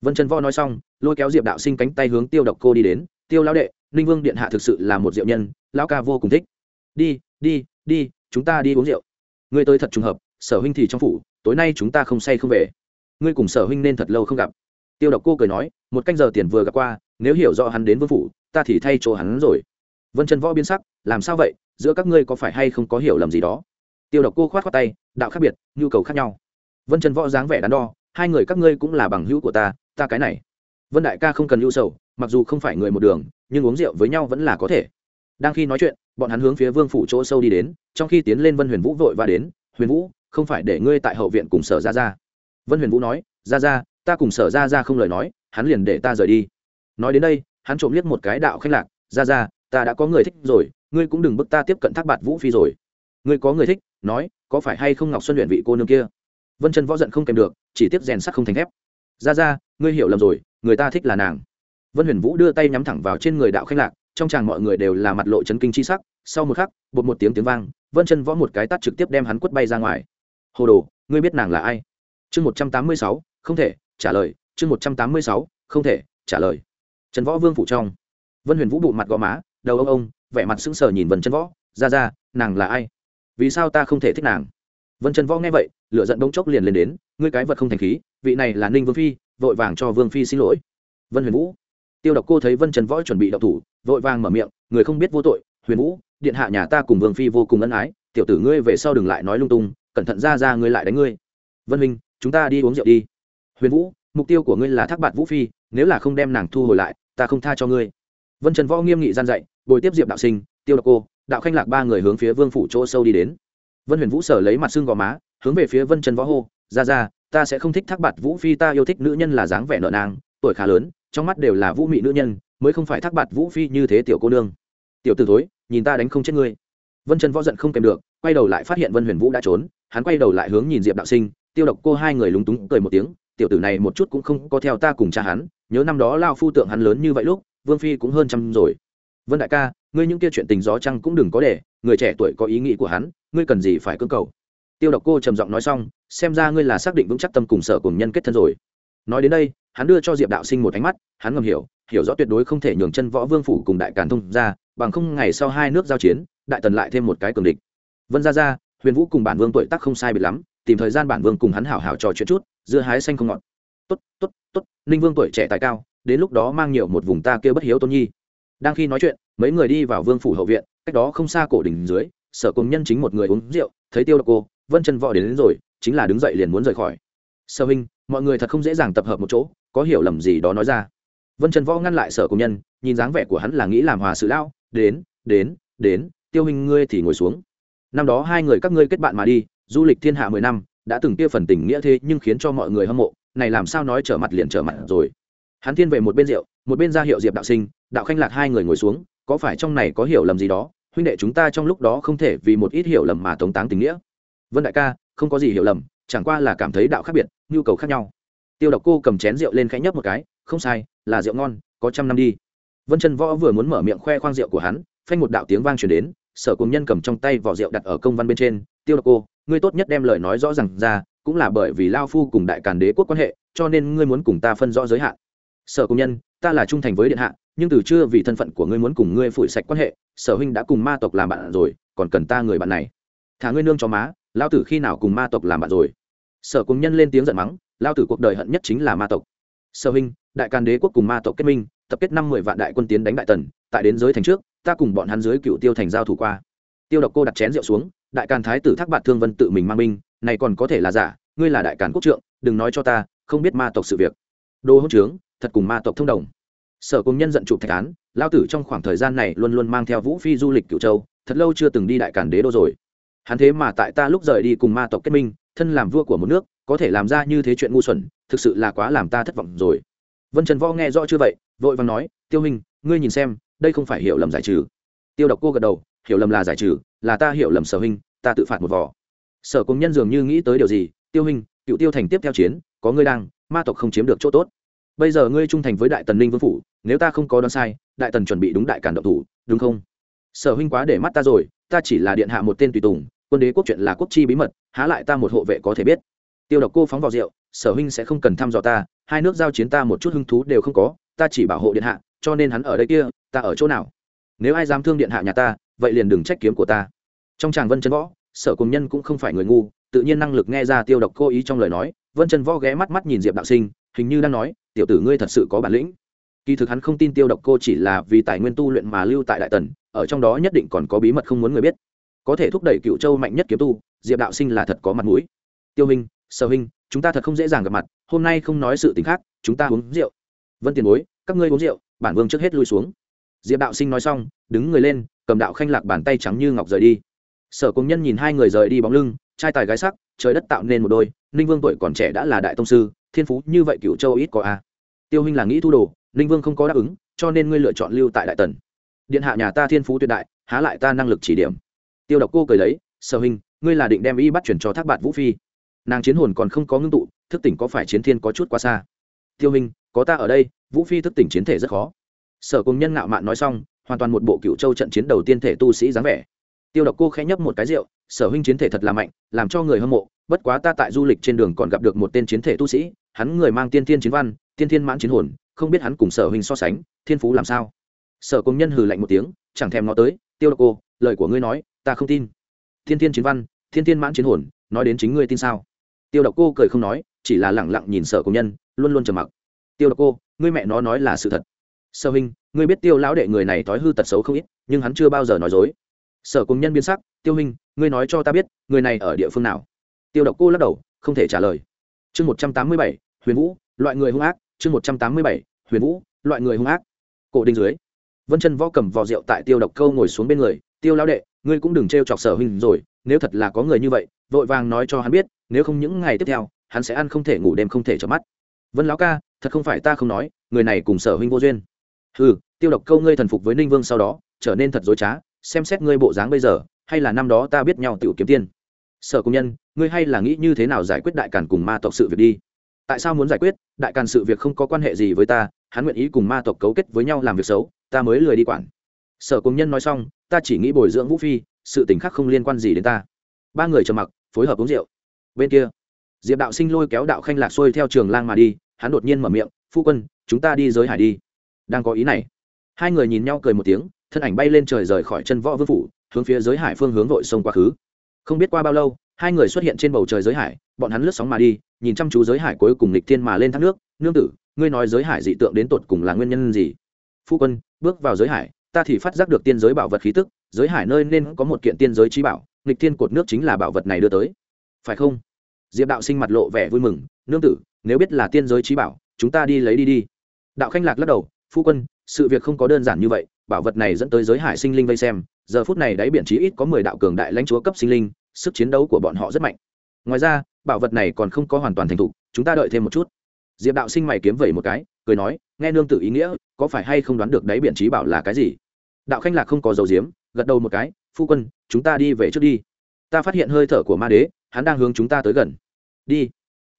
Vân trần vo nói xong, lôi kéo diệp đạo sinh cánh tay hướng tiêu độc cô đi đến. Tiêu lão đệ, ninh vương điện hạ thực sự là một diệu nhân, lão ca vô cùng thích. Đi đi đi, chúng ta đi uống rượu. Ngươi tới thật trùng hợp, sở huynh thì trong phủ, tối nay chúng ta không say không về. Ngươi cùng sở huynh nên thật lâu không gặp. Tiêu độc cô cười nói, một canh giờ tiền vừa gặp qua, nếu hiểu rõ hắn đến vương phủ, ta thì thay chỗ hắn rồi. Vân trần võ biến sắc, làm sao vậy, giữa các ngươi có phải hay không có hiểu lầm gì đó? Tiêu độc cô khoát khoát tay, đạo khác biệt, nhu cầu khác nhau vân trần võ dáng vẻ đắn đo, hai người các ngươi cũng là bằng hữu của ta ta cái này. Vân đại ca không cần lưu sầu, mặc dù không phải người một đường, nhưng uống rượu với nhau vẫn là có thể. Đang khi nói chuyện, bọn hắn hướng phía vương phủ chỗ sâu đi đến, trong khi tiến lên vân huyền vũ vội và đến, huyền vũ, không phải để ngươi tại hậu viện cùng sở ra ra. Vân huyền vũ nói, ra ra, ta cùng sở ra ra không lời nói, hắn liền để ta rời đi. Nói đến đây, hắn trộm liếc một cái đạo khách lạc, ra ra, ta đã có người thích rồi, ngươi cũng đừng bức ta tiếp cận thác bạt vũ phi rồi. Ngươi có người thích? nói, có phải hay không ngọc xuân luyện vị cô nương kia? Vân chân võ giận không kèm được, chỉ tiếp rèn sắt không thành thép. Ra ra, ngươi hiểu lầm rồi, người ta thích là nàng. Vân huyền vũ đưa tay nhắm thẳng vào trên người đạo khách lạc, trong chàng mọi người đều là mặt lộ chấn kinh chi sắc. Sau một khắc, bột một tiếng tiếng vang, vân chân võ một cái tắt trực tiếp đem hắn quất bay ra ngoài. Hồ đồ, ngươi biết nàng là ai? Chương một trăm tám mươi sáu, không thể, trả lời. Chương một trăm tám mươi sáu, không thể, trả lời. Trần võ vương phủ trong. Vân huyền vũ bụ mặt gò má, đầu ông ông, vẻ mặt sững sờ nhìn vân chân võ. Ra ra, nàng là ai? Vì sao ta không thể thích nàng? Vân Trần võ nghe vậy, lửa giận bỗng chốc liền lên đến, ngươi cái vật không thành khí, vị này là ninh vương phi, vội vàng cho vương phi xin lỗi. Vân huyền vũ, tiêu độc cô thấy vân trần võ chuẩn bị đậu thủ, vội vàng mở miệng, người không biết vô tội, huyền vũ, điện hạ nhà ta cùng vương phi vô cùng ân ái, tiểu tử ngươi về sau đừng lại nói lung tung, cẩn thận ra ra ngươi lại đánh ngươi. Vân minh, chúng ta đi uống rượu đi. Huyền vũ, mục tiêu của ngươi là thác bạt vũ phi, nếu là không đem nàng thu hồi lại, ta không tha cho ngươi. Vân trần võ nghiêm nghị gian dạy, bồi tiếp diệp đạo sinh, tiêu độc cô, đạo khanh lạc ba người hướng phía vương phủ chỗ sâu đi đến vân huyền vũ sở lấy mặt xương gò má, hướng về phía vân trần võ hô, ra ra, ta sẽ không thích thác bạt vũ phi, ta yêu thích nữ nhân là dáng vẻ nợ nàng, tuổi khá lớn, trong mắt đều là vũ mị nữ nhân, mới không phải thác bạt vũ phi như thế tiểu cô nương. Tiểu t thối, nhìn ta đánh không chết ngươi. Vân trần võ giận không kèm được, quay đầu lại phát hiện vân huyền vũ đã trốn, hắn quay đầu lại hướng nhìn diệp đạo sinh, tiêu độc cô hai người lúng túng cười một tiếng, tiểu tử này một chút cũng không có theo ta cùng cha hắn, nhớ năm đó lao phu tượng hắn lớn như vậy lúc, vương phi cũng hơn trăm rồi vân đại ca, ngươi những kia chuyện tình gió chăng cũng đừng có để, người trẻ tuổi có ý nghĩ của hắn, ngươi cần gì phải cưỡng cầu? Tiêu độc cô trầm giọng nói xong, xem ra ngươi là xác định vững chắc tâm cùng sở cùng nhân kết thân rồi. Nói đến đây, hắn đưa cho diệp đạo sinh một ánh mắt, hắn ngầm hiểu hiểu rõ tuyệt đối không thể nhường chân võ vương phủ cùng đại càn thông ra, bằng không ngày sau hai nước giao chiến, đại tần lại thêm một cái cường địch. Vân ra ra huyền vũ cùng bản vương tuổi tác không sai bị lắm, tìm thời gian bản vương cùng hắn hảo hảo trò chuyện chút, dưa hái xanh không ngọt. Tốt tốt tốt, ninh vương tuổi trẻ tài cao, đến lúc đó mang nhiều một vùng ta kêu bất hiếu tôn nhi đang khi nói chuyện mấy người đi vào vương phủ hậu viện cách đó không xa cổ đỉnh dưới sở cùng nhân chính một người uống rượu thấy tiêu độc cô vân chân võ đến, đến rồi chính là đứng dậy liền muốn rời khỏi. Sở huynh mọi người thật không dễ dàng tập hợp một chỗ có hiểu lầm gì đó nói ra. Vân trần võ ngăn lại sở công nhân nhìn dáng vẻ của hắn là nghĩ làm hòa sự lao đến đến đến tiêu hình ngươi thì ngồi xuống. Năm đó hai người các ngươi kết bạn mà đi du lịch thiên hạ mười năm đã từng kia phần tình nghĩa thế nhưng khiến cho mọi người hâm mộ này làm sao nói trở mặt liền trở mặt rồi. Hắn thiên về một bên rượu một bên ra hiệu diệp đạo sinh, đạo khanh lạc hai người ngồi xuống, có phải trong này có hiểu lầm gì đó? Huynh đệ chúng ta trong lúc đó không thể vì một ít hiểu lầm mà tống táng tình nghĩa. Vân đại ca, không có gì hiểu lầm, chẳng qua là cảm thấy đạo khác biệt, nhu cầu khác nhau. Tiêu độc cô cầm chén rượu lên khẽ nhấp một cái, không sai, là rượu ngon, có trăm năm đi. Vân chân võ vừa muốn mở miệng khoe khoang rượu của hắn, phanh một đạo tiếng vang chuyển đến, sở cùng nhân cầm trong tay vỏ rượu đặt ở công văn bên trên, tiêu độc cô, ngươi tốt nhất đem lời nói rõ rằng ra, cũng là bởi vì lao phu cùng đại càn đế quốc quan hệ, cho nên ngươi muốn cùng ta phân rõ giới hạn. Sở công nhân ta là trung thành với điện hạ, nhưng từ chưa vì thân phận của ngươi muốn cùng ngươi phủi sạch quan hệ, sở huynh đã cùng ma tộc làm bạn rồi, còn cần ta người bạn này. Thả ngươi nương cho má, lao tử khi nào cùng ma tộc làm bạn rồi? Sở cùng nhân lên tiếng giận mắng, lao tử cuộc đời hận nhất chính là ma tộc. Sở huynh, đại càn đế quốc cùng ma tộc kết minh, tập kết năm mười vạn đại quân tiến đánh đại tần, tại đến giới thành trước, ta cùng bọn hắn dưới cựu tiêu thành giao thủ qua. Tiêu độc cô đặt chén rượu xuống, đại càn thái tử thác bạt thương vân tự mình mang binh, này còn có thể là giả, ngươi là đại càn quốc trượng, đừng nói cho ta, không biết ma tộc sự việc. Đồ hỗn trướng, thật cùng ma tộc thông đồng sở công nhân giận chụp thạch án lao tử trong khoảng thời gian này luôn luôn mang theo vũ phi du lịch cựu châu thật lâu chưa từng đi đại càn đế đô rồi. Hắn thế mà tại ta lúc rời đi cùng ma tộc kết minh thân làm vua của một nước có thể làm ra như thế chuyện ngu xuẩn thực sự là quá làm ta thất vọng rồi. Vân trần võ nghe rõ chưa vậy vội vàng nói tiêu Minh, ngươi nhìn xem đây không phải hiểu lầm giải trừ. Tiêu độc cô gật đầu hiểu lầm là giải trừ là ta hiểu lầm sở huynh ta tự phạt một vỏ sở công nhân dường như nghĩ tới điều gì tiêu huynh cựu tiêu thành tiếp theo chiến có ngươi đang ma tộc không chiếm được chỗ tốt bây giờ ngươi trung thành với đại tần ninh vương phủ, nếu ta không có đoán sai, đại tần chuẩn bị đúng đại cản động thủ, đúng không? Sở huynh quá để mắt ta rồi, ta chỉ là điện hạ một tên tùy tùng, quân đế quốc chuyện là quốc chi bí mật, há lại ta một hộ vệ có thể biết. Tiêu độc cô phóng vào rượu, sở huynh sẽ không cần thăm dò ta, hai nước giao chiến ta một chút hứng thú đều không có, ta chỉ bảo hộ điện hạ, cho nên hắn ở đây kia, ta ở chỗ nào? Nếu ai dám thương điện hạ nhà ta, vậy liền đừng trách kiếm của ta. Trong tràng vân chân võ, sở cùng nhân cũng không phải người ngu, tự nhiên năng lực nghe ra tiêu độc cô ý trong lời nói, vân chân võ ghé mắt mắt nhìn diệp đạo sinh hình như đang nói, tiểu tử ngươi thật sự có bản lĩnh. Kỳ thực hắn không tin tiêu độc cô chỉ là vì tài nguyên tu luyện mà lưu tại đại tần, ở trong đó nhất định còn có bí mật không muốn người biết. Có thể thúc đẩy cựu châu mạnh nhất kiếm tu, diệp đạo sinh là thật có mặt mũi. Tiêu hình sở hình chúng ta thật không dễ dàng gặp mặt, hôm nay không nói sự t ì n h khác, chúng ta uống rượu. Vân tiền bối, các ngươi uống rượu, bản vương trước hết lui xuống. Diệp đạo sinh nói xong, đứng người lên, cầm đạo khanh lạc bàn tay trắng như ngọc rời đi. Sở công nhân nhìn hai người rời đi bóng lưng, trai tài gái sắc, trời đất tạo nên một đôi ninh vương tuổi còn trẻ đã là đại tông sư, thiên phú như vậy cựu châu ít có a. Tiêu huynh là nghĩ thu đồ, ninh vương không có đáp ứng, cho nên ngươi lựa chọn lưu tại đại tần. Điện hạ nhà ta thiên phú tuyệt đại, há lại ta năng lực chỉ điểm. Tiêu độc cô cười lấy, sở huynh, ngươi là định đem y bắt chuyển cho thác bạt vũ phi. Nàng chiến hồn còn không có ngưng tụ, thức tỉnh có phải chiến thiên có chút quá xa? Tiêu minh có ta ở đây, vũ phi thức tỉnh chiến thể rất khó. Sở cùng nhân ngạo mạn nói xong, hoàn toàn một bộ cựu châu trận chiến đầu tiên thể tu sĩ dáng vẻ. Tiêu độc cô khẽ nhấp một cái rượu, sở huynh chiến thể thật là mạnh, làm cho người hâm mộ bất quá ta tại du lịch trên đường còn gặp được một tên chiến thể tu sĩ, hắn người mang tiên thiên chiến văn, tiên thiên mãn chiến hồn, không biết hắn cùng sở huynh so sánh, thiên phú làm sao. Sở công nhân hừ lạnh một tiếng, chẳng thèm nó tới, tiêu độc cô, lời của ngươi nói, ta không tin. Thiên thiên chiến văn thiên thiên mãn chiến hồn, nói đến chính ngươi tin sao? Tiêu độc cô cười không nói, chỉ là lẳng lặng nhìn sở công nhân, luôn luôn trầm mặc. Tiêu độc cô, ngươi mẹ nó nói là sự thật. Sở huynh, ngươi biết tiêu lão đệ người này thói hư tật xấu không ít, nhưng hắn chưa bao giờ nói dối. Sở công nhân biến sắc, tiêu huynh, ngươi nói cho ta biết, người này ở địa phương nào? Tiêu độc cô lắc đầu, không thể trả lời. Chương một trăm tám mươi bảy, huyền vũ, loại người hung ác. Chương một trăm tám mươi bảy, huyền vũ, loại người hung ác. Cổ đình dưới. Vân chân võ cầm vò rượu tại tiêu độc câu ngồi xuống bên người. Tiêu lão đệ, ngươi cũng đừng t chọc sở huynh rồi, nếu thật là có người như vậy, vội vàng nói cho hắn biết, nếu không những ngày tiếp theo, hắn sẽ ăn không thể ngủ đêm không thể chợp mắt. Vân lão ca, thật không phải ta không nói, người này cùng sở huynh vô duyên. Ừ tiêu độc câu ngươi thần phục với ninh vương sau đó, trở nên thật dối trá, xem xét ngươi bộ dáng bây giờ, hay là năm đó ta biết nhau tiểu kiếm tiên sở công nhân, ngươi hay là nghĩ như thế nào giải quyết đại càn cùng ma tộc sự việc đi? Tại sao muốn giải quyết? Đại càn sự việc không có quan hệ gì với ta, hắn nguyện ý cùng ma tộc cấu kết với nhau làm việc xấu, ta mới lười đi quản. Sở công nhân nói xong, ta chỉ nghĩ bồi dưỡng vũ phi, sự tình khác không liên quan gì đến ta. Ba người trầm mặc, phối hợp uống rượu. Bên kia, diệp đạo sinh lôi kéo đạo khanh lạc xuôi theo trường lang mà đi, hắn đột nhiên mở miệng, phu quân, chúng ta đi giới hải đi. Đang có ý này, hai người nhìn nhau cười một tiếng, thân ảnh bay lên trời rời khỏi chân võ vương phủ, hướng phía giới hải phương hướng vội sông quá khứ không biết qua bao lâu, hai người xuất hiện trên bầu trời giới hải, bọn hắn lướt sóng mà đi, nhìn chăm chú giới hải cuối cùng lịch thiên mà lên thác nước. Nương tử, ngươi nói giới hải dị tượng đến tột cùng là nguyên nhân gì? Phu quân, bước vào giới hải, ta thì phát giác được tiên giới bảo vật khí tức, giới hải nơi nên có một kiện tiên giới trí bảo, nghịch thiên cột nước chính là bảo vật này đưa tới. Phải không? Diệp đạo sinh mặt lộ vẻ vui mừng. Nương tử, nếu biết là tiên giới trí bảo, chúng ta đi lấy đi đi. Đạo khanh lạc lắc đầu. Phu quân, sự việc không có đơn giản như vậy, bảo vật này dẫn tới giới hải sinh linh vây xem giờ phút này đáy biển chí ít có mười đạo cường đại lãnh chúa cấp sinh linh, sức chiến đấu của bọn họ rất mạnh. Ngoài ra, bảo vật này còn không có hoàn toàn thành thục, chúng ta đợi thêm một chút. Diệp đạo sinh mày kiếm vẩy một cái, cười nói, nghe nương tử ý nghĩa, có phải hay không đoán được đáy biển trí bảo là cái gì? Đạo khanh lạc không có dầu diếm gật đầu một cái, phu quân, chúng ta đi về trước đi. Ta phát hiện hơi thở của ma đế, hắn đang hướng chúng ta tới gần. Đi.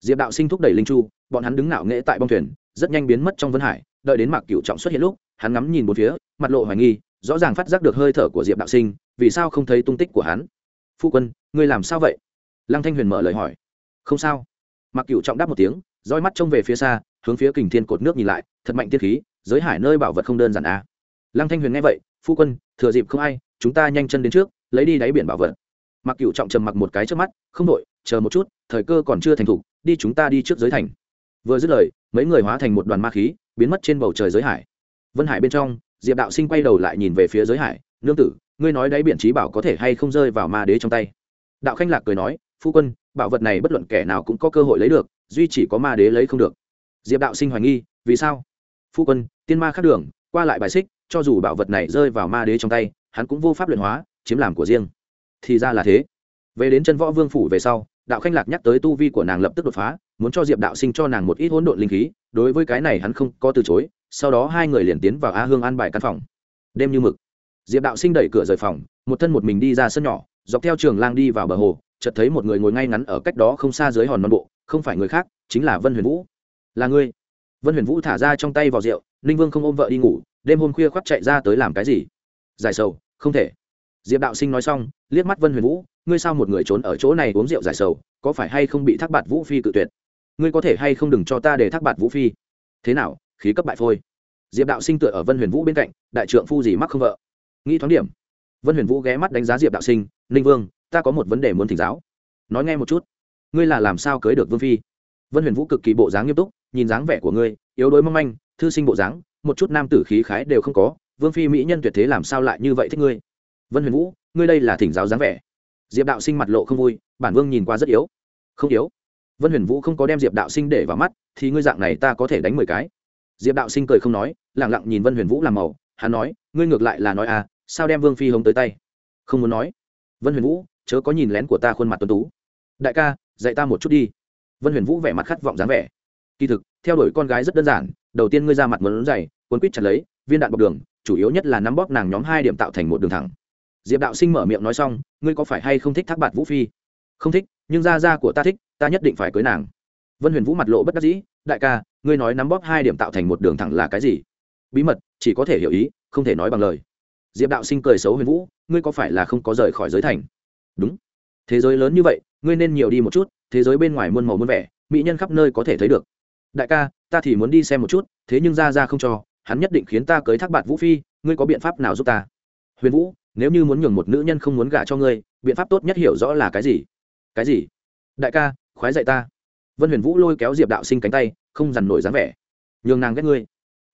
Diệp đạo sinh thúc đẩy linh chu, bọn hắn đứng ngạo nghễ tại bong thuyền, rất nhanh biến mất trong vân hải, đợi đến mạc cựu trọng xuất hiện lúc, hắn ngắm nhìn một phía, mặt lộ hoài nghi rõ ràng phát giác được hơi thở của diệp đạo sinh, vì sao không thấy tung tích của hắn? Phu quân, ngươi làm sao vậy? Lăng thanh huyền mở lời hỏi. Không sao. Mặc cựu trọng đáp một tiếng, roi mắt trông về phía xa, hướng phía kình thiên cột nước nhìn lại, thật mạnh tiên khí, giới hải nơi bảo vật không đơn giản a à. lăng thanh huyền nghe vậy, phu quân, thừa dịp không ai, chúng ta nhanh chân đến trước, lấy đi đáy biển bảo vật. Mặc cựu trọng trầm mặc một cái trước mắt, không đội chờ một chút, thời cơ còn chưa thành thục đi chúng ta đi trước giới thành. Vừa dứt lời, mấy người hóa thành một đoàn ma khí, biến mất trên bầu trời giới hải. Vân hải bên trong diệp đạo sinh quay đầu lại nhìn về phía giới hải, nương tử, ngươi nói đáy biển trí bảo có thể hay không rơi vào ma đế trong tay? Đạo khanh lạc cười nói, phu quân, bảo vật này bất luận kẻ nào cũng có cơ hội lấy được, duy chỉ có ma đế lấy không được. Diệp đạo sinh hoài nghi, vì sao? Phu quân, tiên ma khác đường, qua lại bài xích, cho dù bảo vật này rơi vào ma đế trong tay, hắn cũng vô pháp luyện hóa, chiếm làm của riêng. Thì ra là thế. Về đến chân võ vương phủ về sau đạo khanh lạc nhắc tới tu vi của nàng lập tức đột phá, muốn cho diệp đạo sinh cho nàng một ít hỗn độn linh khí, đối với cái này hắn không có từ chối, sau đó hai người liền tiến vào a hương an bài căn phòng. Đêm như mực, diệp đạo sinh đẩy cửa rời phòng, một thân một mình đi ra sân nhỏ, dọc theo trường lang đi vào bờ hồ, chợt thấy một người ngồi ngay ngắn ở cách đó không xa dưới hòn non bộ, không phải người khác, chính là vân huyền vũ. Là ngươi? Vân huyền vũ thả ra trong tay vào rượu, ninh vương không ôm vợ đi ngủ, đêm hôm khuya khoác chạy ra tới làm cái gì? Giải sầu, không thể. Diệp đạo sinh nói xong, liếc mắt vân huyền vũ ngươi sao một người trốn ở chỗ này uống rượu giải sầu, có phải hay không bị thác bạt vũ phi cự tuyệt? Ngươi có thể hay không đừng cho ta để thác bạt vũ phi. Thế nào, khí cấp bại phôi. Diệp đạo sinh tựa ở vân huyền vũ bên cạnh, đại trượng phu gì mắc không vợ? Nghĩ thoáng điểm, vân huyền vũ ghé mắt đánh giá diệp đạo sinh, ninh vương, ta có một vấn đề muốn thỉnh giáo. Nói nghe một chút, ngươi là làm sao cưới được vương phi? Vân huyền vũ cực kỳ bộ dáng nghiêm túc, nhìn dáng vẻ của ngươi, yếu đuối mong manh, thư sinh bộ dáng, một chút nam tử khí khái đều không có, vương phi mỹ nhân tuyệt thế làm sao lại như vậy thích ngươi? Vân huyền vũ, ngươi đây là thỉnh giáo dáng vẻ diệp đạo sinh mặt lộ không vui, bản vương nhìn qua rất yếu. Không yếu? Vân huyền vũ không có đem diệp đạo sinh để vào mắt, thì ngươi dạng này ta có thể đánh mười cái. Diệp đạo sinh cười không nói lẳng lặng nhìn vân huyền vũ làm màu, hắn nói, ngươi ngược lại là nói à sao đem vương phi hống tới tay? Không muốn nói. Vân huyền vũ, chớ có nhìn lén của ta khuôn mặt tuấn tú. Đại ca, dạy ta một chút đi. Vân huyền vũ vẻ mặt khát vọng dáng vẻ. Kỳ thực, theo đuổi con gái rất đơn giản, đầu tiên ngươi ra mặt muốn dày, cuốn quýt chặt lấy, viên đạn bọc đường, chủ yếu nhất là nắm bóp nàng nhóm hai điểm tạo thành một đường thẳng diệp đạo sinh mở miệng nói xong ngươi có phải hay không thích thác bạt vũ phi không thích nhưng gia gia của ta thích ta nhất định phải cưới nàng vân huyền vũ mặt lộ bất đắc dĩ đại ca ngươi nói nắm bóp hai điểm tạo thành một đường thẳng là cái gì bí mật chỉ có thể hiểu ý không thể nói bằng lời diệp đạo sinh cười xấu huyền vũ ngươi có phải là không có rời khỏi giới thành đúng thế giới lớn như vậy ngươi nên nhiều đi một chút thế giới bên ngoài muôn màu muôn vẻ mỹ nhân khắp nơi có thể thấy được đại ca ta thì muốn đi xem một chút thế nhưng ra ra không cho hắn nhất định khiến ta cưới thác bạt vũ phi ngươi có biện pháp nào giúp ta huyền vũ nếu như muốn nhường một nữ nhân không muốn gả cho ngươi, biện pháp tốt nhất hiểu rõ là cái gì? Cái gì? Đại ca, khoái dạy ta. Vân huyền vũ lôi kéo diệp đạo sinh cánh tay, không dằn nổi dáng vẻ. Nhường nàng ghét ngươi.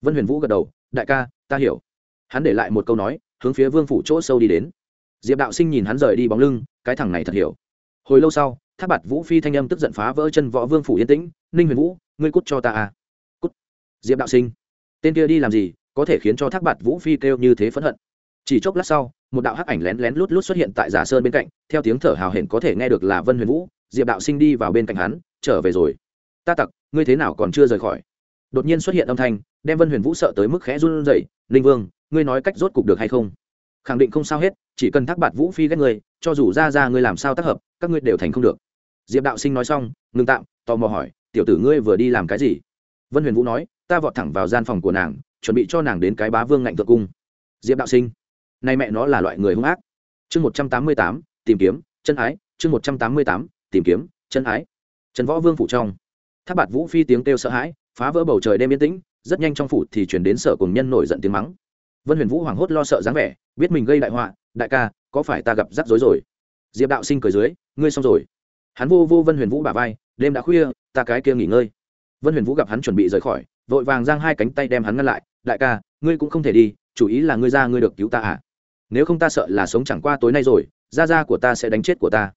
Vân huyền vũ gật đầu, đại ca, ta hiểu. Hắn để lại một câu nói, hướng phía vương phủ chỗ sâu đi đến. Diệp đạo sinh nhìn hắn rời đi bóng lưng, cái thằng này thật hiểu. Hồi lâu sau tháp bạt vũ phi thanh âm tức giận phá vỡ chân võ vương phủ yên tĩnh, ninh huyền vũ, ngươi cút cho ta à. Cút. Diệp đạo sinh. Tên kia đi làm gì, có thể khiến cho thác bạt vũ phi kêu như thế phẫn hận chỉ chốc lát sau, một đạo hắc ảnh lén lén lút lút xuất hiện tại giả sơn bên cạnh, theo tiếng thở hào hển có thể nghe được là vân huyền vũ, diệp đạo sinh đi vào bên cạnh hắn, trở về rồi. Ta tặc, ngươi thế nào còn chưa rời khỏi? Đột nhiên xuất hiện âm thanh, đem vân huyền vũ sợ tới mức khẽ run rẩy, linh vương, ngươi nói cách rốt cục được hay không? Khẳng định không sao hết, chỉ cần thác bạt vũ phi ghét ngươi, cho dù ra ra ngươi làm sao tác hợp, các ngươi đều thành không được. Diệp đạo sinh nói xong, ngừng tạm, tò mò hỏi, tiểu tử ngươi vừa đi làm cái gì? Vân huyền vũ nói, ta vọt thẳng vào gian phòng của nàng, chuẩn bị cho nàng đến cái bá vương ngạnh thượng cung. Diệp đạo sinh nay mẹ nó là loại người hung ác. Chương một trăm tám mươi tám, tìm kiếm, chân ái. Chương một trăm tám mươi tám, tìm kiếm, chân ái. Trần võ vương phủ trong. Tháp bạt vũ phi tiếng kêu sợ hãi, phá vỡ bầu trời đêm yên tĩnh, rất nhanh trong phủ thì chuyển đến sở cùng nhân nổi giận tiếng mắng. Vân huyền vũ hoảng hốt lo sợ dáng vẻ, biết mình gây đại họa, đại ca, có phải ta gặp rắc rối rồi? Diệp đạo sinh cười dưới, ngươi xong rồi. Hắn vô vô vân huyền vũ bà vai, đêm đã khuya, ta cái kia nghỉ ngơi. Vân huyền vũ gặp hắn chuẩn bị rời khỏi, vội vàng giang hai cánh tay đem hắn ngăn lại, đại ca, ngươi cũng không thể đi, chủ ý là ngươi ra ngươi được cứu ta à? Nếu không ta sợ là sống chẳng qua tối nay rồi, gia gia của ta sẽ đánh chết của ta.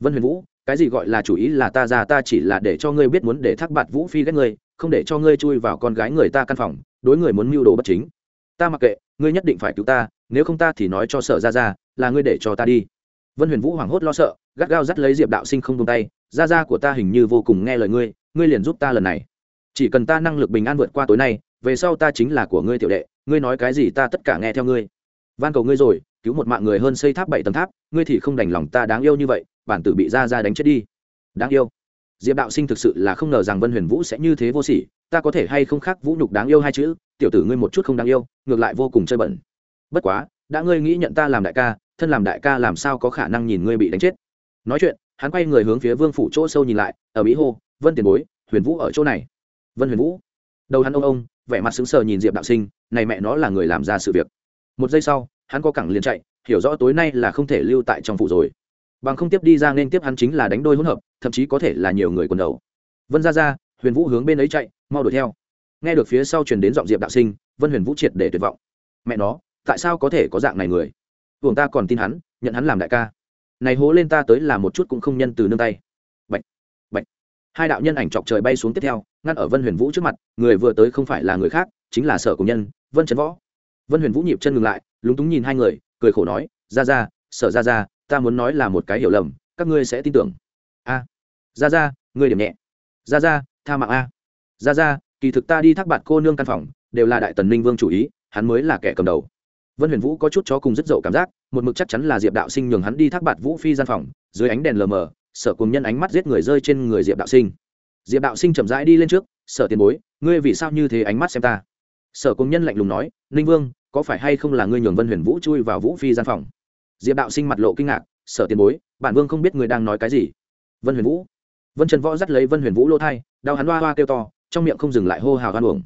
Vân huyền vũ, cái gì gọi là chủ ý là ta ra ta chỉ là để cho ngươi biết muốn để thác bạt vũ phi ghét ngươi, không để cho ngươi chui vào con gái người ta căn phòng, đối người muốn mưu đồ bất chính. Ta mặc kệ, ngươi nhất định phải cứu ta, nếu không ta thì nói cho sở ra ra là ngươi để cho ta đi. Vân huyền vũ hoảng hốt lo sợ, gắt gao dắt lấy diệp đạo sinh không tung tay ra ra của ta hình như vô cùng nghe lời ngươi ngươi liền giúp ta lần này. Chỉ cần ta năng lực bình an vượt qua tối nay, về sau ta chính là của ngươi tiểu đệ, ngươi nói cái gì ta tất cả nghe theo ngươi van cầu ngươi rồi, cứu một mạng người hơn xây tháp bảy tầng tháp, ngươi thì không đành lòng ta đáng yêu như vậy, bản tử bị ra ra đánh chết đi. Đáng yêu. Diệp đạo sinh thực sự là không ngờ rằng vân huyền vũ sẽ như thế vô sỉ, ta có thể hay không khác vũ nhục đáng yêu hai chữ, tiểu tử ngươi một chút không đáng yêu, ngược lại vô cùng chơi bẩn. Bất quá, đã ngươi nghĩ nhận ta làm đại ca, thân làm đại ca làm sao có khả năng nhìn ngươi bị đánh chết? Nói chuyện, hắn quay người hướng phía vương phủ chỗ sâu nhìn lại, ở mỹ hô, vân tiền bối, huyền vũ ở chỗ này. Vân huyền vũ. Đầu hắn ông ông, vẻ mặt sững sờ nhìn diệp đạo sinh, này mẹ nó là người làm ra sự việc một giây sau hắn có cẳng liền chạy hiểu rõ tối nay là không thể lưu tại trong phủ rồi. Bằng không tiếp đi ra nên tiếp hắn chính là đánh đôi hỗn hợp thậm chí có thể là nhiều người quần đầu. Vân ra ra huyền vũ hướng bên ấy chạy mau đuổi theo. Nghe được phía sau truyền đến giọng diệp đạo sinh vân huyền vũ triệt để tuyệt vọng. Mẹ nó tại sao có thể có dạng này người? Buồng ta còn tin hắn nhận hắn làm đại ca. Này hố lên ta tới là một chút cũng không nhân từ nương tay. Bạch, bạch. hai đạo nhân ảnh chọc trời bay xuống tiếp theo ngăn ở vân huyền vũ trước mặt người vừa tới không phải là người khác chính là sở của nhân vân trấn võ vân huyền vũ nhịp chân ngừng lại, lúng túng nhìn hai người, cười khổ nói ra ra sở ra ra ta muốn nói là một cái hiểu lầm, các ngươi sẽ tin tưởng. A ra ra ngươi điểm nhẹ. Ra ra tha mạng a. Ra ra kỳ thực ta đi thác bạn cô nương căn phòng, đều là đại tần ninh vương chủ ý, hắn mới là kẻ cầm đầu. Vân huyền vũ có chút chó cùng rất dậu cảm giác, một mực chắc chắn là diệp đạo sinh nhường hắn đi thác bạt vũ phi gian phòng, dưới ánh đèn lờ mờ, sở cùng nhân ánh mắt giết người rơi trên người diệp đạo sinh. Diệp đạo sinh chậm rãi đi lên trước, sở tiền bối, ngươi vì sao như thế ánh mắt xem ta? Sở cùng nhân lạnh lùng nói, ninh vương có phải hay không là ngươi nhường vân huyền vũ chui vào vũ phi gian phòng? Diệp đạo sinh mặt lộ kinh ngạc, sở tiền bối, bản vương không biết người đang nói cái gì. Vân huyền vũ? Vân trần võ dắt lấy vân huyền vũ lỗ thai, đau hắn hoa hoa kêu to, trong miệng không dừng lại hô hào hoan uổng.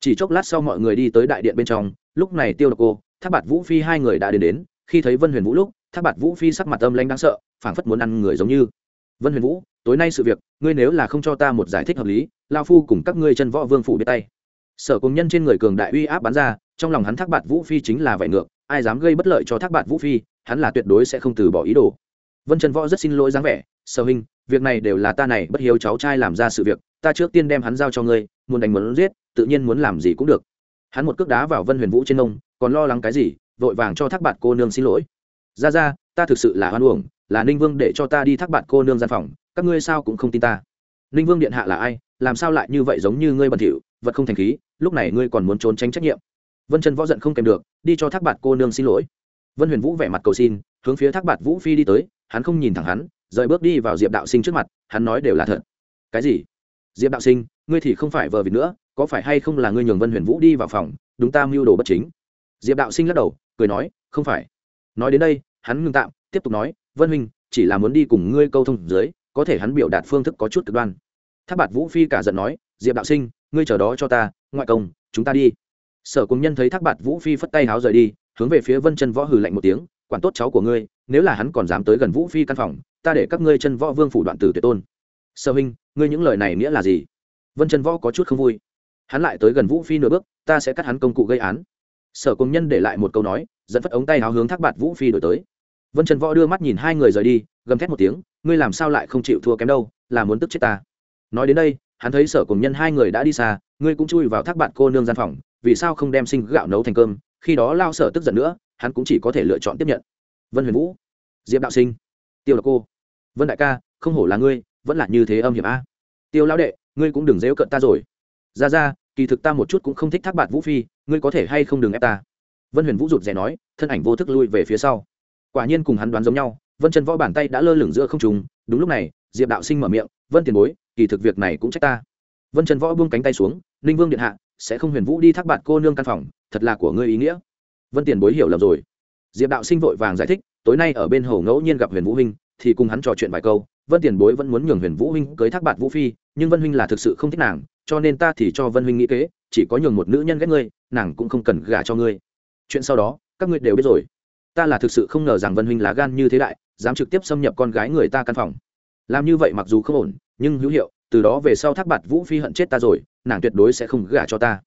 Chỉ chốc lát sau mọi người đi tới đại điện bên trong, lúc này tiêu độc cô Tháp bạt vũ phi hai người đã đến đến, khi thấy vân huyền vũ lúc Tháp bạt vũ phi sắc mặt âm lanh đáng sợ, phảng phất muốn ăn người giống như. Vân huyền vũ, tối nay sự việc, ngươi nếu là không cho ta một giải thích hợp lý lao phu cùng các ngươi chân võ vương phủ biết tay sở cùng nhân trên người cường đại uy áp bắn ra, trong lòng hắn thác bạt vũ phi chính là vải ngược, ai dám gây bất lợi cho thác bạt vũ phi, hắn là tuyệt đối sẽ không từ bỏ ý đồ. Vân trần võ rất xin lỗi dáng vẻ, sở hình việc này đều là ta này bất hiếu cháu trai làm ra sự việc, ta trước tiên đem hắn giao cho ngươi, muốn đánh muốn giết, tự nhiên muốn làm gì cũng được. Hắn một cước đá vào vân huyền vũ trên nông còn lo lắng cái gì, vội vàng cho thác bạt cô nương xin lỗi. Ra ra, ta thực sự là hoan uổng, là ninh vương để cho ta đi thác bạt cô nương gian phòng, các ngươi sao cũng không tin ta. Ninh vương điện hạ là ai, làm sao lại như vậy giống như ngươi bẩn thỉu? Vật không thành khí, lúc này ngươi còn muốn trốn tránh trách nhiệm. Vân chân võ giận không kèm được, đi cho thác bạt cô nương xin lỗi. Vân huyền vũ vẻ mặt cầu xin, hướng phía thác bạt vũ phi đi tới, hắn không nhìn thẳng hắn, rời bước đi vào diệp đạo sinh trước mặt, hắn nói đều là thật. Cái gì? Diệp đạo sinh, ngươi thì không phải vờ vịt nữa, có phải hay không là ngươi nhường vân huyền vũ đi vào phòng, đúng ta mưu đồ bất chính? Diệp đạo sinh lắc đầu, cười nói, không phải. Nói đến đây, hắn ngưng tạm, tiếp tục nói, vân huynh, chỉ là muốn đi cùng ngươi câu thông dưới, có thể hắn biểu đạt phương thức có chút cực đoan. Tháp bạt vũ phi cả giận nói diệp đạo sinh, ngươi chờ đó cho ta, ngoại công, chúng ta đi. Sở cùng nhân thấy thác bạt vũ phi phất tay háo rời đi, hướng về phía vân chân võ hừ lạnh một tiếng, quản tốt cháu của ngươi, nếu là hắn còn dám tới gần vũ phi căn phòng, ta để các ngươi chân võ vương phủ đoạn tử tuyệt tôn. Sở huynh, ngươi những lời này nghĩa là gì? Vân chân võ có chút không vui. Hắn lại tới gần vũ phi nửa bước, ta sẽ cắt hắn công cụ gây án. Sở cùng nhân để lại một câu nói, dẫn phất ống tay háo hướng thác bạt vũ phi đổi tới. Vân trần võ đưa mắt nhìn hai người rời đi, gầm thét một tiếng, ngươi làm sao lại không chịu thua kém đâu, là muốn tức chết ta. Nói đến đây hắn thấy sở cùng nhân hai người đã đi xa, ngươi cũng chui vào thác bạn cô nương gian phòng, vì sao không đem sinh gạo nấu thành cơm? Khi đó lao sở tức giận nữa, hắn cũng chỉ có thể lựa chọn tiếp nhận. Vân huyền vũ, diệp đạo sinh, tiêu là cô, vân đại ca, không hổ là ngươi, vẫn là như thế âm hiểm a. Tiêu lão đệ, ngươi cũng đừng dễu cận ta rồi. Ra ra, kỳ thực ta một chút cũng không thích thác bạn vũ phi, ngươi có thể hay không đừng ép ta? Vân huyền vũ rụt rè nói, thân ảnh vô thức lui về phía sau. Quả nhiên cùng hắn đoán giống nhau, vân chân võ bàn tay đã lơ lửng giữa không trùng đúng lúc này, diệp đạo sinh mở miệng, vân tiền bối kỳ thực việc này cũng trách ta. Vân chân võ buông cánh tay xuống, ninh vương điện hạ, sẽ không huyền vũ đi thác bạn cô nương căn phòng, thật là của ngươi ý nghĩa. Vân tiền bối hiểu lầm rồi. Diệp đạo sinh vội vàng giải thích, tối nay ở bên hồ ngẫu nhiên gặp huyền vũ huynh, thì cùng hắn trò chuyện vài câu. Vân tiền bối vẫn muốn nhường huyền vũ huynh cưới thác bạn vũ phi, nhưng vân huynh là thực sự không thích nàng, cho nên ta thì cho vân huynh nghĩ kế, chỉ có nhường một nữ nhân ghét ngươi, nàng cũng không cần gả cho ngươi. Chuyện sau đó, các ngươi đều biết rồi. Ta là thực sự không ngờ rằng vân huynh lá gan như thế đại, dám trực tiếp xâm nhập con gái người ta căn phòng. Làm như vậy mặc dù không ổn nhưng hữu hiệu, từ đó về sau thác bạt vũ phi hận chết ta rồi, nàng tuyệt đối sẽ không gả cho ta.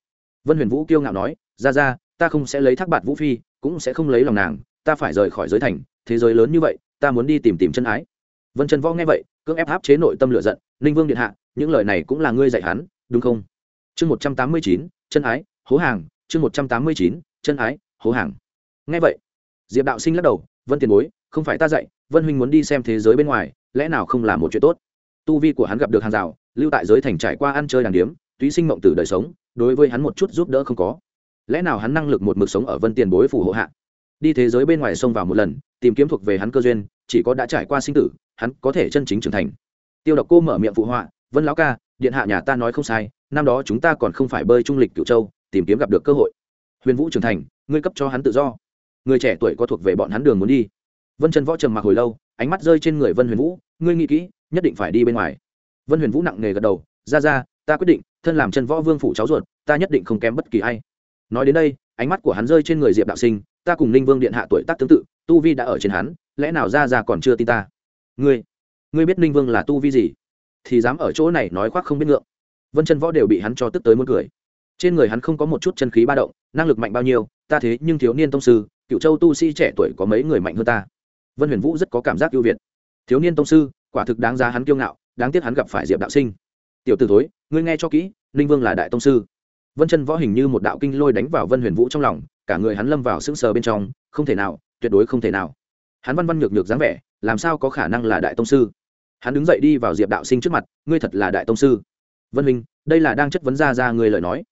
Vân huyền vũ kiêu ngạo nói, ra ra, ta không sẽ lấy thác bạt vũ phi, cũng sẽ không lấy lòng nàng, ta phải rời khỏi giới thành, thế giới lớn như vậy, ta muốn đi tìm tìm chân ái. Vân trần võ nghe vậy, cưỡng ép áp chế nội tâm lửa giận, ninh vương điện hạ, những lời này cũng là ngươi dạy hắn, đúng không? Chương một trăm tám mươi chín, chân ái, hố hàng, chương một trăm tám mươi chín, chân ái, hố hàng. Nghe vậy, diệp đạo sinh lắc đầu, vân tiền bối, không phải ta dạy, vân huynh muốn đi xem thế giới bên ngoài, lẽ nào không là một chuyện tốt? Tu vi của hắn gặp được hàng rào, lưu tại giới thành trải qua ăn chơi đàn điếm, túy sinh mộng tử đời sống, đối với hắn một chút giúp đỡ không có. Lẽ nào hắn năng lực một mực sống ở vân tiền bối phù hộ hạ? Đi thế giới bên ngoài sông vào một lần, tìm kiếm thuộc về hắn cơ duyên, chỉ có đã trải qua sinh tử, hắn có thể chân chính trưởng thành. Tiêu độc cô mở miệng phụ họa, vân lão ca, điện hạ nhà ta nói không sai, năm đó chúng ta còn không phải bơi trung lịch cựu châu, tìm kiếm gặp được cơ hội. Huyền vũ trưởng thành, ngươi cấp cho hắn tự do. Người trẻ tuổi có thuộc về bọn hắn đường muốn đi. Vân trần võ trầm mặc hồi lâu, ánh mắt rơi trên người vân huyền vũ, ngươi nghĩ kỹ nhất định phải đi bên ngoài. Vân huyền vũ nặng nề gật đầu, ra ra, ta quyết định, thân làm chân võ vương phủ cháu ruột, ta nhất định không kém bất kỳ ai. Nói đến đây, ánh mắt của hắn rơi trên người diệp đạo sinh, ta cùng ninh vương điện hạ tuổi tác tương tự, tu vi đã ở trên hắn, lẽ nào ra ra còn chưa tin ta? Ngươi ngươi biết ninh vương là tu vi gì? Thì dám ở chỗ này nói khoác không biết ngượng. Vân chân võ đều bị hắn cho tức tới muốn cười. Trên người hắn không có một chút chân khí ba động, năng lực mạnh bao nhiêu, ta thế nhưng thiếu niên tông sư, cựu châu tu sĩ trẻ tuổi có mấy người mạnh hơn ta. Vân huyền vũ rất có cảm giác ưu việt. Thiếu niên tông sư quả thực đáng giá hắn kiêu ngạo, đáng tiếc hắn gặp phải diệp đạo sinh. Tiểu t ử thối, ngươi nghe cho kỹ, ninh vương là đại tông sư. Vân chân võ hình như một đạo kinh lôi đánh vào vân huyền vũ trong lòng, cả người hắn lâm vào sững sờ bên trong, không thể nào, tuyệt đối không thể nào. Hắn văn văn nhược nhược dáng vẻ, làm sao có khả năng là đại tông sư? Hắn đứng dậy đi vào diệp đạo sinh trước mặt, ngươi thật là đại tông sư. Vân minh đây là đang chất vấn ra ra người lời nói.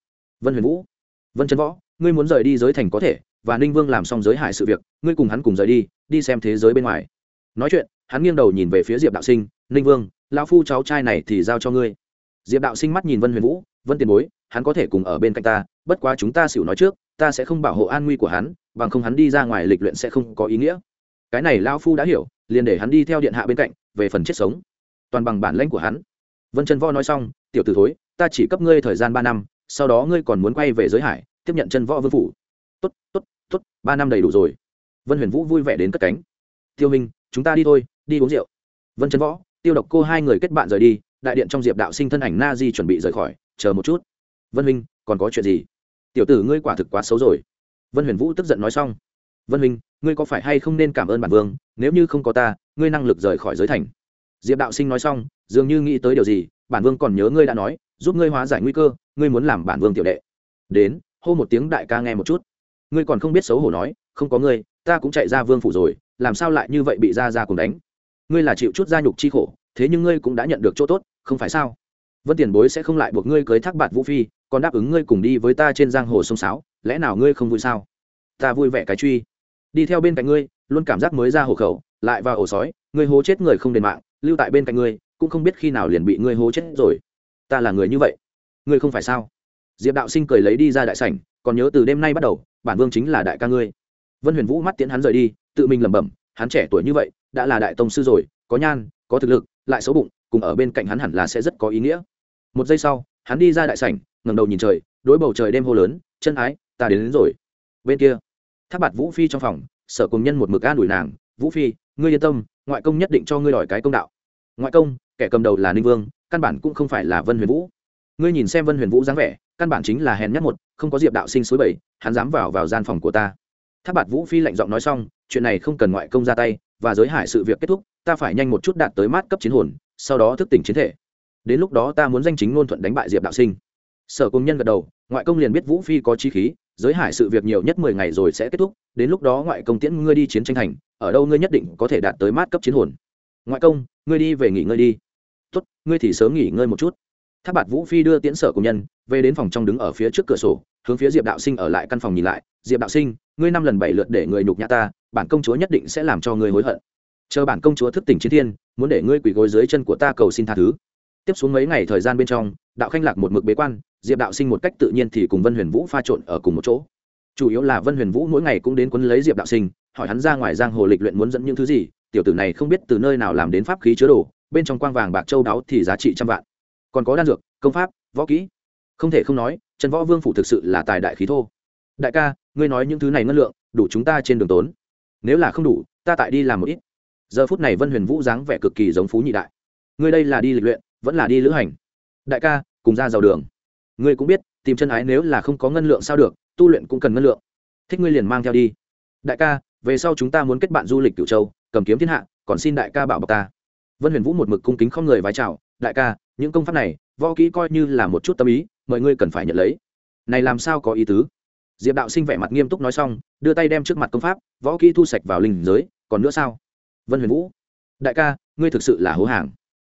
Vân huyền vũ, vân chân võ, ngươi muốn rời đi giới thành có thể, và ninh vương làm xong giới hải sự việc, ngươi cùng hắn cùng rời đi đi xem thế giới bên ngoài. Nói chuyện hắn nghiêng đầu nhìn về phía diệp đạo sinh ninh vương lão phu cháu trai này thì giao cho ngươi diệp đạo sinh mắt nhìn vân huyền vũ vân tiền bối hắn có thể cùng ở bên cạnh ta bất quá chúng ta xỉu nói trước ta sẽ không bảo hộ an nguy của hắn bằng không hắn đi ra ngoài lịch luyện sẽ không có ý nghĩa cái này lão phu đã hiểu liền để hắn đi theo điện hạ bên cạnh về phần chết sống toàn bằng bản lãnh của hắn vân chân võ nói xong tiểu t ử thối ta chỉ cấp ngươi thời gian ba năm sau đó ngươi còn muốn quay về giới hải tiếp nhận chân võ vương phủ tốt tốt tốt ba năm đầy đủ rồi vân huyền vũ vui vẻ đến cất cánh tiêu minh chúng ta đi thôi đi uống rượu. Vân chân võ, tiêu độc cô hai người kết bạn rời đi, đại điện trong diệp đạo sinh thân ảnh na di chuẩn bị rời khỏi, chờ một chút. Vân minh còn có chuyện gì? Tiểu tử ngươi quả thực quá xấu rồi. Vân huyền vũ tức giận nói xong. Vân minh ngươi có phải hay không nên cảm ơn bản vương, nếu như không có ta, ngươi năng lực rời khỏi giới thành. Diệp đạo sinh nói xong, dường như nghĩ tới điều gì, bản vương còn nhớ ngươi đã nói, giúp ngươi hóa giải nguy cơ, ngươi muốn làm bản vương tiểu đệ. Đến, hô một tiếng đại ca nghe một chút. Ngươi còn không biết xấu hổ nói, không có ngươi, ta cũng chạy ra vương phủ rồi, làm sao lại như vậy bị ra ra cùng đánh? Ngươi là chịu chút gia nhục chi khổ, thế nhưng ngươi cũng đã nhận được chỗ tốt, không phải sao? Vân tiền bối sẽ không lại buộc ngươi cưới thác bạt vũ phi, còn đáp ứng ngươi cùng đi với ta trên giang hồ sông sáo, lẽ nào ngươi không vui sao? Ta vui vẻ cái truy. Đi theo bên cạnh ngươi, luôn cảm giác mới ra hộ khẩu, lại vào ổ sói, ngươi hố chết người không đền mạng, lưu tại bên cạnh ngươi, cũng không biết khi nào liền bị ngươi hố chết rồi. Ta là người như vậy. Ngươi không phải sao? Diệp đạo sinh cười lấy đi ra đại sảnh, còn nhớ từ đêm nay bắt đầu, bản vương chính là đại ca ngươi. Vân huyền vũ mắt tiễn hắn rời đi, tự mình lẩm bẩm, hắn trẻ tuổi như vậy đã là đại tông sư rồi có nhan có thực lực lại xấu bụng cùng ở bên cạnh hắn hẳn là sẽ rất có ý nghĩa. Một giây sau hắn đi ra đại sảnh ngẩng đầu nhìn trời đối bầu trời đêm hô lớn chân ái ta đến, đến rồi. Bên kia tháp bạt vũ phi trong phòng sở cùng nhân một mực an ủi nàng vũ phi ngươi yên tâm ngoại công nhất định cho ngươi đòi cái công đạo. Ngoại công kẻ cầm đầu là ninh vương căn bản cũng không phải là vân huyền vũ. Ngươi nhìn xem vân huyền vũ dáng vẻ căn bản chính là hèn nhát một không có diệp đạo sinh suối bảy hắn dám vào vào gian phòng của ta. Tháp bạt vũ phi lạnh giọng nói xong chuyện này không cần ngoại công ra tay và giới hải sự việc kết thúc, ta phải nhanh một chút đạt tới mát cấp chiến hồn, sau đó thức tỉnh chiến thể. Đến lúc đó ta muốn danh chính ngôn thuận đánh bại diệp đạo sinh. Sở công nhân gật đầu, ngoại công liền biết vũ phi có chi khí, giới hải sự việc nhiều nhất mười ngày rồi sẽ kết thúc, đến lúc đó ngoại công tiễn ngươi đi chiến tranh thành, ở đâu ngươi nhất định có thể đạt tới mát cấp chiến hồn. Ngoại công, ngươi đi về nghỉ ngơi đi. Tốt, ngươi thì sớm nghỉ ngơi một chút. Tháp bạt vũ phi đưa tiễn sở công nhân, về đến phòng trong đứng ở phía trước cửa sổ, hướng phía diệp đạo sinh ở lại căn phòng nhìn lại. Diệp đạo sinh, ngươi năm lần bảy lượt để người nhục nhã ta bản công chúa nhất định sẽ làm cho ngươi hối hận. Chờ bản công chúa thức tỉnh chiến thiên, muốn để ngươi quỳ gối dưới chân của ta cầu xin tha thứ. Tiếp xuống mấy ngày thời gian bên trong, đạo khanh lạc một mực bế quan, diệp đạo sinh một cách tự nhiên thì cùng vân huyền vũ pha trộn ở cùng một chỗ. Chủ yếu là vân huyền vũ mỗi ngày cũng đến quấn lấy diệp đạo sinh, hỏi hắn ra ngoài giang hồ lịch luyện muốn dẫn những thứ gì, tiểu tử này không biết từ nơi nào làm đến pháp khí chứa đồ, bên trong quang vàng bạc châu đáo thì giá trị trăm vạn. Còn có đan dược, công pháp, võ kỹ. Không thể không nói, trần võ vương phủ thực sự là tài đại khí thô. Đại ca, ngươi nói những thứ này ngân lượng, đủ chúng ta trên đường tốn nếu là không đủ, ta tại đi làm một ít. Giờ phút này vân huyền vũ dáng vẻ cực kỳ giống phú nhị đại. Ngươi đây là đi lịch luyện, vẫn là đi lữ hành. Đại ca, cùng ra giàu đường. Ngươi cũng biết, tìm chân ái nếu là không có ngân lượng sao được, tu luyện cũng cần ngân lượng. Thích ngươi liền mang theo đi. Đại ca, về sau chúng ta muốn kết bạn du lịch cửu châu, cầm kiếm thiên hạ, còn xin đại ca bảo bọc ta. Vân huyền vũ một mực cung kính không người vái chào, đại ca, những công pháp này, võ kỹ coi như là một chút tâm ý, mọi ngươi cần phải nhận lấy. Này làm sao có ý tứ? Diệp đạo sinh vẻ mặt nghiêm túc nói xong đưa tay đem trước mặt công pháp, võ kỹ thu sạch vào linh giới, còn nữa sao? Vân huyền vũ, đại ca, ngươi thực sự là hố hàng.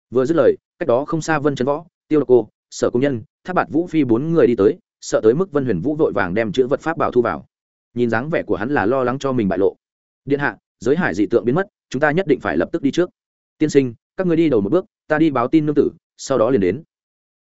Vừa dứt lời, cách đó không xa vân trấn võ, tiêu độc cô, sở công nhân, tháp bạt vũ phi bốn người đi tới, sợ tới mức vân huyền vũ vội vàng đem chữ vật pháp bảo thu vào. Nhìn dáng vẻ của hắn là lo lắng cho mình bại lộ. Điện hạ, giới hải dị tượng biến mất, chúng ta nhất định phải lập tức đi trước. Tiên sinh, các người đi đầu một bước, ta đi báo tin nương tử, sau đó liền đến.